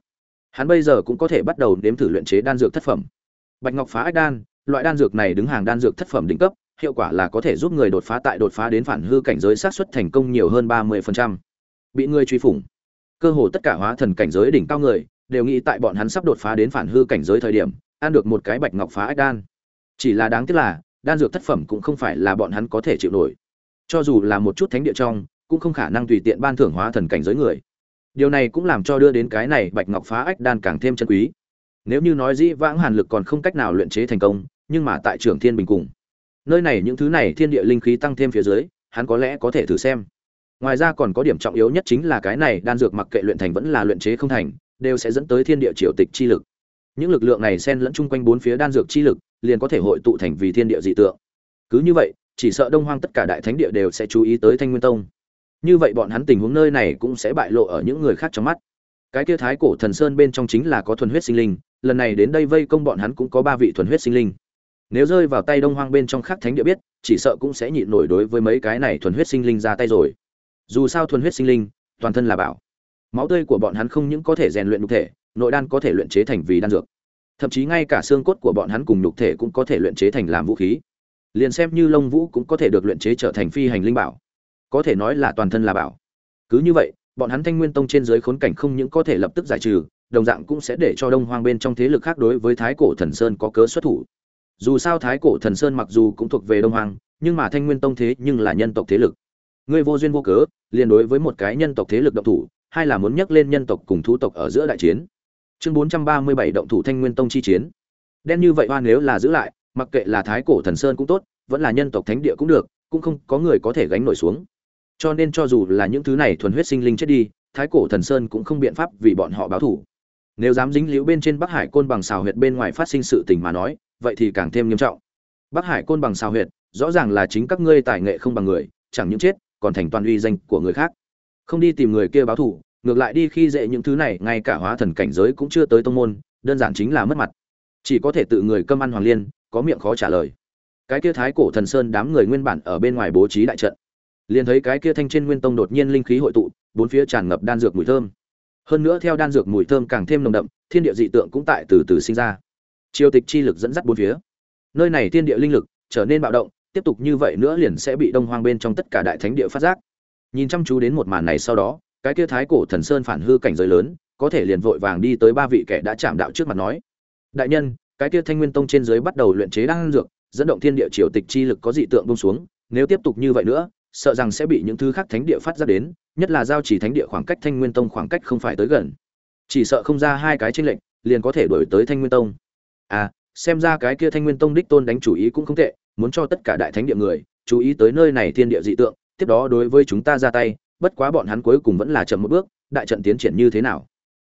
Hắn bây giờ cũng có thể bắt đầu nếm thử luyện chế đan dược thất phẩm. Bạch ngọc phá ách đan, loại đan dược này đứng hàng đan dược thất phẩm đỉnh cấp, hiệu quả là có thể giúp người đột phá tại đột phá đến phản hư cảnh giới sát xuất thành công nhiều hơn ba 30%. bị người truy phủng. Cơ hồ tất cả hóa thần cảnh giới đỉnh cao người, đều nghĩ tại bọn hắn sắp đột phá đến phản hư cảnh giới thời điểm, ăn được một cái bạch ngọc phá ách đan chỉ là đáng tiếc là, đan dược thất phẩm cũng không phải là bọn hắn có thể chịu nổi. Cho dù là một chút thánh địa trong, cũng không khả năng tùy tiện ban thưởng hóa thần cảnh giới người. Điều này cũng làm cho đưa đến cái này bạch ngọc phá ách đan càng thêm chân quý. Nếu như nói dĩ vãng hàn lực còn không cách nào luyện chế thành công, nhưng mà tại trường thiên bình cùng. Nơi này những thứ này thiên địa linh khí tăng thêm phía dưới, hắn có lẽ có thể thử xem. Ngoài ra còn có điểm trọng yếu nhất chính là cái này đan dược mặc kệ luyện thành vẫn là luyện chế không thành, đều sẽ dẫn tới thiên địa triều tịch chi lực. Những lực lượng này xen lẫn chung quanh bốn phía đan dược chi lực liền có thể hội tụ thành vì thiên địa dị tượng. Cứ như vậy, chỉ sợ đông hoang tất cả đại thánh địa đều sẽ chú ý tới thanh nguyên tông. Như vậy bọn hắn tình huống nơi này cũng sẽ bại lộ ở những người khác trong mắt. Cái kia thái cổ thần sơn bên trong chính là có thuần huyết sinh linh, lần này đến đây vây công bọn hắn cũng có ba vị thuần huyết sinh linh. Nếu rơi vào tay đông hoang bên trong khác thánh địa biết, chỉ sợ cũng sẽ nhịn nổi đối với mấy cái này thuần huyết sinh linh ra tay rồi. Dù sao thuần huyết sinh linh, toàn thân là bảo. Máu tươi của bọn hắn không những có thể rèn luyện nhục thể, nội đan có thể luyện chế thành vì đan dược thậm chí ngay cả xương cốt của bọn hắn cùng nhục thể cũng có thể luyện chế thành làm vũ khí. Liền xem như lông vũ cũng có thể được luyện chế trở thành phi hành linh bảo. Có thể nói là toàn thân là bảo. Cứ như vậy, bọn hắn thanh nguyên tông trên dưới khốn cảnh không những có thể lập tức giải trừ, đồng dạng cũng sẽ để cho đông hoang bên trong thế lực khác đối với thái cổ thần sơn có cớ xuất thủ. Dù sao thái cổ thần sơn mặc dù cũng thuộc về đông hoang, nhưng mà thanh nguyên tông thế nhưng là nhân tộc thế lực. Ngươi vô duyên vô cớ, liền đối với một cái nhân tộc thế lực động thủ, hay là muốn nhắc lên nhân tộc cùng thú tộc ở giữa đại chiến chương bốn trăm ba mươi bảy động thủ thanh nguyên tông chi chiến. Đen như vậy hoa nếu là giữ lại, mặc kệ là thái cổ thần sơn cũng tốt, vẫn là nhân tộc thánh địa cũng được, cũng không có người có thể gánh nổi xuống. Cho nên cho dù là những thứ này thuần huyết sinh linh chết đi, thái cổ thần sơn cũng không biện pháp vì bọn họ báo thủ. Nếu dám dính liễu bên trên bắc hải côn bằng xào huyệt bên ngoài phát sinh sự tình mà nói, vậy thì càng thêm nghiêm trọng. Bắc hải côn bằng xào huyệt, rõ ràng là chính các ngươi tài nghệ không bằng người, chẳng những chết, còn thành toàn uy danh của người khác. Không đi tìm người kia báo thủ ngược lại đi khi dễ những thứ này, ngay cả hóa thần cảnh giới cũng chưa tới tông môn, đơn giản chính là mất mặt. Chỉ có thể tự người câm ăn hoàng liên, có miệng khó trả lời. Cái kia thái cổ thần sơn đám người nguyên bản ở bên ngoài bố trí đại trận. Liền thấy cái kia thanh trên nguyên tông đột nhiên linh khí hội tụ, bốn phía tràn ngập đan dược mùi thơm. Hơn nữa theo đan dược mùi thơm càng thêm nồng đậm, thiên địa dị tượng cũng tại từ từ sinh ra. Triều tịch chi lực dẫn dắt bốn phía. Nơi này thiên địa linh lực trở nên bạo động, tiếp tục như vậy nữa liền sẽ bị đông hoang bên trong tất cả đại thánh địa phát giác. Nhìn chăm chú đến một màn này sau đó cái kia thái cổ thần sơn phản hư cảnh giới lớn, có thể liền vội vàng đi tới ba vị kẻ đã chạm đạo trước mặt nói. Đại nhân, cái kia thanh nguyên tông trên dưới bắt đầu luyện chế đan dược, dẫn động thiên địa triều tịch chi lực có dị tượng bông xuống, nếu tiếp tục như vậy nữa, sợ rằng sẽ bị những thứ khác thánh địa phát ra đến, nhất là giao chỉ thánh địa khoảng cách thanh nguyên tông khoảng cách không phải tới gần. Chỉ sợ không ra hai cái tranh lệnh liền có thể đổi tới thanh nguyên tông. À xem ra cái kia thanh nguyên tông đích tôn đánh chủ ý cũng không tệ, muốn cho tất cả đại thánh địa người, chú ý tới nơi này thiên địa dị tượng, tiếp đó đối với chúng ta ra tay bất quá bọn hắn cuối cùng vẫn là chậm một bước, đại trận tiến triển như thế nào?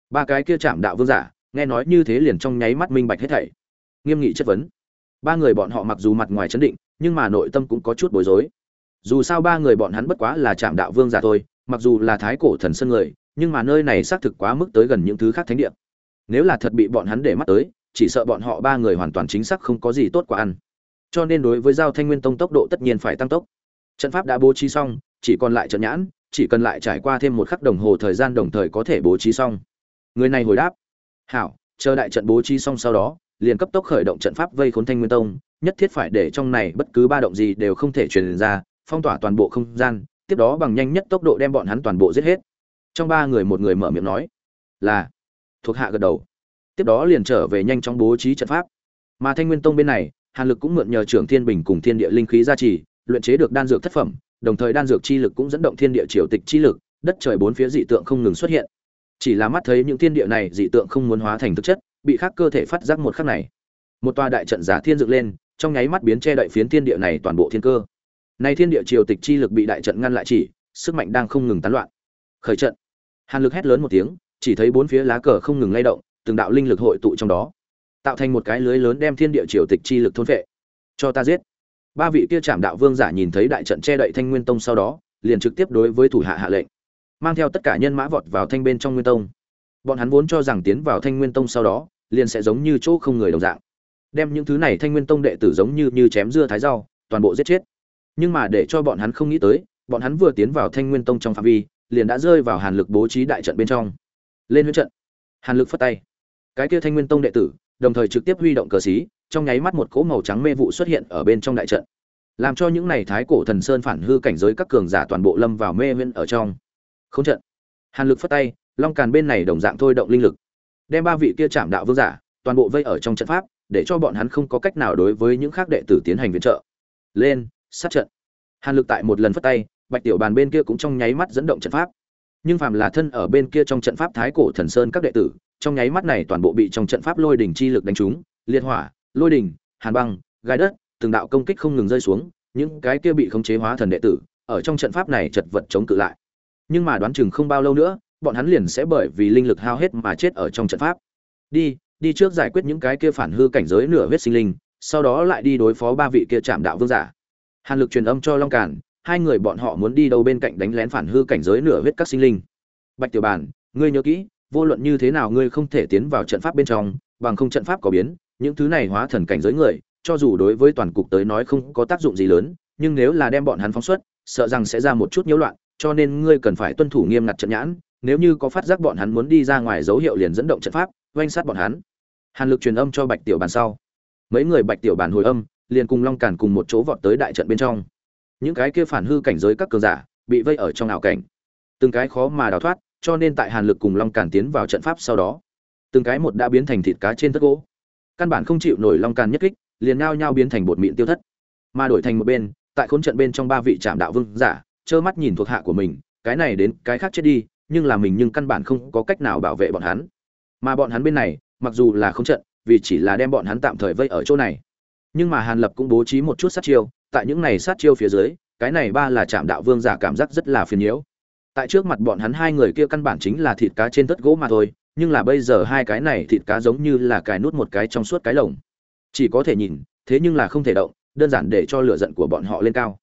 Ba cái kia chạm đạo vương giả, nghe nói như thế liền trong nháy mắt minh bạch hết thảy. Nghiêm nghị chất vấn. Ba người bọn họ mặc dù mặt ngoài chấn định, nhưng mà nội tâm cũng có chút bối rối. Dù sao ba người bọn hắn bất quá là chạm đạo vương giả thôi, mặc dù là thái cổ thần sân người, nhưng mà nơi này xác thực quá mức tới gần những thứ khác thánh địa. Nếu là thật bị bọn hắn để mắt tới, chỉ sợ bọn họ ba người hoàn toàn chính xác không có gì tốt quả ăn. Cho nên đối với giao thanh nguyên tông tốc độ tất nhiên phải tăng tốc. Trận pháp đã bố trí xong, chỉ còn lại trận nhãn chỉ cần lại trải qua thêm một khắc đồng hồ thời gian đồng thời có thể bố trí xong. Người này hồi đáp, hảo, chờ đại trận bố trí xong sau đó, liền cấp tốc khởi động trận pháp vây khốn thanh nguyên tông, nhất thiết phải để trong này bất cứ ba động gì đều không thể truyền ra, phong tỏa toàn bộ không gian, tiếp đó bằng nhanh nhất tốc độ đem bọn hắn toàn bộ giết hết. Trong ba người một người mở miệng nói, là. Thuộc hạ gật đầu. Tiếp đó liền trở về nhanh chóng bố trí trận pháp. Mà thanh nguyên tông bên này, hàn lực cũng mượn nhờ trưởng thiên bình cùng thiên địa linh khí gia trì, luyện chế được đan dược thất phẩm đồng thời đan dược chi lực cũng dẫn động thiên địa triều tịch chi lực, đất trời bốn phía dị tượng không ngừng xuất hiện. Chỉ là mắt thấy những thiên địa này dị tượng không muốn hóa thành thực chất, bị khắc cơ thể phát giác một khắc này. Một tòa đại trận giả thiên dựng lên, trong nháy mắt biến che đậy phiến thiên địa này toàn bộ thiên cơ. Nay thiên địa triều tịch chi lực bị đại trận ngăn lại chỉ, sức mạnh đang không ngừng tán loạn. Khởi trận. Hàn lực hét lớn một tiếng, chỉ thấy bốn phía lá cờ không ngừng lay động, từng đạo linh lực hội tụ trong đó, tạo thành một cái lưới lớn đem thiên địa triều tịch chi lực thôn phệ. Cho ta giết ba vị kia chạm đạo vương giả nhìn thấy đại trận che đậy thanh nguyên tông sau đó, liền trực tiếp đối với thủ hạ hạ lệnh, mang theo tất cả nhân mã vọt vào thanh bên trong nguyên tông. Bọn hắn vốn cho rằng tiến vào thanh nguyên tông sau đó, liền sẽ giống như chỗ không người đồng dạng, đem những thứ này thanh nguyên tông đệ tử giống như như chém dưa thái rau, toàn bộ giết chết. Nhưng mà để cho bọn hắn không nghĩ tới, bọn hắn vừa tiến vào thanh nguyên tông trong phạm vi, liền đã rơi vào hàn lực bố trí đại trận bên trong. Lên huyết trận. Hàn lực phất tay. Cái kia thanh nguyên tông đệ tử đồng thời trực tiếp huy động cờ xí, trong nháy mắt một cỗ màu trắng mê vụ xuất hiện ở bên trong đại trận. Làm cho những này thái cổ thần sơn phản hư cảnh giới các cường giả toàn bộ lâm vào mê viễn ở trong. Không trận. Hàn lực phất tay, long càn bên này đồng dạng thôi động linh lực. Đem ba vị kia chạm đạo vương giả, toàn bộ vây ở trong trận pháp, để cho bọn hắn không có cách nào đối với những khác đệ tử tiến hành viện trợ. Lên, sát trận. Hàn lực tại một lần phất tay, bạch tiểu bàn bên kia cũng trong nháy mắt dẫn động trận pháp. Nhưng phàm là thân ở bên kia trong trận pháp thái cổ thần sơn các đệ tử trong nháy mắt này toàn bộ bị trong trận pháp lôi đỉnh chi lực đánh trúng, liệt hỏa, lôi đỉnh, hàn băng, gai đất, từng đạo công kích không ngừng rơi xuống, những cái kia bị khống chế hóa thần đệ tử, ở trong trận pháp này chật vật chống cự lại. Nhưng mà đoán chừng không bao lâu nữa, bọn hắn liền sẽ bởi vì linh lực hao hết mà chết ở trong trận pháp. Đi đi trước giải quyết những cái kia phản hư cảnh giới nửa huyết sinh linh, sau đó lại đi đối phó ba vị kia chạm đạo vương giả. Hàn lực truyền âm cho long càn, hai người bọn họ muốn đi đâu bên cạnh đánh lén phản hư cảnh giới nửa huyết các sinh linh. Bạch tiểu bản, ngươi nhớ kỹ vô luận như thế nào ngươi không thể tiến vào trận pháp bên trong, bằng không trận pháp có biến, những thứ này hóa thần cảnh giới người, cho dù đối với toàn cục tới nói không có tác dụng gì lớn, nhưng nếu là đem bọn hắn phóng xuất, sợ rằng sẽ ra một chút nhiễu loạn, cho nên ngươi cần phải tuân thủ nghiêm ngặt trận nhãn, nếu như có phát giác bọn hắn muốn đi ra ngoài dấu hiệu liền dẫn động trận pháp, oanh sát bọn hắn. Hàn lực truyền âm cho bạch tiểu bàn sau. Mấy người bạch tiểu bàn hồi âm, liền cùng long càn cùng một chỗ vọt tới đại trận bên trong. Những cái kia phản hư cảnh giới các cường giả, bị vây ở trong ảo cảnh. Từng cái khó mà đào thoát cho nên tại hàn lực cùng long càn tiến vào trận pháp sau đó, từng cái một đã biến thành thịt cá trên tất gỗ. Căn bản không chịu nổi long càn nhất kích, liền nhao nhao biến thành bột mịn tiêu thất. Mà đổi thành một bên, tại khốn trận bên trong ba vị trạm đạo vương giả, trơ mắt nhìn thuộc hạ của mình, cái này đến cái khác chết đi, nhưng là mình nhưng căn bản không có cách nào bảo vệ bọn hắn. Mà bọn hắn bên này, mặc dù là không trận, vì chỉ là đem bọn hắn tạm thời vây ở chỗ này. Nhưng mà hàn lập cũng bố trí một chút sát chiêu, tại những này sát chiêu phía dưới, cái này ba là Trạm đạo vương giả cảm giác rất là phiền nhiễu tại trước mặt bọn hắn hai người kia căn bản chính là thịt cá trên tất gỗ mà thôi, nhưng là bây giờ hai cái này thịt cá giống như là cài nút một cái trong suốt cái lồng. Chỉ có thể nhìn, thế nhưng là không thể động, đơn giản để cho lửa giận của bọn họ lên cao.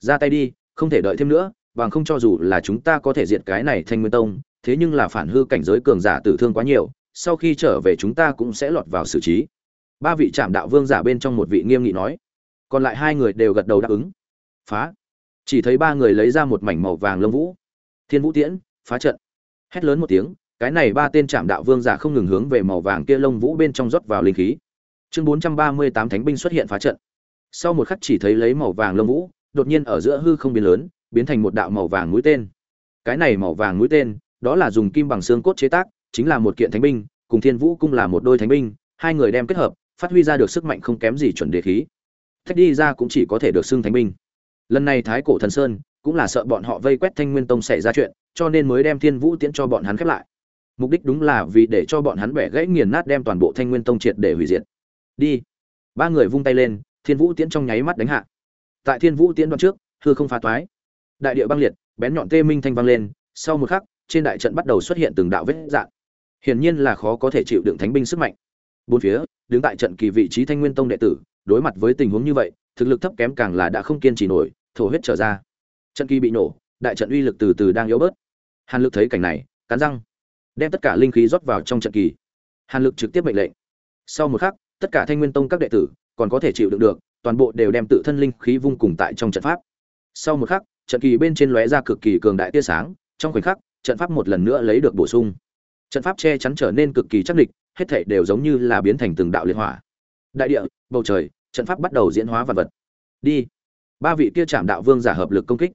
Ra tay đi, không thể đợi thêm nữa, bằng không cho dù là chúng ta có thể diệt cái này thanh nguyên tông, thế nhưng là phản hư cảnh giới cường giả tử thương quá nhiều, sau khi trở về chúng ta cũng sẽ lọt vào xử trí. Ba vị trạm đạo vương giả bên trong một vị nghiêm nghị nói. Còn lại hai người đều gật đầu đáp ứng. Phá. Chỉ thấy ba người lấy ra một mảnh màu vàng lông vũ thiên vũ tiễn, phá trận. Hét lớn một tiếng, cái này ba tên trạm đạo vương giả không ngừng hướng về màu vàng kia lông vũ bên trong rót vào linh khí. Chương bốn trăm ba mươi tám thánh binh xuất hiện phá trận. Sau một khắc chỉ thấy lấy màu vàng lông vũ, đột nhiên ở giữa hư không biến lớn, biến thành một đạo màu vàng mũi tên. Cái này màu vàng mũi tên, đó là dùng kim bằng xương cốt chế tác, chính là một kiện thánh binh, cùng thiên vũ cung là một đôi thánh binh, hai người đem kết hợp, phát huy ra được sức mạnh không kém gì chuẩn đề khí. Thách đi ra cũng chỉ có thể được xưng thánh binh. Lần này thái cổ thần sơn cũng là sợ bọn họ vây quét thanh nguyên tông xảy ra chuyện, cho nên mới đem thiên vũ tiễn cho bọn hắn khép lại. Mục đích đúng là vì để cho bọn hắn bẻ gãy nghiền nát đem toàn bộ thanh nguyên tông triệt để hủy diệt. Đi. Ba người vung tay lên, thiên vũ tiễn trong nháy mắt đánh hạ. Tại thiên vũ tiễn đoạn trước, hư không phá toái. Đại địa băng liệt, bén nhọn tê minh thanh vang lên, sau một khắc, trên đại trận bắt đầu xuất hiện từng đạo vết dạn. hiển nhiên là khó có thể chịu đựng thánh binh sức mạnh. Bốn phía, đứng tại trận kỳ vị trí thanh nguyên tông đệ tử, đối mặt với tình huống như vậy, thực lực thấp kém càng là đã không kiên trì nổi, thổ huyết trở ra trận kỳ bị nổ, đại trận uy lực từ từ đang yếu bớt. Hàn lực thấy cảnh này, cắn răng, đem tất cả linh khí rót vào trong trận kỳ. Hàn lực trực tiếp mệnh lệnh. Sau một khắc, tất cả thanh nguyên tông các đệ tử còn có thể chịu đựng được, toàn bộ đều đem tự thân linh khí vung cùng tại trong trận pháp. Sau một khắc, trận kỳ bên trên lóe ra cực kỳ cường đại tia sáng, trong khoảnh khắc, trận pháp một lần nữa lấy được bổ sung. Trận pháp che chắn trở nên cực kỳ chắc địch, hết thảy đều giống như là biến thành từng đạo liệt hỏa. Đại địa, bầu trời, trận pháp bắt đầu diễn hóa vật vật. Đi. Ba vị kia chạm đạo vương giả hợp lực công kích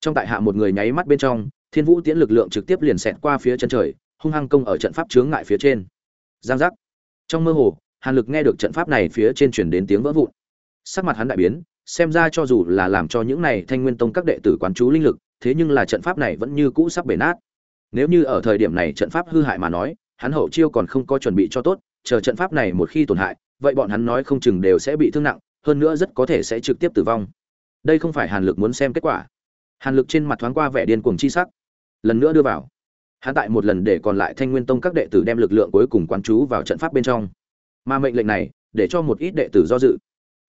trong tại hạ một người nháy mắt bên trong, thiên vũ tiễn lực lượng trực tiếp liền xẹt qua phía chân trời, hung hăng công ở trận pháp chướng ngại phía trên. Giang giác. Trong mơ hồ, hàn lực nghe được trận pháp này phía trên chuyển đến tiếng vỡ vụn. Sắc mặt hắn đại biến, xem ra cho dù là làm cho những này thanh nguyên tông các đệ tử quán chú linh lực, thế nhưng là trận pháp này vẫn như cũ sắp bể nát. Nếu như ở thời điểm này trận pháp hư hại mà nói, hắn hậu chiêu còn không có chuẩn bị cho tốt, chờ trận pháp này một khi tổn hại, vậy bọn hắn nói không chừng đều sẽ bị thương nặng, hơn nữa rất có thể sẽ trực tiếp tử vong. Đây không phải hàn lực muốn xem kết quả hàn lực trên mặt thoáng qua vẻ điên cuồng chi sắc. Lần nữa đưa vào. Hắn tại một lần để còn lại thanh nguyên tông các đệ tử đem lực lượng cuối cùng quán chú vào trận pháp bên trong. Mà mệnh lệnh này, để cho một ít đệ tử do dự.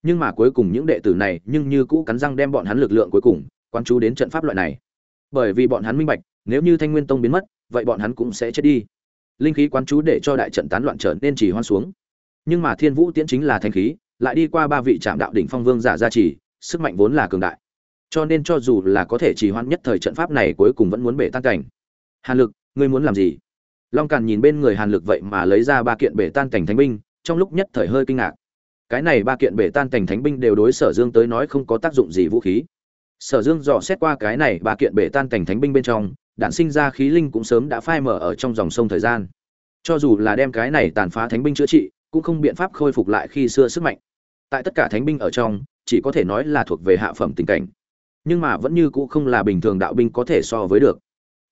Nhưng mà cuối cùng những đệ tử này nhưng như cũ cắn răng đem bọn hắn lực lượng cuối cùng quán chú đến trận pháp loại này. Bởi vì bọn hắn minh bạch, nếu như thanh nguyên tông biến mất, vậy bọn hắn cũng sẽ chết đi. Linh khí quán chú để cho đại trận tán loạn trở nên chỉ hoan xuống. Nhưng mà thiên vũ tiễn chính là thanh khí, lại đi qua ba vị trạm đạo đỉnh phong vương giả gia trì, sức mạnh vốn là cường đại cho nên cho dù là có thể trì hoãn nhất thời trận pháp này cuối cùng vẫn muốn bể tan cảnh. Hàn lực, ngươi muốn làm gì? Long càn nhìn bên người hàn lực vậy mà lấy ra ba kiện bể tan cảnh thánh binh, trong lúc nhất thời hơi kinh ngạc. Cái này ba kiện bể tan cảnh thánh binh đều đối sở dương tới nói không có tác dụng gì vũ khí. Sở dương dò xét qua cái này ba kiện bể tan cảnh thánh binh bên trong, đạn sinh ra khí linh cũng sớm đã phai mở ở trong dòng sông thời gian. Cho dù là đem cái này tàn phá thánh binh chữa trị, cũng không biện pháp khôi phục lại khi xưa sức mạnh. Tại tất cả thánh binh ở trong, chỉ có thể nói là thuộc về hạ phẩm tình cảnh nhưng mà vẫn như cũ không là bình thường đạo binh có thể so với được.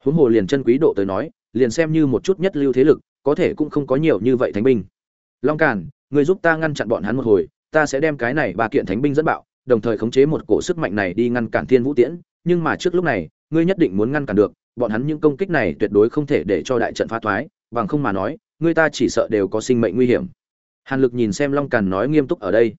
Huống hồ liền chân quý độ tới nói, liền xem như một chút nhất lưu thế lực, có thể cũng không có nhiều như vậy thánh binh. Long càn, người giúp ta ngăn chặn bọn hắn một hồi, ta sẽ đem cái này ba kiện thánh binh dẫn bạo, đồng thời khống chế một cổ sức mạnh này đi ngăn cản thiên vũ tiễn. Nhưng mà trước lúc này, ngươi nhất định muốn ngăn cản được, bọn hắn những công kích này tuyệt đối không thể để cho đại trận phá thoái, bằng không mà nói, ngươi ta chỉ sợ đều có sinh mệnh nguy hiểm. Hàn lực nhìn xem long càn nói nghiêm túc ở đây.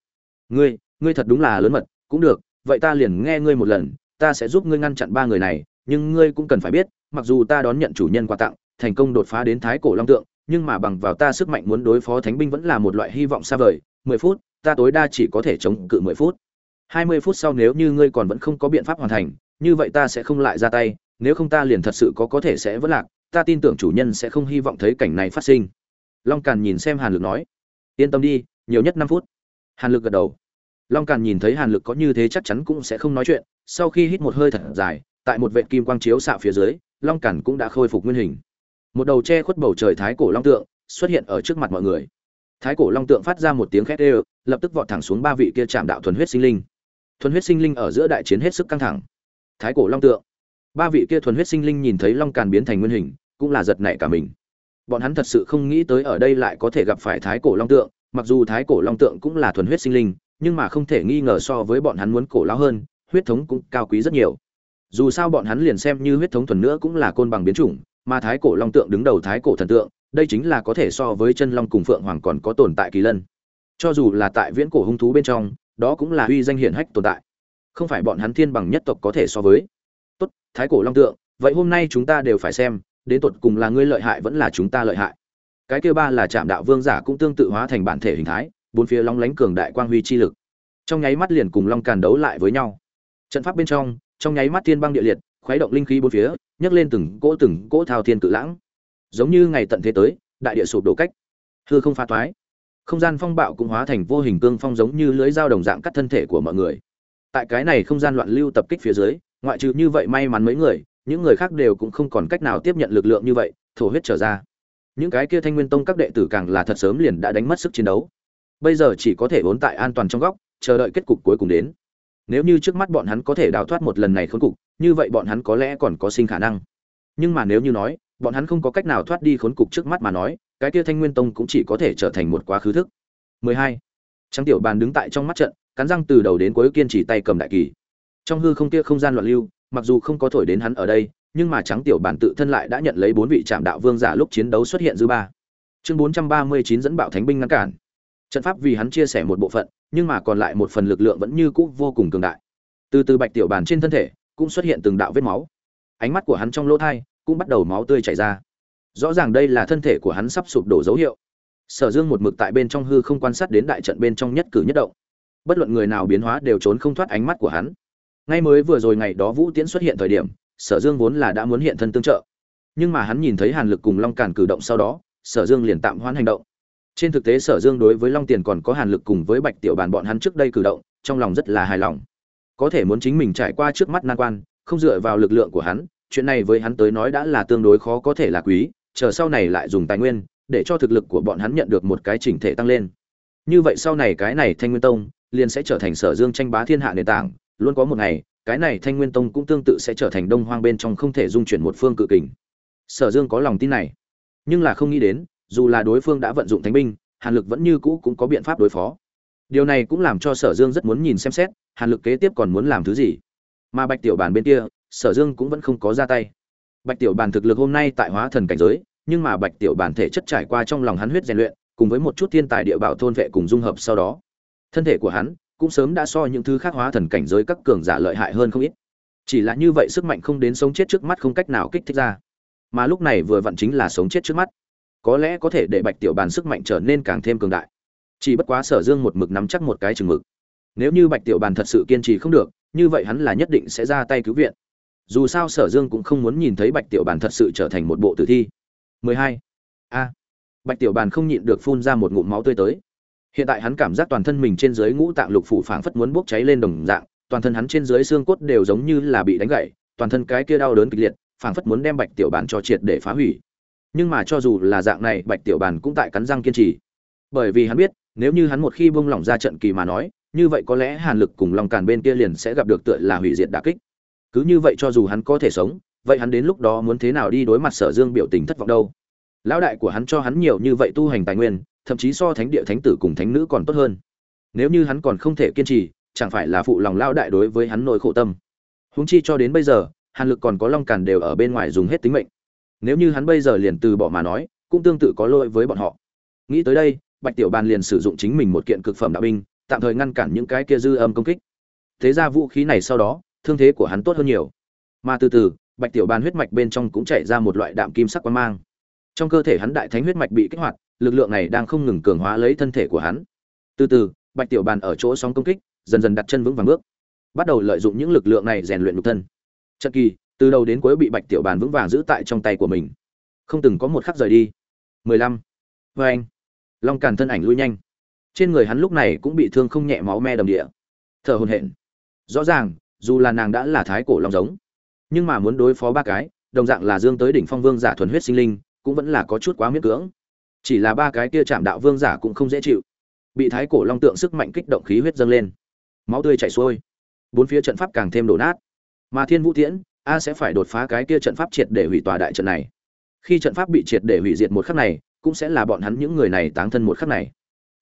Ngươi ngươi thật đúng là lớn mật, cũng được vậy ta liền nghe ngươi một lần, ta sẽ giúp ngươi ngăn chặn ba người này, nhưng ngươi cũng cần phải biết, mặc dù ta đón nhận chủ nhân quà tặng, thành công đột phá đến thái cổ long tượng, nhưng mà bằng vào ta sức mạnh muốn đối phó thánh binh vẫn là một loại hy vọng xa vời, mười phút, ta tối đa chỉ có thể chống cự mười phút. Hai mươi phút sau nếu như ngươi còn vẫn không có biện pháp hoàn thành, như vậy ta sẽ không lại ra tay, nếu không ta liền thật sự có có thể sẽ vỡ lạc, ta tin tưởng chủ nhân sẽ không hy vọng thấy cảnh này phát sinh. Long càn nhìn xem hàn lực nói, yên tâm đi, nhiều nhất năm phút. Hàn lực gật đầu long càn nhìn thấy hàn lực có như thế chắc chắn cũng sẽ không nói chuyện, sau khi hít một hơi thật dài, tại một vệ kim quang chiếu xạ phía dưới, long càn cũng đã khôi phục nguyên hình. Một đầu che khuất bầu trời thái cổ long tượng xuất hiện ở trước mặt mọi người. Thái cổ long tượng phát ra một tiếng khét ê lập tức vọt thẳng xuống ba vị kia chạm đạo thuần huyết sinh linh. Thuần huyết sinh linh ở giữa đại chiến hết sức căng thẳng. Thái cổ long tượng. Ba vị kia thuần huyết sinh linh nhìn thấy long càn biến thành nguyên hình, cũng là giật nảy cả mình. Bọn hắn thật sự không nghĩ tới ở đây lại có thể gặp phải thái cổ long tượng, mặc dù thái cổ long tượng cũng là thuần huyết sinh linh nhưng mà không thể nghi ngờ so với bọn hắn muốn cổ lão hơn, huyết thống cũng cao quý rất nhiều. Dù sao bọn hắn liền xem như huyết thống thuần nữa cũng là côn bằng biến chủng, mà thái cổ long tượng đứng đầu thái cổ thần tượng, đây chính là có thể so với chân long cùng phượng hoàng còn có tồn tại kỳ lân. Cho dù là tại viễn cổ hung thú bên trong, đó cũng là uy danh hiển hách tồn tại. Không phải bọn hắn thiên bằng nhất tộc có thể so với. Tốt, thái cổ long tượng, vậy hôm nay chúng ta đều phải xem, đến tột cùng là ngươi lợi hại vẫn là chúng ta lợi hại. Cái kia ba là chạm đạo vương giả cũng tương tự hóa thành bản thể hình thái bốn phía long lánh cường đại quang huy chi lực. Trong nháy mắt liền cùng long càn đấu lại với nhau. Trận pháp bên trong trong nháy mắt thiên băng địa liệt, khuấy động linh khí bốn phía, nhấc lên từng cỗ từng cỗ thao thiên cự lãng. Giống như ngày tận thế tới, đại địa sụp đổ cách. Hư không phá toái không gian phong bạo cũng hóa thành vô hình cương phong giống như lưới dao đồng dạng cắt thân thể của mọi người. Tại cái này không gian loạn lưu tập kích phía dưới, ngoại trừ như vậy may mắn mấy người, những người khác đều cũng không còn cách nào tiếp nhận lực lượng như vậy, thổ huyết trở ra. Những cái kia thanh nguyên tông các đệ tử càng là thật sớm liền đã đánh mất sức chiến đấu bây giờ chỉ có thể vốn tại an toàn trong góc, chờ đợi kết cục cuối cùng đến. Nếu như trước mắt bọn hắn có thể đào thoát một lần này khốn cục, như vậy bọn hắn có lẽ còn có sinh khả năng. Nhưng mà nếu như nói, bọn hắn không có cách nào thoát đi khốn cục trước mắt mà nói, cái kia thanh nguyên tông cũng chỉ có thể trở thành một quá khứ thức. 12. Trắng tiểu bàn đứng tại trong mắt trận, cắn răng từ đầu đến cuối kiên trì tay cầm đại kỳ. Trong hư không kia không gian loạn lưu, mặc dù không có thổi đến hắn ở đây, nhưng mà trắng tiểu bản tự thân lại đã nhận lấy bốn vị trạm đạo vương giả lúc chiến đấu xuất hiện dư ba. Chương 439 dẫn bạo thánh binh ngăn cản trận pháp vì hắn chia sẻ một bộ phận, nhưng mà còn lại một phần lực lượng vẫn như cũ vô cùng cường đại. Từ từ bạch tiểu bàn trên thân thể, cũng xuất hiện từng đạo vết máu. Ánh mắt của hắn trong lỗ thai, cũng bắt đầu máu tươi chảy ra. Rõ ràng đây là thân thể của hắn sắp sụp đổ dấu hiệu. Sở dương một mực tại bên trong hư không quan sát đến đại trận bên trong nhất cử nhất động. Bất luận người nào biến hóa đều trốn không thoát ánh mắt của hắn. Ngay mới vừa rồi ngày đó vũ tiễn xuất hiện thời điểm, sở dương vốn là đã muốn hiện thân tương trợ. Nhưng mà hắn nhìn thấy hàn lực cùng long càn cử động sau đó, sở dương liền tạm hoãn hành động trên thực tế sở dương đối với long tiền còn có hàn lực cùng với bạch tiểu bàn bọn hắn trước đây cử động, trong lòng rất là hài lòng. Có thể muốn chính mình trải qua trước mắt nan quan, không dựa vào lực lượng của hắn, chuyện này với hắn tới nói đã là tương đối khó có thể là quý, chờ sau này lại dùng tài nguyên, để cho thực lực của bọn hắn nhận được một cái chỉnh thể tăng lên. Như vậy sau này cái này thanh nguyên tông, liền sẽ trở thành sở dương tranh bá thiên hạ nền tảng, luôn có một ngày, cái này thanh nguyên tông cũng tương tự sẽ trở thành đông hoang bên trong không thể dung chuyển một phương cự kình. Sở dương có lòng tin này, nhưng là không nghĩ đến dù là đối phương đã vận dụng thánh binh, hàn lực vẫn như cũ cũng có biện pháp đối phó. Điều này cũng làm cho sở dương rất muốn nhìn xem xét, hàn lực kế tiếp còn muốn làm thứ gì. Mà bạch tiểu bàn bên kia, sở dương cũng vẫn không có ra tay. Bạch tiểu bàn thực lực hôm nay tại hóa thần cảnh giới, nhưng mà bạch tiểu bàn thể chất trải qua trong lòng hắn huyết rèn luyện, cùng với một chút thiên tài địa bảo thôn vệ cùng dung hợp sau đó, thân thể của hắn cũng sớm đã so những thứ khác hóa thần cảnh giới các cường giả lợi hại hơn không ít. Chỉ là như vậy sức mạnh không đến sống chết trước mắt không cách nào kích thích ra. Mà lúc này vừa vặn chính là sống chết trước mắt có lẽ có thể để bạch tiểu bàn sức mạnh trở nên càng thêm cường đại. Chỉ bất quá sở dương một mực nắm chắc một cái chừng mực. Nếu như bạch tiểu bàn thật sự kiên trì không được, như vậy hắn là nhất định sẽ ra tay cứu viện. Dù sao sở dương cũng không muốn nhìn thấy bạch tiểu bàn thật sự trở thành một bộ tử thi. 12. a. Bạch tiểu bàn không nhịn được phun ra một ngụm máu tươi tới. Hiện tại hắn cảm giác toàn thân mình trên dưới ngũ tạng lục phủ phảng phất muốn bốc cháy lên đồng dạng, toàn thân hắn trên dưới xương cốt đều giống như là bị đánh gãy, toàn thân cái kia đau đớn kịch liệt, phảng phất muốn đem bạch tiểu bàn cho triệt để phá hủy nhưng mà cho dù là dạng này, bạch tiểu bàn cũng tại cắn răng kiên trì. Bởi vì hắn biết, nếu như hắn một khi buông lỏng ra trận kỳ mà nói, như vậy có lẽ hàn lực cùng lòng càn bên kia liền sẽ gặp được tựa là hủy diệt đả kích. Cứ như vậy cho dù hắn có thể sống, vậy hắn đến lúc đó muốn thế nào đi đối mặt sở dương biểu tình thất vọng đâu? Lão đại của hắn cho hắn nhiều như vậy tu hành tài nguyên, thậm chí so thánh địa thánh tử cùng thánh nữ còn tốt hơn. Nếu như hắn còn không thể kiên trì, chẳng phải là phụ lòng lão đại đối với hắn nỗi khổ tâm. Huống chi cho đến bây giờ, hàn lực còn có long càn đều ở bên ngoài dùng hết tính mệnh nếu như hắn bây giờ liền từ bỏ mà nói, cũng tương tự có lỗi với bọn họ. Nghĩ tới đây, bạch tiểu bàn liền sử dụng chính mình một kiện cực phẩm đạo binh, tạm thời ngăn cản những cái kia dư âm công kích. Thế ra vũ khí này sau đó, thương thế của hắn tốt hơn nhiều. Mà từ từ, bạch tiểu bàn huyết mạch bên trong cũng chạy ra một loại đạm kim sắc quan mang. Trong cơ thể hắn đại thánh huyết mạch bị kích hoạt, lực lượng này đang không ngừng cường hóa lấy thân thể của hắn. Từ từ, bạch tiểu bàn ở chỗ sóng công kích, dần dần đặt chân vững vàng bước. Bắt đầu lợi dụng những lực lượng này rèn luyện nhục thân. Trận kỳ từ đầu đến cuối bị bạch tiểu bàn vững vàng giữ tại trong tay của mình. Không từng có một khắc rời đi. 15. vê anh, long càn thân ảnh lui nhanh. Trên người hắn lúc này cũng bị thương không nhẹ máu me đầm địa. Thở hồn hển. Rõ ràng dù là nàng đã là thái cổ long giống nhưng mà muốn đối phó ba cái đồng dạng là dương tới đỉnh phong vương giả thuần huyết sinh linh cũng vẫn là có chút quá miễn cưỡng. Chỉ là ba cái kia chạm đạo vương giả cũng không dễ chịu. Bị thái cổ long tượng sức mạnh kích động khí huyết dâng lên. Máu tươi chảy xuôi. Bốn phía trận pháp càng thêm đổ nát. Mà thiên vũ tiễn a sẽ phải đột phá cái kia trận pháp triệt để hủy tòa đại trận này. Khi trận pháp bị triệt để hủy diệt một khắc này, cũng sẽ là bọn hắn những người này táng thân một khắc này.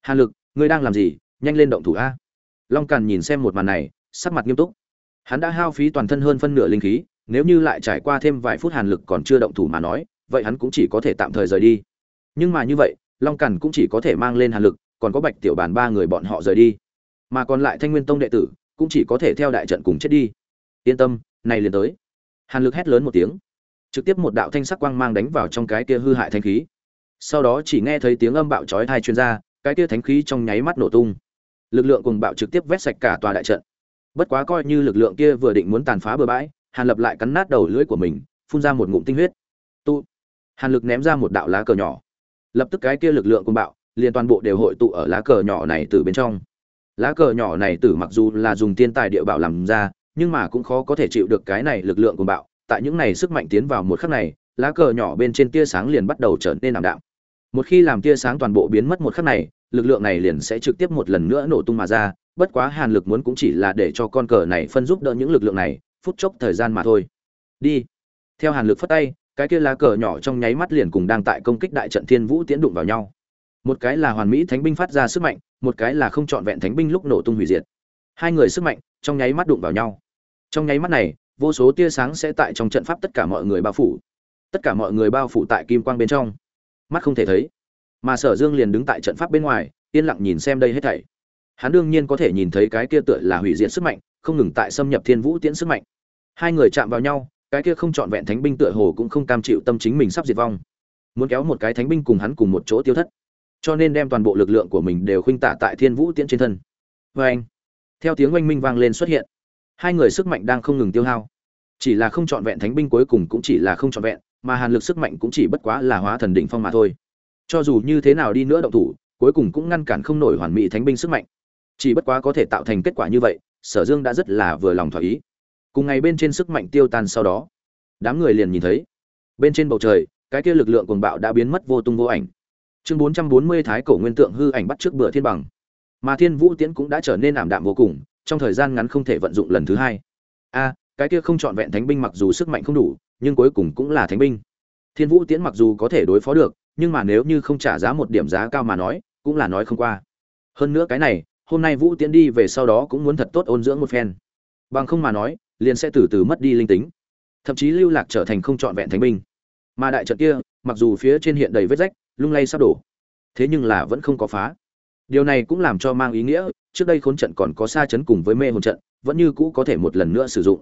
Hàn lực, ngươi đang làm gì? Nhanh lên động thủ a. Long càn nhìn xem một màn này, sắc mặt nghiêm túc. Hắn đã hao phí toàn thân hơn phân nửa linh khí, nếu như lại trải qua thêm vài phút hàn lực còn chưa động thủ mà nói, vậy hắn cũng chỉ có thể tạm thời rời đi. Nhưng mà như vậy, long càn cũng chỉ có thể mang lên hàn lực, còn có bạch tiểu bàn ba người bọn họ rời đi. Mà còn lại thanh nguyên tông đệ tử, cũng chỉ có thể theo đại trận cùng chết đi. Yên tâm, này liền tới hàn lực hét lớn một tiếng. Trực tiếp một đạo thanh sắc quang mang đánh vào trong cái kia hư hại thanh khí. Sau đó chỉ nghe thấy tiếng âm bạo chói tai truyền ra, cái kia thánh khí trong nháy mắt nổ tung. Lực lượng cùng bạo trực tiếp vét sạch cả tòa đại trận. Bất quá coi như lực lượng kia vừa định muốn tàn phá bừa bãi, hàn lập lại cắn nát đầu lưỡi của mình, phun ra một ngụm tinh huyết. Tụ hàn lực ném ra một đạo lá cờ nhỏ. Lập tức cái kia lực lượng cùng bạo, liền toàn bộ đều hội tụ ở lá cờ nhỏ này từ bên trong. Lá cờ nhỏ này từ mặc dù là dùng tiên tài địa bảo làm ra nhưng mà cũng khó có thể chịu được cái này lực lượng cùng bạo, tại những này sức mạnh tiến vào một khắc này, lá cờ nhỏ bên trên tia sáng liền bắt đầu trở nên ảm đạm. Một khi làm tia sáng toàn bộ biến mất một khắc này, lực lượng này liền sẽ trực tiếp một lần nữa nổ tung mà ra, bất quá hàn lực muốn cũng chỉ là để cho con cờ này phân giúp đỡ những lực lượng này, phút chốc thời gian mà thôi. Đi. Theo hàn lực phất tay, cái kia lá cờ nhỏ trong nháy mắt liền cùng đang tại công kích đại trận thiên vũ tiến đụng vào nhau. Một cái là hoàn mỹ thánh binh phát ra sức mạnh, một cái là không chọn vẹn thánh binh lúc nổ tung hủy diệt. Hai người sức mạnh trong nháy mắt đụng vào nhau trong nháy mắt này, vô số tia sáng sẽ tại trong trận pháp tất cả mọi người bao phủ. Tất cả mọi người bao phủ tại kim quang bên trong. Mắt không thể thấy. Mà sở dương liền đứng tại trận pháp bên ngoài, yên lặng nhìn xem đây hết thảy. Hắn đương nhiên có thể nhìn thấy cái kia tựa là hủy diệt sức mạnh, không ngừng tại xâm nhập thiên vũ tiễn sức mạnh. Hai người chạm vào nhau, cái kia không trọn vẹn thánh binh tựa hồ cũng không cam chịu tâm chính mình sắp diệt vong. Muốn kéo một cái thánh binh cùng hắn cùng một chỗ tiêu thất. Cho nên đem toàn bộ lực lượng của mình đều khuynh tả tại thiên vũ tiễn trên thân. Vê anh theo tiếng oanh minh vang lên xuất hiện hai người sức mạnh đang không ngừng tiêu hao. Chỉ là không trọn vẹn thánh binh cuối cùng cũng chỉ là không trọn vẹn, mà hàn lực sức mạnh cũng chỉ bất quá là hóa thần đỉnh phong mà thôi. Cho dù như thế nào đi nữa động thủ, cuối cùng cũng ngăn cản không nổi hoàn mỹ thánh binh sức mạnh. Chỉ bất quá có thể tạo thành kết quả như vậy, sở dương đã rất là vừa lòng thỏa ý. Cùng ngày bên trên sức mạnh tiêu tan sau đó, đám người liền nhìn thấy, bên trên bầu trời, cái kia lực lượng cuồng bạo đã biến mất vô tung vô ảnh. Chương bốn trăm bốn mươi thái cổ nguyên tượng hư ảnh bắt trước bữa thiên bằng. Mà thiên vũ tiễn cũng đã trở nên ảm đạm vô cùng trong thời gian ngắn không thể vận dụng lần thứ hai. A, cái kia không trọn vẹn thánh binh mặc dù sức mạnh không đủ, nhưng cuối cùng cũng là thánh binh. Thiên vũ tiễn mặc dù có thể đối phó được, nhưng mà nếu như không trả giá một điểm giá cao mà nói, cũng là nói không qua. Hơn nữa cái này, hôm nay vũ tiễn đi về sau đó cũng muốn thật tốt ôn dưỡng một phen. Bằng không mà nói, liền sẽ từ từ mất đi linh tính. Thậm chí lưu lạc trở thành không trọn vẹn thánh binh. Mà đại trận kia, mặc dù phía trên hiện đầy vết rách, lung lay sắp đổ. Thế nhưng là vẫn không có phá điều này cũng làm cho mang ý nghĩa, trước đây khốn trận còn có xa chấn cùng với mê hồn trận, vẫn như cũ có thể một lần nữa sử dụng.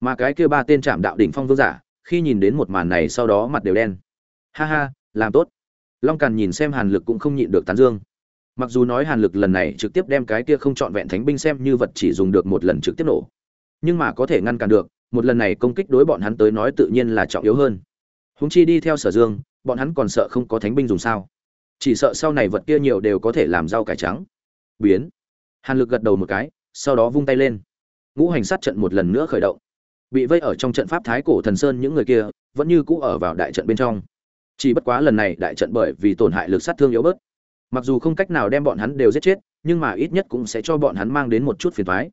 Mà cái kia ba tên trạm đạo đỉnh phong vương giả, khi nhìn đến một màn này sau đó mặt đều đen. Ha ha, làm tốt. Long càn nhìn xem hàn lực cũng không nhịn được tán dương. Mặc dù nói hàn lực lần này trực tiếp đem cái kia không chọn vẹn thánh binh xem như vật chỉ dùng được một lần trực tiếp nổ, nhưng mà có thể ngăn cản được, một lần này công kích đối bọn hắn tới nói tự nhiên là trọng yếu hơn. Huống chi đi theo sở dương, bọn hắn còn sợ không có thánh binh dùng sao? Chỉ sợ sau này vật kia nhiều đều có thể làm rau cải trắng. Biến. Hàn lực gật đầu một cái, sau đó vung tay lên. Ngũ hành sát trận một lần nữa khởi động. Bị vây ở trong trận pháp thái cổ thần sơn những người kia, vẫn như cũ ở vào đại trận bên trong. Chỉ bất quá lần này đại trận bởi vì tổn hại lực sát thương yếu bớt. Mặc dù không cách nào đem bọn hắn đều giết chết, nhưng mà ít nhất cũng sẽ cho bọn hắn mang đến một chút phiền thoái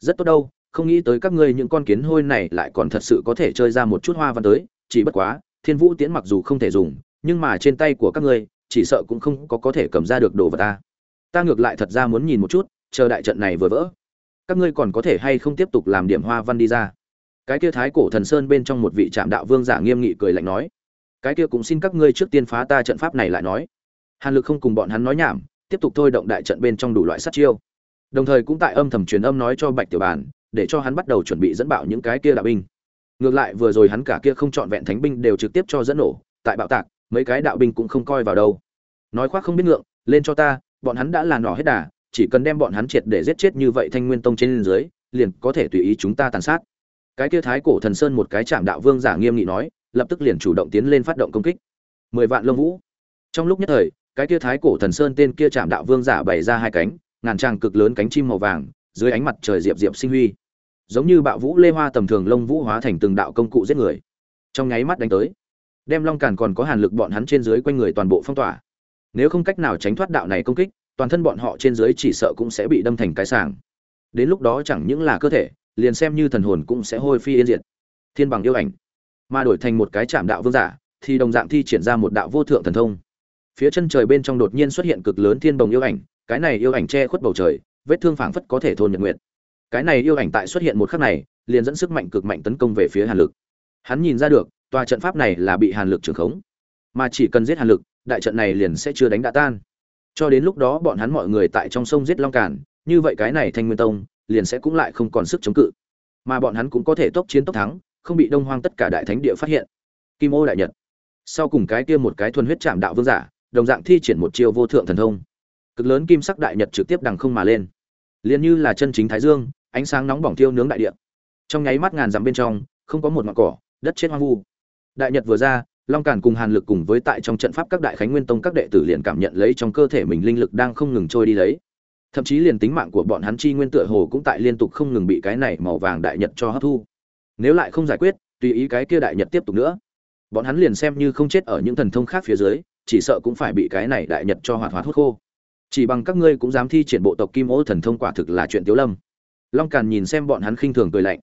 rất tốt đâu, không nghĩ tới các ngươi những con kiến hôi này lại còn thật sự có thể chơi ra một chút hoa văn tới. Chỉ bất quá, thiên vũ tiễn mặc dù không thể dùng, nhưng mà trên tay của các ngươi chỉ sợ cũng không có có thể cầm ra được đồ vật ta. Ta ngược lại thật ra muốn nhìn một chút, chờ đại trận này vừa vỡ, các ngươi còn có thể hay không tiếp tục làm điểm hoa văn đi ra? Cái kia thái cổ thần sơn bên trong một vị trạm đạo vương giả nghiêm nghị cười lạnh nói, cái kia cũng xin các ngươi trước tiên phá ta trận pháp này lại nói. Hàn lực không cùng bọn hắn nói nhảm, tiếp tục thôi động đại trận bên trong đủ loại sát chiêu. Đồng thời cũng tại âm thầm truyền âm nói cho bạch tiểu bàn, để cho hắn bắt đầu chuẩn bị dẫn bạo những cái kia đạo binh. Ngược lại vừa rồi hắn cả kia không chọn vẹn thánh binh đều trực tiếp cho dẫn nổ, tại bạo tạc mấy cái đạo binh cũng không coi vào đâu. Nói khoác không biết ngượng, lên cho ta, bọn hắn đã là nỏ hết đà, chỉ cần đem bọn hắn triệt để giết chết như vậy thanh nguyên tông trên dưới, liền có thể tùy ý chúng ta tàn sát. Cái kia thái cổ thần sơn một cái chạm đạo vương giả nghiêm nghị nói, lập tức liền chủ động tiến lên phát động công kích. Mười vạn lông vũ. Trong lúc nhất thời, cái kia thái cổ thần sơn tên kia chạm đạo vương giả bày ra hai cánh, ngàn tràng cực lớn cánh chim màu vàng, dưới ánh mặt trời diệp diệp sinh huy. Giống như bạo vũ lê hoa tầm thường lông vũ hóa thành từng đạo công cụ giết người. Trong nháy mắt đánh tới đem long càn còn có hàn lực bọn hắn trên dưới quanh người toàn bộ phong tỏa. Nếu không cách nào tránh thoát đạo này công kích, toàn thân bọn họ trên dưới chỉ sợ cũng sẽ bị đâm thành cái sàng đến lúc đó chẳng những là cơ thể, liền xem như thần hồn cũng sẽ hôi phi yên diệt. Thiên bằng yêu ảnh. Mà đổi thành một cái chạm đạo vương giả, thì đồng dạng thi triển ra một đạo vô thượng thần thông. Phía chân trời bên trong đột nhiên xuất hiện cực lớn thiên bồng yêu ảnh, cái này yêu ảnh che khuất bầu trời, vết thương phảng phất có thể thôn nhật nguyện cái này yêu ảnh tại xuất hiện một khắc này, liền dẫn sức mạnh cực mạnh tấn công về phía hàn lực. Hắn nhìn ra được tòa trận pháp này là bị hàn lực trưởng khống. Mà chỉ cần giết hàn lực, đại trận này liền sẽ chưa đánh đã tan. Cho đến lúc đó bọn hắn mọi người tại trong sông giết long cản như vậy cái này thanh nguyên tông liền sẽ cũng lại không còn sức chống cự. Mà bọn hắn cũng có thể tốc chiến tốc thắng, không bị đông hoang tất cả đại thánh địa phát hiện. Kim ô đại nhật. Sau cùng cái kia một cái thuần huyết chạm đạo vương giả, đồng dạng thi triển một chiêu vô thượng thần thông. Cực lớn kim sắc đại nhật trực tiếp đằng không mà lên. Liền như là chân chính thái dương, ánh sáng nóng bỏng thiêu nướng đại địa. Trong nháy mắt ngàn dặm bên trong, không có một ngọn cỏ, đất chết hoang vu đại nhật vừa ra, long càn cùng hàn lực cùng với tại trong trận pháp các đại khánh nguyên tông các đệ tử liền cảm nhận lấy trong cơ thể mình linh lực đang không ngừng trôi đi lấy. Thậm chí liền tính mạng của bọn hắn chi nguyên tựa hồ cũng tại liên tục không ngừng bị cái này màu vàng đại nhật cho hấp thu. Nếu lại không giải quyết, tùy ý cái kia đại nhật tiếp tục nữa. Bọn hắn liền xem như không chết ở những thần thông khác phía dưới, chỉ sợ cũng phải bị cái này đại nhật cho hoạt hoạt hút khô. Chỉ bằng các ngươi cũng dám thi triển bộ tộc kim ô thần thông quả thực là chuyện tiếu lâm. Long càn nhìn xem bọn hắn khinh thường cười lạnh.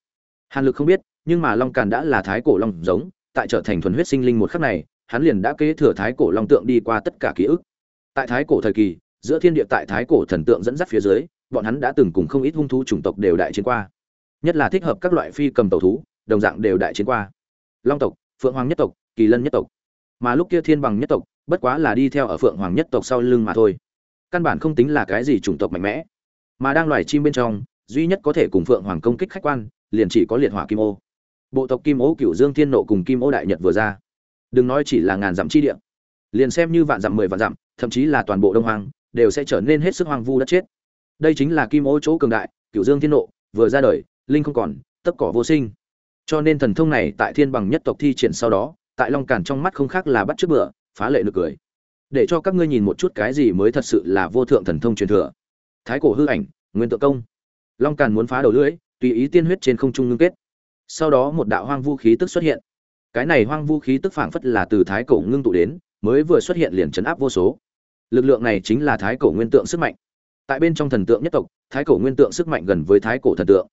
Hàn lực không biết, nhưng mà long càn đã là thái cổ long giống tại trở thành thuần huyết sinh linh một khắc này, hắn liền đã kế thừa thái cổ long tượng đi qua tất cả ký ức. Tại thái cổ thời kỳ, giữa thiên địa tại thái cổ thần tượng dẫn dắt phía dưới, bọn hắn đã từng cùng không ít hung thú chủng tộc đều đại chiến qua. Nhất là thích hợp các loại phi cầm tẩu thú, đồng dạng đều đại chiến qua. Long tộc, phượng hoàng nhất tộc, kỳ lân nhất tộc. Mà lúc kia thiên bằng nhất tộc, bất quá là đi theo ở phượng hoàng nhất tộc sau lưng mà thôi. Căn bản không tính là cái gì chủng tộc mạnh mẽ. Mà đang loài chim bên trong, duy nhất có thể cùng phượng hoàng công kích khách quan, liền chỉ có liệt hỏa kim ô bộ tộc kim ố cựu dương thiên nộ cùng kim ố đại nhật vừa ra. Đừng nói chỉ là ngàn dặm chi địa, liền xem như vạn dặm, mười vạn dặm, thậm chí là toàn bộ đông hoàng đều sẽ trở nên hết sức hoang vu đất chết. Đây chính là kim ố chỗ cường đại cựu dương thiên nộ, vừa ra đời, linh không còn tất cỏ vô sinh. Cho nên thần thông này tại thiên bằng nhất tộc thi triển sau đó, tại long càn trong mắt không khác là bắt trước bựa phá lệ nực cười. Để cho các ngươi nhìn một chút cái gì mới thật sự là vô thượng thần thông truyền thừa. Thái cổ hư ảnh, nguyên tự công. Long càn muốn phá đầu lưỡi, tùy ý tiên huyết trên không trung ngưng kết sau đó một đạo hoang vu khí tức xuất hiện. Cái này hoang vu khí tức phảng phất là từ thái cổ ngưng tụ đến, mới vừa xuất hiện liền chấn áp vô số. Lực lượng này chính là thái cổ nguyên tượng sức mạnh. Tại bên trong thần tượng nhất tộc, thái cổ nguyên tượng sức mạnh gần với thái cổ thần tượng.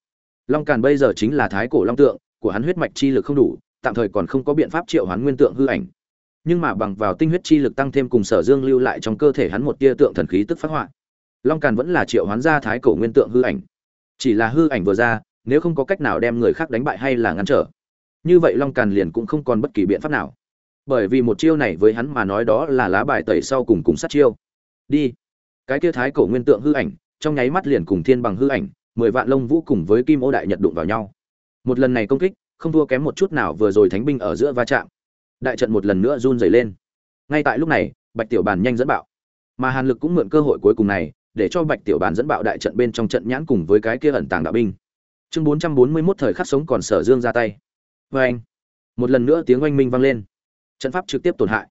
Long càn bây giờ chính là thái cổ long tượng, của hắn huyết mạch chi lực không đủ, tạm thời còn không có biện pháp triệu hoán nguyên tượng hư ảnh. Nhưng mà bằng vào tinh huyết chi lực tăng thêm cùng sở dương lưu lại trong cơ thể hắn một tia tượng thần khí tức phát họa. Long càn vẫn là triệu hoán ra thái cổ nguyên tượng hư ảnh. Chỉ là hư ảnh vừa ra nếu không có cách nào đem người khác đánh bại hay là ngăn trở. Như vậy long càn liền cũng không còn bất kỳ biện pháp nào. Bởi vì một chiêu này với hắn mà nói đó là lá bài tẩy sau cùng cùng sát chiêu. Đi. Cái kia thái cổ nguyên tượng hư ảnh, trong nháy mắt liền cùng thiên bằng hư ảnh, mười vạn lông vũ cùng với kim ô đại nhật đụng vào nhau. Một lần này công kích, không thua kém một chút nào vừa rồi thánh binh ở giữa va chạm. Đại trận một lần nữa run dày lên. Ngay tại lúc này, bạch tiểu bàn nhanh dẫn bạo. Mà hàn lực cũng mượn cơ hội cuối cùng này, để cho bạch tiểu bàn dẫn bạo đại trận bên trong trận nhãn cùng với cái kia ẩn tàng đạo binh chương bốn trăm bốn mươi 441 thời khắc sống còn sở dương ra tay. Vê anh, một lần nữa tiếng oanh minh vang lên. Trận pháp trực tiếp tổn hại.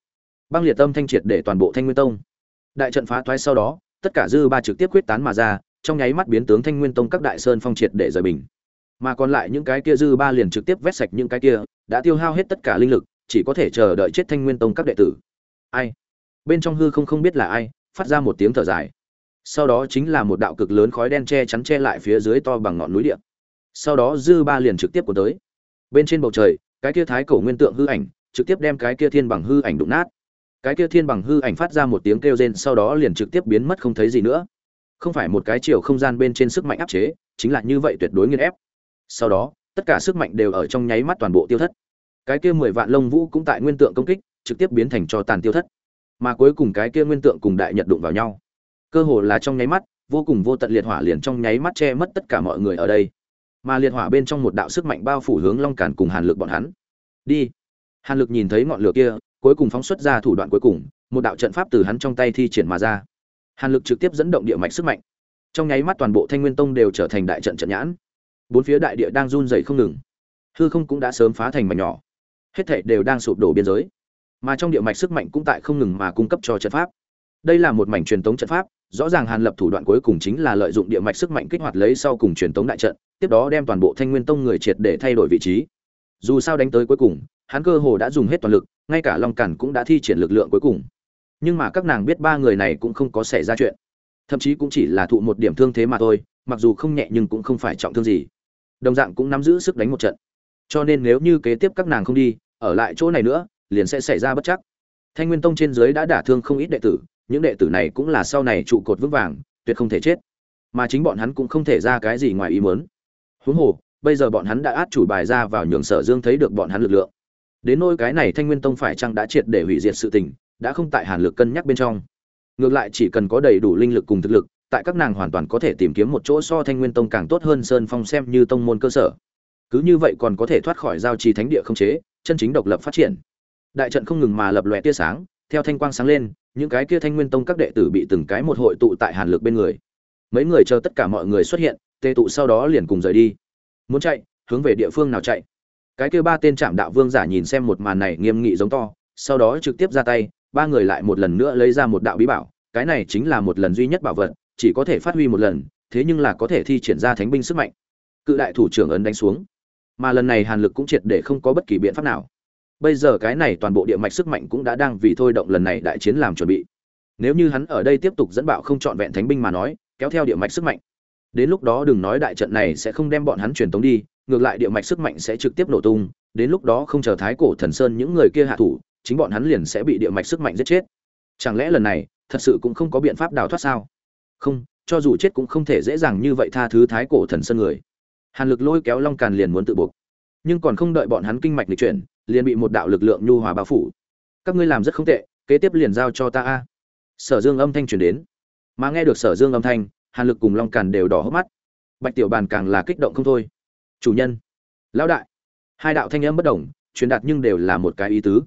Băng liệt tâm thanh triệt để toàn bộ thanh nguyên tông. Đại trận phá thoái sau đó, tất cả dư ba trực tiếp quyết tán mà ra, trong nháy mắt biến tướng thanh nguyên tông các đại sơn phong triệt để rời bình. Mà còn lại những cái kia dư ba liền trực tiếp vét sạch những cái kia, đã tiêu hao hết tất cả linh lực, chỉ có thể chờ đợi chết thanh nguyên tông các đệ tử. Ai? Bên trong hư không không biết là ai, phát ra một tiếng thở dài. Sau đó chính là một đạo cực lớn khói đen che chắn che lại phía dưới to bằng ngọn núi địa sau đó dư ba liền trực tiếp của tới. Bên trên bầu trời, cái kia thái cổ nguyên tượng hư ảnh, trực tiếp đem cái kia thiên bằng hư ảnh đụng nát. Cái kia thiên bằng hư ảnh phát ra một tiếng kêu rên, sau đó liền trực tiếp biến mất không thấy gì nữa. Không phải một cái chiều không gian bên trên sức mạnh áp chế, chính là như vậy tuyệt đối nghiên ép. Sau đó, tất cả sức mạnh đều ở trong nháy mắt toàn bộ tiêu thất. Cái kia mười vạn lông vũ cũng tại nguyên tượng công kích, trực tiếp biến thành cho tàn tiêu thất. Mà cuối cùng cái kia nguyên tượng cùng đại nhật đụng vào nhau. Cơ hồ là trong nháy mắt, vô cùng vô tận liệt hỏa liền trong nháy mắt che mất tất cả mọi người ở đây mà liệt hỏa bên trong một đạo sức mạnh bao phủ hướng long càn cùng hàn lực bọn hắn. Đi. Hàn lực nhìn thấy ngọn lửa kia, cuối cùng phóng xuất ra thủ đoạn cuối cùng, một đạo trận pháp từ hắn trong tay thi triển mà ra. Hàn lực trực tiếp dẫn động địa mạch sức mạnh. Trong nháy mắt toàn bộ thanh nguyên tông đều trở thành đại trận trận nhãn. Bốn phía đại địa đang run dày không ngừng. Hư không cũng đã sớm phá thành mảnh nhỏ. Hết thảy đều đang sụp đổ biên giới. Mà trong địa mạch sức mạnh cũng tại không ngừng mà cung cấp cho trận pháp. Đây là một mảnh truyền tống trận pháp rõ ràng hàn lập thủ đoạn cuối cùng chính là lợi dụng địa mạch sức mạnh kích hoạt lấy sau cùng truyền tống đại trận, tiếp đó đem toàn bộ thanh nguyên tông người triệt để thay đổi vị trí. Dù sao đánh tới cuối cùng, hắn cơ hồ đã dùng hết toàn lực, ngay cả long cản cũng đã thi triển lực lượng cuối cùng. Nhưng mà các nàng biết ba người này cũng không có xảy ra chuyện. Thậm chí cũng chỉ là thụ một điểm thương thế mà thôi, mặc dù không nhẹ nhưng cũng không phải trọng thương gì. Đồng dạng cũng nắm giữ sức đánh một trận. Cho nên nếu như kế tiếp các nàng không đi, ở lại chỗ này nữa, liền sẽ xảy ra bất chắc. Thanh nguyên tông trên dưới đã đả thương không ít đệ tử những đệ tử này cũng là sau này trụ cột vững vàng, tuyệt không thể chết. Mà chính bọn hắn cũng không thể ra cái gì ngoài ý muốn. Huống hồ, bây giờ bọn hắn đã át chủ bài ra vào nhường sở dương thấy được bọn hắn lực lượng. Đến nỗi cái này thanh nguyên tông phải chăng đã triệt để hủy diệt sự tình, đã không tại hàn lực cân nhắc bên trong. Ngược lại chỉ cần có đầy đủ linh lực cùng thực lực, tại các nàng hoàn toàn có thể tìm kiếm một chỗ so thanh nguyên tông càng tốt hơn sơn phong xem như tông môn cơ sở. Cứ như vậy còn có thể thoát khỏi giao trì thánh địa không chế, chân chính độc lập phát triển. Đại trận không ngừng mà lập lòe tia sáng theo thanh quang sáng lên, những cái kia thanh nguyên tông các đệ tử bị từng cái một hội tụ tại hàn lực bên người. Mấy người chờ tất cả mọi người xuất hiện, tê tụ sau đó liền cùng rời đi. Muốn chạy, hướng về địa phương nào chạy? Cái kia ba tên trạm đạo vương giả nhìn xem một màn này nghiêm nghị giống to, sau đó trực tiếp ra tay, ba người lại một lần nữa lấy ra một đạo bí bảo, cái này chính là một lần duy nhất bảo vật, chỉ có thể phát huy một lần, thế nhưng là có thể thi triển ra thánh binh sức mạnh. Cự đại thủ trưởng ấn đánh xuống. Mà lần này hàn lực cũng triệt để không có bất kỳ biện pháp nào bây giờ cái này toàn bộ địa mạch sức mạnh cũng đã đang vì thôi động lần này đại chiến làm chuẩn bị. Nếu như hắn ở đây tiếp tục dẫn bạo không trọn vẹn thánh binh mà nói, kéo theo địa mạch sức mạnh. Đến lúc đó đừng nói đại trận này sẽ không đem bọn hắn truyền tống đi, ngược lại địa mạch sức mạnh sẽ trực tiếp nổ tung, đến lúc đó không chờ thái cổ thần sơn những người kia hạ thủ, chính bọn hắn liền sẽ bị địa mạch sức mạnh giết chết. Chẳng lẽ lần này, thật sự cũng không có biện pháp đào thoát sao? Không, cho dù chết cũng không thể dễ dàng như vậy tha thứ thái cổ thần sơn người. Hàn lực lôi kéo long càn liền muốn tự buộc. Nhưng còn không đợi bọn hắn kinh mạch lịch chuyển liền bị một đạo lực lượng nhu hòa bao phủ. Các ngươi làm rất không tệ, kế tiếp liền giao cho ta a. Sở dương âm thanh truyền đến. Mà nghe được sở dương âm thanh, hàn lực cùng long càn đều đỏ hốc mắt. Bạch tiểu bàn càng là kích động không thôi. Chủ nhân, lão đại. Hai đạo thanh âm bất đồng truyền đạt nhưng đều là một cái ý tứ.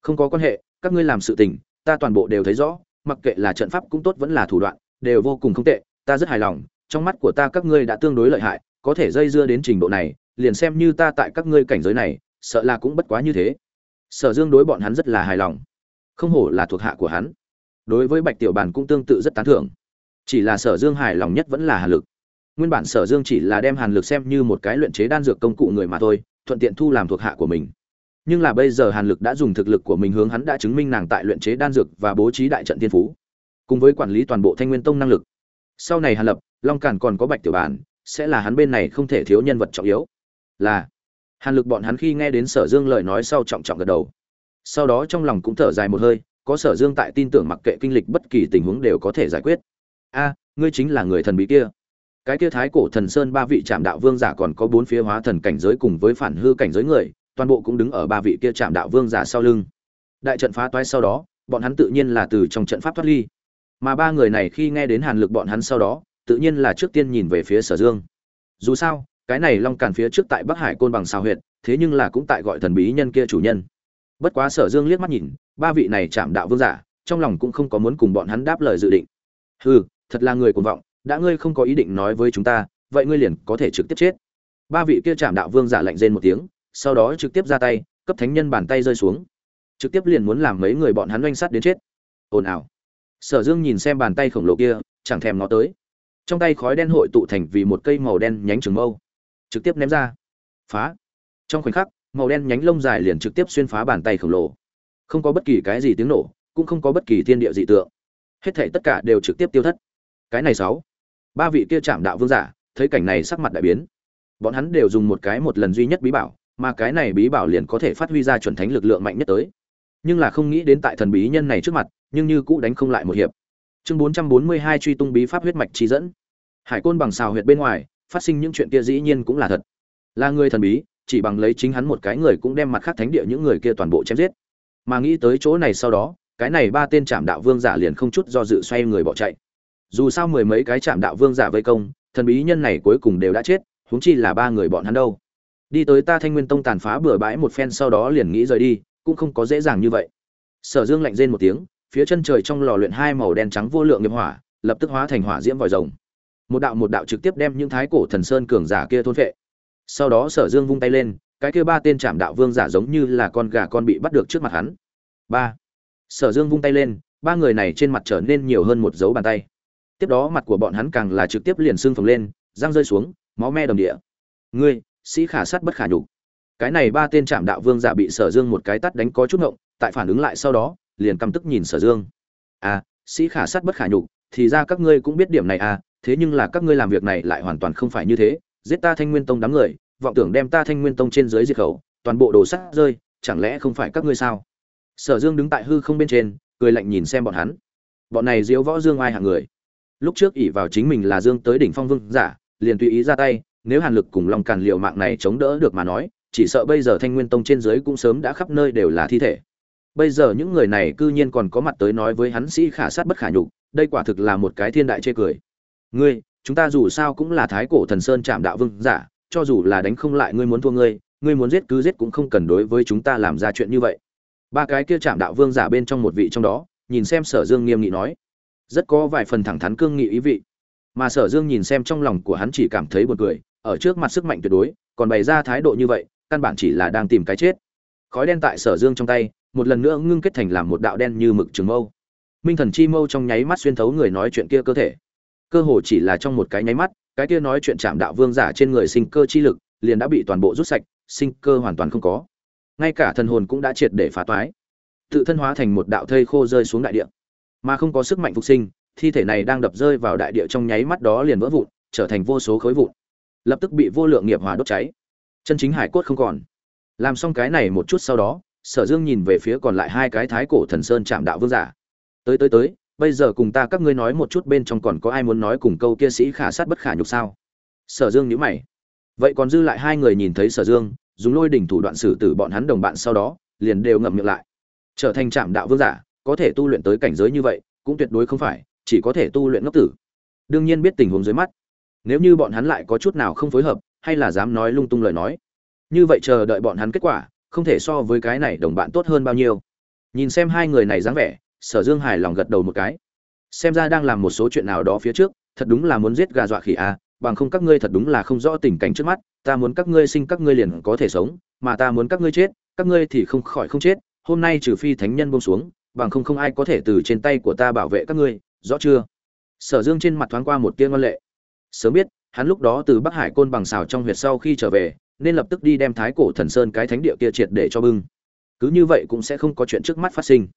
Không có quan hệ, các ngươi làm sự tình, ta toàn bộ đều thấy rõ, mặc kệ là trận pháp cũng tốt vẫn là thủ đoạn, đều vô cùng không tệ, ta rất hài lòng, trong mắt của ta các ngươi đã tương đối lợi hại, có thể dây dưa đến trình độ này, liền xem như ta tại các ngươi cảnh giới này sợ là cũng bất quá như thế. Sở dương đối bọn hắn rất là hài lòng. Không hổ là thuộc hạ của hắn. Đối với bạch tiểu bàn cũng tương tự rất tán thưởng. Chỉ là sở dương hài lòng nhất vẫn là hàn lực. Nguyên bản sở dương chỉ là đem hàn lực xem như một cái luyện chế đan dược công cụ người mà thôi, thuận tiện thu làm thuộc hạ của mình. Nhưng là bây giờ hàn lực đã dùng thực lực của mình hướng hắn đã chứng minh nàng tại luyện chế đan dược và bố trí đại trận thiên phú. Cùng với quản lý toàn bộ thanh nguyên tông năng lực. Sau này hàn lập, long càn còn có bạch tiểu bản sẽ là hắn bên này không thể thiếu nhân vật trọng yếu. Là hàn lực bọn hắn khi nghe đến sở dương lời nói sau trọng trọng gật đầu. Sau đó trong lòng cũng thở dài một hơi, có sở dương tại tin tưởng mặc kệ kinh lịch bất kỳ tình huống đều có thể giải quyết. A, ngươi chính là người thần bí kia. Cái kia thái cổ thần sơn ba vị trạm đạo vương giả còn có bốn phía hóa thần cảnh giới cùng với phản hư cảnh giới người, toàn bộ cũng đứng ở ba vị kia trạm đạo vương giả sau lưng. Đại trận phá toái sau đó, bọn hắn tự nhiên là từ trong trận pháp thoát ly. Mà ba người này khi nghe đến hàn lực bọn hắn sau đó, tự nhiên là trước tiên nhìn về phía sở dương. Dù sao cái này long càn phía trước tại bắc hải côn bằng xào huyệt, thế nhưng là cũng tại gọi thần bí nhân kia chủ nhân. Bất quá sở dương liếc mắt nhìn, ba vị này chạm đạo vương giả, trong lòng cũng không có muốn cùng bọn hắn đáp lời dự định. Hừ, thật là người cuồng vọng, đã ngươi không có ý định nói với chúng ta, vậy ngươi liền có thể trực tiếp chết. Ba vị kia chạm đạo vương giả lạnh rên một tiếng, sau đó trực tiếp ra tay, cấp thánh nhân bàn tay rơi xuống. Trực tiếp liền muốn làm mấy người bọn hắn oanh sát đến chết. Ồn ào. Sở dương nhìn xem bàn tay khổng lồ kia, chẳng thèm nó tới. Trong tay khói đen hội tụ thành vì một cây màu đen nhánh trường mâu trực tiếp ném ra. Phá. Trong khoảnh khắc, màu đen nhánh lông dài liền trực tiếp xuyên phá bàn tay khổng lồ. Không có bất kỳ cái gì tiếng nổ, cũng không có bất kỳ thiên địa dị tượng. Hết thể tất cả đều trực tiếp tiêu thất. Cái này sáu. Ba vị kia chạm đạo vương giả, thấy cảnh này sắc mặt đại biến. Bọn hắn đều dùng một cái một lần duy nhất bí bảo, mà cái này bí bảo liền có thể phát huy ra chuẩn thánh lực lượng mạnh nhất tới. Nhưng là không nghĩ đến tại thần bí nhân này trước mặt, nhưng như cũ đánh không lại một hiệp. Chương bốn trăm bốn mươi hai truy tung bí pháp huyết mạch chi dẫn. Hải côn bằng xào huyệt bên ngoài phát sinh những chuyện kia dĩ nhiên cũng là thật. Là người thần bí, chỉ bằng lấy chính hắn một cái người cũng đem mặt khác thánh địa những người kia toàn bộ chém giết. Mà nghĩ tới chỗ này sau đó, cái này ba tên trạm đạo vương giả liền không chút do dự xoay người bỏ chạy. Dù sao mười mấy cái trạm đạo vương giả vây công, thần bí nhân này cuối cùng đều đã chết, huống chi là ba người bọn hắn đâu. Đi tới ta thanh nguyên tông tàn phá bừa bãi một phen sau đó liền nghĩ rời đi, cũng không có dễ dàng như vậy. Sở dương lạnh rên một tiếng, phía chân trời trong lò luyện hai màu đen trắng vô lượng nghiệp hỏa, lập tức hóa thành hỏa diễm vòi rồng một đạo một đạo trực tiếp đem những thái cổ thần sơn cường giả kia thôn phệ. Sau đó sở dương vung tay lên, cái kia ba tên trạm đạo vương giả giống như là con gà con bị bắt được trước mặt hắn. Ba. Sở dương vung tay lên, ba người này trên mặt trở nên nhiều hơn một dấu bàn tay. Tiếp đó mặt của bọn hắn càng là trực tiếp liền xương phồng lên, răng rơi xuống, máu me đầm địa. Ngươi, sĩ khả sát bất khả nhục. Cái này ba tên trạm đạo vương giả bị sở dương một cái tắt đánh có chút ngộng, tại phản ứng lại sau đó, liền căm tức nhìn sở dương. À sĩ khả sát bất khả nhục, thì ra các ngươi cũng biết điểm này à thế nhưng là các ngươi làm việc này lại hoàn toàn không phải như thế, giết ta thanh nguyên tông đám người, vọng tưởng đem ta thanh nguyên tông trên dưới diệt khẩu, toàn bộ đồ sắt rơi, chẳng lẽ không phải các ngươi sao? Sở dương đứng tại hư không bên trên, cười lạnh nhìn xem bọn hắn. Bọn này diếu võ dương ai hạng người. Lúc trước ỷ vào chính mình là dương tới đỉnh phong vương giả, liền tùy ý ra tay, nếu hàn lực cùng lòng càn liệu mạng này chống đỡ được mà nói, chỉ sợ bây giờ thanh nguyên tông trên dưới cũng sớm đã khắp nơi đều là thi thể. Bây giờ những người này cư nhiên còn có mặt tới nói với hắn sĩ khả sát bất khả nhục, đây quả thực là một cái thiên đại chê cười ngươi, chúng ta dù sao cũng là thái cổ thần sơn chạm đạo vương giả, cho dù là đánh không lại ngươi muốn thua ngươi ngươi muốn giết cứ giết cũng không cần đối với chúng ta làm ra chuyện như vậy. Ba cái kia chạm đạo vương giả bên trong một vị trong đó, nhìn xem sở dương nghiêm nghị nói, rất có vài phần thẳng thắn cương nghị ý vị. Mà sở dương nhìn xem trong lòng của hắn chỉ cảm thấy buồn cười, ở trước mặt sức mạnh tuyệt đối, còn bày ra thái độ như vậy, căn bản chỉ là đang tìm cái chết. Khói đen tại sở dương trong tay, một lần nữa ngưng kết thành làm một đạo đen như mực trường mâu. Minh thần chi mâu trong nháy mắt xuyên thấu người nói chuyện kia cơ thể cơ hồ chỉ là trong một cái nháy mắt, cái kia nói chuyện chạm đạo vương giả trên người sinh cơ chi lực liền đã bị toàn bộ rút sạch, sinh cơ hoàn toàn không có. Ngay cả thần hồn cũng đã triệt để phá toái. Tự thân hóa thành một đạo thây khô rơi xuống đại địa. Mà không có sức mạnh phục sinh, thi thể này đang đập rơi vào đại địa trong nháy mắt đó liền vỡ vụn, trở thành vô số khối vụn. Lập tức bị vô lượng nghiệp hỏa đốt cháy. Chân chính hải cốt không còn. Làm xong cái này một chút sau đó, sở dương nhìn về phía còn lại hai cái thái cổ thần sơn chạm đạo vương giả. Tới tới tới bây giờ cùng ta các ngươi nói một chút bên trong còn có ai muốn nói cùng câu kia sĩ khả sát bất khả nhục sao? Sở dương nhữ mày. Vậy còn dư lại hai người nhìn thấy sở dương, dùng lôi đỉnh thủ đoạn xử tử bọn hắn đồng bạn sau đó, liền đều ngậm miệng lại. Trở thành trạm đạo vương giả, có thể tu luyện tới cảnh giới như vậy, cũng tuyệt đối không phải, chỉ có thể tu luyện ngốc tử. Đương nhiên biết tình huống dưới mắt. Nếu như bọn hắn lại có chút nào không phối hợp, hay là dám nói lung tung lời nói. Như vậy chờ đợi bọn hắn kết quả, không thể so với cái này đồng bạn tốt hơn bao nhiêu. Nhìn xem hai người này dáng vẻ sở dương hài lòng gật đầu một cái. Xem ra đang làm một số chuyện nào đó phía trước, thật đúng là muốn giết gà dọa khỉ à bằng không các ngươi thật đúng là không rõ tình cảnh trước mắt, ta muốn các ngươi sinh các ngươi liền có thể sống, mà ta muốn các ngươi chết, các ngươi thì không khỏi không chết, hôm nay trừ phi thánh nhân buông xuống, bằng không không ai có thể từ trên tay của ta bảo vệ các ngươi, rõ chưa? Sở dương trên mặt thoáng qua một tia ngon lệ. Sớm biết, hắn lúc đó từ bắc hải côn bằng xào trong huyệt sau khi trở về, nên lập tức đi đem thái cổ thần sơn cái thánh địa kia triệt để cho bưng. Cứ như vậy cũng sẽ không có chuyện trước mắt phát sinh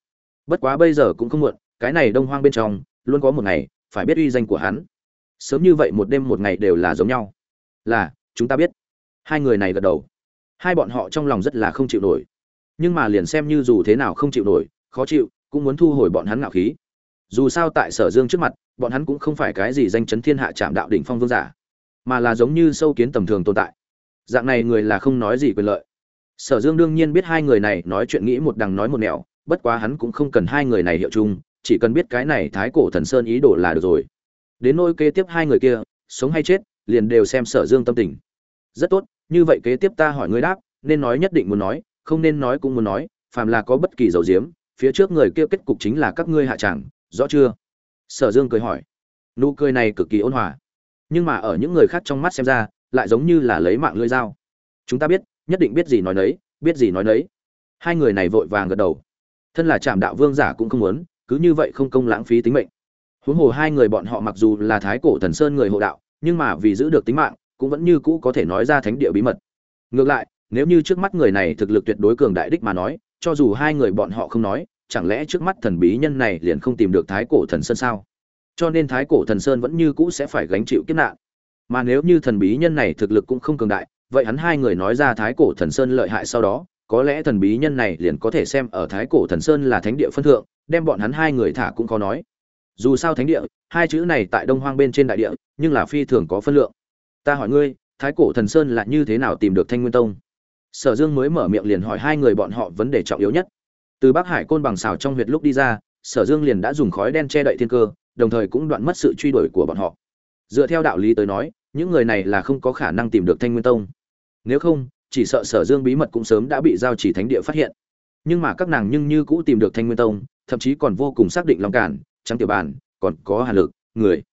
bất quá bây giờ cũng không muộn, cái này đông hoang bên trong, luôn có một ngày, phải biết uy danh của hắn. Sớm như vậy một đêm một ngày đều là giống nhau. Là, chúng ta biết. Hai người này gật đầu. Hai bọn họ trong lòng rất là không chịu nổi. Nhưng mà liền xem như dù thế nào không chịu nổi, khó chịu, cũng muốn thu hồi bọn hắn ngạo khí. Dù sao tại sở dương trước mặt, bọn hắn cũng không phải cái gì danh chấn thiên hạ chạm đạo đỉnh phong vương giả, mà là giống như sâu kiến tầm thường tồn tại. Dạng này người là không nói gì quyền lợi. Sở dương đương nhiên biết hai người này nói chuyện nghĩ một đằng nói một nẻo bất quá hắn cũng không cần hai người này hiệu chung chỉ cần biết cái này thái cổ thần sơn ý đồ là được rồi. Đến nôi kế tiếp hai người kia sống hay chết liền đều xem sở dương tâm tình. Rất tốt như vậy kế tiếp ta hỏi ngươi đáp nên nói nhất định muốn nói không nên nói cũng muốn nói phàm là có bất kỳ dầu diếm phía trước người kia kết cục chính là các ngươi hạ chẳng, rõ chưa? Sở dương cười hỏi. Nụ cười này cực kỳ ôn hòa. Nhưng mà ở những người khác trong mắt xem ra lại giống như là lấy mạng lưỡi dao. Chúng ta biết nhất định biết gì nói nấy biết gì nói nấy. Hai người này vội vàng gật đầu thân là trạm đạo vương giả cũng không muốn, cứ như vậy không công lãng phí tính mệnh. Huống hồ hai người bọn họ mặc dù là thái cổ thần sơn người hộ đạo, nhưng mà vì giữ được tính mạng, cũng vẫn như cũ có thể nói ra thánh địa bí mật. Ngược lại, nếu như trước mắt người này thực lực tuyệt đối cường đại đích mà nói, cho dù hai người bọn họ không nói, chẳng lẽ trước mắt thần bí nhân này liền không tìm được thái cổ thần sơn sao? Cho nên thái cổ thần sơn vẫn như cũ sẽ phải gánh chịu kiếp nạn. Mà nếu như thần bí nhân này thực lực cũng không cường đại, vậy hắn hai người nói ra thái cổ thần sơn lợi hại sau đó có lẽ thần bí nhân này liền có thể xem ở thái cổ thần sơn là thánh địa phân thượng, đem bọn hắn hai người thả cũng khó nói. Dù sao thánh địa, hai chữ này tại đông hoang bên trên đại địa, nhưng là phi thường có phân lượng. Ta hỏi ngươi, thái cổ thần sơn là như thế nào tìm được thanh nguyên tông? Sở dương mới mở miệng liền hỏi hai người bọn họ vấn đề trọng yếu nhất. Từ bắc hải côn bằng xào trong huyệt lúc đi ra, sở dương liền đã dùng khói đen che đậy thiên cơ, đồng thời cũng đoạn mất sự truy đuổi của bọn họ. Dựa theo đạo lý tới nói, những người này là không có khả năng tìm được thanh nguyên tông. Nếu không chỉ sợ sở dương bí mật cũng sớm đã bị giao chỉ thánh địa phát hiện. Nhưng mà các nàng nhưng như cũ tìm được thanh nguyên tông, thậm chí còn vô cùng xác định lòng cản trắng tiểu bàn còn có hà lực, người.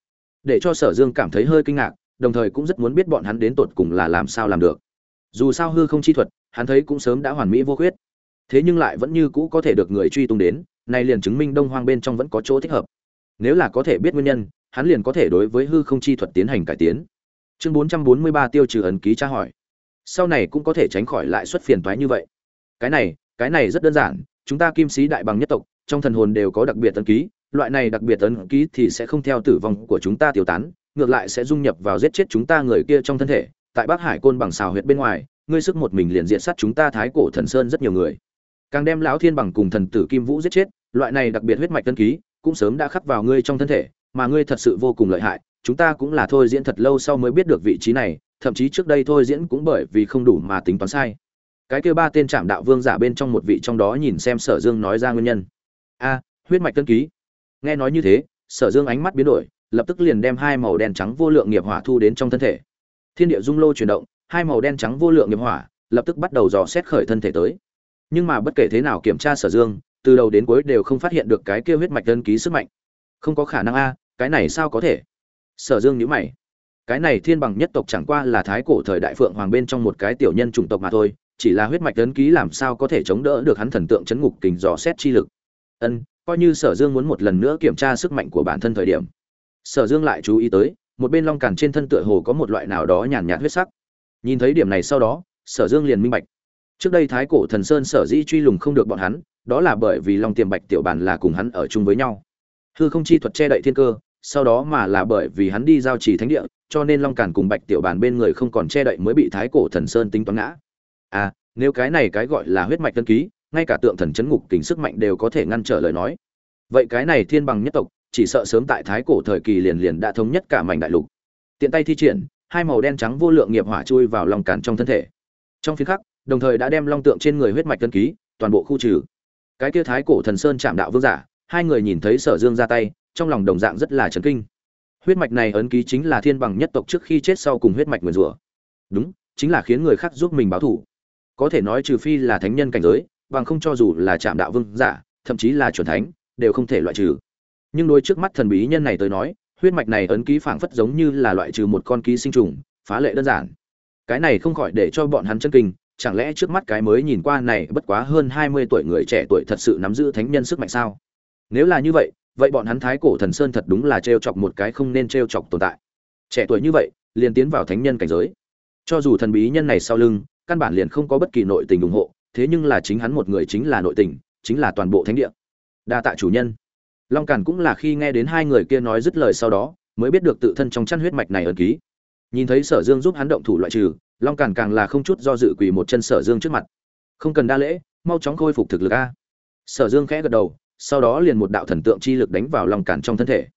Để cho sở dương cảm thấy hơi kinh ngạc, đồng thời cũng rất muốn biết bọn hắn đến tột cùng là làm sao làm được. Dù sao hư không chi thuật, hắn thấy cũng sớm đã hoàn mỹ vô khuyết. Thế nhưng lại vẫn như cũ có thể được người truy tung đến, nay liền chứng minh đông hoang bên trong vẫn có chỗ thích hợp. Nếu là có thể biết nguyên nhân, hắn liền có thể đối với hư không chi thuật tiến hành cải tiến. Chương 443 tiêu trừ ấn ký tra hỏi sau này cũng có thể tránh khỏi lại xuất phiền toái như vậy. Cái này cái này rất đơn giản, chúng ta kim sĩ đại bằng nhất tộc, trong thần hồn đều có đặc biệt ấn ký, loại này đặc biệt ấn ký thì sẽ không theo tử vong của chúng ta tiêu tán, ngược lại sẽ dung nhập vào giết chết chúng ta người kia trong thân thể, tại bắc hải côn bằng xào huyệt bên ngoài, ngươi sức một mình liền diện sát chúng ta thái cổ thần sơn rất nhiều người. Càng đem lão thiên bằng cùng thần tử kim vũ giết chết, loại này đặc biệt huyết mạch tân ký cũng sớm đã khắc vào ngươi trong thân thể, mà ngươi thật sự vô cùng lợi hại, chúng ta cũng là thôi diễn thật lâu sau mới biết được vị trí này thậm chí trước đây thôi diễn cũng bởi vì không đủ mà tính toán sai. Cái kêu ba tên trạm đạo vương giả bên trong một vị trong đó nhìn xem sở dương nói ra nguyên nhân. A, huyết mạch tân ký. Nghe nói như thế, sở dương ánh mắt biến đổi, lập tức liền đem hai màu đen trắng vô lượng nghiệp hỏa thu đến trong thân thể. Thiên địa dung lô chuyển động, hai màu đen trắng vô lượng nghiệp hỏa lập tức bắt đầu dò xét khởi thân thể tới. Nhưng mà bất kể thế nào kiểm tra sở dương, từ đầu đến cuối đều không phát hiện được cái kia huyết mạch đơn ký sức mạnh. Không có khả năng a, cái này sao có thể? Sở dương nhữ mày cái này thiên bằng nhất tộc chẳng qua là thái cổ thời đại phượng hoàng bên trong một cái tiểu nhân chủng tộc mà thôi, chỉ là huyết mạch đơn ký làm sao có thể chống đỡ được hắn thần tượng chấn ngục kình dò xét chi lực. Ân, coi như sở dương muốn một lần nữa kiểm tra sức mạnh của bản thân thời điểm. Sở dương lại chú ý tới, một bên long càn trên thân tựa hồ có một loại nào đó nhàn nhạt huyết sắc. Nhìn thấy điểm này sau đó, sở dương liền minh bạch. Trước đây thái cổ thần sơn sở dĩ truy lùng không được bọn hắn, đó là bởi vì long tiềm bạch tiểu bản là cùng hắn ở chung với nhau. Hư không chi thuật che đậy thiên cơ, sau đó mà là bởi vì hắn đi giao trì thánh địa cho nên long càn cùng bạch tiểu Bàn bên người không còn che đậy mới bị thái cổ thần sơn tính toán ngã. À nếu cái này cái gọi là huyết mạch tân ký, ngay cả tượng thần chấn ngục kính sức mạnh đều có thể ngăn trở lời nói. Vậy cái này thiên bằng nhất tộc, chỉ sợ sớm tại thái cổ thời kỳ liền liền đã thống nhất cả mảnh đại lục. Tiện tay thi triển, hai màu đen trắng vô lượng nghiệp hỏa chui vào lòng càn trong thân thể. Trong phiên khắc, đồng thời đã đem long tượng trên người huyết mạch tân ký, toàn bộ khu trừ. Cái kia thái cổ thần sơn chạm đạo vương giả, hai người nhìn thấy sở dương ra tay, trong lòng đồng dạng rất là chấn kinh huyết mạch này ấn ký chính là thiên bằng nhất tộc trước khi chết sau cùng huyết mạch nguyền rủa. Đúng, chính là khiến người khác giúp mình báo thù. Có thể nói trừ phi là thánh nhân cảnh giới, bằng không cho dù là trạm đạo vương giả, thậm chí là chuẩn thánh, đều không thể loại trừ. Nhưng đôi trước mắt thần bí nhân này tới nói, huyết mạch này ấn ký phảng phất giống như là loại trừ một con ký sinh trùng, phá lệ đơn giản. Cái này không khỏi để cho bọn hắn chân kinh, chẳng lẽ trước mắt cái mới nhìn qua này bất quá hơn hai mươi tuổi người trẻ tuổi thật sự nắm giữ thánh nhân sức mạnh sao? Nếu là như vậy vậy bọn hắn thái cổ thần sơn thật đúng là trêu chọc một cái không nên trêu chọc tồn tại. Trẻ tuổi như vậy, liền tiến vào thánh nhân cảnh giới. Cho dù thần bí nhân này sau lưng, căn bản liền không có bất kỳ nội tình ủng hộ, thế nhưng là chính hắn một người chính là nội tình, chính là toàn bộ thánh địa. Đa tạ chủ nhân. Long càn cũng là khi nghe đến hai người kia nói dứt lời sau đó, mới biết được tự thân trong chăn huyết mạch này ẩn ký. Nhìn thấy sở dương giúp hắn động thủ loại trừ, long càn càng là không chút do dự quỳ một chân sở dương trước mặt. Không cần đa lễ, mau chóng khôi phục thực lực a. Sở dương khẽ gật đầu sau đó liền một đạo thần tượng chi lực đánh vào long càn trong thân thể.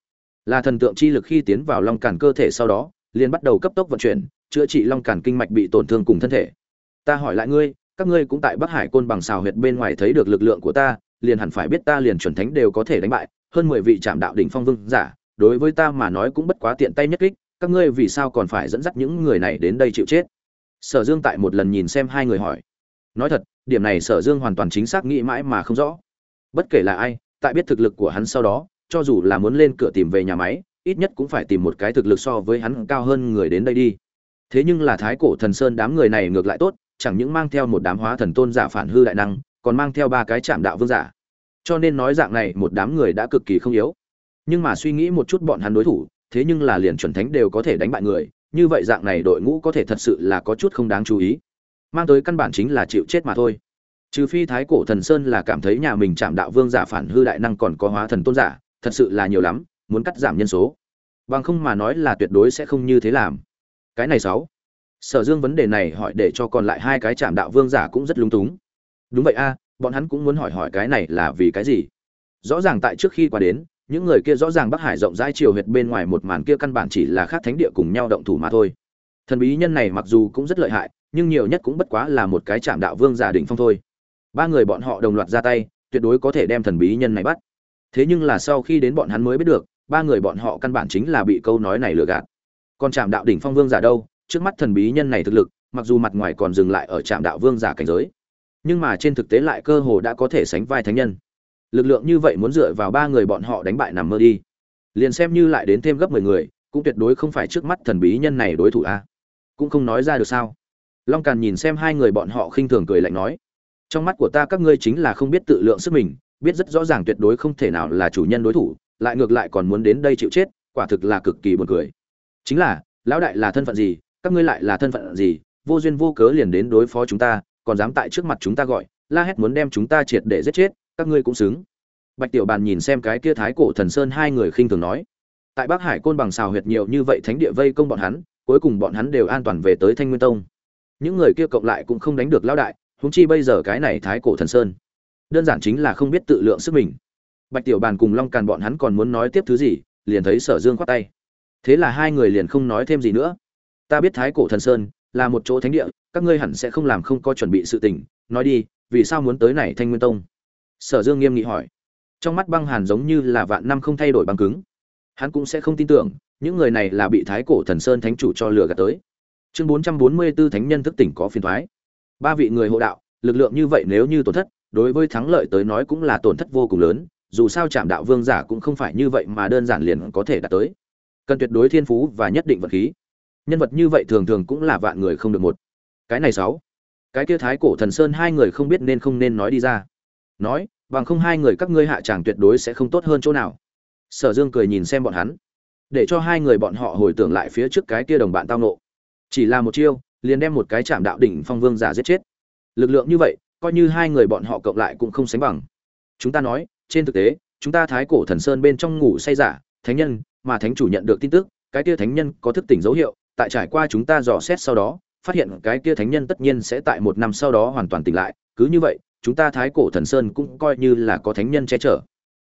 Là thần tượng chi lực khi tiến vào long càn cơ thể sau đó, liền bắt đầu cấp tốc vận chuyển, chữa trị long càn kinh mạch bị tổn thương cùng thân thể. Ta hỏi lại ngươi, các ngươi cũng tại bắc hải côn bằng xào huyệt bên ngoài thấy được lực lượng của ta, liền hẳn phải biết ta liền chuẩn thánh đều có thể đánh bại, hơn mười vị trạm đạo đỉnh phong vương giả, đối với ta mà nói cũng bất quá tiện tay nhất kích, các ngươi vì sao còn phải dẫn dắt những người này đến đây chịu chết? Sở dương tại một lần nhìn xem hai người hỏi. Nói thật, điểm này sở dương hoàn toàn chính xác nghĩ mãi mà không rõ bất kể là ai, tại biết thực lực của hắn sau đó, cho dù là muốn lên cửa tìm về nhà máy, ít nhất cũng phải tìm một cái thực lực so với hắn cao hơn người đến đây đi. Thế nhưng là thái cổ thần sơn đám người này ngược lại tốt, chẳng những mang theo một đám hóa thần tôn giả phản hư đại năng, còn mang theo ba cái chạm đạo vương giả. Cho nên nói dạng này, một đám người đã cực kỳ không yếu. Nhưng mà suy nghĩ một chút bọn hắn đối thủ, thế nhưng là liền chuẩn thánh đều có thể đánh bại người, như vậy dạng này đội ngũ có thể thật sự là có chút không đáng chú ý. Mang tới căn bản chính là chịu chết mà thôi trừ phi thái cổ thần sơn là cảm thấy nhà mình chạm đạo vương giả phản hư đại năng còn có hóa thần tôn giả, thật sự là nhiều lắm, muốn cắt giảm nhân số. Bằng không mà nói là tuyệt đối sẽ không như thế làm. Cái này sáu. Sở dương vấn đề này hỏi để cho còn lại hai cái chạm đạo vương giả cũng rất lúng túng. Đúng vậy a, bọn hắn cũng muốn hỏi hỏi cái này là vì cái gì? Rõ ràng tại trước khi qua đến, những người kia rõ ràng bắc hải rộng rãi chiều huyệt bên ngoài một màn kia căn bản chỉ là khác thánh địa cùng nhau động thủ mà thôi. Thần bí nhân này mặc dù cũng rất lợi hại, nhưng nhiều nhất cũng bất quá là một cái chạm đạo vương giả đỉnh phong thôi ba người bọn họ đồng loạt ra tay, tuyệt đối có thể đem thần bí nhân này bắt. Thế nhưng là sau khi đến bọn hắn mới biết được, ba người bọn họ căn bản chính là bị câu nói này lừa gạt. Còn trạm đạo đỉnh phong vương giả đâu? Trước mắt thần bí nhân này thực lực, mặc dù mặt ngoài còn dừng lại ở trạm đạo vương giả cảnh giới, nhưng mà trên thực tế lại cơ hồ đã có thể sánh vai thánh nhân. Lực lượng như vậy muốn dựa vào ba người bọn họ đánh bại nằm mơ đi. Liền xem như lại đến thêm gấp mười người, cũng tuyệt đối không phải trước mắt thần bí nhân này đối thủ a. Cũng không nói ra được sao. Long càn nhìn xem hai người bọn họ khinh thường cười lạnh nói trong mắt của ta các ngươi chính là không biết tự lượng sức mình, biết rất rõ ràng tuyệt đối không thể nào là chủ nhân đối thủ, lại ngược lại còn muốn đến đây chịu chết, quả thực là cực kỳ buồn cười. Chính là, lão đại là thân phận gì, các ngươi lại là thân phận gì, vô duyên vô cớ liền đến đối phó chúng ta, còn dám tại trước mặt chúng ta gọi, la hét muốn đem chúng ta triệt để giết chết, các ngươi cũng xứng. Bạch tiểu bàn nhìn xem cái kia thái cổ thần sơn hai người khinh thường nói. Tại bắc hải côn bằng xào huyệt nhiều như vậy thánh địa vây công bọn hắn, cuối cùng bọn hắn đều an toàn về tới thanh nguyên tông. Những người kia cộng lại cũng không đánh được lão đại huống chi bây giờ cái này thái cổ thần sơn, đơn giản chính là không biết tự lượng sức mình. Bạch tiểu bàn cùng long càn bọn hắn còn muốn nói tiếp thứ gì, liền thấy sở dương khoát tay. Thế là hai người liền không nói thêm gì nữa. Ta biết thái cổ thần sơn là một chỗ thánh địa, các ngươi hẳn sẽ không làm không có chuẩn bị sự tình. Nói đi, vì sao muốn tới này thanh nguyên tông? Sở dương nghiêm nghị hỏi. Trong mắt băng hàn giống như là vạn năm không thay đổi băng cứng. Hắn cũng sẽ không tin tưởng, những người này là bị thái cổ thần sơn thánh chủ cho lừa gạt tới. Chương bốn trăm bốn mươi b ố thánh nhân thức tỉnh có phiền thoái ba vị người hộ đạo, lực lượng như vậy nếu như tổn thất, đối với thắng lợi tới nói cũng là tổn thất vô cùng lớn, dù sao chạm đạo vương giả cũng không phải như vậy mà đơn giản liền có thể đạt tới. Cần tuyệt đối thiên phú và nhất định vật khí. Nhân vật như vậy thường thường cũng là vạn người không được một. Cái này sáu. Cái kia thái cổ thần sơn hai người không biết nên không nên nói đi ra. Nói, bằng không hai người các ngươi hạ tràng tuyệt đối sẽ không tốt hơn chỗ nào. Sở dương cười nhìn xem bọn hắn. Để cho hai người bọn họ hồi tưởng lại phía trước cái kia đồng bạn tao nộ chỉ là một chiêu liền đem một cái chạm đạo đỉnh phong vương giả giết chết. Lực lượng như vậy, coi như hai người bọn họ cộng lại cũng không sánh bằng. Chúng ta nói, trên thực tế, chúng ta thái cổ thần sơn bên trong ngủ say giả, thánh nhân, mà thánh chủ nhận được tin tức, cái kia thánh nhân có thức tỉnh dấu hiệu, tại trải qua chúng ta dò xét sau đó, phát hiện cái kia thánh nhân tất nhiên sẽ tại một năm sau đó hoàn toàn tỉnh lại. Cứ như vậy, chúng ta thái cổ thần sơn cũng coi như là có thánh nhân che chở.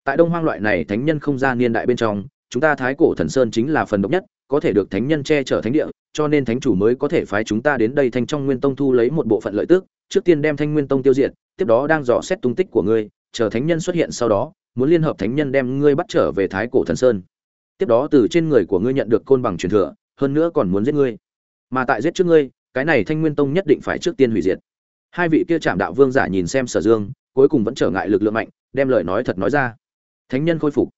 Tại đông hoang loại này thánh nhân không ra niên đại bên trong, chúng ta thái cổ thần sơn chính là phần độc nhất, có thể được thánh nhân che chở thánh địa cho nên thánh chủ mới có thể phái chúng ta đến đây thanh trong nguyên tông thu lấy một bộ phận lợi tức, trước tiên đem thanh nguyên tông tiêu diệt, tiếp đó đang dò xét tung tích của ngươi, chờ thánh nhân xuất hiện sau đó, muốn liên hợp thánh nhân đem ngươi bắt trở về thái cổ thần sơn. Tiếp đó từ trên người của ngươi nhận được côn bằng truyền thừa, hơn nữa còn muốn giết ngươi. Mà tại giết trước ngươi, cái này thanh nguyên tông nhất định phải trước tiên hủy diệt. Hai vị kia chạm đạo vương giả nhìn xem sở dương, cuối cùng vẫn trở ngại lực lượng mạnh, đem lời nói thật nói ra. Thánh nhân khôi phục.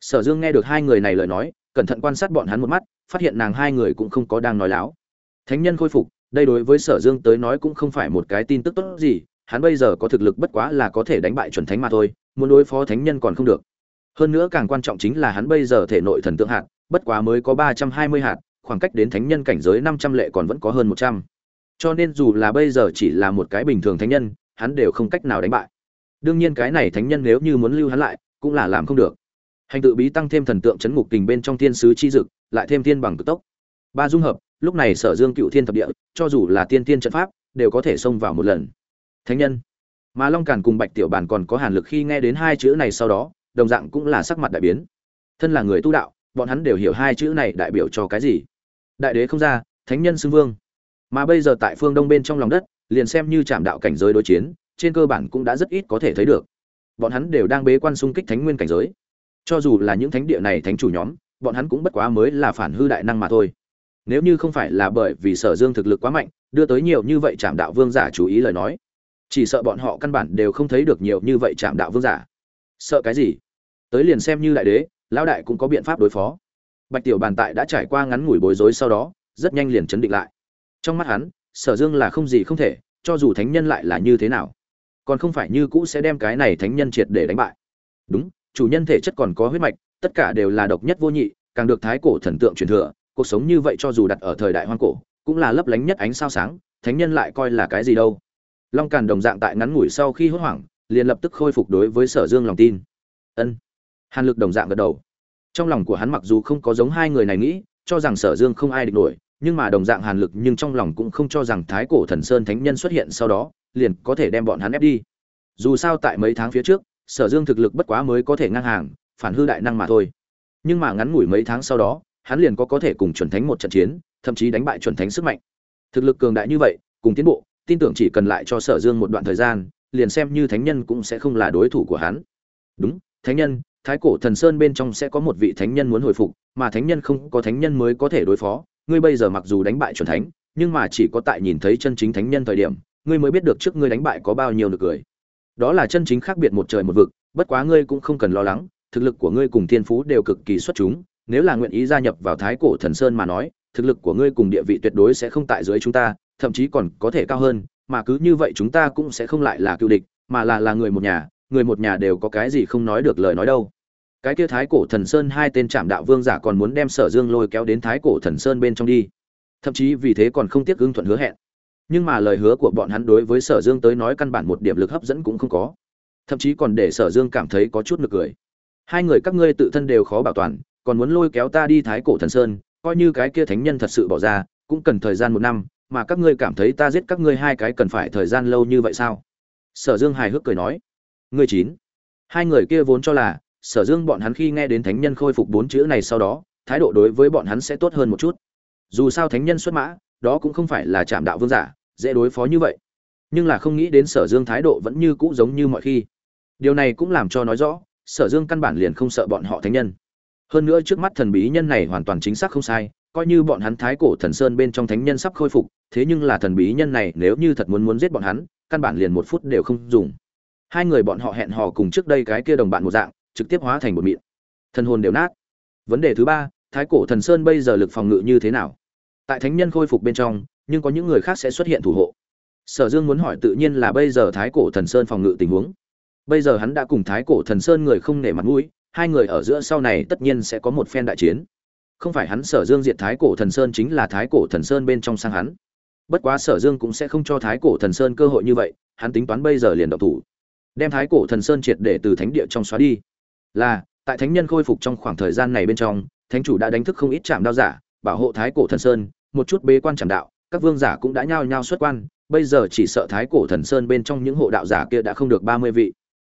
Sở dương nghe được hai người này lời nói cẩn thận quan sát bọn hắn một mắt, phát hiện nàng hai người cũng không có đang nói láo. Thánh nhân khôi phục, đây đối với sở dương tới nói cũng không phải một cái tin tức tốt gì, hắn bây giờ có thực lực bất quá là có thể đánh bại chuẩn thánh mà thôi, muốn đối phó thánh nhân còn không được. Hơn nữa càng quan trọng chính là hắn bây giờ thể nội thần tượng hạt, bất quá mới có ba trăm hai mươi hạt, khoảng cách đến thánh nhân cảnh giới năm trăm lệ còn vẫn có hơn một trăm. Cho nên dù là bây giờ chỉ là một cái bình thường thánh nhân, hắn đều không cách nào đánh bại. Đương nhiên cái này thánh nhân nếu như muốn lưu hắn lại, cũng là làm không được hành tự bí tăng thêm thần tượng chấn ngục kình bên trong thiên sứ chi dực, lại thêm thiên bằng cực tốc. Ba dung hợp, lúc này sở dương cựu thiên thập địa, cho dù là tiên tiên trận pháp, đều có thể xông vào một lần. Thánh nhân. Mà long càn cùng bạch tiểu bản còn có hàn lực khi nghe đến hai chữ này sau đó, đồng dạng cũng là sắc mặt đại biến. Thân là người tu đạo, bọn hắn đều hiểu hai chữ này đại biểu cho cái gì. Đại đế không ra, thánh nhân xưng vương. Mà bây giờ tại phương đông bên trong lòng đất, liền xem như chạm đạo cảnh giới đối chiến, trên cơ bản cũng đã rất ít có thể thấy được. Bọn hắn đều đang bế quan xung kích thánh nguyên cảnh giới cho dù là những thánh địa này thánh chủ nhóm, bọn hắn cũng bất quá mới là phản hư đại năng mà thôi. Nếu như không phải là bởi vì sở dương thực lực quá mạnh, đưa tới nhiều như vậy trạm đạo vương giả chú ý lời nói, chỉ sợ bọn họ căn bản đều không thấy được nhiều như vậy trạm đạo vương giả. Sợ cái gì? Tới liền xem như đại đế, lão đại cũng có biện pháp đối phó. Bạch tiểu bàn tại đã trải qua ngắn ngủi bối rối sau đó, rất nhanh liền chấn định lại. Trong mắt hắn, sở dương là không gì không thể, cho dù thánh nhân lại là như thế nào, còn không phải như cũ sẽ đem cái này thánh nhân triệt để đánh bại. Đúng chủ nhân thể chất còn có huyết mạch, tất cả đều là độc nhất vô nhị, càng được thái cổ thần tượng truyền thừa, cuộc sống như vậy cho dù đặt ở thời đại hoang cổ, cũng là lấp lánh nhất ánh sao sáng, thánh nhân lại coi là cái gì đâu. Long càn đồng dạng tại ngắn ngủi sau khi hốt hoảng, liền lập tức khôi phục đối với sở dương lòng tin. Ân. Hàn lực đồng dạng gật đầu. Trong lòng của hắn mặc dù không có giống hai người này nghĩ, cho rằng sở dương không ai địch nổi, nhưng mà đồng dạng hàn lực nhưng trong lòng cũng không cho rằng thái cổ thần sơn thánh nhân xuất hiện sau đó, liền có thể đem bọn hắn ép đi. Dù sao tại mấy tháng phía trước sở dương thực lực bất quá mới có thể ngang hàng, phản hư đại năng mà thôi. Nhưng mà ngắn ngủi mấy tháng sau đó, hắn liền có có thể cùng chuẩn thánh một trận chiến, thậm chí đánh bại chuẩn thánh sức mạnh. Thực lực cường đại như vậy, cùng tiến bộ, tin tưởng chỉ cần lại cho sở dương một đoạn thời gian, liền xem như thánh nhân cũng sẽ không là đối thủ của hắn. Đúng, thánh nhân, thái cổ thần sơn bên trong sẽ có một vị thánh nhân muốn hồi phục, mà thánh nhân không có thánh nhân mới có thể đối phó. Ngươi bây giờ mặc dù đánh bại chuẩn thánh, nhưng mà chỉ có tại nhìn thấy chân chính thánh nhân thời điểm, ngươi mới biết được trước ngươi đánh bại có bao nhiêu được cười đó là chân chính khác biệt một trời một vực, bất quá ngươi cũng không cần lo lắng, thực lực của ngươi cùng thiên phú đều cực kỳ xuất chúng, nếu là nguyện ý gia nhập vào thái cổ thần sơn mà nói, thực lực của ngươi cùng địa vị tuyệt đối sẽ không tại dưới chúng ta, thậm chí còn có thể cao hơn, mà cứ như vậy chúng ta cũng sẽ không lại là cựu địch, mà là là người một nhà, người một nhà đều có cái gì không nói được lời nói đâu. Cái kia thái cổ thần sơn hai tên trạm đạo vương giả còn muốn đem sở dương lôi kéo đến thái cổ thần sơn bên trong đi. Thậm chí vì thế còn không tiếc ưng thuận hứa hẹn nhưng mà lời hứa của bọn hắn đối với sở dương tới nói căn bản một điểm lực hấp dẫn cũng không có. Thậm chí còn để sở dương cảm thấy có chút nực cười. Hai người các ngươi tự thân đều khó bảo toàn, còn muốn lôi kéo ta đi thái cổ thần sơn, coi như cái kia thánh nhân thật sự bỏ ra, cũng cần thời gian một năm, mà các ngươi cảm thấy ta giết các ngươi hai cái cần phải thời gian lâu như vậy sao? Sở dương hài hước cười nói. Ngươi chín. Hai người kia vốn cho là, sở dương bọn hắn khi nghe đến thánh nhân khôi phục bốn chữ này sau đó, thái độ đối với bọn hắn sẽ tốt hơn một chút. Dù sao thánh nhân xuất mã, đó cũng không phải là trạm đạo vương giả dễ đối phó như vậy. Nhưng là không nghĩ đến sở dương thái độ vẫn như cũ giống như mọi khi. Điều này cũng làm cho nói rõ, sở dương căn bản liền không sợ bọn họ thánh nhân. Hơn nữa trước mắt thần bí nhân này hoàn toàn chính xác không sai, coi như bọn hắn thái cổ thần sơn bên trong thánh nhân sắp khôi phục, thế nhưng là thần bí nhân này nếu như thật muốn muốn giết bọn hắn, căn bản liền một phút đều không dùng. Hai người bọn họ hẹn hò cùng trước đây cái kia đồng bạn một dạng, trực tiếp hóa thành một mịn. Thần hồn đều nát. Vấn đề thứ ba, thái cổ thần sơn bây giờ lực phòng ngự như thế nào? Tại thánh nhân khôi phục bên trong nhưng có những người khác sẽ xuất hiện thủ hộ. Sở dương muốn hỏi tự nhiên là bây giờ thái cổ thần sơn phòng ngự tình huống. Bây giờ hắn đã cùng thái cổ thần sơn người không nể mặt mũi, hai người ở giữa sau này tất nhiên sẽ có một phen đại chiến. Không phải hắn sở dương diệt thái cổ thần sơn chính là thái cổ thần sơn bên trong sang hắn. Bất quá sở dương cũng sẽ không cho thái cổ thần sơn cơ hội như vậy, hắn tính toán bây giờ liền động thủ. Đem thái cổ thần sơn triệt để từ thánh địa trong xóa đi. Là, tại thánh nhân khôi phục trong khoảng thời gian này bên trong, thánh chủ đã đánh thức không ít trạm đao giả, bảo hộ thái cổ thần sơn, một chút bế quan trạm đạo các vương giả cũng đã nhao nhao xuất quan, bây giờ chỉ sợ thái cổ thần sơn bên trong những hộ đạo giả kia đã không được ba mươi vị.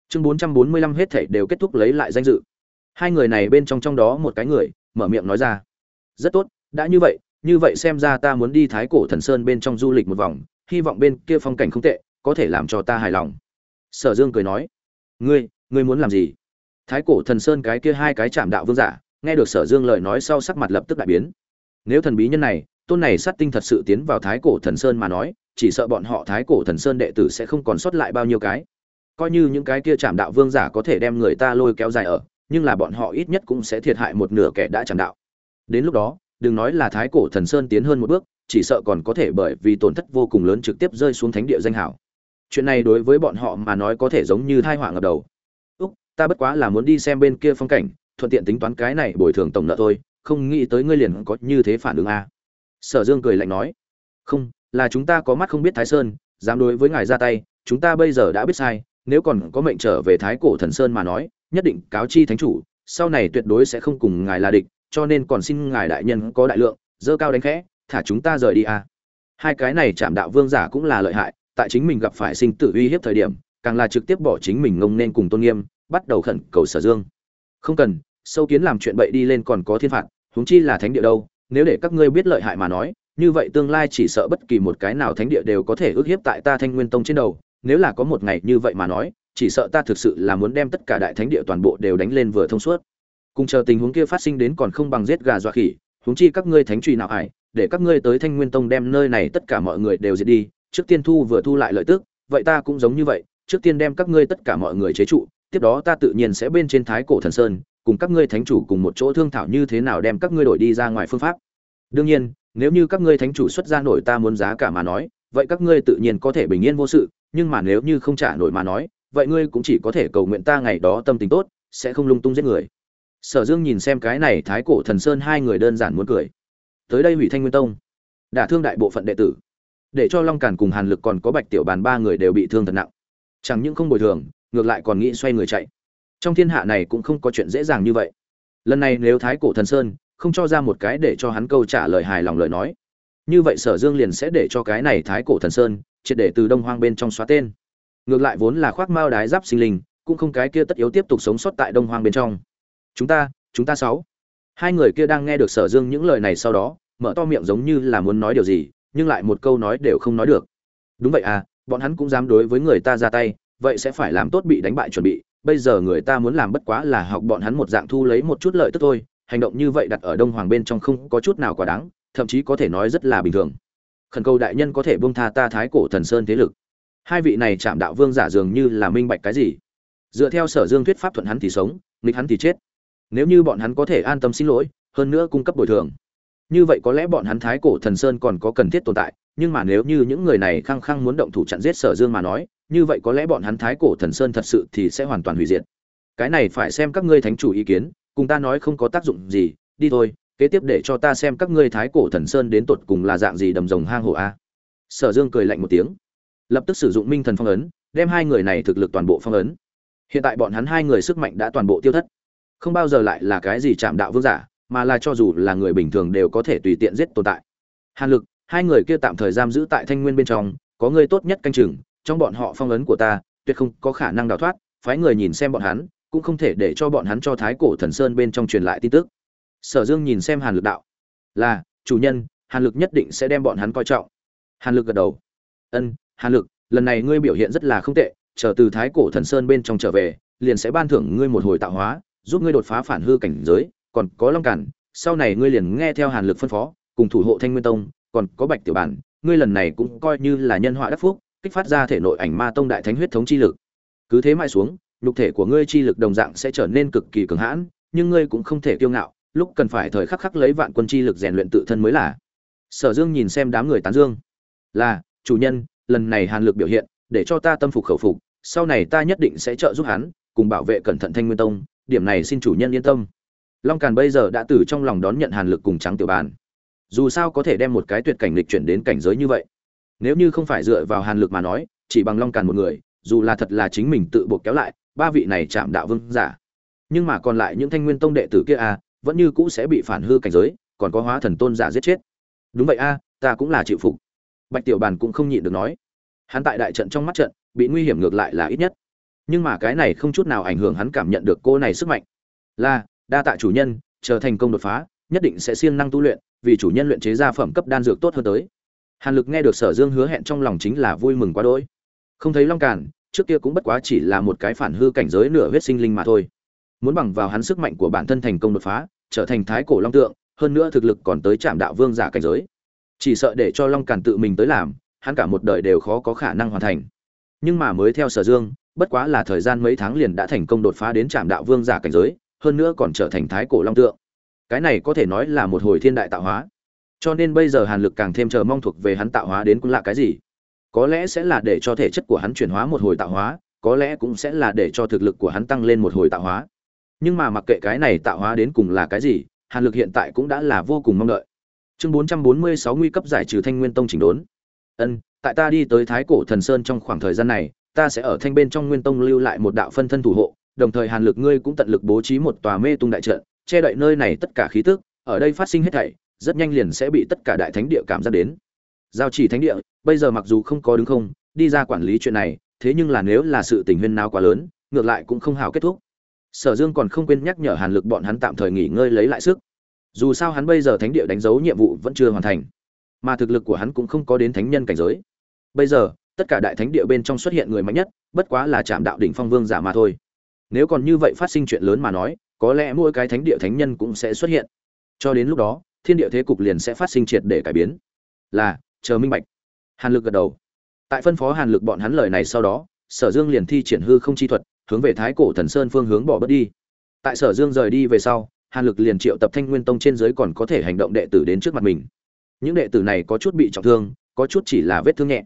Chương bốn trăm bốn mươi lăm hết thảy đều kết thúc lấy lại danh dự. Hai người này bên trong trong đó một cái người, mở miệng nói ra. Rất tốt, đã như vậy như vậy xem ra ta muốn đi thái cổ thần sơn bên trong du lịch một vòng, hy vọng bên kia phong cảnh không tệ, có thể làm cho ta hài lòng. Sở dương cười nói. Ngươi ngươi muốn làm gì? Thái cổ thần sơn cái kia hai cái chạm đạo vương giả, nghe được sở dương lời nói sau sắc mặt lập tức đại biến. Nếu thần bí nhân này tôn này sát tinh thật sự tiến vào thái cổ thần sơn mà nói, chỉ sợ bọn họ thái cổ thần sơn đệ tử sẽ không còn sót lại bao nhiêu cái. Coi như những cái kia chạm đạo vương giả có thể đem người ta lôi kéo dài ở, nhưng là bọn họ ít nhất cũng sẽ thiệt hại một nửa kẻ đã chạm đạo. Đến lúc đó, đừng nói là thái cổ thần sơn tiến hơn một bước, chỉ sợ còn có thể bởi vì tổn thất vô cùng lớn trực tiếp rơi xuống thánh địa danh hảo. Chuyện này đối với bọn họ mà nói có thể giống như thai họa ngập đầu. Úc, ta bất quá là muốn đi xem bên kia phong cảnh, thuận tiện tính toán cái này bồi thường tổng nợ thôi, không nghĩ tới ngươi liền có như thế phản ứng a. à sở dương cười lạnh nói, không, là chúng ta có mắt không biết thái sơn, dám đối với ngài ra tay, chúng ta bây giờ đã biết sai, nếu còn có mệnh trở về thái cổ thần sơn mà nói, nhất định cáo chi thánh chủ, sau này tuyệt đối sẽ không cùng ngài là địch, cho nên còn xin ngài đại nhân có đại lượng, dơ cao đánh khẽ, thả chúng ta rời đi à? hai cái này chạm đạo vương giả cũng là lợi hại, tại chính mình gặp phải sinh tử uy hiếp thời điểm, càng là trực tiếp bỏ chính mình ngông nên cùng tôn nghiêm, bắt đầu khẩn cầu sở dương không cần, sâu kiến làm chuyện bậy đi lên còn có thiên phạt, huống chi là thánh địa đâu nếu để các ngươi biết lợi hại mà nói, như vậy tương lai chỉ sợ bất kỳ một cái nào thánh địa đều có thể ước hiếp tại ta thanh nguyên tông trên đầu. Nếu là có một ngày như vậy mà nói, chỉ sợ ta thực sự là muốn đem tất cả đại thánh địa toàn bộ đều đánh lên vừa thông suốt. Cùng chờ tình huống kia phát sinh đến còn không bằng giết gà dọa khỉ, huống chi các ngươi thánh truy nào ải để các ngươi tới thanh nguyên tông đem nơi này tất cả mọi người đều diệt đi, trước tiên thu vừa thu lại lợi tức, vậy ta cũng giống như vậy, trước tiên đem các ngươi tất cả mọi người chế trụ, tiếp đó ta tự nhiên sẽ bên trên thái cổ thần sơn cùng các ngươi thánh chủ cùng một chỗ thương thảo như thế nào đem các ngươi đổi đi ra ngoài phương pháp. Đương nhiên, nếu như các ngươi thánh chủ xuất ra nổi ta muốn giá cả mà nói, vậy các ngươi tự nhiên có thể bình yên vô sự, nhưng mà nếu như không trả nổi mà nói, vậy ngươi cũng chỉ có thể cầu nguyện ta ngày đó tâm tình tốt, sẽ không lung tung giết người. Sở dương nhìn xem cái này thái cổ thần sơn hai người đơn giản muốn cười. Tới đây hủy thanh nguyên tông. Đả thương đại bộ phận đệ tử. Để cho long cản cùng hàn lực còn có bạch tiểu bàn ba người đều bị thương thật nặng. Chẳng những không bồi thường, ngược lại còn nghĩ xoay người chạy trong thiên hạ này cũng không có chuyện dễ dàng như vậy. Lần này nếu thái cổ thần sơn không cho ra một cái để cho hắn câu trả lời hài lòng lời nói, như vậy sở dương liền sẽ để cho cái này thái cổ thần sơn triệt để từ đông hoang bên trong xóa tên. Ngược lại vốn là khoác mao đái giáp sinh linh, cũng không cái kia tất yếu tiếp tục sống sót tại đông hoang bên trong. Chúng ta chúng ta sáu. Hai người kia đang nghe được sở dương những lời này sau đó, mở to miệng giống như là muốn nói điều gì, nhưng lại một câu nói đều không nói được. Đúng vậy à bọn hắn cũng dám đối với người ta ra tay, vậy sẽ phải làm tốt bị đánh bại chuẩn bị bây giờ người ta muốn làm bất quá là học bọn hắn một dạng thu lấy một chút lợi tức thôi, hành động như vậy đặt ở đông hoàng bên trong không có chút nào quá đáng, thậm chí có thể nói rất là bình thường. Khẩn cầu đại nhân có thể buông tha ta thái cổ thần sơn thế lực. Hai vị này chạm đạo vương giả dường như là minh bạch cái gì. Dựa theo sở dương thuyết pháp thuận hắn thì sống, nghịch hắn thì chết. Nếu như bọn hắn có thể an tâm xin lỗi, hơn nữa cung cấp bồi thường. Như vậy có lẽ bọn hắn thái cổ thần sơn còn có cần thiết tồn tại, nhưng mà nếu như những người này khăng khăng muốn động thủ chặn giết sở dương mà nói như vậy có lẽ bọn hắn thái cổ thần sơn thật sự thì sẽ hoàn toàn hủy diệt. Cái này phải xem các ngươi thánh chủ ý kiến, cùng ta nói không có tác dụng gì, đi thôi, kế tiếp để cho ta xem các ngươi thái cổ thần sơn đến tột cùng là dạng gì đầm rồng hang hổ a. Sở dương cười lạnh một tiếng, lập tức sử dụng minh thần phong ấn, đem hai người này thực lực toàn bộ phong ấn. Hiện tại bọn hắn hai người sức mạnh đã toàn bộ tiêu thất. Không bao giờ lại là cái gì chạm đạo vương giả, mà là cho dù là người bình thường đều có thể tùy tiện giết tồn tại. Hàn lực, hai người kia tạm thời giam giữ tại thanh nguyên bên trong, có người tốt nhất canh chừng trong bọn họ phong ấn của ta, tuyệt không có khả năng đào thoát, phái người nhìn xem bọn hắn, cũng không thể để cho bọn hắn cho thái cổ thần sơn bên trong truyền lại tin tức. Sở dương nhìn xem hàn lực đạo, là, chủ nhân, hàn lực nhất định sẽ đem bọn hắn coi trọng. Hàn lực gật đầu, ân, hàn lực, lần này ngươi biểu hiện rất là không tệ, chờ từ thái cổ thần sơn bên trong trở về, liền sẽ ban thưởng ngươi một hồi tạo hóa, giúp ngươi đột phá phản hư cảnh giới, còn có long cản sau này ngươi liền nghe theo hàn lực phân phó, cùng thủ hộ thanh nguyên tông, còn có bạch tiểu bản, ngươi lần này cũng coi như là nhân họa đắc phúc kích phát ra thể nội ảnh ma tông đại thánh huyết thống chi lực. Cứ thế mãi xuống, nhục thể của ngươi chi lực đồng dạng sẽ trở nên cực kỳ cường hãn, nhưng ngươi cũng không thể kiêu ngạo, lúc cần phải thời khắc khắc lấy vạn quân chi lực rèn luyện tự thân mới là. Sở dương nhìn xem đám người tán dương. Là, chủ nhân, lần này hàn lực biểu hiện, để cho ta tâm phục khẩu phục, sau này ta nhất định sẽ trợ giúp hắn, cùng bảo vệ cẩn thận thanh nguyên tông, điểm này xin chủ nhân yên tâm. Long càn bây giờ đã từ trong lòng đón nhận hàn lực cùng trắng tiểu bàn. Dù sao có thể đem một cái tuyệt cảnh lịch chuyển đến cảnh giới như vậy nếu như không phải dựa vào hàn lực mà nói, chỉ bằng long càn một người, dù là thật là chính mình tự buộc kéo lại, ba vị này chạm đạo vương giả. Nhưng mà còn lại những thanh nguyên tông đệ tử kia a vẫn như cũ sẽ bị phản hư cảnh giới, còn có hóa thần tôn giả giết chết. Đúng vậy a, ta cũng là chịu phục. Bạch tiểu bàn cũng không nhịn được nói. Hắn tại đại trận trong mắt trận, bị nguy hiểm ngược lại là ít nhất. Nhưng mà cái này không chút nào ảnh hưởng hắn cảm nhận được cô này sức mạnh. Là, đa tạ chủ nhân, chờ thành công đột phá, nhất định sẽ siêng năng tu luyện, vì chủ nhân luyện chế ra phẩm cấp đan dược tốt hơn tới hàn lực nghe được sở dương hứa hẹn trong lòng chính là vui mừng quá đỗi. Không thấy long càn, trước kia cũng bất quá chỉ là một cái phản hư cảnh giới nửa huyết sinh linh mà thôi. Muốn bằng vào hắn sức mạnh của bản thân thành công đột phá, trở thành thái cổ long tượng, hơn nữa thực lực còn tới trạm đạo vương giả cảnh giới. Chỉ sợ để cho long càn tự mình tới làm, hắn cả một đời đều khó có khả năng hoàn thành. Nhưng mà mới theo sở dương, bất quá là thời gian mấy tháng liền đã thành công đột phá đến trạm đạo vương giả cảnh giới, hơn nữa còn trở thành thái cổ long tượng. Cái này có thể nói là một hồi thiên đại tạo hóa cho nên bây giờ hàn lực càng thêm chờ mong thuộc về hắn tạo hóa đến cũng là cái gì? Có lẽ sẽ là để cho thể chất của hắn chuyển hóa một hồi tạo hóa, có lẽ cũng sẽ là để cho thực lực của hắn tăng lên một hồi tạo hóa. Nhưng mà mặc kệ cái này tạo hóa đến cùng là cái gì, hàn lực hiện tại cũng đã là vô cùng mong đợi. Chương bốn trăm bốn mươi sáu nguy cấp giải trừ thanh nguyên tông chỉnh đốn. Ân, tại ta đi tới thái cổ thần sơn trong khoảng thời gian này, ta sẽ ở thanh bên trong nguyên tông lưu lại một đạo phân thân thủ hộ, đồng thời hàn lực ngươi cũng tận lực bố trí một tòa mê tung đại trận, che đậy nơi này tất cả khí tức, ở đây phát sinh hết thảy rất nhanh liền sẽ bị tất cả đại thánh địa cảm giác đến. Giao chỉ thánh địa, bây giờ mặc dù không có đứng không, đi ra quản lý chuyện này, thế nhưng là nếu là sự tình huyên nào quá lớn, ngược lại cũng không hào kết thúc. Sở dương còn không quên nhắc nhở hàn lực bọn hắn tạm thời nghỉ ngơi lấy lại sức. Dù sao hắn bây giờ thánh địa đánh dấu nhiệm vụ vẫn chưa hoàn thành, mà thực lực của hắn cũng không có đến thánh nhân cảnh giới. Bây giờ, tất cả đại thánh địa bên trong xuất hiện người mạnh nhất, bất quá là chạm đạo đỉnh phong vương giả mà thôi. Nếu còn như vậy phát sinh chuyện lớn mà nói, có lẽ mỗi cái thánh địa thánh nhân cũng sẽ xuất hiện. Cho đến lúc đó thiên địa thế cục liền sẽ phát sinh triệt để cải biến. Là, chờ minh bạch. Hàn lực gật đầu. Tại phân phó hàn lực bọn hắn lời này sau đó, sở dương liền thi triển hư không chi thuật, hướng về thái cổ thần sơn phương hướng bỏ bớt đi. Tại sở dương rời đi về sau, hàn lực liền triệu tập thanh nguyên tông trên dưới còn có thể hành động đệ tử đến trước mặt mình. Những đệ tử này có chút bị trọng thương, có chút chỉ là vết thương nhẹ,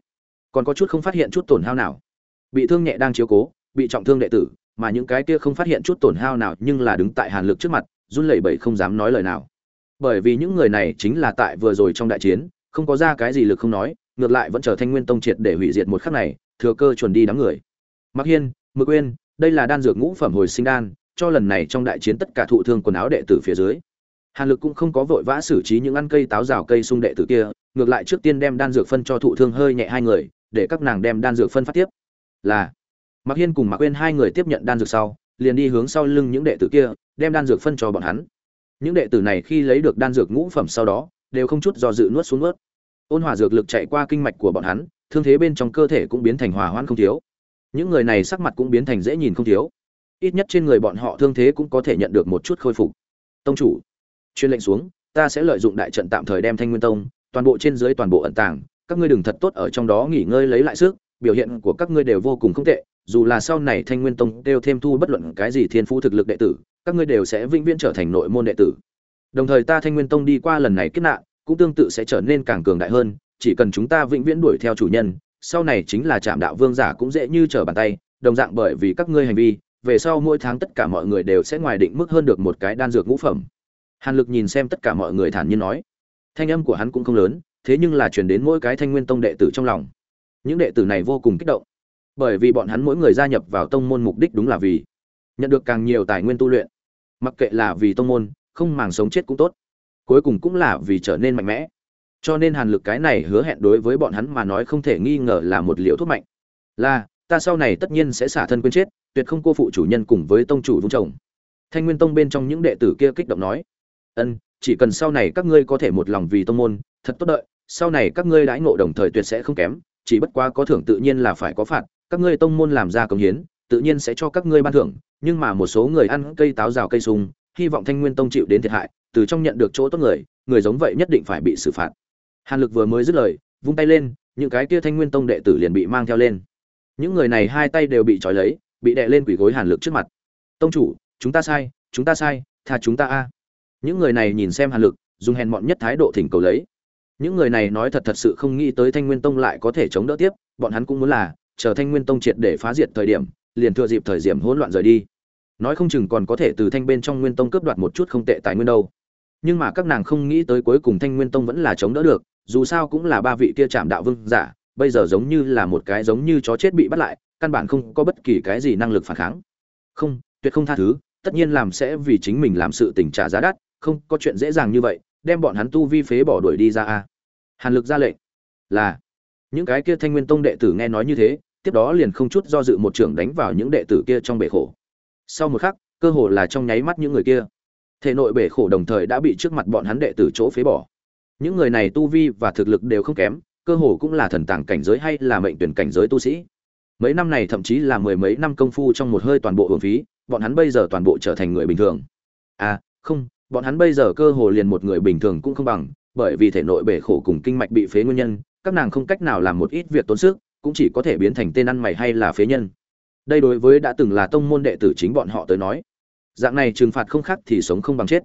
còn có chút không phát hiện chút tổn hao nào. Bị thương nhẹ đang chiếu cố, bị trọng thương đệ tử, mà những cái kia không phát hiện chút tổn hao nào nhưng là đứng tại hàn lực trước mặt, run lẩy bẩy không dám nói lời nào bởi vì những người này chính là tại vừa rồi trong đại chiến không có ra cái gì lực không nói ngược lại vẫn chờ thanh nguyên tông triệt để hủy diệt một khắc này thừa cơ chuẩn đi đám người. Mặc hiên mực uyên đây là đan dược ngũ phẩm hồi sinh đan cho lần này trong đại chiến tất cả thụ thương quần áo đệ tử phía dưới. Hàn lực cũng không có vội vã xử trí những ăn cây táo rào cây sung đệ tử kia ngược lại trước tiên đem đan dược phân cho thụ thương hơi nhẹ hai người để các nàng đem đan dược phân phát tiếp. Là mặc Hiên cùng Mạc Uyên hai người tiếp nhận đan dược sau, liền đi hướng sau lưng những đệ tử kia, đem đan dược phân cho bọn hắn. Những đệ tử này khi lấy được đan dược ngũ phẩm sau đó, đều không chút do dự nuốt xuống nuốt. Ôn hòa dược lực chạy qua kinh mạch của bọn hắn, thương thế bên trong cơ thể cũng biến thành hòa hoãn không thiếu. Những người này sắc mặt cũng biến thành dễ nhìn không thiếu. Ít nhất trên người bọn họ thương thế cũng có thể nhận được một chút khôi phục. Tông chủ, truyền lệnh xuống, ta sẽ lợi dụng đại trận tạm thời đem Thanh Nguyên Tông, toàn bộ trên dưới toàn bộ ẩn tàng, các ngươi đừng thật tốt ở trong đó nghỉ ngơi lấy lại sức, biểu hiện của các ngươi đều vô cùng không tệ, dù là sau này Thanh Nguyên Tông đều thêm thu bất luận cái gì thiên phú thực lực đệ tử, các ngươi đều sẽ vĩnh viễn trở thành nội môn đệ tử. Đồng thời ta Thanh Nguyên Tông đi qua lần này kết nạn, cũng tương tự sẽ trở nên càng cường đại hơn, chỉ cần chúng ta vĩnh viễn đuổi theo chủ nhân, sau này chính là Trạm Đạo Vương giả cũng dễ như trở bàn tay, đồng dạng bởi vì các ngươi hành vi, về sau mỗi tháng tất cả mọi người đều sẽ ngoài định mức hơn được một cái đan dược ngũ phẩm. Hàn Lực nhìn xem tất cả mọi người thản nhiên nói, thanh âm của hắn cũng không lớn, thế nhưng là truyền đến mỗi cái Thanh Nguyên Tông đệ tử trong lòng. Những đệ tử này vô cùng kích động, bởi vì bọn hắn mỗi người gia nhập vào tông môn mục đích đúng là vì nhận được càng nhiều tài nguyên tu luyện. Mặc kệ là vì tông môn, không màng sống chết cũng tốt, cuối cùng cũng là vì trở nên mạnh mẽ. Cho nên Hàn Lực cái này hứa hẹn đối với bọn hắn mà nói không thể nghi ngờ là một liều thuốc mạnh. Là, ta sau này tất nhiên sẽ xả thân quên chết, tuyệt không cô phụ chủ nhân cùng với tông chủ vung chồng. Thanh Nguyên Tông bên trong những đệ tử kia kích động nói: "Ân, chỉ cần sau này các ngươi có thể một lòng vì tông môn, thật tốt đợi, sau này các ngươi đãi ngộ đồng thời tuyệt sẽ không kém, chỉ bất quá có thưởng tự nhiên là phải có phạt, các ngươi tông môn làm ra công hiến, tự nhiên sẽ cho các ngươi ban thưởng, nhưng mà một số người ăn cây táo rào cây sung, hy vọng Thanh Nguyên Tông chịu đến thiệt hại, từ trong nhận được chỗ tốt người, người giống vậy nhất định phải bị xử phạt." Hàn Lực vừa mới dứt lời, vung tay lên, những cái kia Thanh Nguyên Tông đệ tử liền bị mang theo lên. Những người này hai tay đều bị trói lấy, bị đè lên quỷ gối Hàn Lực trước mặt. "Tông chủ, chúng ta sai, chúng ta sai, tha chúng ta a." Những người này nhìn xem Hàn Lực, dùng hèn mọn nhất thái độ thỉnh cầu lấy. Những người này nói thật thật sự không nghĩ tới Thanh Nguyên Tông lại có thể chống đỡ tiếp, bọn hắn cũng muốn là chờ Thanh Nguyên Tông triệt để phá diệt thời điểm, liền thừa dịp thời điểm hỗn loạn rời đi. Nói không chừng còn có thể từ Thanh bên trong Nguyên Tông cướp đoạt một chút không tệ tài nguyên đâu. Nhưng mà các nàng không nghĩ tới cuối cùng Thanh Nguyên Tông vẫn là chống đỡ được, dù sao cũng là ba vị kia chạm đạo vương giả, bây giờ giống như là một cái giống như chó chết bị bắt lại, căn bản không có bất kỳ cái gì năng lực phản kháng. Không, tuyệt không tha thứ, tất nhiên làm sẽ vì chính mình làm sự tình trả giá đắt, không có chuyện dễ dàng như vậy, đem bọn hắn tu vi phế bỏ đuổi đi ra a. Hàn Lực ra lệnh, là những cái kia Thanh Nguyên Tông đệ tử nghe nói như thế, tiếp đó liền không chút do dự một trưởng đánh vào những đệ tử kia trong bể khổ. Sau một khắc, cơ hồ là trong nháy mắt những người kia, thể nội bể khổ đồng thời đã bị trước mặt bọn hắn đệ tử chỗ phế bỏ. Những người này tu vi và thực lực đều không kém cơ hồ cũng là thần tàng cảnh giới hay là mệnh tuyển cảnh giới tu sĩ. Mấy năm này thậm chí là mười mấy năm công phu trong một hơi toàn bộ hưởng phí bọn hắn bây giờ toàn bộ trở thành người bình thường. À không bọn hắn bây giờ cơ hồ liền một người bình thường cũng không bằng bởi vì thể nội bể khổ cùng kinh mạch bị phế nguyên nhân các nàng không cách nào làm một ít việc tốn sức cũng chỉ có thể biến thành tên ăn mày hay là phế nhân đây đối với đã từng là tông môn đệ tử chính bọn họ tới nói, dạng này trừng phạt không khác thì sống không bằng chết.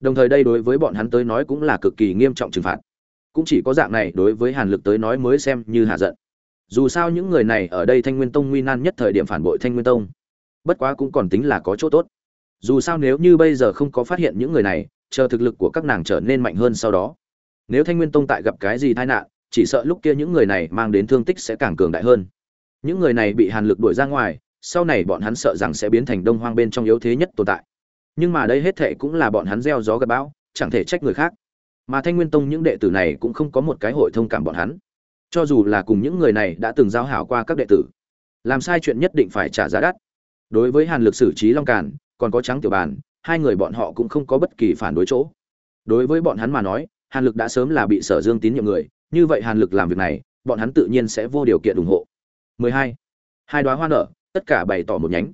Đồng thời đây đối với bọn hắn tới nói cũng là cực kỳ nghiêm trọng trừng phạt. Cũng chỉ có dạng này đối với hàn lực tới nói mới xem như hạ giận. Dù sao những người này ở đây thanh nguyên tông nguy nan nhất thời điểm phản bội thanh nguyên tông, bất quá cũng còn tính là có chỗ tốt. Dù sao nếu như bây giờ không có phát hiện những người này, chờ thực lực của các nàng trở nên mạnh hơn sau đó. Nếu thanh nguyên tông tại gặp cái gì tai nạn, chỉ sợ lúc kia những người này mang đến thương tích sẽ càng cường đại hơn những người này bị hàn lực đuổi ra ngoài, sau này bọn hắn sợ rằng sẽ biến thành đông hoang bên trong yếu thế nhất tồn tại. Nhưng mà đây hết thệ cũng là bọn hắn gieo gió gặp bão, chẳng thể trách người khác. Mà thanh nguyên tông những đệ tử này cũng không có một cái hội thông cảm bọn hắn. Cho dù là cùng những người này đã từng giao hảo qua các đệ tử, làm sai chuyện nhất định phải trả giá đắt. Đối với hàn lực xử trí long càn, còn có trắng tiểu bàn, hai người bọn họ cũng không có bất kỳ phản đối chỗ. Đối với bọn hắn mà nói, hàn lực đã sớm là bị sở dương tín nhiệm người, như vậy hàn lực làm việc này, bọn hắn tự nhiên sẽ vô điều kiện ủng hộ. 12. hai. Đoá hoa nở, tất cả bày tỏ một nhánh.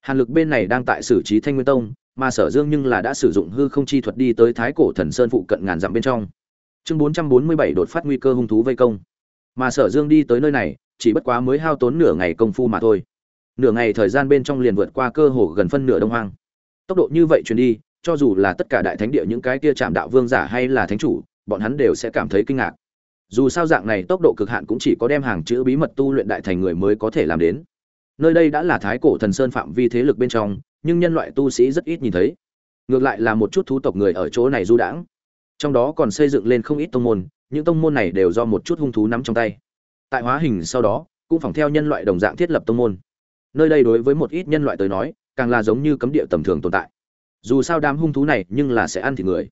Hàn lực bên này đang tại xử trí thanh nguyên tông, mà sở dương nhưng là đã sử dụng hư không chi thuật đi tới thái cổ thần sơn phụ cận ngàn dặm bên trong. Chương bốn trăm bốn mươi bảy đột phát nguy cơ hung thú vây công. Mà sở dương đi tới nơi này, chỉ bất quá mới hao tốn nửa ngày công phu mà thôi. Nửa ngày thời gian bên trong liền vượt qua cơ hồ gần phân nửa đông hoang. Tốc độ như vậy truyền đi, cho dù là tất cả đại thánh địa những cái kia chạm đạo vương giả hay là thánh chủ, bọn hắn đều sẽ cảm thấy kinh ngạc dù sao dạng này tốc độ cực hạn cũng chỉ có đem hàng chữ bí mật tu luyện đại thành người mới có thể làm đến. Nơi đây đã là thái cổ thần sơn phạm vi thế lực bên trong, nhưng nhân loại tu sĩ rất ít nhìn thấy. Ngược lại là một chút thú tộc người ở chỗ này du đãng. Trong đó còn xây dựng lên không ít tông môn, những tông môn này đều do một chút hung thú nắm trong tay. Tại hóa hình sau đó, cũng phỏng theo nhân loại đồng dạng thiết lập tông môn. Nơi đây đối với một ít nhân loại tới nói, càng là giống như cấm địa tầm thường tồn tại. Dù sao đám hung thú này nhưng là sẽ ăn thịt người.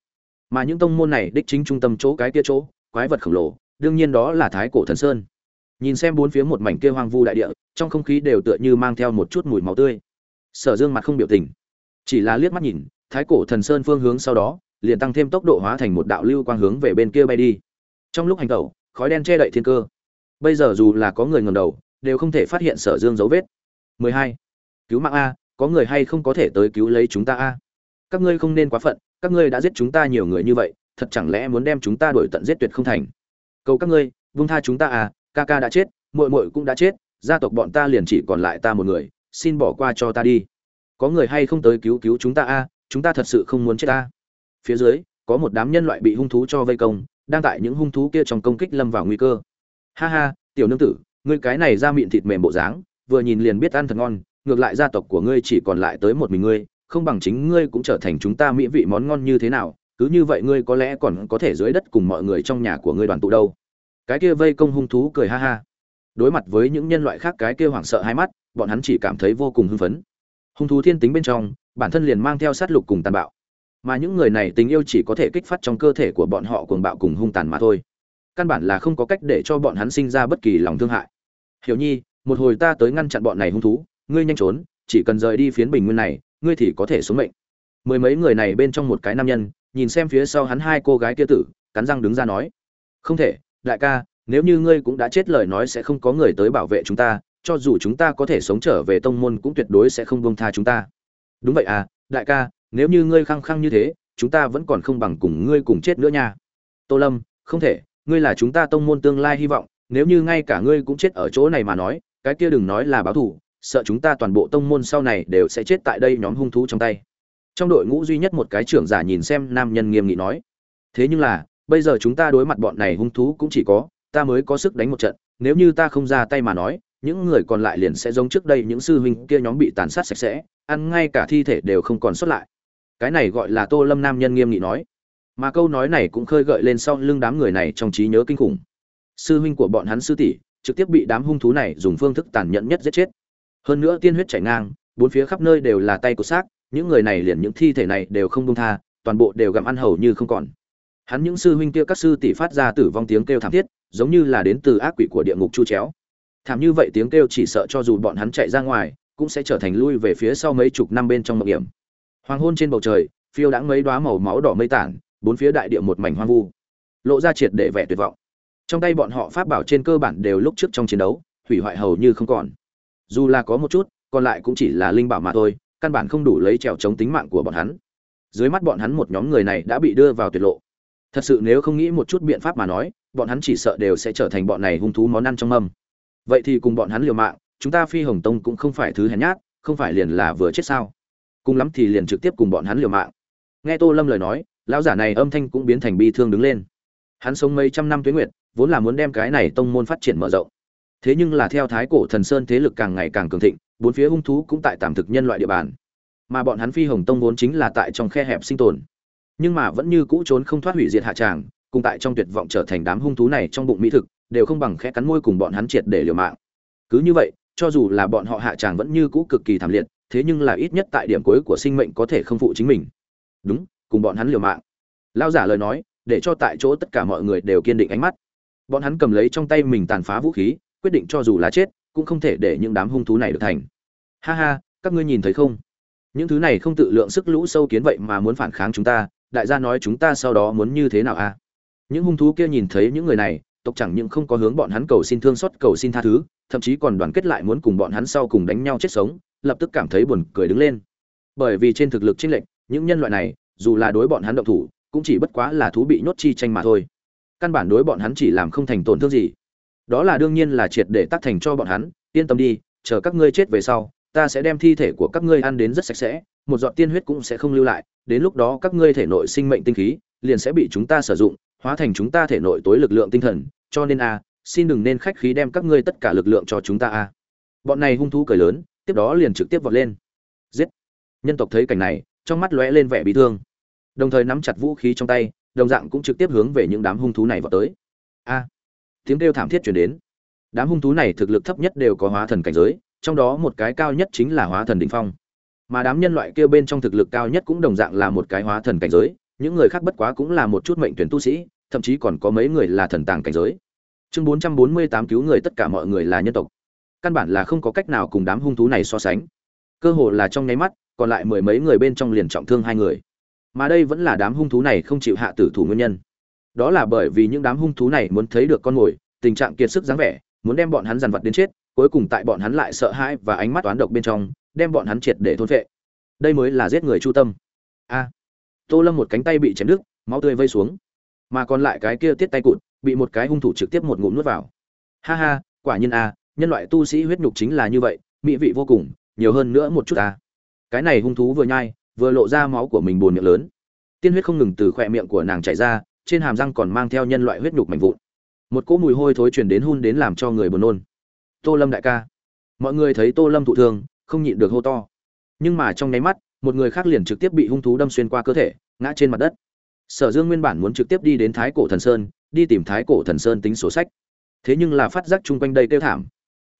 Mà những tông môn này đích chính trung tâm chỗ cái kia chỗ, quái vật khổng lồ đương nhiên đó là thái cổ thần sơn. Nhìn xem bốn phía một mảnh kia hoang vu đại địa, trong không khí đều tựa như mang theo một chút mùi máu tươi. Sở dương mặt không biểu tình, chỉ là liếc mắt nhìn, thái cổ thần sơn phương hướng sau đó, liền tăng thêm tốc độ hóa thành một đạo lưu quang hướng về bên kia bay đi. Trong lúc hành tẩu, khói đen che đậy thiên cơ. Bây giờ dù là có người ngầm đầu, đều không thể phát hiện sở dương dấu vết. 12. cứu mạng a, có người hay không có thể tới cứu lấy chúng ta a? Các ngươi không nên quá phận, các ngươi đã giết chúng ta nhiều người như vậy, thật chẳng lẽ muốn đem chúng ta đuổi tận giết tuyệt không thành? Cầu các ngươi, vung tha chúng ta à ca ca đã chết, muội muội cũng đã chết, gia tộc bọn ta liền chỉ còn lại ta một người, xin bỏ qua cho ta đi. Có người hay không tới cứu cứu chúng ta a chúng ta thật sự không muốn chết ta phía dưới, có một đám nhân loại bị hung thú cho vây công, đang tại những hung thú kia trong công kích lâm vào nguy cơ. Ha ha, tiểu nương tử, ngươi cái này ra miệng thịt mềm bộ dáng, vừa nhìn liền biết ăn thật ngon, ngược lại gia tộc của ngươi chỉ còn lại tới một mình ngươi, không bằng chính ngươi cũng trở thành chúng ta mỹ vị món ngon như thế nào cứ như vậy ngươi có lẽ còn có thể dưới đất cùng mọi người trong nhà của ngươi đoàn tụ đâu. Cái kia vây công hung thú cười ha ha. Đối mặt với những nhân loại khác cái kia hoảng sợ hai mắt, bọn hắn chỉ cảm thấy vô cùng hưng phấn. Hung thú thiên tính bên trong, bản thân liền mang theo sát lục cùng tàn bạo. Mà những người này tình yêu chỉ có thể kích phát trong cơ thể của bọn họ cuồng bạo cùng hung tàn mà thôi. Căn bản là không có cách để cho bọn hắn sinh ra bất kỳ lòng thương hại. Hiểu nhi, một hồi ta tới ngăn chặn bọn này hung thú, ngươi nhanh trốn, chỉ cần rời đi phiến bình nguyên này, ngươi thì có thể xuống mệnh. Mười mấy người này bên trong một cái nam nhân nhìn xem phía sau hắn hai cô gái kia tử, cắn răng đứng ra nói, không thể, đại ca, nếu như ngươi cũng đã chết lời nói sẽ không có người tới bảo vệ chúng ta, cho dù chúng ta có thể sống trở về tông môn cũng tuyệt đối sẽ không buông tha chúng ta. Đúng vậy à đại ca, nếu như ngươi khăng khăng như thế, chúng ta vẫn còn không bằng cùng ngươi cùng chết nữa nha. Tô lâm, không thể, ngươi là chúng ta tông môn tương lai hy vọng, nếu như ngay cả ngươi cũng chết ở chỗ này mà nói, cái kia đừng nói là báo thù, sợ chúng ta toàn bộ tông môn sau này đều sẽ chết tại đây nhóm hung thú trong tay trong đội ngũ duy nhất một cái trưởng giả nhìn xem nam nhân nghiêm nghị nói, thế nhưng là, bây giờ chúng ta đối mặt bọn này hung thú cũng chỉ có, ta mới có sức đánh một trận, nếu như ta không ra tay mà nói, những người còn lại liền sẽ giống trước đây những sư huynh kia nhóm bị tàn sát sạch sẽ, ăn ngay cả thi thể đều không còn xuất lại. Cái này gọi là tô lâm nam nhân nghiêm nghị nói. Mà câu nói này cũng khơi gợi lên sau lưng đám người này trong trí nhớ kinh khủng. Sư huynh của bọn hắn sư tỷ, trực tiếp bị đám hung thú này dùng phương thức tàn nhẫn nhất giết chết. Hơn nữa tiên huyết chảy ngang, bốn phía khắp nơi đều là tay của xác những người này liền những thi thể này đều không công tha, toàn bộ đều gặm ăn hầu như không còn. Hắn những sư huynh kia các sư tỷ phát ra tử vong tiếng kêu thảm thiết, giống như là đến từ ác quỷ của địa ngục chu chéo. Thảm như vậy tiếng kêu chỉ sợ cho dù bọn hắn chạy ra ngoài, cũng sẽ trở thành lui về phía sau mấy chục năm bên trong mộng hiểm. Hoàng hôn trên bầu trời, phiêu đãng mấy đoá màu máu đỏ mây tản, bốn phía đại địa một mảnh hoang vu. Lộ ra triệt để vẻ tuyệt vọng. Trong tay bọn họ pháp bảo trên cơ bản đều lúc trước trong chiến đấu, hủy hoại hầu như không còn. Dù là có một chút, còn lại cũng chỉ là linh bảo mà thôi căn bản không đủ lấy trèo chống tính mạng của bọn hắn. Dưới mắt bọn hắn một nhóm người này đã bị đưa vào tuyệt lộ. Thật sự nếu không nghĩ một chút biện pháp mà nói, bọn hắn chỉ sợ đều sẽ trở thành bọn này hung thú món ăn trong mâm. Vậy thì cùng bọn hắn liều mạng, chúng ta phi hồng tông cũng không phải thứ hèn nhát, không phải liền là vừa chết sao? Cùng lắm thì liền trực tiếp cùng bọn hắn liều mạng. Nghe tô lâm lời nói, lão giả này âm thanh cũng biến thành bi thương đứng lên. Hắn sống mấy trăm năm tuế nguyệt, vốn là muốn đem cái này tông môn phát triển mở rộng thế nhưng là theo thái cổ thần sơn thế lực càng ngày càng cường thịnh, bốn phía hung thú cũng tại tạm thực nhân loại địa bàn. Mà bọn hắn phi hồng tông vốn chính là tại trong khe hẹp sinh tồn. Nhưng mà vẫn như cũ trốn không thoát hủy diệt hạ tràng, cùng tại trong tuyệt vọng trở thành đám hung thú này trong bụng mỹ thực, đều không bằng khẽ cắn môi cùng bọn hắn triệt để liều mạng. Cứ như vậy, cho dù là bọn họ hạ tràng vẫn như cũ cực kỳ thảm liệt, thế nhưng là ít nhất tại điểm cuối của sinh mệnh có thể không phụ chính mình. Đúng, cùng bọn hắn liều mạng. Lao giả lời nói, để cho tại chỗ tất cả mọi người đều kiên định ánh mắt. Bọn hắn cầm lấy trong tay mình tàn phá vũ khí quyết định cho dù là chết, cũng không thể để những đám hung thú này được thành. Ha ha, các ngươi nhìn thấy không? Những thứ này không tự lượng sức lũ sâu kiến vậy mà muốn phản kháng chúng ta, đại gia nói chúng ta sau đó muốn như thế nào à? những hung thú kia nhìn thấy những người này, tộc chẳng những không có hướng bọn hắn cầu xin thương xót, cầu xin tha thứ, thậm chí còn đoàn kết lại muốn cùng bọn hắn sau cùng đánh nhau chết sống, lập tức cảm thấy buồn cười đứng lên. Bởi vì trên thực lực chênh lệch, những nhân loại này, dù là đối bọn hắn động thủ, cũng chỉ bất quá là thú bị nhốt chi tranh mà thôi. Căn bản đối bọn hắn chỉ làm không thành tổn thương gì đó là đương nhiên là triệt để tác thành cho bọn hắn, yên tâm đi, chờ các ngươi chết về sau, ta sẽ đem thi thể của các ngươi ăn đến rất sạch sẽ, một giọt tiên huyết cũng sẽ không lưu lại, đến lúc đó các ngươi thể nội sinh mệnh tinh khí liền sẽ bị chúng ta sử dụng, hóa thành chúng ta thể nội tối lực lượng tinh thần, cho nên a, xin đừng nên khách khí đem các ngươi tất cả lực lượng cho chúng ta a. Bọn này hung thú cười lớn, tiếp đó liền trực tiếp vọt lên. Giết! Nhân tộc thấy cảnh này, trong mắt lóe lên vẻ bị thương. Đồng thời nắm chặt vũ khí trong tay, đồng dạng cũng trực tiếp hướng về những đám hung thú này vào tới. A! Tiếng kêu thảm thiết chuyển đến. Đám hung thú này thực lực thấp nhất đều có hóa thần cảnh giới, trong đó một cái cao nhất chính là hóa thần đỉnh phong. Mà đám nhân loại kia bên trong thực lực cao nhất cũng đồng dạng là một cái hóa thần cảnh giới, những người khác bất quá cũng là một chút mệnh tuyển tu sĩ, thậm chí còn có mấy người là thần tàng cảnh giới. Chương bốn trăm bốn mươi tám cứu người tất cả mọi người là nhân tộc. Căn bản là không có cách nào cùng đám hung thú này so sánh. Cơ hồ là trong nháy mắt, còn lại mười mấy người bên trong liền trọng thương hai người. Mà đây vẫn là đám hung thú này không chịu hạ tử thủ nguyên nhân đó là bởi vì những đám hung thú này muốn thấy được con mồi, tình trạng kiệt sức dáng vẻ, muốn đem bọn hắn dằn vặt đến chết, cuối cùng tại bọn hắn lại sợ hãi và ánh mắt toán độc bên trong, đem bọn hắn triệt để thôn vệ đây mới là giết người chu tâm. A. Tô lâm một cánh tay bị chém đứt, máu tươi vây xuống. Mà còn lại cái kia tiết tay cụt, bị một cái hung thủ trực tiếp một ngụm nuốt vào. Ha ha, quả nhiên a, nhân loại tu sĩ huyết nhục chính là như vậy, mỹ vị vô cùng, nhiều hơn nữa một chút a cái này hung thú vừa nhai, vừa lộ ra máu của mình buồn miệng lớn. Tiên huyết không ngừng từ khỏe miệng của nàng chảy ra trên hàm răng còn mang theo nhân loại huyết nhục mạnh vụn. Một cỗ mùi hôi thối truyền đến hun đến làm cho người buồn nôn. Tô lâm đại ca. Mọi người thấy tô lâm thụ thương, không nhịn được hô to. Nhưng mà trong nháy mắt, một người khác liền trực tiếp bị hung thú đâm xuyên qua cơ thể, ngã trên mặt đất. Sở dương nguyên bản muốn trực tiếp đi đến thái cổ thần sơn, đi tìm thái cổ thần sơn tính sổ sách. Thế nhưng là phát giác chung quanh đây kêu thảm.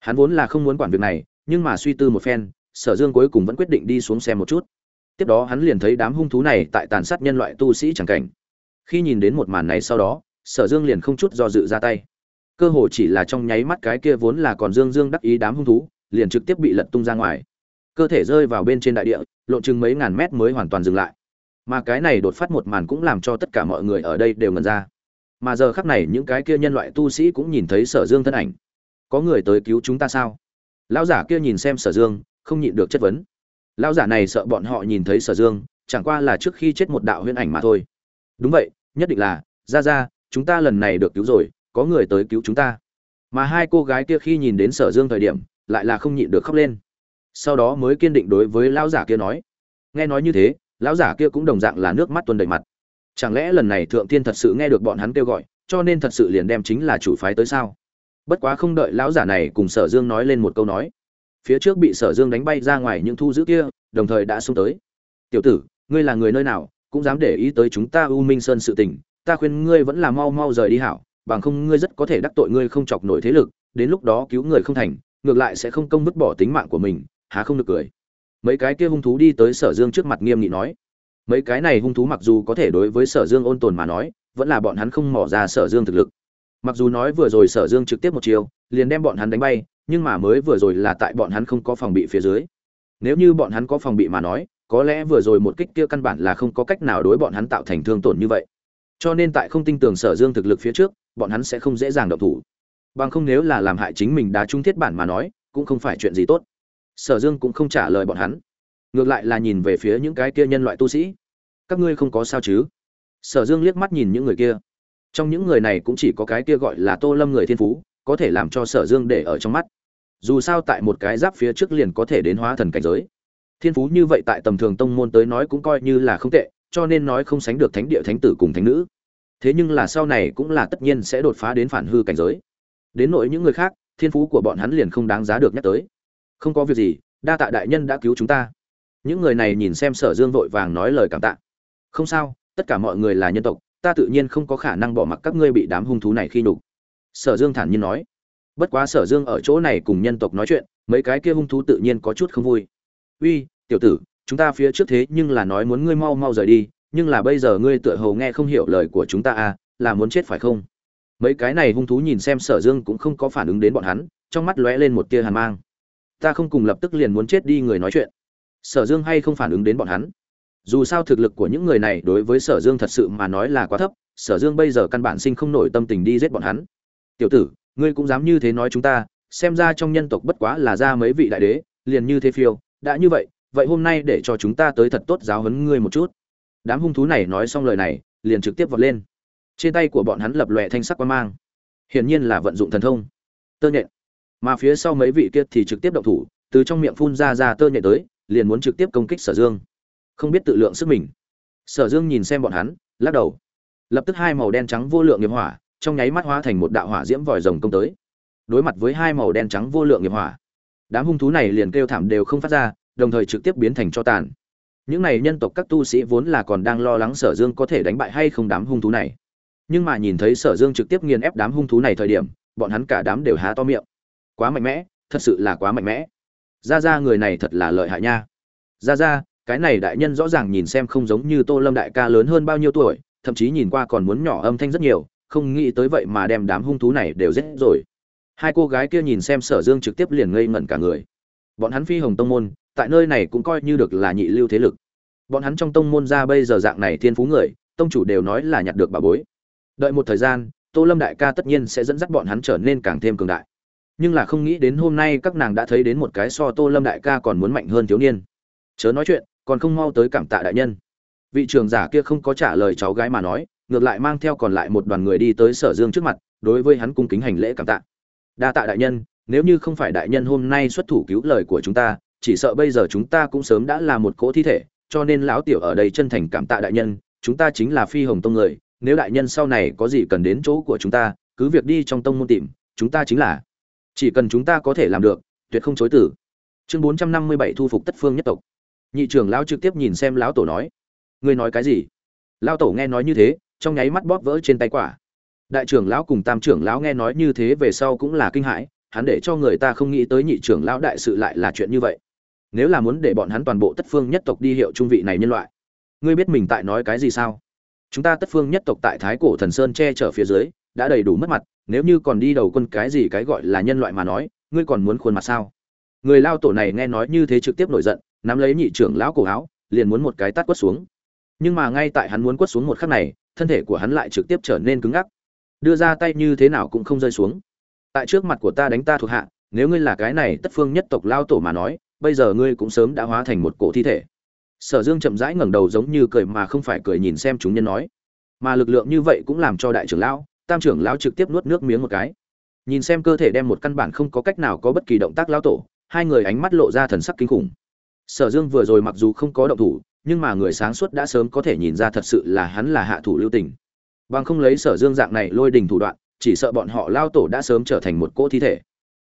Hắn vốn là không muốn quản việc này, nhưng mà suy tư một phen, sở dương cuối cùng vẫn quyết định đi xuống xem một chút. Tiếp đó hắn liền thấy đám hung thú này tại tàn sát nhân loại tu sĩ chẳng cảnh khi nhìn đến một màn này sau đó, sở dương liền không chút do dự ra tay. Cơ hồ chỉ là trong nháy mắt cái kia vốn là còn dương dương đắc ý đám hung thú, liền trực tiếp bị lật tung ra ngoài. Cơ thể rơi vào bên trên đại địa, lộn chừng mấy ngàn mét mới hoàn toàn dừng lại. Mà cái này đột phát một màn cũng làm cho tất cả mọi người ở đây đều ngần ra. Mà giờ khắc này những cái kia nhân loại tu sĩ cũng nhìn thấy sở dương thân ảnh. Có người tới cứu chúng ta sao? Lão giả kia nhìn xem sở dương, không nhịn được chất vấn. Lão giả này sợ bọn họ nhìn thấy sở dương, chẳng qua là trước khi chết một đạo huyễn ảnh mà thôi đúng vậy, nhất định là, ra ra, chúng ta lần này được cứu rồi, có người tới cứu chúng ta. Mà hai cô gái kia khi nhìn đến sở dương thời điểm, lại là không nhịn được khóc lên. Sau đó mới kiên định đối với lão giả kia nói. Nghe nói như thế, lão giả kia cũng đồng dạng là nước mắt tuôn đầy mặt. Chẳng lẽ lần này thượng tiên thật sự nghe được bọn hắn kêu gọi, cho nên thật sự liền đem chính là chủ phái tới sao? Bất quá không đợi lão giả này cùng sở dương nói lên một câu nói. Phía trước bị sở dương đánh bay ra ngoài những thu giữ kia, đồng thời đã xung tới. Tiểu tử, ngươi là người nơi nào? Cũng dám để ý tới chúng ta u minh sơn sự tình, ta khuyên ngươi vẫn là mau mau rời đi hảo, bằng không ngươi rất có thể đắc tội ngươi không chọc nổi thế lực, đến lúc đó cứu người không thành, ngược lại sẽ không công vứt bỏ tính mạng của mình, há không được cười. Mấy cái kia hung thú đi tới sở dương trước mặt nghiêm nghị nói. Mấy cái này hung thú mặc dù có thể đối với sở dương ôn tồn mà nói, vẫn là bọn hắn không mò ra sở dương thực lực. Mặc dù nói vừa rồi sở dương trực tiếp một chiều liền đem bọn hắn đánh bay, nhưng mà mới vừa rồi là tại bọn hắn không có phòng bị phía dưới. Nếu như bọn hắn có phòng bị mà nói có lẽ vừa rồi một kích kia căn bản là không có cách nào đối bọn hắn tạo thành thương tổn như vậy. Cho nên tại không tin tưởng sở dương thực lực phía trước, bọn hắn sẽ không dễ dàng động thủ. Bằng không nếu là làm hại chính mình đá trung thiết bản mà nói, cũng không phải chuyện gì tốt. Sở dương cũng không trả lời bọn hắn. Ngược lại là nhìn về phía những cái kia nhân loại tu sĩ. Các ngươi không có sao chứ? Sở dương liếc mắt nhìn những người kia. Trong những người này cũng chỉ có cái kia gọi là tô lâm người thiên phú, có thể làm cho sở dương để ở trong mắt. Dù sao tại một cái giáp phía trước liền có thể đến hóa thần cảnh giới thiên phú như vậy tại tầm thường tông môn tới nói cũng coi như là không tệ, cho nên nói không sánh được thánh địa thánh tử cùng thánh nữ. Thế nhưng là sau này cũng là tất nhiên sẽ đột phá đến phản hư cảnh giới. Đến nội những người khác, thiên phú của bọn hắn liền không đáng giá được nhắc tới. Không có việc gì, đa tạ đại nhân đã cứu chúng ta. Những người này nhìn xem sở dương vội vàng nói lời cảm tạ. Không sao, tất cả mọi người là nhân tộc, ta tự nhiên không có khả năng bỏ mặc các ngươi bị đám hung thú này khi nhục. Sở dương thản nhiên nói. Bất quá sở dương ở chỗ này cùng nhân tộc nói chuyện, mấy cái kia hung thú tự nhiên có chút không vui. Uy tiểu tử, chúng ta phía trước thế nhưng là nói muốn ngươi mau mau rời đi, nhưng là bây giờ ngươi tựa hồ nghe không hiểu lời của chúng ta à là muốn chết phải không? Mấy cái này hung thú nhìn xem sở dương cũng không có phản ứng đến bọn hắn, trong mắt lóe lên một tia hàn mang. Ta không cùng lập tức liền muốn chết đi người nói chuyện. Sở dương hay không phản ứng đến bọn hắn? Dù sao thực lực của những người này đối với sở dương thật sự mà nói là quá thấp, sở dương bây giờ căn bản sinh không nổi tâm tình đi giết bọn hắn. Tiểu tử, ngươi cũng dám như thế nói chúng ta, xem ra trong nhân tộc bất quá là ra mấy vị đại đế, liền như thế phiêu, đã như vậy vậy hôm nay để cho chúng ta tới thật tốt giáo huấn ngươi một chút. Đám hung thú này nói xong lời này, liền trực tiếp vọt lên. Trên tay của bọn hắn lập lòe thanh sắc quan mang. Hiển nhiên là vận dụng thần thông. Tơ nhện. Mà phía sau mấy vị kia thì trực tiếp động thủ, từ trong miệng phun ra ra tơ nhện tới, liền muốn trực tiếp công kích sở dương. Không biết tự lượng sức mình. Sở dương nhìn xem bọn hắn, lắc đầu. Lập tức hai màu đen trắng vô lượng nghiệp hỏa, trong nháy mắt hóa thành một đạo hỏa diễm vòi rồng công tới. Đối mặt với hai màu đen trắng vô lượng nghiệp hỏa, đám hung thú này liền kêu thảm đều không phát ra đồng thời trực tiếp biến thành cho tàn. Những này nhân tộc các tu sĩ vốn là còn đang lo lắng sở dương có thể đánh bại hay không đám hung thú này. Nhưng mà nhìn thấy sở dương trực tiếp nghiền ép đám hung thú này thời điểm, bọn hắn cả đám đều há to miệng. Quá mạnh mẽ, thật sự là quá mạnh mẽ. Ra ra người này thật là lợi hại nha. Ra ra cái này đại nhân rõ ràng nhìn xem không giống như tô lâm đại ca lớn hơn bao nhiêu tuổi, thậm chí nhìn qua còn muốn nhỏ âm thanh rất nhiều, không nghĩ tới vậy mà đem đám hung thú này đều giết rồi. Hai cô gái kia nhìn xem sở dương trực tiếp liền ngây ngẩn cả người bọn hắn phi hồng tông môn, tại nơi này cũng coi như được là nhị lưu thế lực. Bọn hắn trong tông môn ra bây giờ dạng này thiên phú người, tông chủ đều nói là nhặt được bà bối. Đợi một thời gian, tô lâm đại ca tất nhiên sẽ dẫn dắt bọn hắn trở nên càng thêm cường đại. Nhưng là không nghĩ đến hôm nay các nàng đã thấy đến một cái so tô lâm đại ca còn muốn mạnh hơn thiếu niên. Chớ nói chuyện, còn không mau tới cảm tạ đại nhân. Vị trưởng giả kia không có trả lời cháu gái mà nói, ngược lại mang theo còn lại một đoàn người đi tới sở dương trước mặt, đối với hắn cung kính hành lễ cảm tạ. Đa tạ đại nhân nếu như không phải đại nhân hôm nay xuất thủ cứu lời của chúng ta, chỉ sợ bây giờ chúng ta cũng sớm đã là một cỗ thi thể, cho nên lão tiểu ở đây chân thành cảm tạ đại nhân, chúng ta chính là phi hồng tông người, nếu đại nhân sau này có gì cần đến chỗ của chúng ta, cứ việc đi trong tông môn tìm, chúng ta chính là. Chỉ cần chúng ta có thể làm được, tuyệt không chối từ. Chương bốn trăm năm mươi bảy thu phục tất phương nhất tộc. Nhị trưởng lão trực tiếp nhìn xem lão tổ nói. Ngươi nói cái gì? Lão tổ nghe nói như thế, trong nháy mắt bóp vỡ trên tay quả. Đại trưởng lão cùng tam trưởng lão nghe nói như thế về sau cũng là kinh hãi hắn để cho người ta không nghĩ tới nhị trưởng lão đại sự lại là chuyện như vậy. Nếu là muốn để bọn hắn toàn bộ tất phương nhất tộc đi hiệu trung vị này nhân loại, ngươi biết mình tại nói cái gì sao? Chúng ta tất phương nhất tộc tại thái cổ thần sơn che chở phía dưới, đã đầy đủ mất mặt, nếu như còn đi đầu quân cái gì cái gọi là nhân loại mà nói, ngươi còn muốn khuôn mặt sao? Người lao tổ này nghe nói như thế trực tiếp nổi giận, nắm lấy nhị trưởng lão cổ áo, liền muốn một cái tát quất xuống. Nhưng mà ngay tại hắn muốn quất xuống một khắc này, thân thể của hắn lại trực tiếp trở nên cứng ngắc. Đưa ra tay như thế nào cũng không rơi xuống tại trước mặt của ta đánh ta thuộc hạ, nếu ngươi là cái này tất phương nhất tộc lao tổ mà nói, bây giờ ngươi cũng sớm đã hóa thành một cổ thi thể. Sở dương chậm rãi ngẩng đầu giống như cười mà không phải cười nhìn xem chúng nhân nói. Mà lực lượng như vậy cũng làm cho đại trưởng lão, tam trưởng lão trực tiếp nuốt nước miếng một cái. Nhìn xem cơ thể đem một căn bản không có cách nào có bất kỳ động tác lao tổ, hai người ánh mắt lộ ra thần sắc kinh khủng. Sở dương vừa rồi mặc dù không có động thủ, nhưng mà người sáng suốt đã sớm có thể nhìn ra thật sự là hắn là hạ thủ lưu tình. Bằng không lấy sở dương dạng này lôi đình thủ đoạn chỉ sợ bọn họ lao tổ đã sớm trở thành một cỗ thi thể.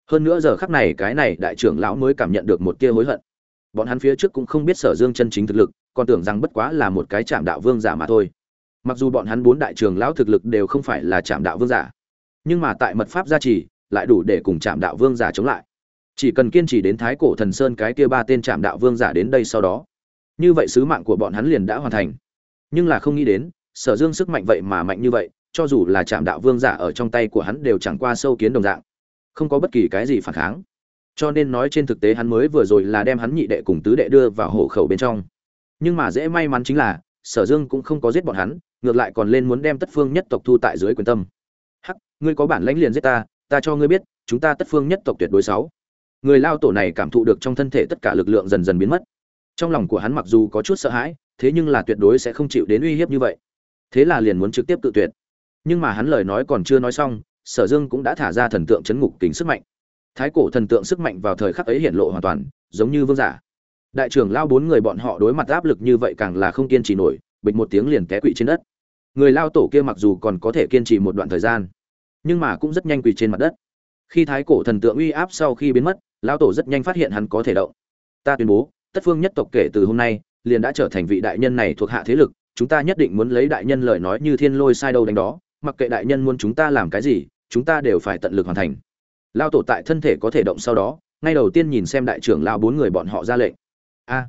Hơn nữa giờ khắc này cái này đại trưởng lão mới cảm nhận được một tia hối hận. Bọn hắn phía trước cũng không biết sở dương chân chính thực lực, còn tưởng rằng bất quá là một cái chạm đạo vương giả mà thôi. Mặc dù bọn hắn bốn đại trưởng lão thực lực đều không phải là chạm đạo vương giả, nhưng mà tại mật pháp gia trì, lại đủ để cùng chạm đạo vương giả chống lại. Chỉ cần kiên trì đến thái cổ thần sơn cái kia ba tên chạm đạo vương giả đến đây sau đó, như vậy sứ mạng của bọn hắn liền đã hoàn thành. Nhưng là không nghĩ đến, sở dương sức mạnh vậy mà mạnh như vậy cho dù là chạm đạo vương giả ở trong tay của hắn đều chẳng qua sâu kiến đồng dạng, không có bất kỳ cái gì phản kháng. Cho nên nói trên thực tế hắn mới vừa rồi là đem hắn nhị đệ cùng tứ đệ đưa vào hộ khẩu bên trong. Nhưng mà dễ may mắn chính là, sở dương cũng không có giết bọn hắn, ngược lại còn lên muốn đem tất phương nhất tộc thu tại dưới quyền tâm. Hắc, ngươi có bản lãnh liền giết ta ta cho ngươi biết, chúng ta tất phương nhất tộc tuyệt đối sáu. Người lao tổ này cảm thụ được trong thân thể tất cả lực lượng dần dần biến mất. Trong lòng của hắn mặc dù có chút sợ hãi, thế nhưng là tuyệt đối sẽ không chịu đến uy hiếp như vậy. Thế là liền muốn trực tiếp tự tuyệt nhưng mà hắn lời nói còn chưa nói xong, sở dương cũng đã thả ra thần tượng chấn ngục kính sức mạnh. Thái cổ thần tượng sức mạnh vào thời khắc ấy hiện lộ hoàn toàn, giống như vương giả. Đại trưởng lao bốn người bọn họ đối mặt áp lực như vậy càng là không kiên trì nổi, bịch một tiếng liền té quỵ trên đất. Người lao tổ kia mặc dù còn có thể kiên trì một đoạn thời gian, nhưng mà cũng rất nhanh quỳ trên mặt đất. Khi thái cổ thần tượng uy áp sau khi biến mất, lao tổ rất nhanh phát hiện hắn có thể động. Ta tuyên bố, tất phương nhất tộc kể từ hôm nay, liền đã trở thành vị đại nhân này thuộc hạ thế lực, chúng ta nhất định muốn lấy đại nhân lời nói như thiên lôi sai đâu đánh đó mặc kệ đại nhân muốn chúng ta làm cái gì, chúng ta đều phải tận lực hoàn thành. Lao tổ tại thân thể có thể động sau đó, ngay đầu tiên nhìn xem đại trưởng lao bốn người bọn họ ra lệnh. A,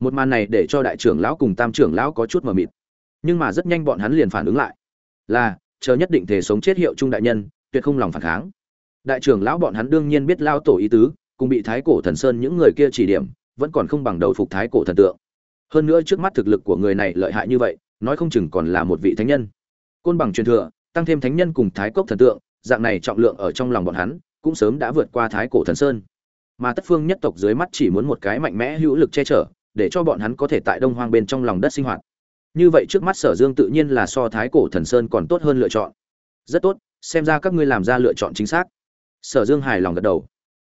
một màn này để cho đại trưởng lão cùng tam trưởng lão có chút mờ mịt. Nhưng mà rất nhanh bọn hắn liền phản ứng lại. Là, chờ nhất định thể sống chết hiệu trung đại nhân, tuyệt không lòng phản kháng. Đại trưởng lão bọn hắn đương nhiên biết lao tổ ý tứ, cùng bị thái cổ thần sơn những người kia chỉ điểm, vẫn còn không bằng đầu phục thái cổ thần tượng. Hơn nữa trước mắt thực lực của người này lợi hại như vậy, nói không chừng còn là một vị thánh nhân côn bằng truyền thừa, tăng thêm thánh nhân cùng thái cốc thần tượng, dạng này trọng lượng ở trong lòng bọn hắn, cũng sớm đã vượt qua thái cổ thần sơn. Mà tất phương nhất tộc dưới mắt chỉ muốn một cái mạnh mẽ hữu lực che chở, để cho bọn hắn có thể tại đông hoang bên trong lòng đất sinh hoạt. Như vậy trước mắt sở dương tự nhiên là so thái cổ thần sơn còn tốt hơn lựa chọn. Rất tốt, xem ra các ngươi làm ra lựa chọn chính xác. Sở dương hài lòng gật đầu.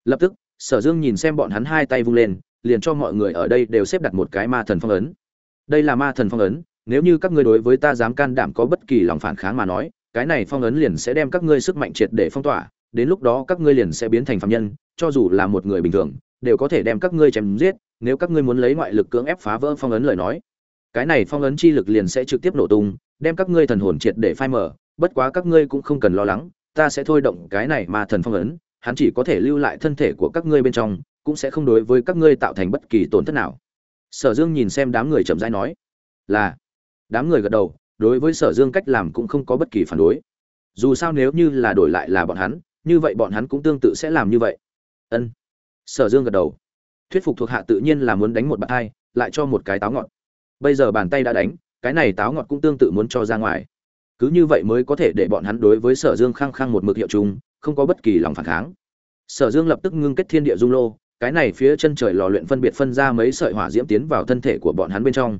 Lập tức, sở dương nhìn xem bọn hắn hai tay vung lên, liền cho mọi người ở đây đều xếp đặt một cái ma thần phong ấn. Đây là ma thần phong ấn nếu như các ngươi đối với ta dám can đảm có bất kỳ lòng phản kháng mà nói, cái này phong ấn liền sẽ đem các ngươi sức mạnh triệt để phong tỏa, đến lúc đó các ngươi liền sẽ biến thành phạm nhân, cho dù là một người bình thường, đều có thể đem các ngươi chém giết, nếu các ngươi muốn lấy ngoại lực cưỡng ép phá vỡ phong ấn lời nói, cái này phong ấn chi lực liền sẽ trực tiếp nổ tung, đem các ngươi thần hồn triệt để phai mở bất quá các ngươi cũng không cần lo lắng, ta sẽ thôi động cái này mà thần phong ấn, hắn chỉ có thể lưu lại thân thể của các ngươi bên trong, cũng sẽ không đối với các ngươi tạo thành bất kỳ tổn thất nào. Sở dương nhìn xem đám người chậm rãi nói, là đám người gật đầu, đối với sở dương cách làm cũng không có bất kỳ phản đối. Dù sao nếu như là đổi lại là bọn hắn, như vậy bọn hắn cũng tương tự sẽ làm như vậy. Ân. Sở dương gật đầu. Thuyết phục thuộc hạ tự nhiên là muốn đánh một bàn hai, lại cho một cái táo ngọt. Bây giờ bàn tay đã đánh, cái này táo ngọt cũng tương tự muốn cho ra ngoài. Cứ như vậy mới có thể để bọn hắn đối với sở dương khăng khăng một mực hiệu chung, không có bất kỳ lòng phản kháng. Sở dương lập tức ngưng kết thiên địa dung lô, cái này phía chân trời lò luyện phân biệt phân ra mấy sợi hỏa diễm tiến vào thân thể của bọn hắn bên trong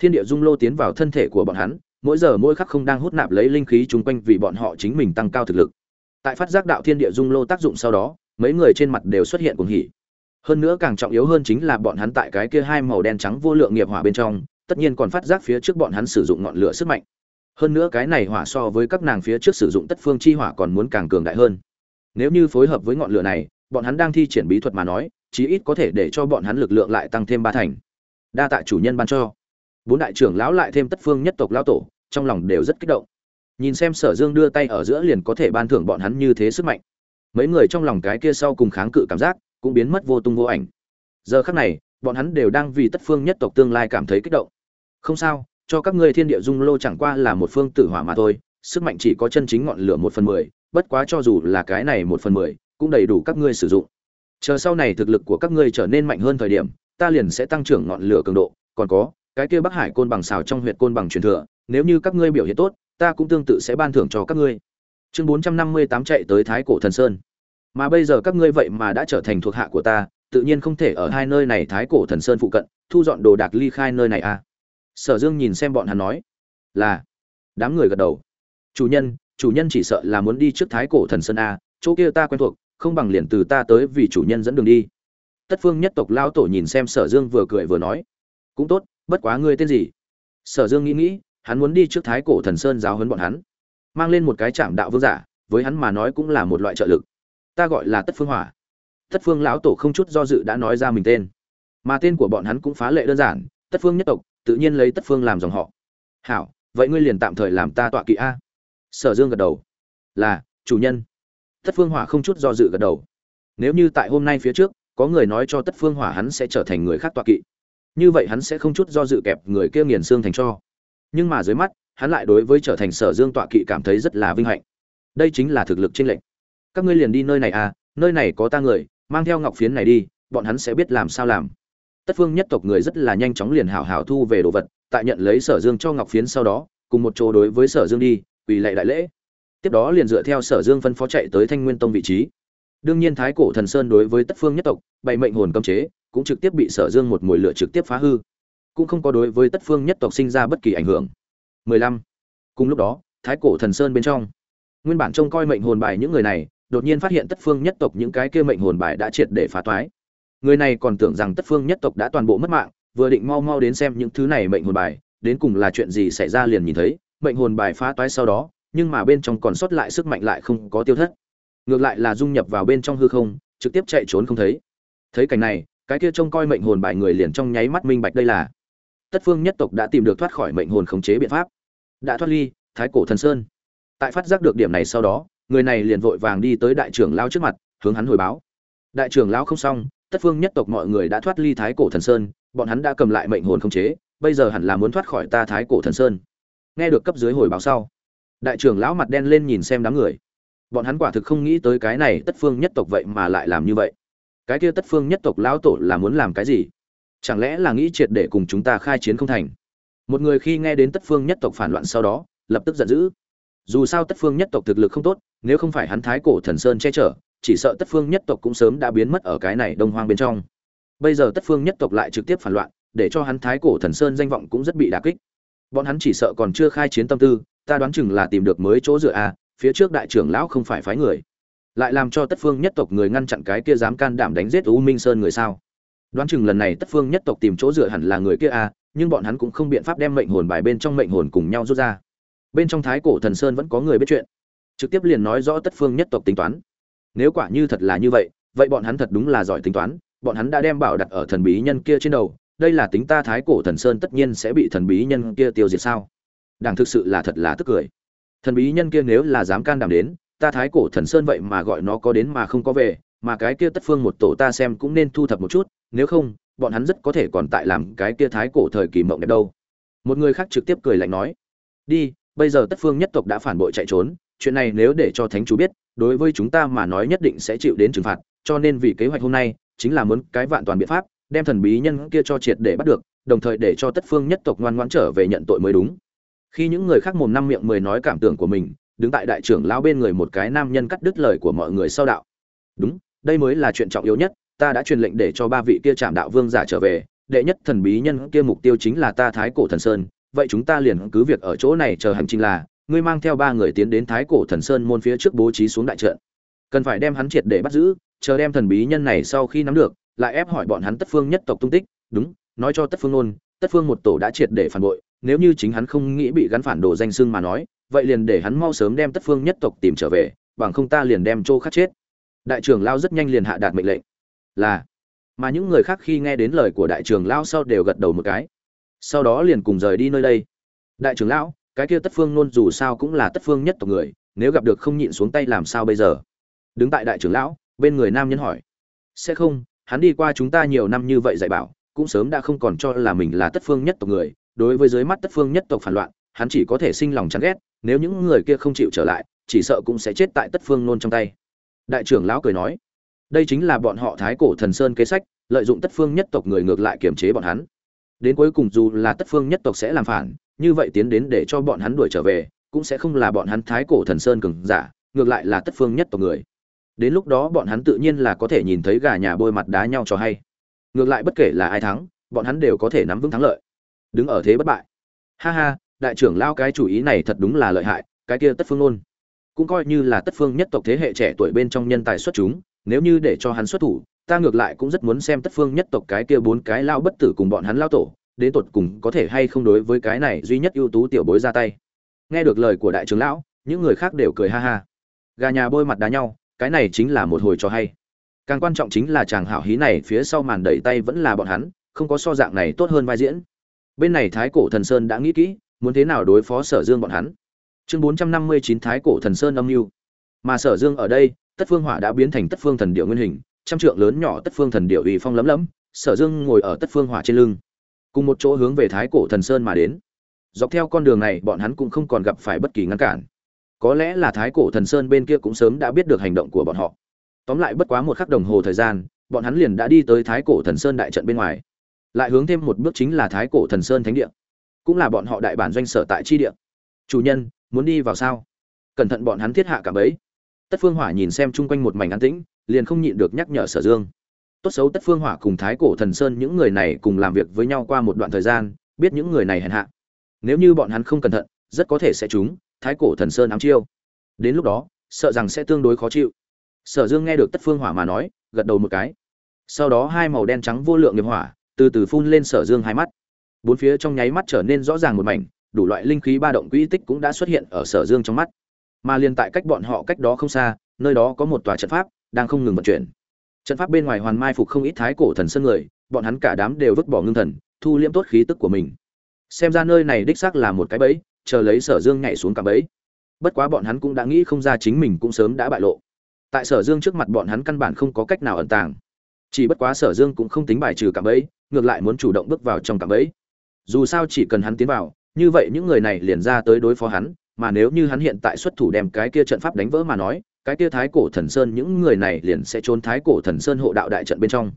thiên địa dung lô tiến vào thân thể của bọn hắn, mỗi giờ mỗi khắc không đang hút nạp lấy linh khí chung quanh vì bọn họ chính mình tăng cao thực lực. Tại phát giác đạo thiên địa dung lô tác dụng sau đó, mấy người trên mặt đều xuất hiện cuồng hỉ. Hơn nữa càng trọng yếu hơn chính là bọn hắn tại cái kia hai màu đen trắng vô lượng nghiệp hỏa bên trong, tất nhiên còn phát giác phía trước bọn hắn sử dụng ngọn lửa sức mạnh. Hơn nữa cái này hỏa so với các nàng phía trước sử dụng tất phương chi hỏa còn muốn càng cường đại hơn. Nếu như phối hợp với ngọn lửa này, bọn hắn đang thi triển bí thuật mà nói, chí ít có thể để cho bọn hắn lực lượng lại tăng thêm ba thành. Đa tạ chủ nhân ban cho bốn đại trưởng lão lại thêm tất phương nhất tộc lão tổ, trong lòng đều rất kích động. Nhìn xem sở dương đưa tay ở giữa liền có thể ban thưởng bọn hắn như thế sức mạnh. Mấy người trong lòng cái kia sau cùng kháng cự cảm giác cũng biến mất vô tung vô ảnh. Giờ khắc này, bọn hắn đều đang vì tất phương nhất tộc tương lai cảm thấy kích động. Không sao, cho các ngươi thiên địa dung lô chẳng qua là một phương tử hỏa mà thôi, sức mạnh chỉ có chân chính ngọn lửa một phần mười, bất quá cho dù là cái này một phần mười, cũng đầy đủ các ngươi sử dụng. Chờ sau này thực lực của các ngươi trở nên mạnh hơn thời điểm, ta liền sẽ tăng trưởng ngọn lửa cường độ, còn có cái kia bắc hải côn bằng xào trong huyệt côn bằng truyền thừa, nếu như các ngươi biểu hiện tốt, ta cũng tương tự sẽ ban thưởng cho các ngươi. Chương bốn trăm năm mươi tám chạy tới thái cổ thần sơn. Mà bây giờ các ngươi vậy mà đã trở thành thuộc hạ của ta, tự nhiên không thể ở hai nơi này thái cổ thần sơn phụ cận, thu dọn đồ đạc ly khai nơi này à? Sở dương nhìn xem bọn hắn nói, là. Đám người gật đầu. Chủ nhân chủ nhân chỉ sợ là muốn đi trước thái cổ thần sơn a, chỗ kia ta quen thuộc, không bằng liền từ ta tới vì chủ nhân dẫn đường đi. Tất phương nhất tộc lao tổ nhìn xem sở dương vừa cười vừa nói, cũng tốt bất quá ngươi tên gì? Sở dương nghĩ nghĩ, hắn muốn đi trước thái cổ thần sơn giáo huấn bọn hắn. Mang lên một cái chạm đạo vương giả, với hắn mà nói cũng là một loại trợ lực. Ta gọi là tất phương hỏa. Tất phương lão tổ không chút do dự đã nói ra mình tên. Mà tên của bọn hắn cũng phá lệ đơn giản, tất phương nhất tộc, tự nhiên lấy tất phương làm dòng họ. Hảo, vậy ngươi liền tạm thời làm ta tọa kỵ a. Sở dương gật đầu. Là, chủ nhân. Tất phương hỏa không chút do dự gật đầu. Nếu như tại hôm nay phía trước, có người nói cho tất phương hỏa hắn sẽ trở thành người khác tọa kỵ như vậy hắn sẽ không chút do dự kẹp người kia nghiền xương thành cho. Nhưng mà dưới mắt, hắn lại đối với trở thành sở dương tọa kỵ cảm thấy rất là vinh hạnh. Đây chính là thực lực trên lệnh các ngươi liền đi nơi này à nơi này có ta người, mang theo ngọc phiến này đi, bọn hắn sẽ biết làm sao làm. Tất phương nhất tộc người rất là nhanh chóng liền hảo hảo thu về đồ vật, tại nhận lấy sở dương cho ngọc phiến sau đó, cùng một chỗ đối với sở dương đi, quỳ lệ đại lễ. Tiếp đó liền dựa theo sở dương phân phó chạy tới thanh nguyên tông vị trí đương nhiên thái cổ thần sơn đối với tất phương nhất tộc, bày mệnh hồn cấm chế, cũng trực tiếp bị sở dương một mồi lửa trực tiếp phá hư. Cũng không có đối với tất phương nhất tộc sinh ra bất kỳ ảnh hưởng. 15. cùng lúc đó, thái cổ thần sơn bên trong. Nguyên bản trông coi mệnh hồn bài những người này, đột nhiên phát hiện tất phương nhất tộc những cái kia mệnh hồn bài đã triệt để phá toái. Người này còn tưởng rằng tất phương nhất tộc đã toàn bộ mất mạng, vừa định mau mau đến xem những thứ này mệnh hồn bài, đến cùng là chuyện gì xảy ra liền nhìn thấy, mệnh hồn bài phá toái sau đó, nhưng mà bên trong còn sót lại sức mạnh lại không có tiêu thất ngược lại là dung nhập vào bên trong hư không, trực tiếp chạy trốn không thấy. Thấy cảnh này, cái kia trông coi mệnh hồn bài người liền trong nháy mắt minh bạch đây là. Tất phương nhất tộc đã tìm được thoát khỏi mệnh hồn khống chế biện pháp. Đã thoát ly, thái cổ thần sơn. Tại phát giác được điểm này sau đó, người này liền vội vàng đi tới đại trưởng lao trước mặt, hướng hắn hồi báo. Đại trưởng lão không xong, tất phương nhất tộc mọi người đã thoát ly thái cổ thần sơn, bọn hắn đã cầm lại mệnh hồn khống chế, bây giờ hẳn là muốn thoát khỏi ta thái cổ thần sơn. Nghe được cấp dưới hồi báo sau, đại trưởng lão mặt đen lên nhìn xem đám người bọn hắn quả thực không nghĩ tới cái này tất phương nhất tộc vậy mà lại làm như vậy. Cái kia tất phương nhất tộc lão tổ là muốn làm cái gì? Chẳng lẽ là nghĩ triệt để cùng chúng ta khai chiến không thành? Một người khi nghe đến tất phương nhất tộc phản loạn sau đó, lập tức giận dữ. Dù sao tất phương nhất tộc thực lực không tốt, nếu không phải hắn thái cổ thần sơn che chở, chỉ sợ tất phương nhất tộc cũng sớm đã biến mất ở cái này đông hoang bên trong. Bây giờ tất phương nhất tộc lại trực tiếp phản loạn, để cho hắn thái cổ thần sơn danh vọng cũng rất bị đà kích. Bọn hắn chỉ sợ còn chưa khai chiến tâm tư, ta đoán chừng là tìm được mới chỗ dựa a phía trước đại trưởng lão không phải phái người. Lại làm cho tất phương nhất tộc người ngăn chặn cái kia dám can đảm đánh giết u minh sơn người sao? Đoán chừng lần này tất phương nhất tộc tìm chỗ dựa hẳn là người kia à? nhưng bọn hắn cũng không biện pháp đem mệnh hồn bài bên trong mệnh hồn cùng nhau rút ra. Bên trong thái cổ thần sơn vẫn có người biết chuyện. Trực tiếp liền nói rõ tất phương nhất tộc tính toán. Nếu quả như thật là như vậy vậy bọn hắn thật đúng là giỏi tính toán. Bọn hắn đã đem bảo đặt ở thần bí nhân kia trên đầu. Đây là tính ta thái cổ thần sơn tất nhiên sẽ bị thần bí nhân kia tiêu diệt sao? Đảng thực sự là thật là tức cười thần bí nhân kia nếu là dám can đảm đến, ta thái cổ thần sơn vậy mà gọi nó có đến mà không có về, mà cái kia tất phương một tổ ta xem cũng nên thu thập một chút, nếu không, bọn hắn rất có thể còn tại làm cái kia thái cổ thời kỳ mộng đẹp đâu. Một người khác trực tiếp cười lạnh nói. Đi, bây giờ tất phương nhất tộc đã phản bội chạy trốn, chuyện này nếu để cho thánh chủ biết, đối với chúng ta mà nói nhất định sẽ chịu đến trừng phạt, cho nên vì kế hoạch hôm nay, chính là muốn cái vạn toàn biện pháp, đem thần bí nhân kia cho triệt để bắt được, đồng thời để cho tất phương nhất tộc ngoan ngoãn trở về nhận tội mới đúng khi những người khác mồm năm miệng mười nói cảm tưởng của mình, đứng tại đại trưởng lão bên người một cái nam nhân cắt đứt lời của mọi người sau đạo. Đúng, đây mới là chuyện trọng yếu nhất, ta đã truyền lệnh để cho ba vị kia chạm đạo vương giả trở về, đệ nhất thần bí nhân kia mục tiêu chính là ta thái cổ thần sơn, vậy chúng ta liền cứ việc ở chỗ này chờ hành trình là, ngươi mang theo ba người tiến đến thái cổ thần sơn môn phía trước bố trí xuống đại trận. Cần phải đem hắn triệt để bắt giữ, chờ đem thần bí nhân này sau khi nắm được, lại ép hỏi bọn hắn tất phương nhất tộc tung tích. Đúng, nói cho tất phương ôn tất phương một tổ đã triệt để phản bội nếu như chính hắn không nghĩ bị gắn phản đồ danh xưng mà nói, vậy liền để hắn mau sớm đem tất phương nhất tộc tìm trở về, bằng không ta liền đem Trô khắc chết. Đại trưởng lão rất nhanh liền hạ đạt mệnh lệnh. Là. Mà những người khác khi nghe đến lời của đại trưởng lão sau đều gật đầu một cái. Sau đó liền cùng rời đi nơi đây. Đại trưởng lão, cái kia tất phương luôn dù sao cũng là tất phương nhất tộc người, nếu gặp được không nhịn xuống tay làm sao bây giờ? Đứng tại đại trưởng lão, bên người nam nhân hỏi. Sẽ không, hắn đi qua chúng ta nhiều năm như vậy dạy bảo, cũng sớm đã không còn cho là mình là tất phương nhất tộc người đối với dưới mắt tất phương nhất tộc phản loạn, hắn chỉ có thể sinh lòng chán ghét, nếu những người kia không chịu trở lại, chỉ sợ cũng sẽ chết tại tất phương nôn trong tay. Đại trưởng lão cười nói, đây chính là bọn họ thái cổ thần sơn kế sách, lợi dụng tất phương nhất tộc người ngược lại kiềm chế bọn hắn. Đến cuối cùng dù là tất phương nhất tộc sẽ làm phản, như vậy tiến đến để cho bọn hắn đuổi trở về, cũng sẽ không là bọn hắn thái cổ thần sơn cường giả, ngược lại là tất phương nhất tộc người. Đến lúc đó bọn hắn tự nhiên là có thể nhìn thấy gà nhà bôi mặt đá nhau cho hay. Ngược lại bất kể là ai thắng, bọn hắn đều có thể nắm vững thắng lợi đứng ở thế bất bại. Ha ha, đại trưởng lao cái chủ ý này thật đúng là lợi hại, cái kia tất phương luôn cũng coi như là tất phương nhất tộc thế hệ trẻ tuổi bên trong nhân tài xuất chúng, nếu như để cho hắn xuất thủ, ta ngược lại cũng rất muốn xem tất phương nhất tộc cái kia bốn cái lao bất tử cùng bọn hắn lao tổ, đến tột cùng có thể hay không đối với cái này duy nhất ưu tú tiểu bối ra tay. Nghe được lời của đại trưởng lão, những người khác đều cười ha ha. Gà nhà bôi mặt đá nhau, cái này chính là một hồi cho hay. Càng quan trọng chính là chàng hảo hí này phía sau màn đẩy tay vẫn là bọn hắn, không có so dạng này tốt hơn vai diễn bên này thái cổ thần sơn đã nghĩ kỹ, muốn thế nào đối phó sở dương bọn hắn. Chương bốn trăm năm mươi chín thái cổ thần sơn âm mưu. Mà sở dương ở đây, tất phương hỏa đã biến thành tất phương thần điệu nguyên hình, trăm trượng lớn nhỏ tất phương thần điệu ủy phong lấm lấm, sở dương ngồi ở tất phương hỏa trên lưng. Cùng một chỗ hướng về thái cổ thần sơn mà đến. Dọc theo con đường này, bọn hắn cũng không còn gặp phải bất kỳ ngăn cản. Có lẽ là thái cổ thần sơn bên kia cũng sớm đã biết được hành động của bọn họ. Tóm lại bất quá một khắc đồng hồ thời gian, bọn hắn liền đã đi tới thái cổ thần sơn đại trận bên ngoài lại hướng thêm một bước chính là thái cổ thần sơn thánh địa. Cũng là bọn họ đại bản doanh sở tại chi địa. Chủ nhân, muốn đi vào sao? Cẩn thận bọn hắn thiết hạ cả bấy tất phương hỏa nhìn xem chung quanh một mảnh an tĩnh, liền không nhịn được nhắc nhở sở dương. Tốt xấu tất phương hỏa cùng thái cổ thần sơn những người này cùng làm việc với nhau qua một đoạn thời gian, biết những người này hèn hạ. Nếu như bọn hắn không cẩn thận, rất có thể sẽ trúng thái cổ thần sơn ám chiêu. Đến lúc đó, sợ rằng sẽ tương đối khó chịu. Sở dương nghe được tất phương hỏa mà nói, gật đầu một cái. Sau đó hai màu đen trắng vô lượng nghiệp hỏa từ từ phun lên sở dương hai mắt. Bốn phía trong nháy mắt trở nên rõ ràng một mảnh, đủ loại linh khí ba động quỹ tích cũng đã xuất hiện ở sở dương trong mắt. Mà liền tại cách bọn họ cách đó không xa, nơi đó có một tòa trận pháp đang không ngừng vận chuyển. Trận pháp bên ngoài hoàn mai phục không ít thái cổ thần sơn người, bọn hắn cả đám đều vứt bỏ ngưng thần, thu liễm tốt khí tức của mình. Xem ra nơi này đích xác là một cái bẫy, chờ lấy sở dương nhảy xuống cả bẫy. Bất quá bọn hắn cũng đã nghĩ không ra chính mình cũng sớm đã bại lộ. Tại sở dương trước mặt bọn hắn căn bản không có cách nào ẩn tàng. Chỉ bất quá sở dương cũng không tính bài trừ cả bẫy ngược lại muốn chủ động bước vào trong cạm bẫy. Dù sao chỉ cần hắn tiến vào, như vậy những người này liền ra tới đối phó hắn, mà nếu như hắn hiện tại xuất thủ đem cái kia trận pháp đánh vỡ mà nói, cái kia thái cổ thần sơn những người này liền sẽ trốn thái cổ thần sơn hộ đạo đại trận bên trong.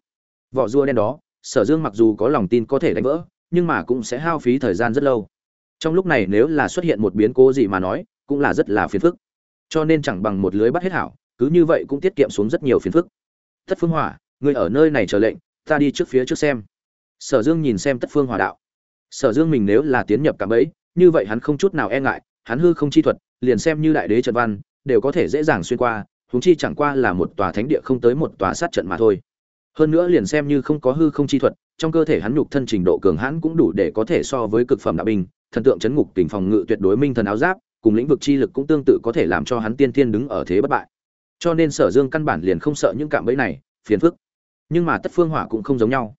Vỏ rùa đen đó, sở dương mặc dù có lòng tin có thể đánh vỡ, nhưng mà cũng sẽ hao phí thời gian rất lâu. Trong lúc này nếu là xuất hiện một biến cố gì mà nói, cũng là rất là phiền phức. Cho nên chẳng bằng một lưới bắt hết hảo, cứ như vậy cũng tiết kiệm xuống rất nhiều phiền phức. Tất phương hỏa, ngươi ở nơi này chờ lệnh, ta đi trước phía trước xem sở dương nhìn xem tất phương hỏa đạo. Sở dương mình nếu là tiến nhập cả bẫy, như vậy hắn không chút nào e ngại, hắn hư không chi thuật, liền xem như đại đế trần văn, đều có thể dễ dàng xuyên qua, huống chi chẳng qua là một tòa thánh địa không tới một tòa sát trận mà thôi. Hơn nữa liền xem như không có hư không chi thuật, trong cơ thể hắn nhục thân trình độ cường hãn cũng đủ để có thể so với cực phẩm đạo binh, thần tượng chấn ngục, tình phòng ngự tuyệt đối minh thần áo giáp, cùng lĩnh vực chi lực cũng tương tự có thể làm cho hắn tiên thiên đứng ở thế bất bại. Cho nên sở dương căn bản liền không sợ những cạm bẫy này, phiền phức. Nhưng mà tất phương hỏa cũng không giống nhau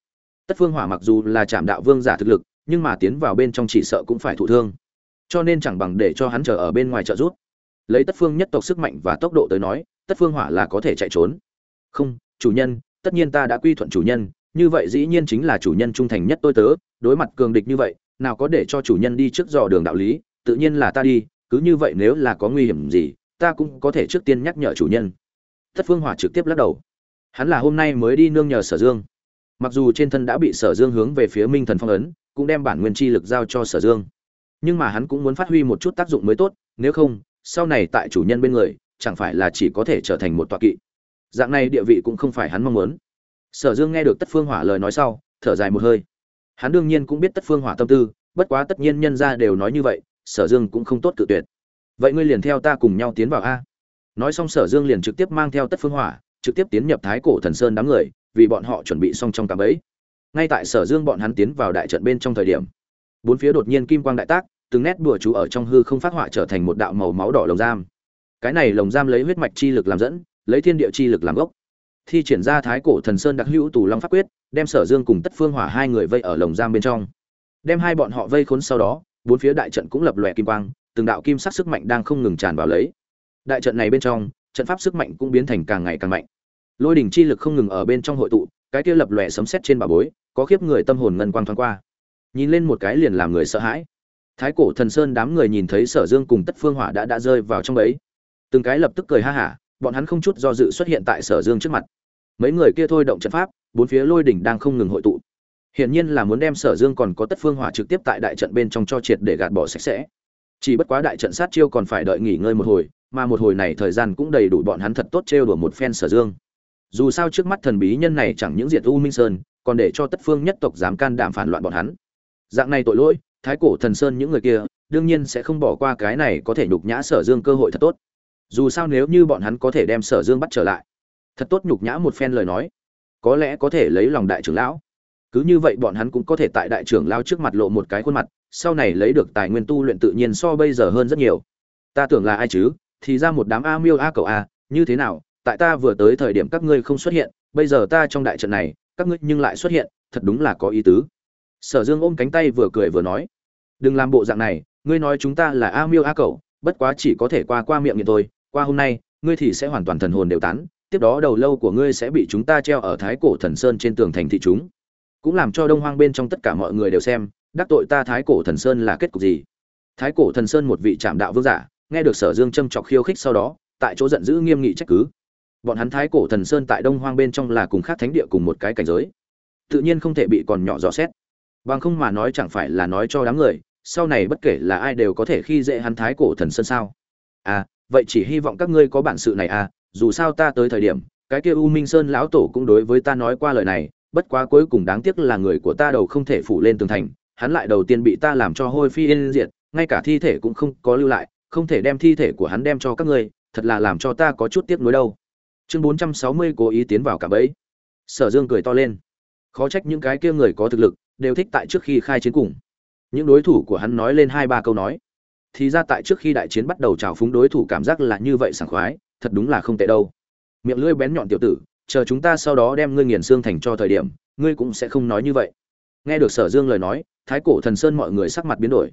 tất phương hỏa mặc dù là trạm đạo vương giả thực lực, nhưng mà tiến vào bên trong chỉ sợ cũng phải thụ thương. Cho nên chẳng bằng để cho hắn chờ ở bên ngoài trợ rút lấy tất phương nhất tộc sức mạnh và tốc độ tới nói, tất phương hỏa là có thể chạy trốn. Không, chủ nhân, tất nhiên ta đã quy thuận chủ nhân, như vậy dĩ nhiên chính là chủ nhân trung thành nhất tôi tớ, đối mặt cường địch như vậy, nào có để cho chủ nhân đi trước dò đường đạo lý, tự nhiên là ta đi, cứ như vậy nếu là có nguy hiểm gì, ta cũng có thể trước tiên nhắc nhở chủ nhân. Tất phương hỏa trực tiếp lắc đầu. Hắn là hôm nay mới đi nương nhờ sở dương mặc dù trên thân đã bị sở dương hướng về phía minh thần phong ấn, cũng đem bản nguyên chi lực giao cho sở dương. Nhưng mà hắn cũng muốn phát huy một chút tác dụng mới tốt, nếu không, sau này tại chủ nhân bên người, chẳng phải là chỉ có thể trở thành một tọa kỵ. Dạng này địa vị cũng không phải hắn mong muốn. Sở dương nghe được tất phương hỏa lời nói sau, thở dài một hơi. Hắn đương nhiên cũng biết tất phương hỏa tâm tư, bất quá tất nhiên nhân ra đều nói như vậy, sở dương cũng không tốt tự tuyệt. Vậy ngươi liền theo ta cùng nhau tiến vào a. Nói xong sở dương liền trực tiếp mang theo tất phương hỏa, trực tiếp tiến nhập thái cổ thần sơn đám người vì bọn họ chuẩn bị xong trong cạm bẫy. Ngay tại sở dương bọn hắn tiến vào đại trận bên trong thời điểm, bốn phía đột nhiên kim quang đại tác, từng nét bùa chú ở trong hư không phát họa trở thành một đạo màu máu đỏ lồng giam. Cái này lồng giam lấy huyết mạch chi lực làm dẫn, lấy thiên địa chi lực làm gốc. Thi triển ra thái cổ thần sơn đặc hữu tù long pháp quyết, đem sở dương cùng tất phương hỏa hai người vây ở lồng giam bên trong. Đem hai bọn họ vây khốn sau đó, bốn phía đại trận cũng lập lòe kim quang, từng đạo kim sắc sức mạnh đang không ngừng tràn vào lấy. Đại trận này bên trong, trận pháp sức mạnh cũng biến thành càng ngày càng mạnh lôi đỉnh chi lực không ngừng ở bên trong hội tụ, cái kia lập lòe sấm sét trên bà bối, có khiếp người tâm hồn ngân quang thoáng qua. Nhìn lên một cái liền làm người sợ hãi. Thái cổ thần sơn đám người nhìn thấy sở dương cùng tất phương hỏa đã đã rơi vào trong ấy từng cái lập tức cười ha hả, bọn hắn không chút do dự xuất hiện tại sở dương trước mặt. Mấy người kia thôi động trận pháp, bốn phía lôi đỉnh đang không ngừng hội tụ. Hiển nhiên là muốn đem sở dương còn có tất phương hỏa trực tiếp tại đại trận bên trong cho triệt để gạt bỏ sạch sẽ. Chỉ bất quá đại trận sát chiêu còn phải đợi nghỉ ngơi một hồi, mà một hồi này thời gian cũng đầy đủ bọn hắn thật tốt trêu đùa một phen sở dương dù sao trước mắt thần bí nhân này chẳng những diệt u minh sơn, còn để cho tất phương nhất tộc dám can đảm phản loạn bọn hắn. Dạng này tội lỗi, thái cổ thần sơn những người kia, đương nhiên sẽ không bỏ qua cái này có thể nhục nhã sở dương cơ hội thật tốt. Dù sao nếu như bọn hắn có thể đem sở dương bắt trở lại, thật tốt nhục nhã một phen lời nói. Có lẽ có thể lấy lòng đại trưởng lão. Cứ như vậy bọn hắn cũng có thể tại đại trưởng lão trước mặt lộ một cái khuôn mặt, sau này lấy được tài nguyên tu luyện tự nhiên so bây giờ hơn rất nhiều. Ta tưởng là ai chứ? Thì ra một đám a miêu a cầu a, như thế nào? Tại ta vừa tới thời điểm các ngươi không xuất hiện, bây giờ ta trong đại trận này, các ngươi nhưng lại xuất hiện, thật đúng là có ý tứ. Sở dương ôm cánh tay vừa cười vừa nói, đừng làm bộ dạng này, ngươi nói chúng ta là a miêu a cậu bất quá chỉ có thể qua qua miệng nghiện thôi, qua hôm nay, ngươi thì sẽ hoàn toàn thần hồn đều tán, tiếp đó đầu lâu của ngươi sẽ bị chúng ta treo ở thái cổ thần sơn trên tường thành thị chúng. Cũng làm cho đông hoang bên trong tất cả mọi người đều xem, đắc tội ta thái cổ thần sơn là kết cục gì. Thái cổ thần sơn một vị trạm đạo vương giả, nghe được sở dương châm chọc khiêu khích sau đó, tại chỗ giận dữ nghiêm nghị trách cứ bọn hắn thái cổ thần sơn tại đông hoang bên trong là cùng khác thánh địa cùng một cái cảnh giới. Tự nhiên không thể bị còn nhỏ rõ xét. Bằng không mà nói chẳng phải là nói cho đám người, sau này bất kể là ai đều có thể khi dễ hắn thái cổ thần sơn sao? À vậy chỉ hy vọng các ngươi có bản sự này à dù sao ta tới thời điểm, cái kia u minh sơn lão tổ cũng đối với ta nói qua lời này, bất quá cuối cùng đáng tiếc là người của ta đầu không thể phủ lên tường thành, hắn lại đầu tiên bị ta làm cho hôi phi yên diệt, ngay cả thi thể cũng không có lưu lại, không thể đem thi thể của hắn đem cho các ngươi, thật là làm cho ta có chút tiếc nuối đâu chương bốn trăm sáu mươi cố ý tiến vào cả bẫy. Sở dương cười to lên. Khó trách những cái kia người có thực lực đều thích tại trước khi khai chiến cùng. Những đối thủ của hắn nói lên hai ba câu nói. Thì ra tại trước khi đại chiến bắt đầu trào phúng đối thủ cảm giác là như vậy sảng khoái, thật đúng là không tệ đâu. Miệng lưỡi bén nhọn tiểu tử, chờ chúng ta sau đó đem ngươi nghiền xương thành cho thời điểm, ngươi cũng sẽ không nói như vậy. Nghe được sở dương lời nói, thái cổ thần sơn mọi người sắc mặt biến đổi.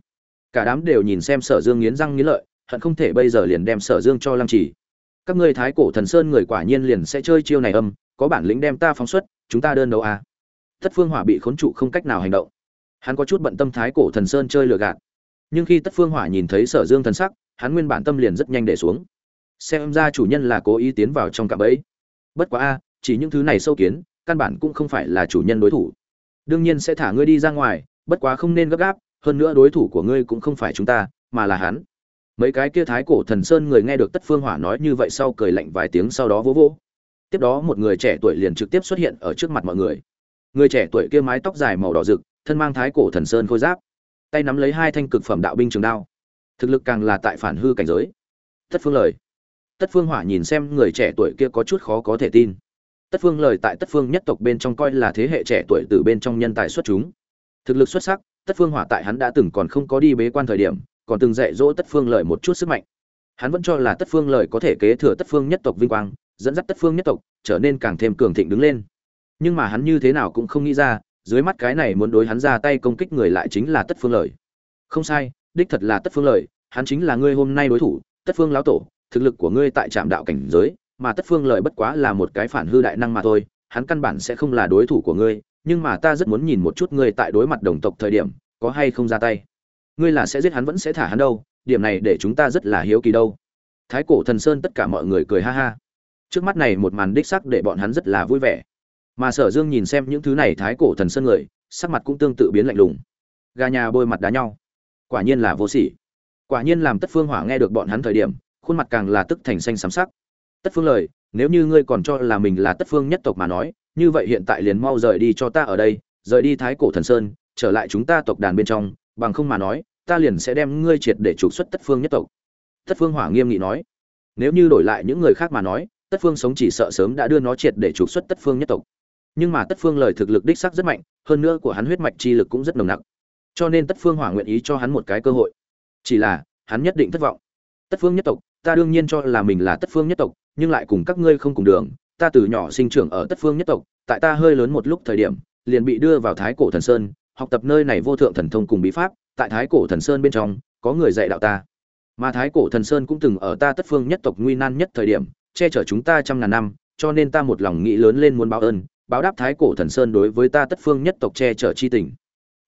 Cả đám đều nhìn xem sở dương nghiến răng nghiến lợi, hận không thể bây giờ liền đem sở dương cho lăng trì các ngươi thái cổ thần sơn người quả nhiên liền sẽ chơi chiêu này âm, có bản lĩnh đem ta phóng xuất, chúng ta đơn đấu à. tất phương hỏa bị khốn trụ không cách nào hành động. Hắn có chút bận tâm thái cổ thần sơn chơi lừa gạt. Nhưng khi tất phương hỏa nhìn thấy sở dương thần sắc, hắn nguyên bản tâm liền rất nhanh để xuống. Xem ra chủ nhân là cố ý tiến vào trong cạm bẫy. Bất quá a, chỉ những thứ này sâu kiến, căn bản cũng không phải là chủ nhân đối thủ. Đương nhiên sẽ thả ngươi đi ra ngoài, bất quá không nên gấp gáp, hơn nữa đối thủ của ngươi cũng không phải chúng ta, mà là hắn mấy cái kia thái cổ thần sơn người nghe được tất phương hỏa nói như vậy sau cười lạnh vài tiếng sau đó vỗ vỗ. Tiếp đó một người trẻ tuổi liền trực tiếp xuất hiện ở trước mặt mọi người. Người trẻ tuổi kia mái tóc dài màu đỏ rực, thân mang thái cổ thần sơn khôi giáp, tay nắm lấy hai thanh cực phẩm đạo binh trường đao. Thực lực càng là tại phản hư cảnh giới. Tất phương lời. Tất phương hỏa nhìn xem người trẻ tuổi kia có chút khó có thể tin. Tất phương lời tại tất phương nhất tộc bên trong coi là thế hệ trẻ tuổi từ bên trong nhân tài xuất chúng. Thực lực xuất sắc, tất phương hỏa tại hắn đã từng còn không có đi bế quan thời điểm còn từng dạy dỗ tất phương Lợi một chút sức mạnh. Hắn vẫn cho là tất phương Lợi có thể kế thừa tất phương nhất tộc vinh quang dẫn dắt tất phương nhất tộc trở nên càng thêm cường thịnh đứng lên. Nhưng mà hắn như thế nào cũng không nghĩ ra dưới mắt cái này muốn đối hắn ra tay công kích người lại chính là tất phương Lợi. không sai đích thật là tất phương Lợi, hắn chính là ngươi hôm nay đối thủ tất phương lão tổ thực lực của ngươi tại trạm đạo cảnh giới mà tất phương Lợi bất quá là một cái phản hư đại năng mà thôi hắn căn bản sẽ không là đối thủ của ngươi nhưng mà ta rất muốn nhìn một chút ngươi tại đối mặt đồng tộc thời điểm có hay không ra tay ngươi là sẽ giết hắn vẫn sẽ thả hắn đâu, điểm này để chúng ta rất là hiếu kỳ đâu. Thái cổ thần sơn tất cả mọi người cười ha ha. Trước mắt này một màn đích sắc để bọn hắn rất là vui vẻ. Mà sở dương nhìn xem những thứ này thái cổ thần sơn người, sắc mặt cũng tương tự biến lạnh lùng. Gà nhà bôi mặt đá nhau. Quả nhiên là vô sỉ. Quả nhiên làm tất phương hỏa nghe được bọn hắn thời điểm, khuôn mặt càng là tức thành xanh xám sắc. Tất phương lời, nếu như ngươi còn cho là mình là tất phương nhất tộc mà nói, như vậy hiện tại liền mau rời đi cho ta ở đây, rời đi thái cổ thần sơn, trở lại chúng ta tộc đàn bên trong, bằng không mà nói ta liền sẽ đem ngươi triệt để trục xuất tất phương nhất tộc. Tất phương hỏa nghiêm nghị nói. Nếu như đổi lại những người khác mà nói, tất phương sống chỉ sợ sớm đã đưa nó triệt để trục xuất tất phương nhất tộc. Nhưng mà tất phương lời thực lực đích sắc rất mạnh, hơn nữa của hắn huyết mạch chi lực cũng rất nồng nặc. Cho nên tất phương hỏa nguyện ý cho hắn một cái cơ hội. Chỉ là, hắn nhất định thất vọng. Tất phương nhất tộc, ta đương nhiên cho là mình là tất phương nhất tộc, nhưng lại cùng các ngươi không cùng đường. Ta từ nhỏ sinh trưởng ở tất phương nhất tộc, tại ta hơi lớn một lúc thời điểm, liền bị đưa vào thái cổ thần sơn học tập nơi này vô thượng thần thông cùng bí pháp, tại thái cổ thần sơn bên trong, có người dạy đạo ta. Mà thái cổ thần sơn cũng từng ở ta tất phương nhất tộc nguy nan nhất thời điểm, che chở chúng ta trăm ngàn năm, cho nên ta một lòng nghĩ lớn lên muốn báo ơn, báo đáp thái cổ thần sơn đối với ta tất phương nhất tộc che chở chi tình.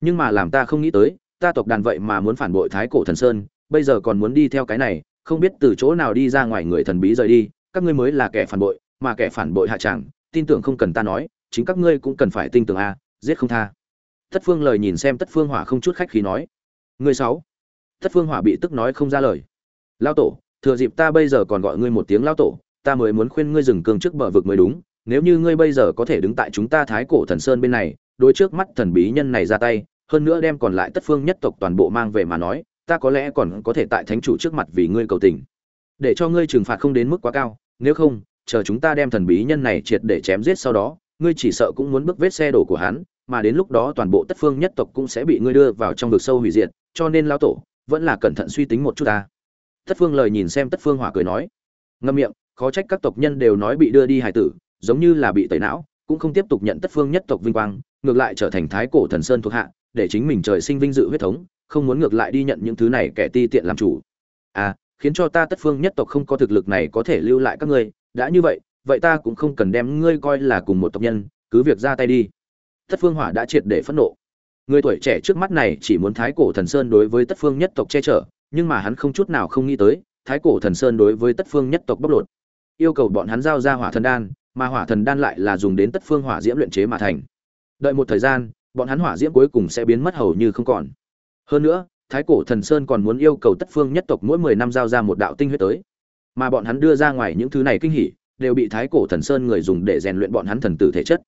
Nhưng mà làm ta không nghĩ tới, ta tộc đàn vậy mà muốn phản bội thái cổ thần sơn, bây giờ còn muốn đi theo cái này, không biết từ chỗ nào đi ra ngoài người thần bí rời đi, các ngươi mới là kẻ phản bội, mà kẻ phản bội hạ chẳng, tin tưởng không cần ta nói, chính các ngươi cũng cần phải tin tưởng a, giết không tha tất phương lời nhìn xem tất phương hỏa không chút khách khí nói. Ngươi sáu. Tất phương hỏa bị tức nói không ra lời. Lão tổ, thừa dịp ta bây giờ còn gọi ngươi một tiếng lão tổ, ta mới muốn khuyên ngươi dừng cương trước bờ vực mới đúng. Nếu như ngươi bây giờ có thể đứng tại chúng ta thái cổ thần sơn bên này, đối trước mắt thần bí nhân này ra tay, hơn nữa đem còn lại tất phương nhất tộc toàn bộ mang về mà nói, ta có lẽ còn có thể tại thánh chủ trước mặt vì ngươi cầu tình. Để cho ngươi trừng phạt không đến mức quá cao, nếu không, chờ chúng ta đem thần bí nhân này triệt để chém giết sau đó, ngươi chỉ sợ cũng muốn bước vết xe đổ của hắn mà đến lúc đó toàn bộ tất phương nhất tộc cũng sẽ bị ngươi đưa vào trong vực sâu hủy diệt, cho nên lao tổ, vẫn là cẩn thận suy tính một chút ta. Tất phương lời nhìn xem tất phương hỏa cười nói. Ngâm miệng, khó trách các tộc nhân đều nói bị đưa đi hải tử, giống như là bị tẩy não, cũng không tiếp tục nhận tất phương nhất tộc vinh quang, ngược lại trở thành thái cổ thần sơn thuộc hạ, để chính mình trời sinh vinh dự huyết thống, không muốn ngược lại đi nhận những thứ này kẻ ti tiện làm chủ. À khiến cho ta tất phương nhất tộc không có thực lực này có thể lưu lại các ngươi, đã như vậy vậy ta cũng không cần đem ngươi coi là cùng một tộc nhân, cứ việc ra tay đi tất phương hỏa đã triệt để phẫn nộ. Người tuổi trẻ trước mắt này chỉ muốn thái cổ thần sơn đối với tất phương nhất tộc che chở, nhưng mà hắn không chút nào không nghĩ tới, thái cổ thần sơn đối với tất phương nhất tộc bóc lột. Yêu cầu bọn hắn giao ra hỏa thần đan, mà hỏa thần đan lại là dùng đến tất phương hỏa diễm luyện chế mà thành. Đợi một thời gian, bọn hắn hỏa diễm cuối cùng sẽ biến mất hầu như không còn. Hơn nữa, thái cổ thần sơn còn muốn yêu cầu tất phương nhất tộc mỗi mười năm giao ra một đạo tinh huyết tới. Mà bọn hắn đưa ra ngoài những thứ này kinh hỉ, đều bị thái cổ thần sơn người dùng để rèn luyện bọn hắn thần tử thể chất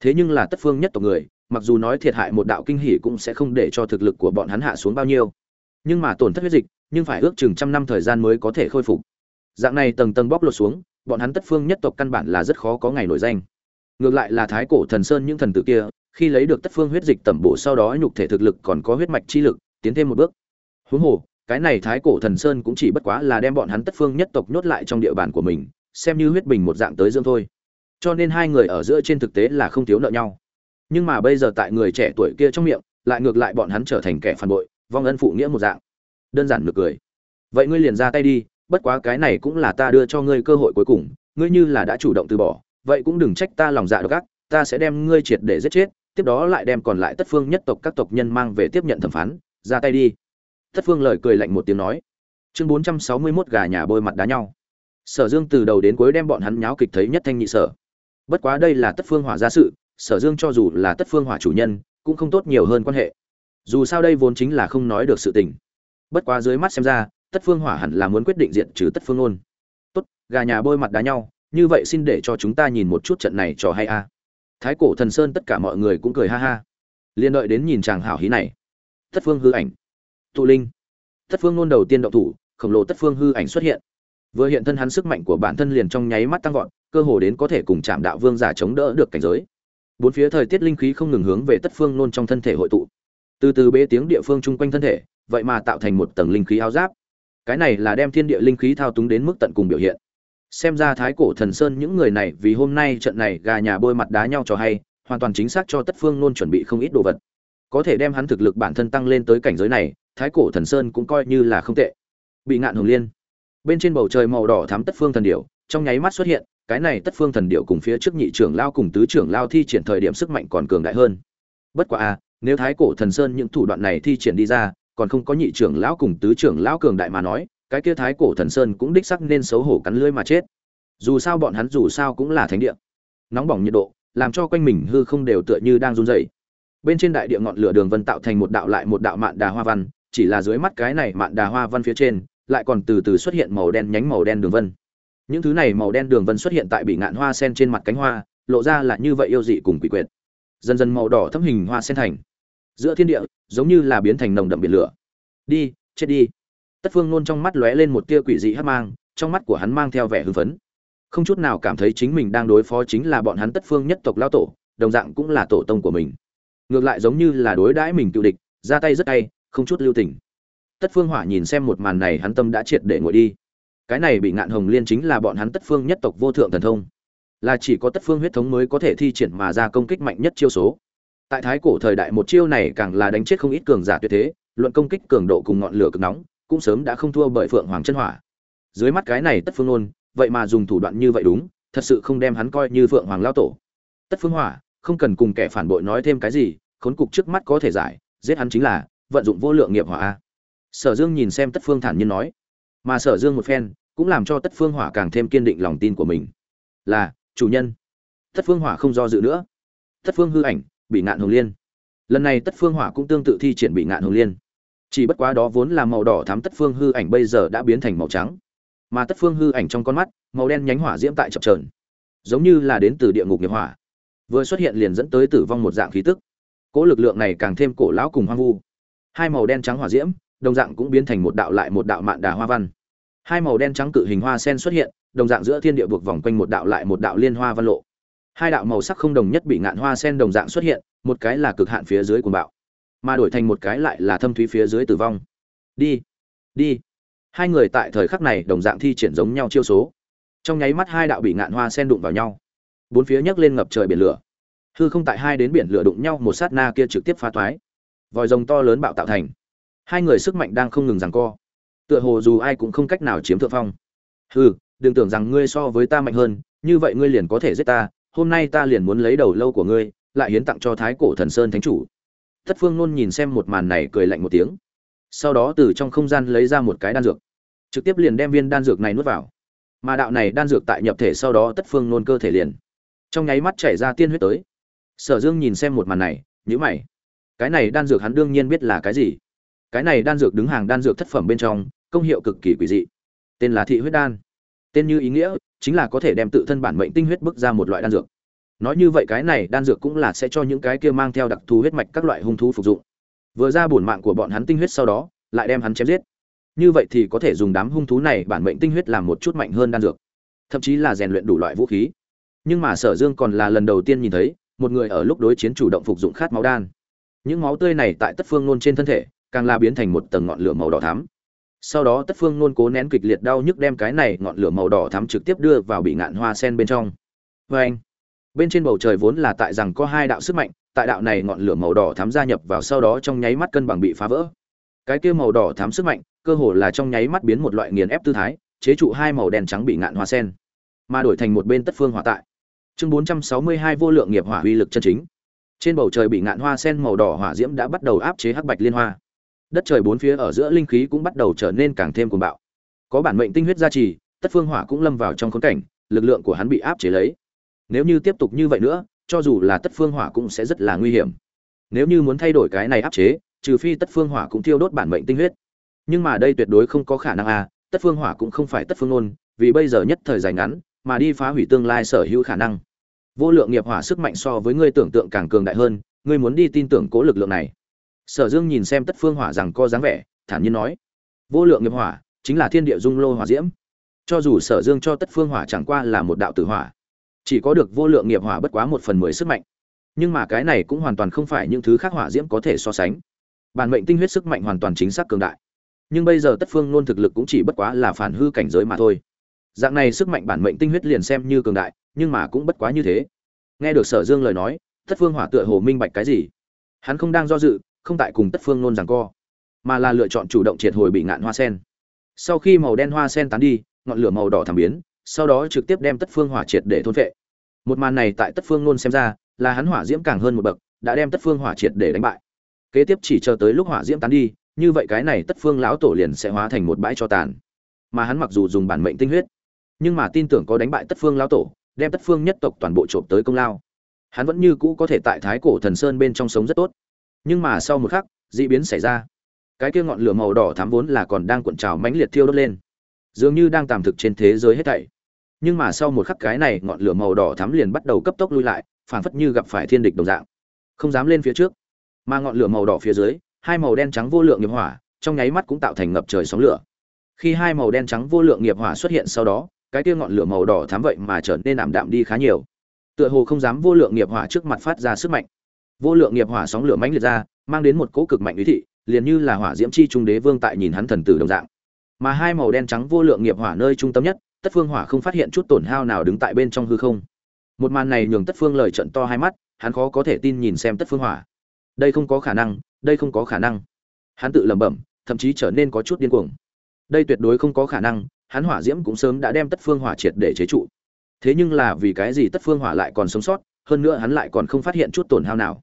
thế nhưng là tất phương nhất tộc người, mặc dù nói thiệt hại một đạo kinh hỉ cũng sẽ không để cho thực lực của bọn hắn hạ xuống bao nhiêu. Nhưng mà tổn thất huyết dịch, nhưng phải ước chừng trăm năm thời gian mới có thể khôi phục. Dạng này tầng tầng bóc lột xuống, bọn hắn tất phương nhất tộc căn bản là rất khó có ngày nổi danh. Ngược lại là thái cổ thần sơn những thần tử kia, khi lấy được tất phương huyết dịch tẩm bổ sau đó nhục thể thực lực còn có huyết mạch chi lực, tiến thêm một bước. Huống hồ, cái này thái cổ thần sơn cũng chỉ bất quá là đem bọn hắn tất phương nhất tộc nhốt lại trong địa bàn của mình, xem như huyết bình một dạng tới dương thôi cho nên hai người ở giữa trên thực tế là không thiếu nợ nhau. Nhưng mà bây giờ tại người trẻ tuổi kia trong miệng, lại ngược lại bọn hắn trở thành kẻ phản bội, vong ân phụ nghĩa một dạng. Đơn giản được cười. Vậy ngươi liền ra tay đi, bất quá cái này cũng là ta đưa cho ngươi cơ hội cuối cùng, ngươi như là đã chủ động từ bỏ, vậy cũng đừng trách ta lòng dạ độc ác, ta sẽ đem ngươi triệt để giết chết, tiếp đó lại đem còn lại tất phương nhất tộc các tộc nhân mang về tiếp nhận thẩm phán, ra tay đi. Tất phương lời cười lạnh một tiếng nói. Chương bốn trăm sáu mươi 461 gà nhà bôi mặt đá nhau. Sở dương từ đầu đến cuối đem bọn hắn nháo kịch thấy nhất thanh nhị sở bất quá đây là tất phương hỏa gia sự, sở dương cho dù là tất phương hỏa chủ nhân, cũng không tốt nhiều hơn quan hệ. Dù sao đây vốn chính là không nói được sự tình. Bất quá dưới mắt xem ra, tất phương hỏa hẳn là muốn quyết định diện trừ tất phương ôn. Tốt, gà nhà bôi mặt đá nhau, như vậy xin để cho chúng ta nhìn một chút trận này trò hay a. Thái cổ thần sơn tất cả mọi người cũng cười ha ha. Liên đợi đến nhìn chàng hảo hí này. Tất phương hư ảnh. Tụ linh. Tất phương nôn đầu tiên động thủ, khổng lồ tất phương hư ảnh xuất hiện. Vừa hiện thân hắn sức mạnh của bản thân liền trong nháy mắt tăng vọt cơ hồ đến có thể cùng chạm đạo vương giả chống đỡ được cảnh giới. Bốn phía thời tiết linh khí không ngừng hướng về tất phương nôn trong thân thể hội tụ. Từ từ bế tiếng địa phương chung quanh thân thể, vậy mà tạo thành một tầng linh khí áo giáp. Cái này là đem thiên địa linh khí thao túng đến mức tận cùng biểu hiện. Xem ra thái cổ thần sơn những người này vì hôm nay trận này gà nhà bôi mặt đá nhau cho hay, hoàn toàn chính xác cho tất phương nôn chuẩn bị không ít đồ vật. Có thể đem hắn thực lực bản thân tăng lên tới cảnh giới này, thái cổ thần sơn cũng coi như là không tệ. Bị ngạn hồng liên. Bên trên bầu trời màu đỏ thắm tất phương thần điểu trong nháy mắt xuất hiện, cái này tất phương thần Điệu cùng phía trước nhị trưởng lao cùng tứ trưởng lao thi triển thời điểm sức mạnh còn cường đại hơn. Bất quá a nếu thái cổ thần sơn những thủ đoạn này thi triển đi ra, còn không có nhị trưởng lão cùng tứ trưởng lão cường đại mà nói, cái kia thái cổ thần sơn cũng đích sắc nên xấu hổ cắn lưỡi mà chết. Dù sao bọn hắn dù sao cũng là thánh địa. Nóng bỏng nhiệt độ, làm cho quanh mình hư không đều tựa như đang run rẩy. Bên trên đại địa ngọn lửa đường vân tạo thành một đạo lại một đạo mạn đà hoa văn, chỉ là dưới mắt cái này mạn đà hoa văn phía trên, lại còn từ từ xuất hiện màu đen nhánh màu đen đường vân những thứ này màu đen đường vân xuất hiện tại bị ngạn hoa sen trên mặt cánh hoa, lộ ra là như vậy yêu dị cùng quỷ quyệt. Dần dần màu đỏ thấm hình hoa sen thành. Giữa thiên địa, giống như là biến thành nồng đậm biển lửa. Đi, chết đi. Tất phương nôn trong mắt lóe lên một tia quỷ dị hắc mang, trong mắt của hắn mang theo vẻ hưng phấn. Không chút nào cảm thấy chính mình đang đối phó chính là bọn hắn tất phương nhất tộc lao tổ, đồng dạng cũng là tổ tông của mình. Ngược lại giống như là đối đãi mình cựu địch, ra tay rất hay, không chút lưu tình. Tất phương hỏa nhìn xem một màn này, hắn tâm đã triệt để ngồi đi cái này bị ngạn hồng liên chính là bọn hắn tất phương nhất tộc vô thượng thần thông. Là chỉ có tất phương huyết thống mới có thể thi triển mà ra công kích mạnh nhất chiêu số. Tại thái cổ thời đại một chiêu này càng là đánh chết không ít cường giả tuyệt thế, luận công kích cường độ cùng ngọn lửa cực nóng, cũng sớm đã không thua bởi phượng hoàng chân hỏa. Dưới mắt cái này tất phương nôn vậy mà dùng thủ đoạn như vậy đúng, thật sự không đem hắn coi như phượng hoàng lao tổ. Tất phương hỏa, không cần cùng kẻ phản bội nói thêm cái gì, khốn cục trước mắt có thể giải, giết hắn chính là vận dụng vô lượng nghiệp hỏa sở dương nhìn xem tất phương thản nhiên nói mà sở dương một phen cũng làm cho tất phương hỏa càng thêm kiên định lòng tin của mình. Là, chủ nhân. Tất phương hỏa không do dự nữa. Tất phương hư ảnh, bị ngạn hồng liên. Lần này tất phương hỏa cũng tương tự thi triển bị ngạn hồng liên. Chỉ bất quá đó vốn là màu đỏ thắm tất phương hư ảnh bây giờ đã biến thành màu trắng. Mà tất phương hư ảnh trong con mắt, màu đen nhánh hỏa diễm tại chập trờn giống như là đến từ địa ngục nghiệp hỏa. Vừa xuất hiện liền dẫn tới tử vong một dạng khí tức. Cỗ lực lượng này càng thêm cổ lão cùng hoang vu. Hai màu đen trắng hỏa diễm đồng dạng cũng biến thành một đạo lại một đạo mạn đà hoa văn. Hai màu đen trắng cự hình hoa sen xuất hiện, đồng dạng giữa thiên địa buộc vòng quanh một đạo lại một đạo liên hoa văn lộ. Hai đạo màu sắc không đồng nhất bị ngạn hoa sen đồng dạng xuất hiện, một cái là cực hạn phía dưới của bạo, mà đổi thành một cái lại là thâm thúy phía dưới tử vong. Đi đi. Hai người tại thời khắc này đồng dạng thi triển giống nhau chiêu số. Trong nháy mắt hai đạo bị ngạn hoa sen đụng vào nhau. Bốn phía nhấc lên ngập trời biển lửa. Hư không tại hai đến biển lửa đụng nhau, một sát na kia trực tiếp phá toái. Vòi rồng to lớn bạo tạo thành hai người sức mạnh đang không ngừng giằng co. Tựa hồ dù ai cũng không cách nào chiếm thượng phong. Hừ, đừng tưởng rằng ngươi so với ta mạnh hơn như vậy ngươi liền có thể giết ta hôm nay ta liền muốn lấy đầu lâu của ngươi lại hiến tặng cho thái cổ thần sơn thánh chủ. Thất phương nôn nhìn xem một màn này cười lạnh một tiếng. Sau đó từ trong không gian lấy ra một cái đan dược trực tiếp liền đem viên đan dược này nuốt vào. Mà đạo này đan dược tại nhập thể sau đó tất phương nôn cơ thể liền trong nháy mắt chảy ra tiên huyết tới. Sở dương nhìn xem một màn này nhữ mày. Cái này đan dược hắn đương nhiên biết là cái gì cái này đan dược đứng hàng đan dược thất phẩm bên trong, công hiệu cực kỳ quỷ dị. Tên là thị huyết đan. Tên như ý nghĩa chính là có thể đem tự thân bản mệnh tinh huyết bức ra một loại đan dược. Nói như vậy cái này đan dược cũng là sẽ cho những cái kia mang theo đặc thù huyết mạch các loại hung thú phục dụng. Vừa ra bổn mạng của bọn hắn tinh huyết sau đó, lại đem hắn chém giết. Như vậy thì có thể dùng đám hung thú này bản mệnh tinh huyết làm một chút mạnh hơn đan dược. Thậm chí là rèn luyện đủ loại vũ khí. Nhưng mà sở dương còn là lần đầu tiên nhìn thấy, một người ở lúc đối chiến chủ động phục dụng khát máu đan. Những máu tươi này tại tất phương nôn trên thân thể càng la biến thành một tầng ngọn lửa màu đỏ thắm. Sau đó tất phương nôn cố nén kịch liệt đau nhức đem cái này ngọn lửa màu đỏ thắm trực tiếp đưa vào bị ngạn hoa sen bên trong. Vê anh, bên trên bầu trời vốn là tại rằng có hai đạo sức mạnh, tại đạo này ngọn lửa màu đỏ thắm gia nhập vào sau đó trong nháy mắt cân bằng bị phá vỡ. Cái kia màu đỏ thắm sức mạnh, cơ hồ là trong nháy mắt biến một loại nghiền ép tư thái, chế trụ hai màu đen trắng bị ngạn hoa sen, mà đổi thành một bên tất phương hỏa tại. Chương 462 vô lượng nghiệp hỏa uy lực chân chính. Trên bầu trời bị ngạn hoa sen màu đỏ hỏa diễm đã bắt đầu áp chế hắc bạch liên hoa đất trời bốn phía ở giữa linh khí cũng bắt đầu trở nên càng thêm cuồng bạo. Có bản mệnh tinh huyết gia trì, tất phương hỏa cũng lâm vào trong khốn cảnh, lực lượng của hắn bị áp chế lấy. Nếu như tiếp tục như vậy nữa, cho dù là tất phương hỏa cũng sẽ rất là nguy hiểm. Nếu như muốn thay đổi cái này áp chế, trừ phi tất phương hỏa cũng thiêu đốt bản mệnh tinh huyết. Nhưng mà đây tuyệt đối không có khả năng à tất phương hỏa cũng không phải tất phương ôn vì bây giờ nhất thời dài ngắn, mà đi phá hủy tương lai sở hữu khả năng. Vô lượng nghiệp hỏa sức mạnh so với ngươi tưởng tượng càng cường đại hơn, ngươi muốn đi tin tưởng cố lực lượng này sở dương nhìn xem tất phương hỏa rằng co dáng vẻ, thản nhiên nói, vô lượng nghiệp hỏa, chính là thiên địa dung lô hỏa diễm. Cho dù sở dương cho tất phương hỏa chẳng qua là một đạo tử hỏa, chỉ có được vô lượng nghiệp hỏa bất quá một phần mười sức mạnh. Nhưng mà cái này cũng hoàn toàn không phải những thứ khác hỏa diễm có thể so sánh. Bản mệnh tinh huyết sức mạnh hoàn toàn chính xác cường đại. Nhưng bây giờ tất phương nôn thực lực cũng chỉ bất quá là phản hư cảnh giới mà thôi. Dạng này sức mạnh bản mệnh tinh huyết liền xem như cường đại, nhưng mà cũng bất quá như thế. Nghe được sở dương lời nói, tất phương hỏa tựa hồ minh bạch cái gì. Hắn không đang do dự không tại cùng tất phương nôn rằng co, mà là lựa chọn chủ động triệt hồi bị ngạn hoa sen. Sau khi màu đen hoa sen tán đi, ngọn lửa màu đỏ thảm biến, sau đó trực tiếp đem tất phương hỏa triệt để thôn vệ một màn này tại tất phương nôn xem ra là hắn hỏa diễm càng hơn một bậc, đã đem tất phương hỏa triệt để đánh bại. Kế tiếp chỉ chờ tới lúc hỏa diễm tán đi, như vậy cái này tất phương lão tổ liền sẽ hóa thành một bãi cho tàn. Mà hắn mặc dù dùng bản mệnh tinh huyết, nhưng mà tin tưởng có đánh bại tất phương lão tổ, đem tất phương nhất tộc toàn bộ trộm tới công lao. Hắn vẫn như cũ có thể tại thái cổ thần sơn bên trong sống rất tốt nhưng mà sau một khắc, dị biến xảy ra. Cái kia ngọn lửa màu đỏ thắm vốn là còn đang cuộn trào mãnh liệt thiêu đốt lên. Dường như đang tạm thực trên thế giới hết thảy. Nhưng mà sau một khắc cái này ngọn lửa màu đỏ thắm liền bắt đầu cấp tốc lui lại, phảng phất như gặp phải thiên địch đồng dạng. Không dám lên phía trước. Mà ngọn lửa màu đỏ phía dưới, hai màu đen trắng vô lượng nghiệp hỏa, trong nháy mắt cũng tạo thành ngập trời sóng lửa. Khi hai màu đen trắng vô lượng nghiệp hỏa xuất hiện sau đó, cái kia ngọn lửa màu đỏ thắm vậy mà trở nên ảm đạm đi khá nhiều. Tựa hồ không dám vô lượng nghiệp hỏa trước mặt phát ra sức mạnh vô lượng nghiệp hỏa sóng lửa mãnh liệt ra, mang đến một cỗ cực mạnh ý thị, liền như là hỏa diễm chi trung đế vương tại nhìn hắn thần tử đồng dạng. Mà hai màu đen trắng vô lượng nghiệp hỏa nơi trung tâm nhất, tất phương hỏa không phát hiện chút tổn hao nào đứng tại bên trong hư không. Một màn này nhường tất phương lời trận to hai mắt, hắn khó có thể tin nhìn xem tất phương hỏa. Đây không có khả năng, đây không có khả năng. Hắn tự lẩm bẩm, thậm chí trở nên có chút điên cuồng. Đây tuyệt đối không có khả năng, hắn hỏa diễm cũng sớm đã đem tất phương hỏa triệt để chế trụ. Thế nhưng là vì cái gì tất phương hỏa lại còn sống sót, hơn nữa hắn lại còn không phát hiện chút tổn hao nào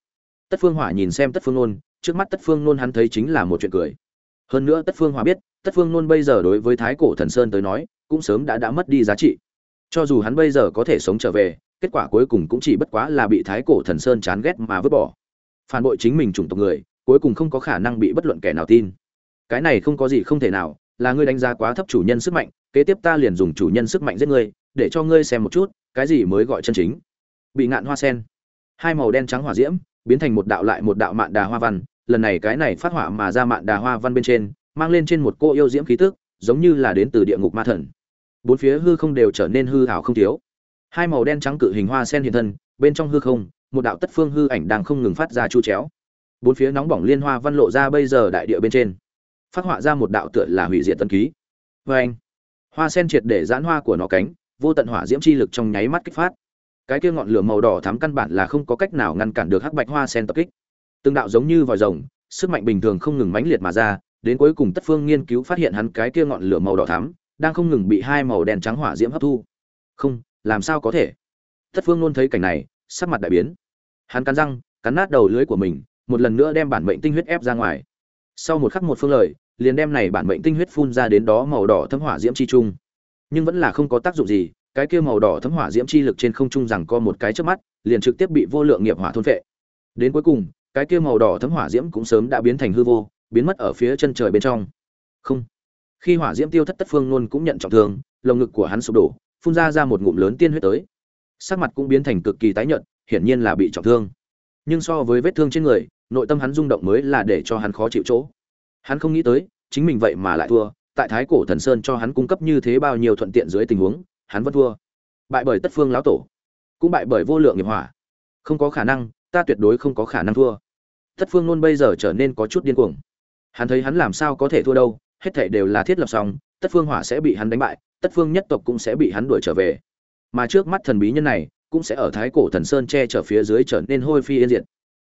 tất phương hỏa nhìn xem tất phương nôn, trước mắt tất phương nôn hắn thấy chính là một chuyện cười. Hơn nữa tất phương hỏa biết, tất phương nôn bây giờ đối với thái cổ thần sơn tới nói, cũng sớm đã đã mất đi giá trị. Cho dù hắn bây giờ có thể sống trở về, kết quả cuối cùng cũng chỉ bất quá là bị thái cổ thần sơn chán ghét mà vứt bỏ. Phản bội chính mình chủng tộc người, cuối cùng không có khả năng bị bất luận kẻ nào tin. Cái này không có gì không thể nào, là ngươi đánh giá quá thấp chủ nhân sức mạnh, kế tiếp ta liền dùng chủ nhân sức mạnh giết ngươi, để cho ngươi xem một chút, cái gì mới gọi chân chính. Bị ngạn hoa sen. Hai màu đen trắng hỏa diễm biến thành một đạo lại một đạo mạn đà hoa văn, lần này cái này phát hỏa mà ra mạn đà hoa văn bên trên, mang lên trên một cô yêu diễm khí tức, giống như là đến từ địa ngục ma thần. Bốn phía hư không đều trở nên hư hảo không thiếu. Hai màu đen trắng cự hình hoa sen hiện thân, bên trong hư không, một đạo tất phương hư ảnh đang không ngừng phát ra chu chéo. Bốn phía nóng bỏng liên hoa văn lộ ra bây giờ đại địa bên trên. Phát họa ra một đạo tựa là hủy diệt tân ký. Vê anh hoa sen triệt để giãn hoa của nó cánh, vô tận hỏa diễm chi lực trong nháy mắt kích phát cái kia ngọn lửa màu đỏ thắm căn bản là không có cách nào ngăn cản được hắc bạch hoa sen tập kích. Từng đạo giống như vòi rồng, sức mạnh bình thường không ngừng mãnh liệt mà ra, đến cuối cùng tất phương nghiên cứu phát hiện hắn cái kia ngọn lửa màu đỏ thắm đang không ngừng bị hai màu đen trắng hỏa diễm hấp thu. Không, làm sao có thể? Tất phương luôn thấy cảnh này, sắc mặt đại biến. Hắn cắn răng, cắn nát đầu lưới của mình, một lần nữa đem bản mệnh tinh huyết ép ra ngoài. Sau một khắc một phương lời, liền đem này bản mệnh tinh huyết phun ra đến đó màu đỏ thấm hỏa diễm chi trung. Nhưng vẫn là không có tác dụng gì cái kia màu đỏ thấm hỏa diễm chi lực trên không trung rằng co một cái trước mắt, liền trực tiếp bị vô lượng nghiệp hỏa thôn phệ. Đến cuối cùng, cái kia màu đỏ thấm hỏa diễm cũng sớm đã biến thành hư vô, biến mất ở phía chân trời bên trong. Không. Khi hỏa diễm tiêu thất tất phương luôn cũng nhận trọng thương, lồng ngực của hắn sụp đổ, phun ra ra một ngụm lớn tiên huyết tới. Sắc mặt cũng biến thành cực kỳ tái nhợt, hiển nhiên là bị trọng thương. Nhưng so với vết thương trên người, nội tâm hắn rung động mới là để cho hắn khó chịu chỗ. Hắn không nghĩ tới, chính mình vậy mà lại thua, tại thái cổ thần sơn cho hắn cung cấp như thế bao nhiêu thuận tiện dưới tình huống hắn vẫn thua. Bại bởi tất phương lão tổ, cũng bại bởi vô lượng nghiệp hỏa. Không có khả năng, ta tuyệt đối không có khả năng thua. Tất phương luôn bây giờ trở nên có chút điên cuồng. Hắn thấy hắn làm sao có thể thua đâu, hết thảy đều là thiết lập xong, tất phương hỏa sẽ bị hắn đánh bại, tất phương nhất tộc cũng sẽ bị hắn đuổi trở về. Mà trước mắt thần bí nhân này, cũng sẽ ở thái cổ thần sơn che chở phía dưới trở nên hôi phi yên diệt.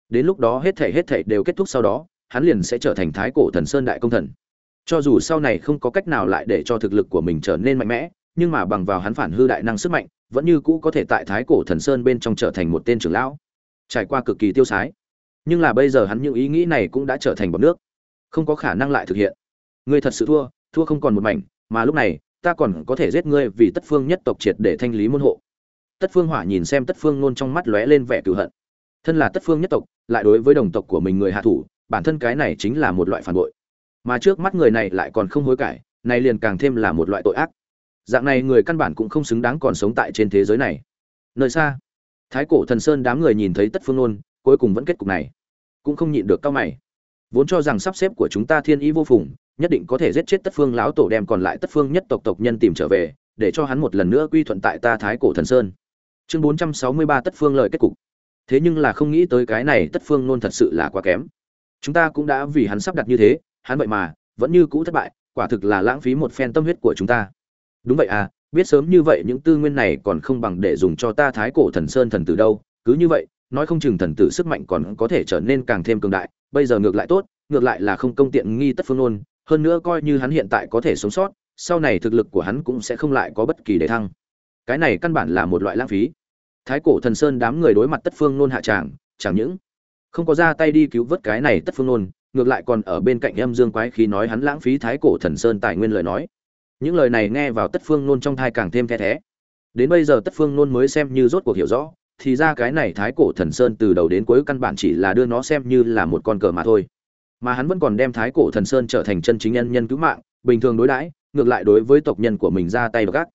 Đến lúc đó hết thảy hết thảy đều kết thúc sau đó, hắn liền sẽ trở thành thái cổ thần sơn đại công thần. Cho dù sau này không có cách nào lại để cho thực lực của mình trở nên mạnh mẽ nhưng mà bằng vào hắn phản hư đại năng sức mạnh, vẫn như cũ có thể tại thái cổ thần sơn bên trong trở thành một tên trưởng lão. Trải qua cực kỳ tiêu sái, nhưng là bây giờ hắn những ý nghĩ này cũng đã trở thành bọt nước, không có khả năng lại thực hiện. Ngươi thật sự thua thua không còn một mảnh, mà lúc này, ta còn có thể giết ngươi vì tất phương nhất tộc triệt để thanh lý môn hộ. Tất phương hỏa nhìn xem tất phương nôn trong mắt lóe lên vẻ cựu hận. Thân là tất phương nhất tộc, lại đối với đồng tộc của mình người hạ thủ, bản thân cái này chính là một loại phản bội. Mà trước mắt người này lại còn không hối cải này liền càng thêm là một loại tội ác dạng này người căn bản cũng không xứng đáng còn sống tại trên thế giới này. Nơi xa, thái cổ thần sơn đám người nhìn thấy tất phương nôn, cuối cùng vẫn kết cục này. Cũng không nhịn được cao mày. Vốn cho rằng sắp xếp của chúng ta thiên ý vô phùng, nhất định có thể giết chết tất phương lão tổ đem còn lại tất phương nhất tộc tộc nhân tìm trở về, để cho hắn một lần nữa quy thuận tại ta thái cổ thần sơn. Chương bốn trăm sáu mươi ba tất phương lợi kết cục. Thế nhưng là không nghĩ tới cái này tất phương nôn thật sự là quá kém. Chúng ta cũng đã vì hắn sắp đặt như thế, hắn vậy mà, vẫn như cũ thất bại, quả thực là lãng phí một phen tâm huyết của chúng ta đúng vậy à biết sớm như vậy những tư nguyên này còn không bằng để dùng cho ta thái cổ thần sơn thần tử đâu, cứ như vậy, nói không chừng thần tử sức mạnh còn có thể trở nên càng thêm cường đại, bây giờ ngược lại tốt, ngược lại là không công tiện nghi tất phương nôn hơn nữa coi như hắn hiện tại có thể sống sót, sau này thực lực của hắn cũng sẽ không lại có bất kỳ đề thăng. Cái này căn bản là một loại lãng phí. Thái cổ thần sơn đám người đối mặt tất phương nôn hạ tràng, chẳng những không có ra tay đi cứu vớt cái này tất phương nôn ngược lại còn ở bên cạnh em dương quái khí nói hắn lãng phí thái cổ thần sơn tài nguyên lời nói những lời này nghe vào tất phương nôn trong thai càng thêm the thé. Đến bây giờ tất phương nôn mới xem như rốt cuộc hiểu rõ, thì ra cái này thái cổ thần sơn từ đầu đến cuối căn bản chỉ là đưa nó xem như là một con cờ mà thôi. Mà hắn vẫn còn đem thái cổ thần sơn trở thành chân chính nhân nhân cứu mạng, bình thường đối đãi, ngược lại đối với tộc nhân của mình ra tay gác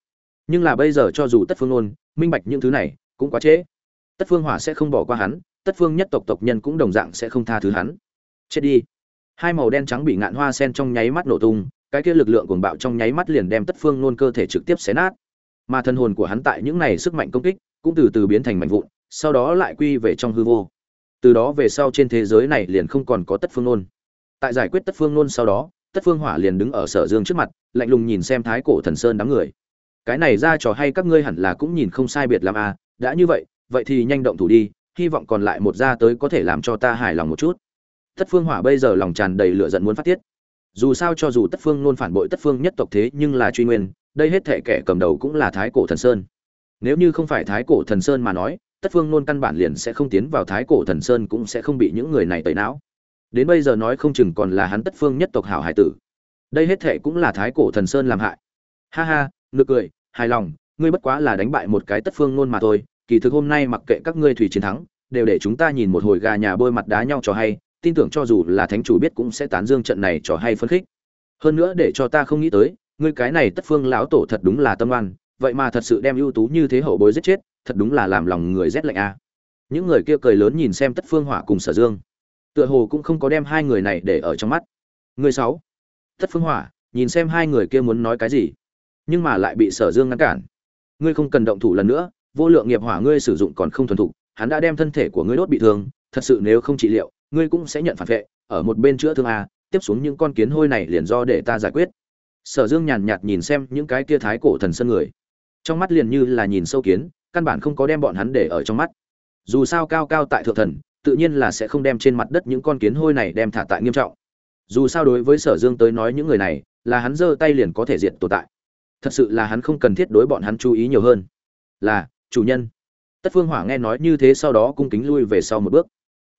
nhưng là bây giờ cho dù tất phương nôn minh bạch những thứ này, cũng quá trễ. Tất phương hỏa sẽ không bỏ qua hắn, tất phương nhất tộc tộc nhân cũng đồng dạng sẽ không tha thứ hắn. Chết đi. Hai màu đen trắng bị ngạn hoa sen trong nháy mắt nổ tung cái kia lực lượng cuồng bạo trong nháy mắt liền đem tất phương nôn cơ thể trực tiếp xé nát. Mà thân hồn của hắn tại những này sức mạnh công kích cũng từ từ biến thành mạnh vụn, sau đó lại quy về trong hư vô. Từ đó về sau trên thế giới này liền không còn có tất phương nôn tại giải quyết tất phương nôn sau đó, tất phương hỏa liền đứng ở sở dương trước mặt, lạnh lùng nhìn xem thái cổ thần sơn đám người. Cái này ra trò hay các ngươi hẳn là cũng nhìn không sai biệt làm à đã như vậy vậy thì nhanh động thủ đi, hy vọng còn lại một ra tới có thể làm cho ta hài lòng một chút. Tất phương hỏa bây giờ lòng tràn đầy lửa giận muốn phát tiết dù sao cho dù tất phương luôn phản bội tất phương nhất tộc thế nhưng là truy nguyên, đây hết thể kẻ cầm đầu cũng là thái cổ thần sơn. Nếu như không phải thái cổ thần sơn mà nói, tất phương nôn căn bản liền sẽ không tiến vào thái cổ thần sơn cũng sẽ không bị những người này tẩy não. Đến bây giờ nói không chừng còn là hắn tất phương nhất tộc hảo hải tử. Đây hết thệ cũng là thái cổ thần sơn làm hại. Ha ha, nực cười, hài lòng, ngươi bất quá là đánh bại một cái tất phương nôn mà thôi, kỳ thực hôm nay mặc kệ các ngươi thủy chiến thắng, đều để chúng ta nhìn một hồi gà nhà bôi mặt đá nhau cho hay tin tưởng cho dù là thánh chủ biết cũng sẽ tán dương trận này cho hay phân khích. Hơn nữa để cho ta không nghĩ tới, ngươi cái này tất phương lão tổ thật đúng là tâm oan, vậy mà thật sự đem ưu tú như thế hậu bối giết chết, thật đúng là làm lòng người rét lạnh a. Những người kia cười lớn nhìn xem tất phương hỏa cùng sở dương. Tựa hồ cũng không có đem hai người này để ở trong mắt. Người sáu. Tất phương hỏa, nhìn xem hai người kia muốn nói cái gì. Nhưng mà lại bị sở dương ngăn cản. Ngươi không cần động thủ lần nữa, vô lượng nghiệp hỏa ngươi sử dụng còn không thuần thục, hắn đã đem thân thể của ngươi đốt bị thương, thật sự nếu không trị liệu ngươi cũng sẽ nhận phản vệ, ở một bên chữa thương a, tiếp xuống những con kiến hôi này liền do để ta giải quyết. Sở dương nhàn nhạt nhìn xem những cái kia thái cổ thần sân người. Trong mắt liền như là nhìn sâu kiến, căn bản không có đem bọn hắn để ở trong mắt. Dù sao cao cao tại thượng thần, tự nhiên là sẽ không đem trên mặt đất những con kiến hôi này đem thả tại nghiêm trọng. Dù sao đối với sở dương tới nói những người này, là hắn giơ tay liền có thể diệt tồn tại. Thật sự là hắn không cần thiết đối bọn hắn chú ý nhiều hơn. Là, chủ nhân. Tất phương hỏa nghe nói như thế sau đó cung kính lui về sau một bước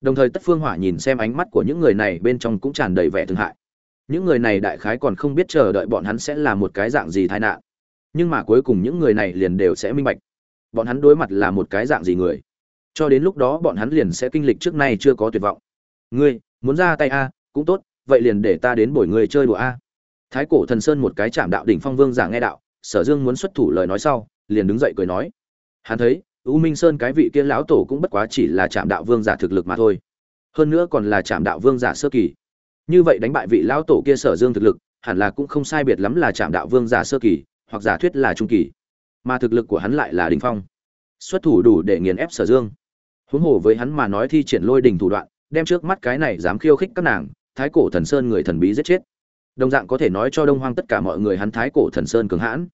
đồng thời tất phương hỏa nhìn xem ánh mắt của những người này bên trong cũng tràn đầy vẻ thương hại. Những người này đại khái còn không biết chờ đợi bọn hắn sẽ là một cái dạng gì tai nạn. Nhưng mà cuối cùng những người này liền đều sẽ minh bạch. Bọn hắn đối mặt là một cái dạng gì người? Cho đến lúc đó bọn hắn liền sẽ kinh lịch trước nay chưa có tuyệt vọng. Ngươi, muốn ra tay a, cũng tốt, vậy liền để ta đến bồi ngươi chơi đùa a. Thái cổ thần sơn một cái chạm đạo đỉnh phong vương giả nghe đạo, sở dương muốn xuất thủ lời nói sau, liền đứng dậy cười nói. Hắn thấy u minh sơn cái vị kia lão tổ cũng bất quá chỉ là trạm đạo vương giả thực lực mà thôi. Hơn nữa còn là trạm đạo vương giả sơ kỳ. Như vậy đánh bại vị lão tổ kia sở dương thực lực, hẳn là cũng không sai biệt lắm là trạm đạo vương giả sơ kỳ, hoặc giả thuyết là trung kỳ. Mà thực lực của hắn lại là đỉnh phong. Xuất thủ đủ để nghiền ép sở dương. Huống hồ với hắn mà nói thi triển lôi đình thủ đoạn, đem trước mắt cái này dám khiêu khích các nàng, thái cổ thần sơn người thần bí giết chết. Đồng dạng có thể nói cho đông hoang tất cả mọi người hắn thái cổ thần sơn cường hãn.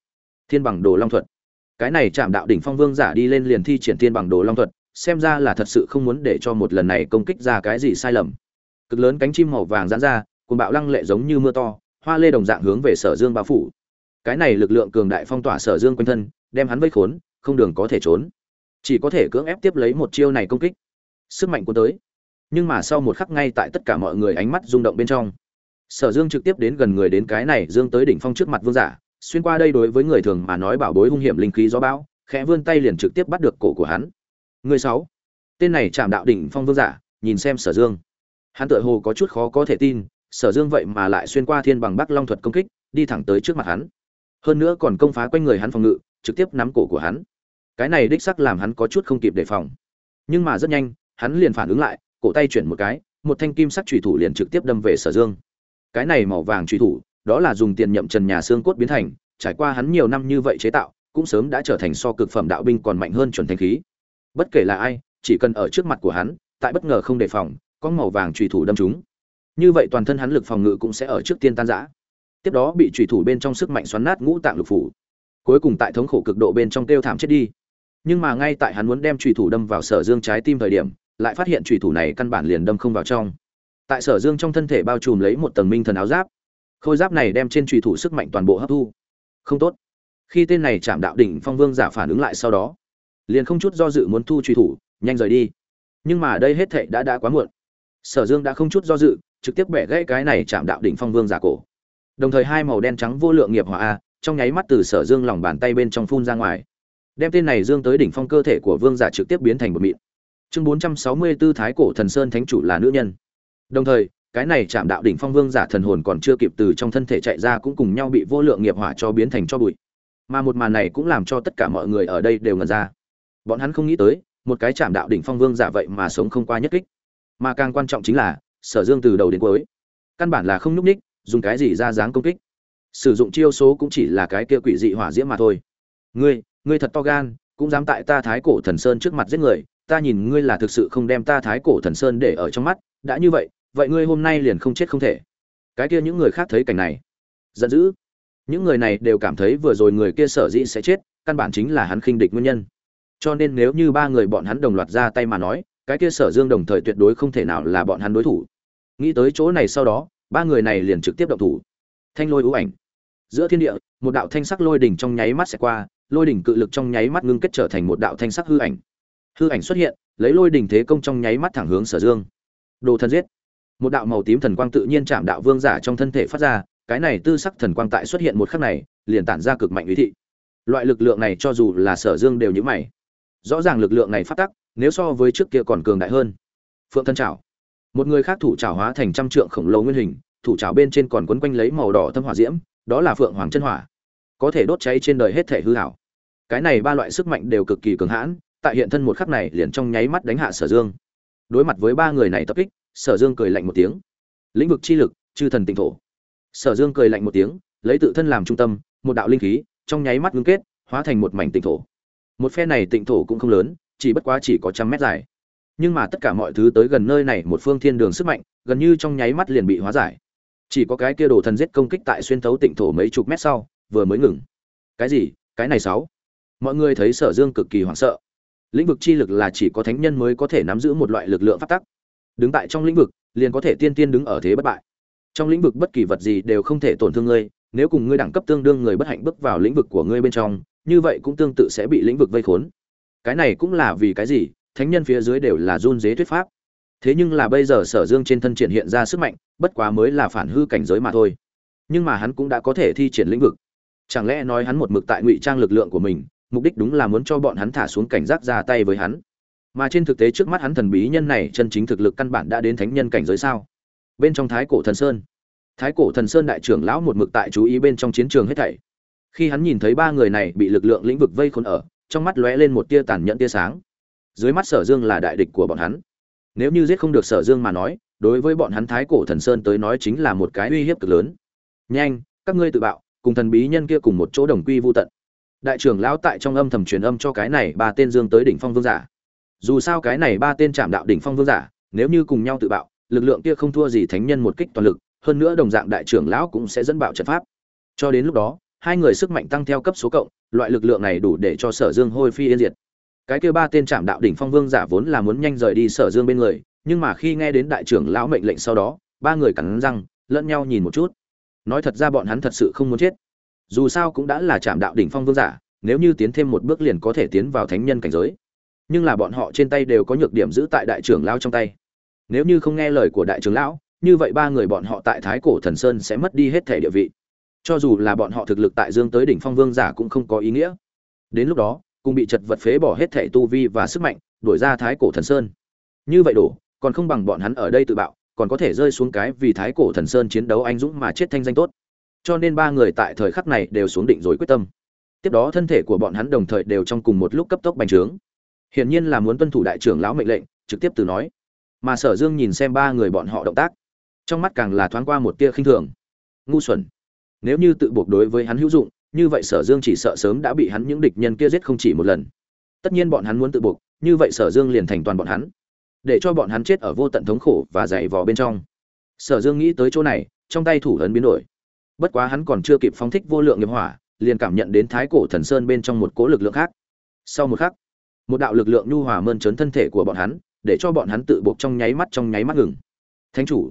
Thiên bằng đồ long thuật cái này chạm đạo đỉnh phong vương giả đi lên liền thi triển thiên bằng đồ long thuật, xem ra là thật sự không muốn để cho một lần này công kích ra cái gì sai lầm. Cực lớn cánh chim màu vàng giãn ra cùng bạo lăng lệ giống như mưa to, hoa lê đồng dạng hướng về sở dương bao phủ. Cái này lực lượng cường đại phong tỏa sở dương quanh thân, đem hắn vây khốn, không đường có thể trốn. Chỉ có thể cưỡng ép tiếp lấy một chiêu này công kích. Sức mạnh của tới. Nhưng mà sau một khắc ngay tại tất cả mọi người ánh mắt rung động bên trong, sở dương trực tiếp đến gần người đến cái này, dương tới đỉnh phong trước mặt vương giả xuyên qua đây đối với người thường mà nói bảo bối hung hiểm linh khí gió bão, khẽ vươn tay liền trực tiếp bắt được cổ của hắn. Người sáu. Tên này chạm đạo đỉnh phong vương giả, nhìn xem sở dương. Hắn tựa hồ có chút khó có thể tin, sở dương vậy mà lại xuyên qua thiên bằng bắc long thuật công kích, đi thẳng tới trước mặt hắn. Hơn nữa còn công phá quanh người hắn phòng ngự, trực tiếp nắm cổ của hắn. Cái này đích sắc làm hắn có chút không kịp đề phòng. Nhưng mà rất nhanh, hắn liền phản ứng lại, cổ tay chuyển một cái, một thanh kim sắc trùy thủ liền trực tiếp đâm về sở dương. Cái này màu vàng trùy thủ đó là dùng tiền nhậm trần nhà xương cốt biến thành, trải qua hắn nhiều năm như vậy chế tạo, cũng sớm đã trở thành so cực phẩm đạo binh còn mạnh hơn chuẩn thanh khí. Bất kể là ai, chỉ cần ở trước mặt của hắn, tại bất ngờ không đề phòng, có màu vàng trùy thủ đâm chúng như vậy toàn thân hắn lực phòng ngự cũng sẽ ở trước tiên tan rã. Tiếp đó bị trùy thủ bên trong sức mạnh xoắn nát ngũ tạng lục phủ. Cuối cùng tại thống khổ cực độ bên trong kêu thảm chết đi. Nhưng mà ngay tại hắn muốn đem trùy thủ đâm vào sở dương trái tim thời điểm, lại phát hiện trùy thủ này căn bản liền đâm không vào trong. Tại sở dương trong thân thể bao trùm lấy một tầng minh thần áo giáp khôi giáp này đem trên trùy thủ sức mạnh toàn bộ hấp thu. Không tốt. Khi tên này chạm đạo đỉnh phong vương giả phản ứng lại sau đó, liền không chút do dự muốn thu trùy thủ, nhanh rời đi. Nhưng mà đây hết thệ đã đã quá muộn. Sở dương đã không chút do dự, trực tiếp bẻ gãy cái này chạm đạo đỉnh phong vương giả cổ. Đồng thời hai màu đen trắng vô lượng nghiệp hỏa a, trong nháy mắt từ sở dương lòng bàn tay bên trong phun ra ngoài. Đem tên này dương tới đỉnh phong cơ thể của vương giả trực tiếp biến thành một mịn. Chương bốn trăm sáu mươi 464 thái cổ thần sơn thánh chủ là nữ nhân. Đồng thời cái này chạm đạo đỉnh phong vương giả thần hồn còn chưa kịp từ trong thân thể chạy ra cũng cùng nhau bị vô lượng nghiệp hỏa cho biến thành cho bụi. Mà một màn này cũng làm cho tất cả mọi người ở đây đều ngẩn ra. Bọn hắn không nghĩ tới, một cái chạm đạo đỉnh phong vương giả vậy mà sống không qua nhất kích. Mà càng quan trọng chính là, sở dương từ đầu đến cuối, căn bản là không nhúc ních dùng cái gì ra dáng công kích. Sử dụng chiêu số cũng chỉ là cái kia quỷ dị hỏa diễm mà thôi. Ngươi ngươi thật to gan, cũng dám tại ta thái cổ thần sơn trước mặt giết người, ta nhìn ngươi là thực sự không đem ta thái cổ thần sơn để ở trong mắt, đã như vậy vậy ngươi hôm nay liền không chết không thể. Cái kia những người khác thấy cảnh này. Giận dữ. Những người này đều cảm thấy vừa rồi người kia sở dĩ sẽ chết, căn bản chính là hắn khinh địch nguyên nhân. Cho nên nếu như ba người bọn hắn đồng loạt ra tay mà nói, cái kia sở dương đồng thời tuyệt đối không thể nào là bọn hắn đối thủ. Nghĩ tới chỗ này sau đó, ba người này liền trực tiếp động thủ. Thanh lôi ưu ảnh. Giữa thiên địa, một đạo thanh sắc lôi đỉnh trong nháy mắt sẽ qua, lôi đỉnh cự lực trong nháy mắt ngưng kết trở thành một đạo thanh sắc hư ảnh. Hư ảnh xuất hiện, lấy lôi đỉnh thế công trong nháy mắt thẳng hướng sở dương. Đồ thần giết một đạo màu tím thần quang tự nhiên chạm đạo vương giả trong thân thể phát ra, cái này tư sắc thần quang tại xuất hiện một khắc này, liền tản ra cực mạnh ý thị. Loại lực lượng này cho dù là sở dương đều nhữ mày. Rõ ràng lực lượng này phát tắc, nếu so với trước kia còn cường đại hơn. Phượng thân trào một người khác thủ trào hóa thành trăm trượng khổng lồ nguyên hình, thủ trào bên trên còn quấn quanh lấy màu đỏ thâm hỏa diễm, đó là phượng hoàng chân hỏa. Có thể đốt cháy trên đời hết thể hư hảo cái này ba loại sức mạnh đều cực kỳ cường hãn, tại hiện thân một khắc này liền trong nháy mắt đánh hạ sở dương. Đối mặt với ba người này tập kích sở dương cười lạnh một tiếng. Lĩnh vực chi lực, chư thần tịnh thổ. Sở dương cười lạnh một tiếng, lấy tự thân làm trung tâm, một đạo linh khí, trong nháy mắt ngưng kết, hóa thành một mảnh tịnh thổ. Một phe này tịnh thổ cũng không lớn, chỉ bất quá chỉ có trăm mét dài. Nhưng mà tất cả mọi thứ tới gần nơi này một phương thiên đường sức mạnh, gần như trong nháy mắt liền bị hóa giải. Chỉ có cái kia đồ thần giết công kích tại xuyên thấu tịnh thổ mấy chục mét sau, vừa mới ngừng. Cái gì? Cái này sáu. Mọi người thấy sở dương cực kỳ hoảng sợ. Lĩnh vực chi lực là chỉ có thánh nhân mới có thể nắm giữ một loại lực lượng phát tắc đứng tại trong lĩnh vực, liền có thể tiên tiên đứng ở thế bất bại. Trong lĩnh vực bất kỳ vật gì đều không thể tổn thương ngươi, nếu cùng ngươi đẳng cấp tương đương người bất hạnh bước vào lĩnh vực của ngươi bên trong, như vậy cũng tương tự sẽ bị lĩnh vực vây khốn. Cái này cũng là vì cái gì? Thánh nhân phía dưới đều là run dế thuyết pháp. Thế nhưng là bây giờ sở dương trên thân triển hiện ra sức mạnh, bất quá mới là phản hư cảnh giới mà thôi. Nhưng mà hắn cũng đã có thể thi triển lĩnh vực. Chẳng lẽ nói hắn một mực tại ngụy trang lực lượng của mình, mục đích đúng là muốn cho bọn hắn thả xuống cảnh giác ra tay với hắn? Mà trên thực tế trước mắt hắn thần bí nhân này chân chính thực lực căn bản đã đến thánh nhân cảnh giới sao? Bên trong thái cổ thần sơn. Thái cổ thần sơn đại trưởng lão một mực tại chú ý bên trong chiến trường hết thảy. Khi hắn nhìn thấy ba người này bị lực lượng lĩnh vực vây khốn ở, trong mắt lóe lên một tia tàn nhẫn tia sáng. Dưới mắt sở dương là đại địch của bọn hắn. Nếu như giết không được sở dương mà nói, đối với bọn hắn thái cổ thần sơn tới nói chính là một cái uy hiếp cực lớn. Nhanh, các ngươi tự bạo, cùng thần bí nhân kia cùng một chỗ đồng quy vô tận. Đại trưởng lão tại trong âm thầm truyền âm cho cái này ba tên dương tới đỉnh phong vương giả dù sao cái này ba tên chạm đạo đỉnh phong vương giả, nếu như cùng nhau tự bạo, lực lượng kia không thua gì thánh nhân một kích toàn lực, hơn nữa đồng dạng đại trưởng lão cũng sẽ dẫn bạo trận pháp. Cho đến lúc đó, hai người sức mạnh tăng theo cấp số cộng, loại lực lượng này đủ để cho sở dương hôi phi yên diệt. Cái kia ba tên trạm đạo đỉnh phong vương giả vốn là muốn nhanh rời đi sở dương bên người, nhưng mà khi nghe đến đại trưởng lão mệnh lệnh sau đó, ba người cắn răng, lẫn nhau nhìn một chút. Nói thật ra bọn hắn thật sự không muốn chết. Dù sao cũng đã là trạm đạo đỉnh phong vương giả, nếu như tiến thêm một bước liền có thể tiến vào thánh nhân cảnh giới nhưng là bọn họ trên tay đều có nhược điểm giữ tại đại trưởng lão trong tay. Nếu như không nghe lời của đại trưởng lão, như vậy ba người bọn họ tại thái cổ thần sơn sẽ mất đi hết thể địa vị. Cho dù là bọn họ thực lực tại dương tới đỉnh phong vương giả cũng không có ý nghĩa. Đến lúc đó, cùng bị chật vật phế bỏ hết thể tu vi và sức mạnh đổi ra thái cổ thần sơn. Như vậy đủ còn không bằng bọn hắn ở đây tự bạo, còn có thể rơi xuống cái vì thái cổ thần sơn chiến đấu anh dũng mà chết thanh danh tốt. Cho nên ba người tại thời khắc này đều xuống định rồi quyết tâm. Tiếp đó thân thể của bọn hắn đồng thời đều trong cùng một lúc cấp tốc bành trướng hiển nhiên là muốn tuân thủ đại trưởng lão mệnh lệnh, trực tiếp từ nói. Mà sở dương nhìn xem ba người bọn họ động tác, trong mắt càng là thoáng qua một tia khinh thường. Ngu xuẩn. Nếu như tự buộc đối với hắn hữu dụng, như vậy sở dương chỉ sợ sớm đã bị hắn những địch nhân kia giết không chỉ một lần. Tất nhiên bọn hắn muốn tự buộc, như vậy sở dương liền thành toàn bọn hắn. Để cho bọn hắn chết ở vô tận thống khổ và dày vò bên trong. Sở dương nghĩ tới chỗ này, trong tay thủ ấn biến đổi. Bất quá hắn còn chưa kịp phóng thích vô lượng nghiệp hỏa, liền cảm nhận đến thái cổ thần sơn bên trong một cỗ lực lượng khác. Sau một khắc một đạo lực lượng nhu hòa mơn trớn thân thể của bọn hắn, để cho bọn hắn tự buộc trong nháy mắt trong nháy mắt ngừng. Thánh chủ,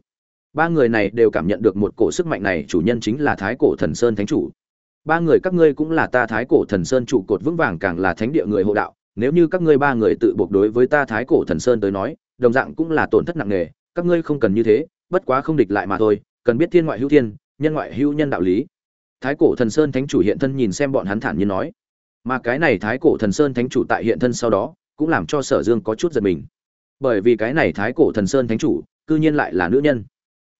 ba người này đều cảm nhận được một cổ sức mạnh này, chủ nhân chính là thái cổ thần sơn thánh chủ. Ba người các ngươi cũng là ta thái cổ thần sơn trụ cột vững vàng càng là thánh địa người hộ đạo, nếu như các ngươi ba người tự buộc đối với ta thái cổ thần sơn tới nói, đồng dạng cũng là tổn thất nặng nề, các ngươi không cần như thế, bất quá không địch lại mà thôi, cần biết thiên ngoại hữu thiên, nhân ngoại hữu nhân đạo lý. Thái cổ thần sơn thánh chủ hiện thân nhìn xem bọn hắn thản nhiên nói mà cái này thái cổ thần sơn thánh chủ tại hiện thân sau đó, cũng làm cho sở dương có chút giật mình. Bởi vì cái này thái cổ thần sơn thánh chủ, cư nhiên lại là nữ nhân.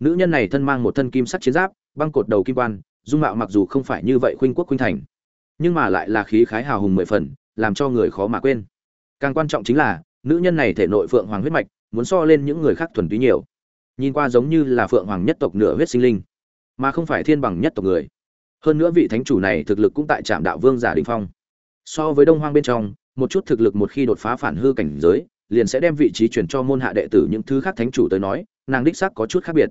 Nữ nhân này thân mang một thân kim sắt chiến giáp, băng cột đầu kim quan, dung mạo mặc dù không phải như vậy khuynh quốc khuynh thành, nhưng mà lại là khí khái hào hùng mười phần, làm cho người khó mà quên. Càng quan trọng chính là, nữ nhân này thể nội phượng hoàng huyết mạch, muốn so lên những người khác thuần túy nhiều. Nhìn qua giống như là phượng hoàng nhất tộc nửa huyết sinh linh, mà không phải thiên bằng nhất tộc người. Hơn nữa vị thánh chủ này thực lực cũng tại trạm đạo vương giả đình phong so với đông hoang bên trong, một chút thực lực một khi đột phá phản hư cảnh giới, liền sẽ đem vị trí chuyển cho môn hạ đệ tử những thứ khác thánh chủ tới nói, nàng đích xác có chút khác biệt.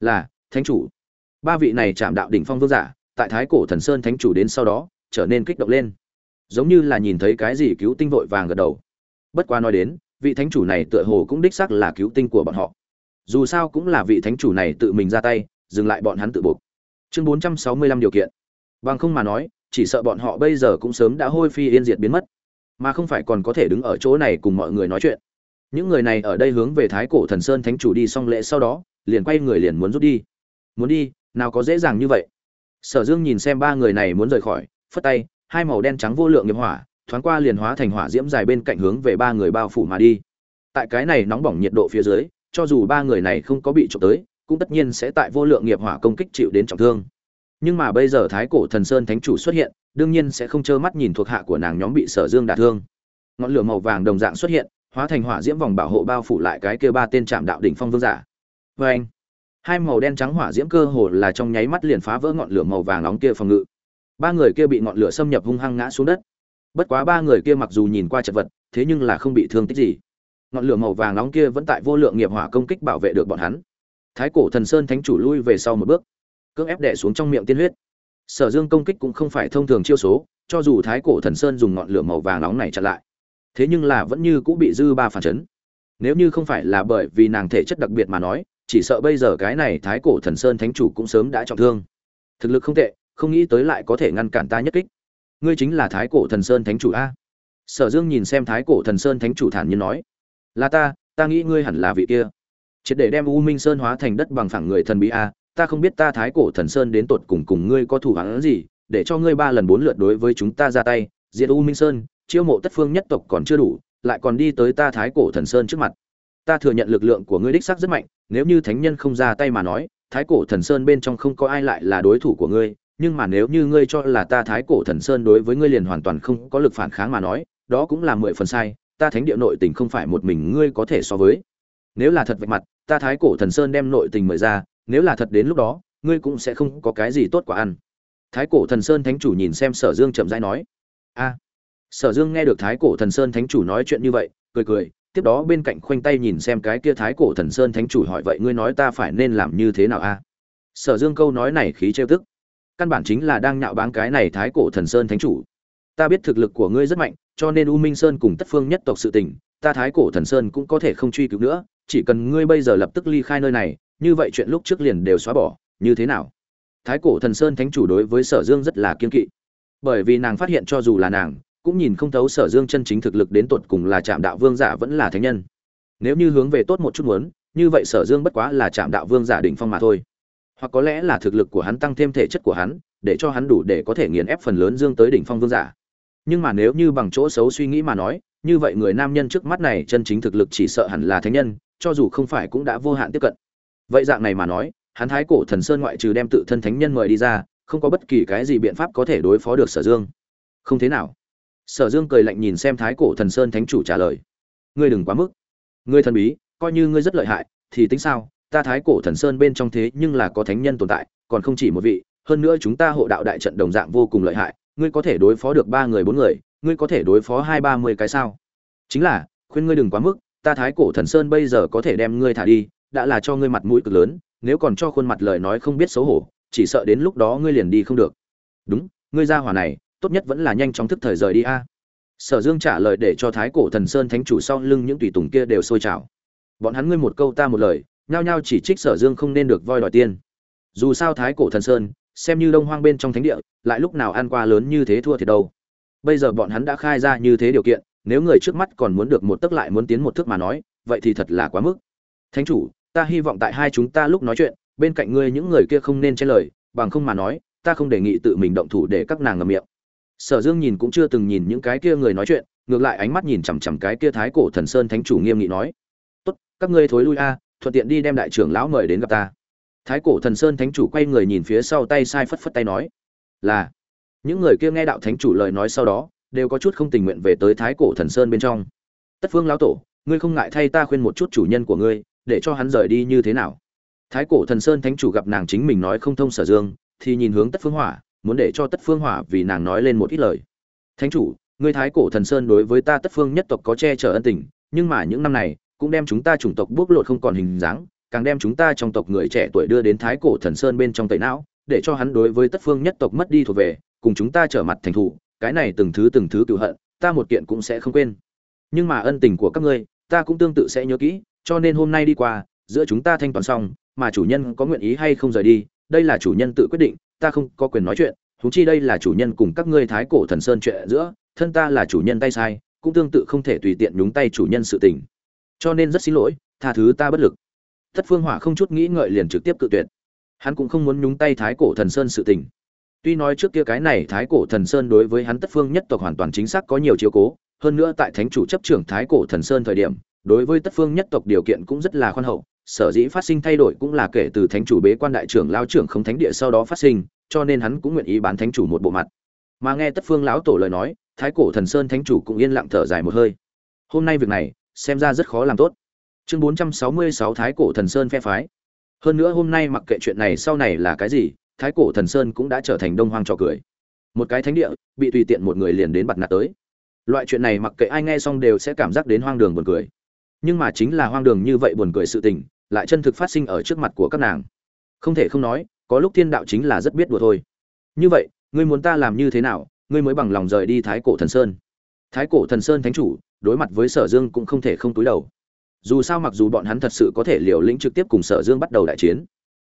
Là, thánh chủ. Ba vị này chạm đạo đỉnh phong vương giả, tại thái cổ thần sơn thánh chủ đến sau đó, trở nên kích động lên. Giống như là nhìn thấy cái gì cứu tinh vội vàng gật đầu. Bất quá nói đến, vị thánh chủ này tựa hồ cũng đích xác là cứu tinh của bọn họ. Dù sao cũng là vị thánh chủ này tự mình ra tay, dừng lại bọn hắn tự buộc. Chương bốn trăm sáu mươi lăm điều kiện. Bằng không mà nói chỉ sợ bọn họ bây giờ cũng sớm đã hôi phi yên diệt biến mất. Mà không phải còn có thể đứng ở chỗ này cùng mọi người nói chuyện. Những người này ở đây hướng về thái cổ thần sơn thánh chủ đi xong lễ sau đó, liền quay người liền muốn rút đi. Muốn đi, nào có dễ dàng như vậy. Sở dương nhìn xem ba người này muốn rời khỏi, phất tay, hai màu đen trắng vô lượng nghiệp hỏa, thoáng qua liền hóa thành hỏa diễm dài bên cạnh hướng về ba người bao phủ mà đi. Tại cái này nóng bỏng nhiệt độ phía dưới, cho dù ba người này không có bị trộm tới, cũng tất nhiên sẽ tại vô lượng nghiệp hỏa công kích chịu đến trọng thương nhưng mà bây giờ thái cổ thần sơn thánh chủ xuất hiện, đương nhiên sẽ không trơ mắt nhìn thuộc hạ của nàng nhóm bị sở dương đả thương. Ngọn lửa màu vàng đồng dạng xuất hiện, hóa thành hỏa diễm vòng bảo hộ bao phủ lại cái kia ba tên trạm đạo đỉnh phong vương giả. Vê anh hai màu đen trắng hỏa diễm cơ hồ là trong nháy mắt liền phá vỡ ngọn lửa màu vàng nóng kia phòng ngự. Ba người kia bị ngọn lửa xâm nhập hung hăng ngã xuống đất. Bất quá ba người kia mặc dù nhìn qua chật vật, thế nhưng là không bị thương tích gì. Ngọn lửa màu vàng nóng kia vẫn tại vô lượng nghiệp hỏa công kích bảo vệ được bọn hắn. Thái cổ thần sơn thánh chủ lui về sau một bước cưỡng ép đè xuống trong miệng tiên huyết. Sở dương công kích cũng không phải thông thường chiêu số, cho dù thái cổ thần sơn dùng ngọn lửa màu vàng nóng này chặn lại, thế nhưng là vẫn như cũng bị dư ba phản chấn. Nếu như không phải là bởi vì nàng thể chất đặc biệt mà nói, chỉ sợ bây giờ cái này thái cổ thần sơn thánh chủ cũng sớm đã trọng thương. Thực lực không tệ, không nghĩ tới lại có thể ngăn cản ta nhất kích. Ngươi chính là thái cổ thần sơn thánh chủ a. Sở dương nhìn xem thái cổ thần sơn thánh chủ thản nhiên nói, là ta ta nghĩ ngươi hẳn là vị kia. Triệt để đem u minh sơn hóa thành đất bằng phẳng người thần bí a ta không biết ta thái cổ thần sơn đến tột cùng cùng ngươi có thủ hắn gì, để cho ngươi ba lần bốn lượt đối với chúng ta ra tay. Diệt u minh sơn, chiêu mộ tất phương nhất tộc còn chưa đủ, lại còn đi tới ta thái cổ thần sơn trước mặt. Ta thừa nhận lực lượng của ngươi đích xác rất mạnh, nếu như thánh nhân không ra tay mà nói, thái cổ thần sơn bên trong không có ai lại là đối thủ của ngươi. Nhưng mà nếu như ngươi cho là ta thái cổ thần sơn đối với ngươi liền hoàn toàn không có lực phản kháng mà nói, đó cũng là mười phần sai, ta thánh địa nội tình không phải một mình ngươi có thể so với. Nếu là thật vạch mặt, ta thái cổ thần sơn đem nội tình mời ra nếu là thật đến lúc đó, ngươi cũng sẽ không có cái gì tốt quả ăn. Thái cổ thần sơn thánh chủ nhìn xem sở dương chậm rãi nói. A. Sở dương nghe được thái cổ thần sơn thánh chủ nói chuyện như vậy, cười cười, tiếp đó bên cạnh khoanh tay nhìn xem cái kia thái cổ thần sơn thánh chủ hỏi vậy ngươi nói ta phải nên làm như thế nào a? Sở dương câu nói này khí trêu tức. Căn bản chính là đang nhạo báng cái này thái cổ thần sơn thánh chủ. Ta biết thực lực của ngươi rất mạnh, cho nên u minh sơn cùng tất phương nhất tộc sự tình, ta thái cổ thần sơn cũng có thể không truy cứu nữa, chỉ cần ngươi bây giờ lập tức ly khai nơi này như vậy chuyện lúc trước liền đều xóa bỏ, như thế nào? Thái cổ thần sơn thánh chủ đối với sở dương rất là kiên kỵ. Bởi vì nàng phát hiện cho dù là nàng, cũng nhìn không thấu sở dương chân chính thực lực đến tột cùng là trạm đạo vương giả vẫn là thánh nhân. Nếu như hướng về tốt một chút muốn, như vậy sở dương bất quá là trạm đạo vương giả đỉnh phong mà thôi. Hoặc có lẽ là thực lực của hắn tăng thêm thể chất của hắn, để cho hắn đủ để có thể nghiền ép phần lớn dương tới đỉnh phong vương giả. Nhưng mà nếu như bằng chỗ xấu suy nghĩ mà nói, như vậy người nam nhân trước mắt này chân chính thực lực chỉ sợ hẳn là thánh nhân, cho dù không phải cũng đã vô hạn tiếp cận vậy dạng này mà nói, hắn thái cổ thần sơn ngoại trừ đem tự thân thánh nhân mời đi ra, không có bất kỳ cái gì biện pháp có thể đối phó được sở dương. Không thế nào. Sở dương cười lạnh nhìn xem thái cổ thần sơn thánh chủ trả lời. Ngươi đừng quá mức. Ngươi thần bí, coi như ngươi rất lợi hại, thì tính sao? Ta thái cổ thần sơn bên trong thế nhưng là có thánh nhân tồn tại, còn không chỉ một vị, hơn nữa chúng ta hộ đạo đại trận đồng dạng vô cùng lợi hại, ngươi có thể đối phó được ba người bốn người, ngươi có thể đối phó hai ba mươi cái sao? Chính là, khuyên ngươi đừng quá mức, ta thái cổ thần sơn bây giờ có thể đem ngươi thả đi đã là cho ngươi mặt mũi cực lớn, nếu còn cho khuôn mặt lời nói không biết xấu hổ, chỉ sợ đến lúc đó ngươi liền đi không được. Đúng, ngươi ra hỏa này, tốt nhất vẫn là nhanh chóng thức thời rời đi a. Sở dương trả lời để cho thái cổ thần sơn thánh chủ sau lưng những tùy tùng kia đều sôi trào. Bọn hắn ngươi một câu ta một lời, nhao nhao chỉ trích sở dương không nên được voi đòi tiên dù sao thái cổ thần sơn, xem như đông hoang bên trong thánh địa, lại lúc nào ăn qua lớn như thế thua thì đâu. Bây giờ bọn hắn đã khai ra như thế điều kiện, nếu người trước mắt còn muốn được một tấc lại muốn tiến một thước mà nói, vậy thì thật là quá mức. Thánh chủ ta hy vọng tại hai chúng ta lúc nói chuyện, bên cạnh ngươi những người kia không nên chen lời, bằng không mà nói, ta không đề nghị tự mình động thủ để các nàng ngầm miệng. Sở dương nhìn cũng chưa từng nhìn những cái kia người nói chuyện, ngược lại ánh mắt nhìn chằm chằm cái kia thái cổ thần sơn thánh chủ nghiêm nghị nói, tốt, các ngươi thối lui a, thuận tiện đi đem đại trưởng lão mời đến gặp ta. Thái cổ thần sơn thánh chủ quay người nhìn phía sau tay sai phất phất tay nói, là. Những người kia nghe đạo thánh chủ lời nói sau đó, đều có chút không tình nguyện về tới thái cổ thần sơn bên trong. Tất phương lão tổ, ngươi không ngại thay ta khuyên một chút chủ nhân của ngươi để cho hắn rời đi như thế nào. Thái cổ thần sơn thánh chủ gặp nàng chính mình nói không thông sở dương, thì nhìn hướng tất phương hỏa, muốn để cho tất phương hỏa vì nàng nói lên một ít lời. Thánh chủ, người thái cổ thần sơn đối với ta tất phương nhất tộc có che chở ân tình, nhưng mà những năm này, cũng đem chúng ta chủng tộc bóc lột không còn hình dáng, càng đem chúng ta trong tộc người trẻ tuổi đưa đến thái cổ thần sơn bên trong tẩy não, để cho hắn đối với tất phương nhất tộc mất đi thuộc về, cùng chúng ta trở mặt thành thủ, cái này từng thứ từng thứ cựu hận, ta một kiện cũng sẽ không quên. Nhưng mà ân tình của các ngươi, ta cũng tương tự sẽ nhớ kỹ cho nên hôm nay đi qua, giữa chúng ta thanh toán xong, mà chủ nhân có nguyện ý hay không rời đi, đây là chủ nhân tự quyết định, ta không có quyền nói chuyện thú chi đây là chủ nhân cùng các ngươi thái cổ thần sơn chuyện giữa, thân ta là chủ nhân tay sai, cũng tương tự không thể tùy tiện nhúng tay chủ nhân sự tình. Cho nên rất xin lỗi, tha thứ ta bất lực. Thất phương hỏa không chút nghĩ ngợi liền trực tiếp cự tuyệt. Hắn cũng không muốn nhúng tay thái cổ thần sơn sự tình. Tuy nói trước kia cái này thái cổ thần sơn đối với hắn tất phương nhất tộc hoàn toàn chính xác có nhiều chiếu cố, hơn nữa tại thánh chủ chấp trưởng thái cổ thần sơn thời điểm đối với tất phương nhất tộc điều kiện cũng rất là khoan hậu, sở dĩ phát sinh thay đổi cũng là kể từ thánh chủ bế quan đại trưởng lao trưởng không thánh địa sau đó phát sinh, cho nên hắn cũng nguyện ý bán thánh chủ một bộ mặt. Mà nghe tất phương lão tổ lời nói, thái cổ thần sơn thánh chủ cũng yên lặng thở dài một hơi. Hôm nay việc này, xem ra rất khó làm tốt. Chương 466 thái cổ thần sơn phe phái. Hơn nữa hôm nay mặc kệ chuyện này sau này là cái gì, thái cổ thần sơn cũng đã trở thành đông hoang trò cười. Một cái thánh địa, bị tùy tiện một người liền đến bặt nạt tới. Loại chuyện này mặc kệ ai nghe xong đều sẽ cảm giác đến hoang đường buồn cười nhưng mà chính là hoang đường như vậy buồn cười sự tình, lại chân thực phát sinh ở trước mặt của các nàng. Không thể không nói, có lúc thiên đạo chính là rất biết đùa thôi. Như vậy, ngươi muốn ta làm như thế nào, ngươi mới bằng lòng rời đi thái cổ thần sơn? Thái cổ thần sơn thánh chủ, đối mặt với sở dương cũng không thể không túi đầu. Dù sao mặc dù bọn hắn thật sự có thể liều lĩnh trực tiếp cùng sở dương bắt đầu đại chiến,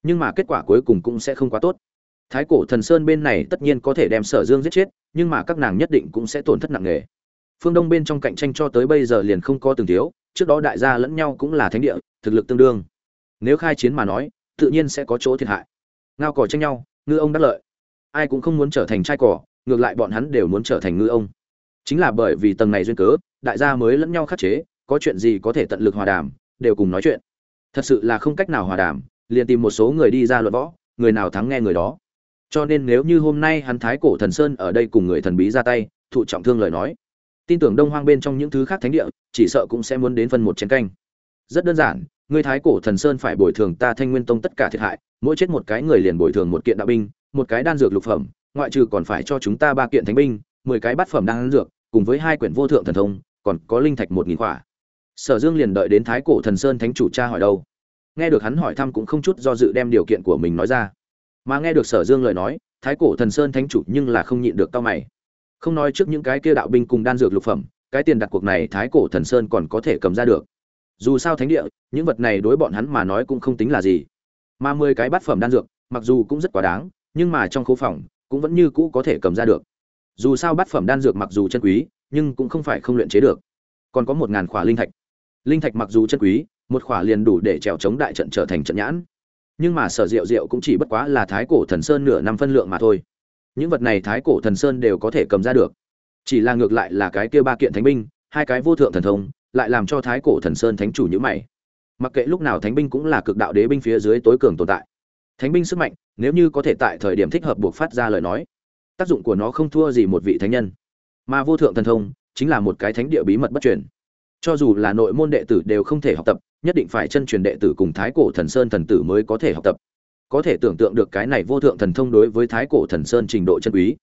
nhưng mà kết quả cuối cùng cũng sẽ không quá tốt. Thái cổ thần sơn bên này tất nhiên có thể đem sở dương giết chết, nhưng mà các nàng nhất định cũng sẽ tổn thất nặng nề phương đông bên trong cạnh tranh cho tới bây giờ liền không có từng thiếu, trước đó đại gia lẫn nhau cũng là thánh địa, thực lực tương đương. Nếu khai chiến mà nói, tự nhiên sẽ có chỗ thiệt hại. Ngao cỏ tranh nhau, ngư ông đắc lợi. Ai cũng không muốn trở thành trai cỏ ngược lại bọn hắn đều muốn trở thành ngư ông. Chính là bởi vì tầng này duyên cớ, đại gia mới lẫn nhau khắc chế, có chuyện gì có thể tận lực hòa đàm, đều cùng nói chuyện. Thật sự là không cách nào hòa đàm, liền tìm một số người đi ra luận võ, người nào thắng nghe người đó. Cho nên nếu như hôm nay hắn thái cổ thần sơn ở đây cùng người thần bí ra tay, thụ trọng thương lời nói tin tưởng đông hoang bên trong những thứ khác thánh địa, chỉ sợ cũng sẽ muốn đến phân một chiến canh. Rất đơn giản người thái cổ thần sơn phải bồi thường ta thanh nguyên tông tất cả thiệt hại, mỗi chết một cái người liền bồi thường một kiện đạo binh, một cái đan dược lục phẩm, ngoại trừ còn phải cho chúng ta ba kiện thánh binh, mười cái bát phẩm đan dược, cùng với hai quyển vô thượng thần thông, còn có linh thạch một nghìn quả sở dương liền đợi đến thái cổ thần sơn thánh chủ cha hỏi đâu. Nghe được hắn hỏi thăm cũng không chút do dự đem điều kiện của mình nói ra. Mà nghe được sở dương lời nói, thái cổ thần sơn thánh chủ nhưng là không nhịn được tao mày không nói trước những cái kia đạo binh cùng đan dược lục phẩm, cái tiền đặt cuộc này thái cổ thần sơn còn có thể cầm ra được. Dù sao thánh địa, những vật này đối bọn hắn mà nói cũng không tính là gì. Mà mười cái bát phẩm đan dược, mặc dù cũng rất quá đáng, nhưng mà trong khu phòng, cũng vẫn như cũ có thể cầm ra được. Dù sao bát phẩm đan dược mặc dù chân quý, nhưng cũng không phải không luyện chế được. Còn có một ngàn khỏa linh thạch. Linh thạch mặc dù chân quý, một khỏa liền đủ để trèo chống đại trận trở thành trận nhãn. Nhưng mà sở diệu diệu cũng chỉ bất quá là thái cổ thần sơn nửa năm phân lượng mà thôi những vật này thái cổ thần sơn đều có thể cầm ra được. Chỉ là ngược lại là cái kia ba kiện thánh binh, hai cái vô thượng thần thông, lại làm cho thái cổ thần sơn thánh chủ nhữ mày. Mặc kệ lúc nào thánh binh cũng là cực đạo đế binh phía dưới tối cường tồn tại. Thánh binh sức mạnh, nếu như có thể tại thời điểm thích hợp buộc phát ra lời nói, tác dụng của nó không thua gì một vị thánh nhân. Mà vô thượng thần thông chính là một cái thánh địa bí mật bất truyền. Cho dù là nội môn đệ tử đều không thể học tập, nhất định phải chân truyền đệ tử cùng thái cổ thần sơn thần tử mới có thể học tập có thể tưởng tượng được cái này vô thượng thần thông đối với thái cổ thần sơn trình độ chân quý.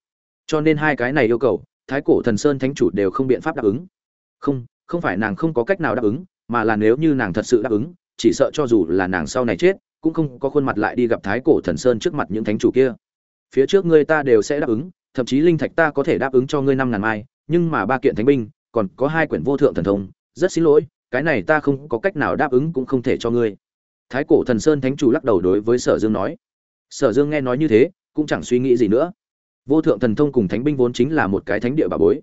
Cho nên hai cái này yêu cầu, thái cổ thần sơn thánh chủ đều không biện pháp đáp ứng. Không không phải nàng không có cách nào đáp ứng, mà là nếu như nàng thật sự đáp ứng, chỉ sợ cho dù là nàng sau này chết, cũng không có khuôn mặt lại đi gặp thái cổ thần sơn trước mặt những thánh chủ kia. Phía trước ngươi ta đều sẽ đáp ứng, thậm chí linh thạch ta có thể đáp ứng cho ngươi năm ngàn mai, nhưng mà ba kiện thánh binh, còn có hai quyển vô thượng thần thông, rất xin lỗi, cái này ta không có cách nào đáp ứng cũng không thể cho ngươi thái cổ thần sơn thánh chủ lắc đầu đối với sở dương nói. Sở dương nghe nói như thế, cũng chẳng suy nghĩ gì nữa. Vô thượng thần thông cùng thánh binh vốn chính là một cái thánh địa bà bối.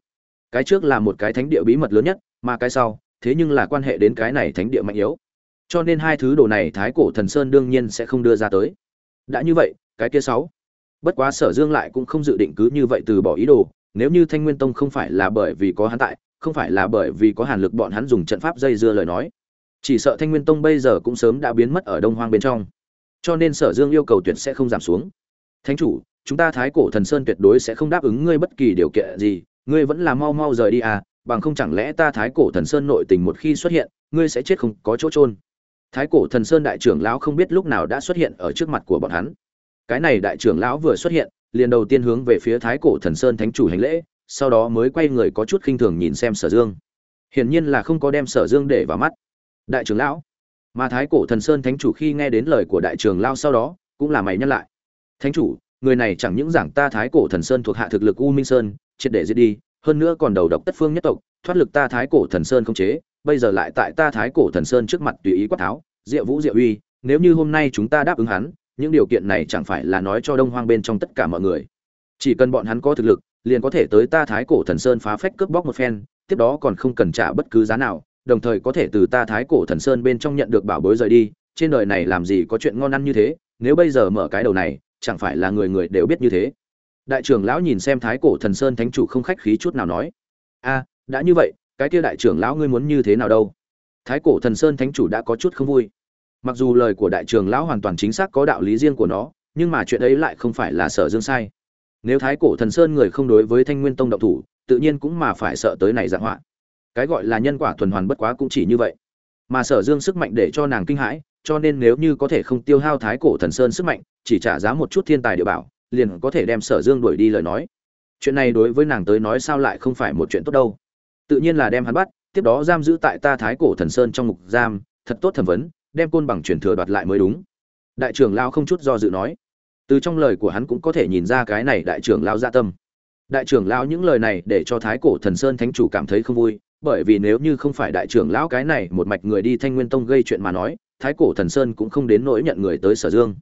Cái trước là một cái thánh địa bí mật lớn nhất, mà cái sau, thế nhưng là quan hệ đến cái này thánh địa mạnh yếu. Cho nên hai thứ đồ này thái cổ thần sơn đương nhiên sẽ không đưa ra tới. Đã như vậy, cái kia sáu. Bất quá sở dương lại cũng không dự định cứ như vậy từ bỏ ý đồ, nếu như thanh nguyên tông không phải là bởi vì có hắn tại, không phải là bởi vì có hàn lực bọn hắn dùng trận pháp dây dưa lời nói chỉ sợ thanh nguyên tông bây giờ cũng sớm đã biến mất ở đông hoang bên trong. Cho nên sở dương yêu cầu tuyệt sẽ không giảm xuống. Thánh chủ, chúng ta thái cổ thần sơn tuyệt đối sẽ không đáp ứng ngươi bất kỳ điều kiện gì. Ngươi vẫn là mau mau rời đi à bằng không chẳng lẽ ta thái cổ thần sơn nội tình một khi xuất hiện, ngươi sẽ chết không có chỗ trôn thái cổ thần sơn đại trưởng lão không biết lúc nào đã xuất hiện ở trước mặt của bọn hắn. Cái này đại trưởng lão vừa xuất hiện, liền đầu tiên hướng về phía thái cổ thần sơn thánh chủ hành lễ, sau đó mới quay người có chút khinh thường nhìn xem sở dương. Hiển nhiên là không có đem sở dương để vào mắt đại trưởng lão. Mà thái cổ thần sơn thánh chủ khi nghe đến lời của đại trưởng lao sau đó, cũng là mày nhắc lại. Thánh chủ, người này chẳng những giảng ta thái cổ thần sơn thuộc hạ thực lực u minh sơn, triệt để giết đi, hơn nữa còn đầu độc tất phương nhất tộc, thoát lực ta thái cổ thần sơn không chế, bây giờ lại tại ta thái cổ thần sơn trước mặt tùy ý quát tháo, diệu vũ diệu uy, nếu như hôm nay chúng ta đáp ứng hắn, những điều kiện này chẳng phải là nói cho đông hoang bên trong tất cả mọi người. Chỉ cần bọn hắn có thực lực, liền có thể tới ta thái cổ thần sơn phá phách cướp bóc một phen, tiếp đó còn không cần trả bất cứ giá nào đồng thời có thể từ ta thái cổ thần sơn bên trong nhận được bảo bối rời đi, trên đời này làm gì có chuyện ngon ăn như thế, nếu bây giờ mở cái đầu này, chẳng phải là người người đều biết như thế. Đại trưởng lão nhìn xem thái cổ thần sơn thánh chủ không khách khí chút nào nói, a, đã như vậy, cái kia đại trưởng lão ngươi muốn như thế nào đâu? Thái cổ thần sơn thánh chủ đã có chút không vui. Mặc dù lời của đại trưởng lão hoàn toàn chính xác có đạo lý riêng của nó, nhưng mà chuyện ấy lại không phải là sở dương sai. Nếu thái cổ thần sơn người không đối với thanh nguyên tông động thủ, tự nhiên cũng mà phải sợ tới này dạng họa cái gọi là nhân quả tuần hoàn bất quá cũng chỉ như vậy. Mà sở dương sức mạnh để cho nàng kinh hãi, cho nên nếu như có thể không tiêu hao thái cổ thần sơn sức mạnh, chỉ trả giá một chút thiên tài địa bảo, liền có thể đem sở dương đuổi đi lời nói. Chuyện này đối với nàng tới nói sao lại không phải một chuyện tốt đâu. Tự nhiên là đem hắn bắt, tiếp đó giam giữ tại ta thái cổ thần sơn trong ngục giam, thật tốt thẩm vấn, đem côn bằng truyền thừa đoạt lại mới đúng. Đại trưởng lao không chút do dự nói. Từ trong lời của hắn cũng có thể nhìn ra cái này đại trưởng lao gia dạ tâm. Đại trưởng lão những lời này để cho thái cổ thần sơn thánh chủ cảm thấy không vui bởi vì nếu như không phải đại trưởng lão cái này một mạch người đi thanh nguyên tông gây chuyện mà nói, thái cổ thần sơn cũng không đến nỗi nhận người tới sở dương.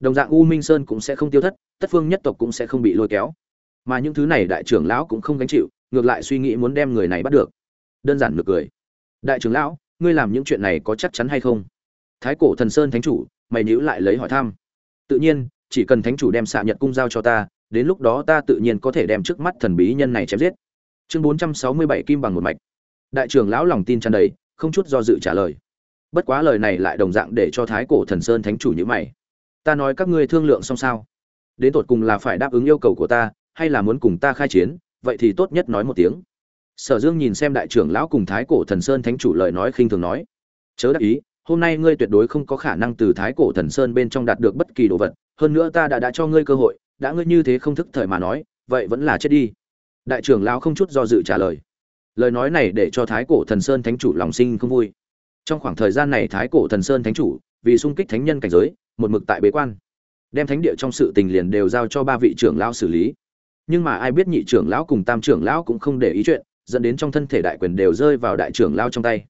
Đồng dạng u minh sơn cũng sẽ không tiêu thất, tất phương nhất tộc cũng sẽ không bị lôi kéo. Mà những thứ này đại trưởng lão cũng không gánh chịu, ngược lại suy nghĩ muốn đem người này bắt được. Đơn giản được cười. Đại trưởng lão, ngươi làm những chuyện này có chắc chắn hay không? Thái cổ thần sơn thánh chủ, mày nhữ lại lấy hỏi thăm. Tự nhiên, chỉ cần thánh chủ đem xạ nhật cung giao cho ta, đến lúc đó ta tự nhiên có thể đem trước mắt thần bí nhân này chém giết. Chương bốn trăm sáu mươi bảy kim bằng một mạch đại trưởng lão lòng tin tràn đầy, không chút do dự trả lời. Bất quá lời này lại đồng dạng để cho thái cổ thần sơn thánh chủ như mày. Ta nói các ngươi thương lượng xong sao? Đến tột cùng là phải đáp ứng yêu cầu của ta, hay là muốn cùng ta khai chiến, vậy thì tốt nhất nói một tiếng. Sở dương nhìn xem đại trưởng lão cùng thái cổ thần sơn thánh chủ lời nói khinh thường nói. Chớ đắc ý, hôm nay ngươi tuyệt đối không có khả năng từ thái cổ thần sơn bên trong đạt được bất kỳ đồ vật, hơn nữa ta đã đã cho ngươi cơ hội, đã ngươi như thế không thức thời mà nói, vậy vẫn là chết đi. Đại trưởng lão không chút do dự trả lời lời nói này để cho thái cổ thần sơn thánh chủ lòng sinh không vui. Trong khoảng thời gian này thái cổ thần sơn thánh chủ, vì sung kích thánh nhân cảnh giới, một mực tại bế quan, đem thánh địa trong sự tình liền đều giao cho ba vị trưởng lão xử lý. Nhưng mà ai biết nhị trưởng lão cùng tam trưởng lão cũng không để ý chuyện, dẫn đến trong thân thể đại quyền đều rơi vào đại trưởng lão trong tay.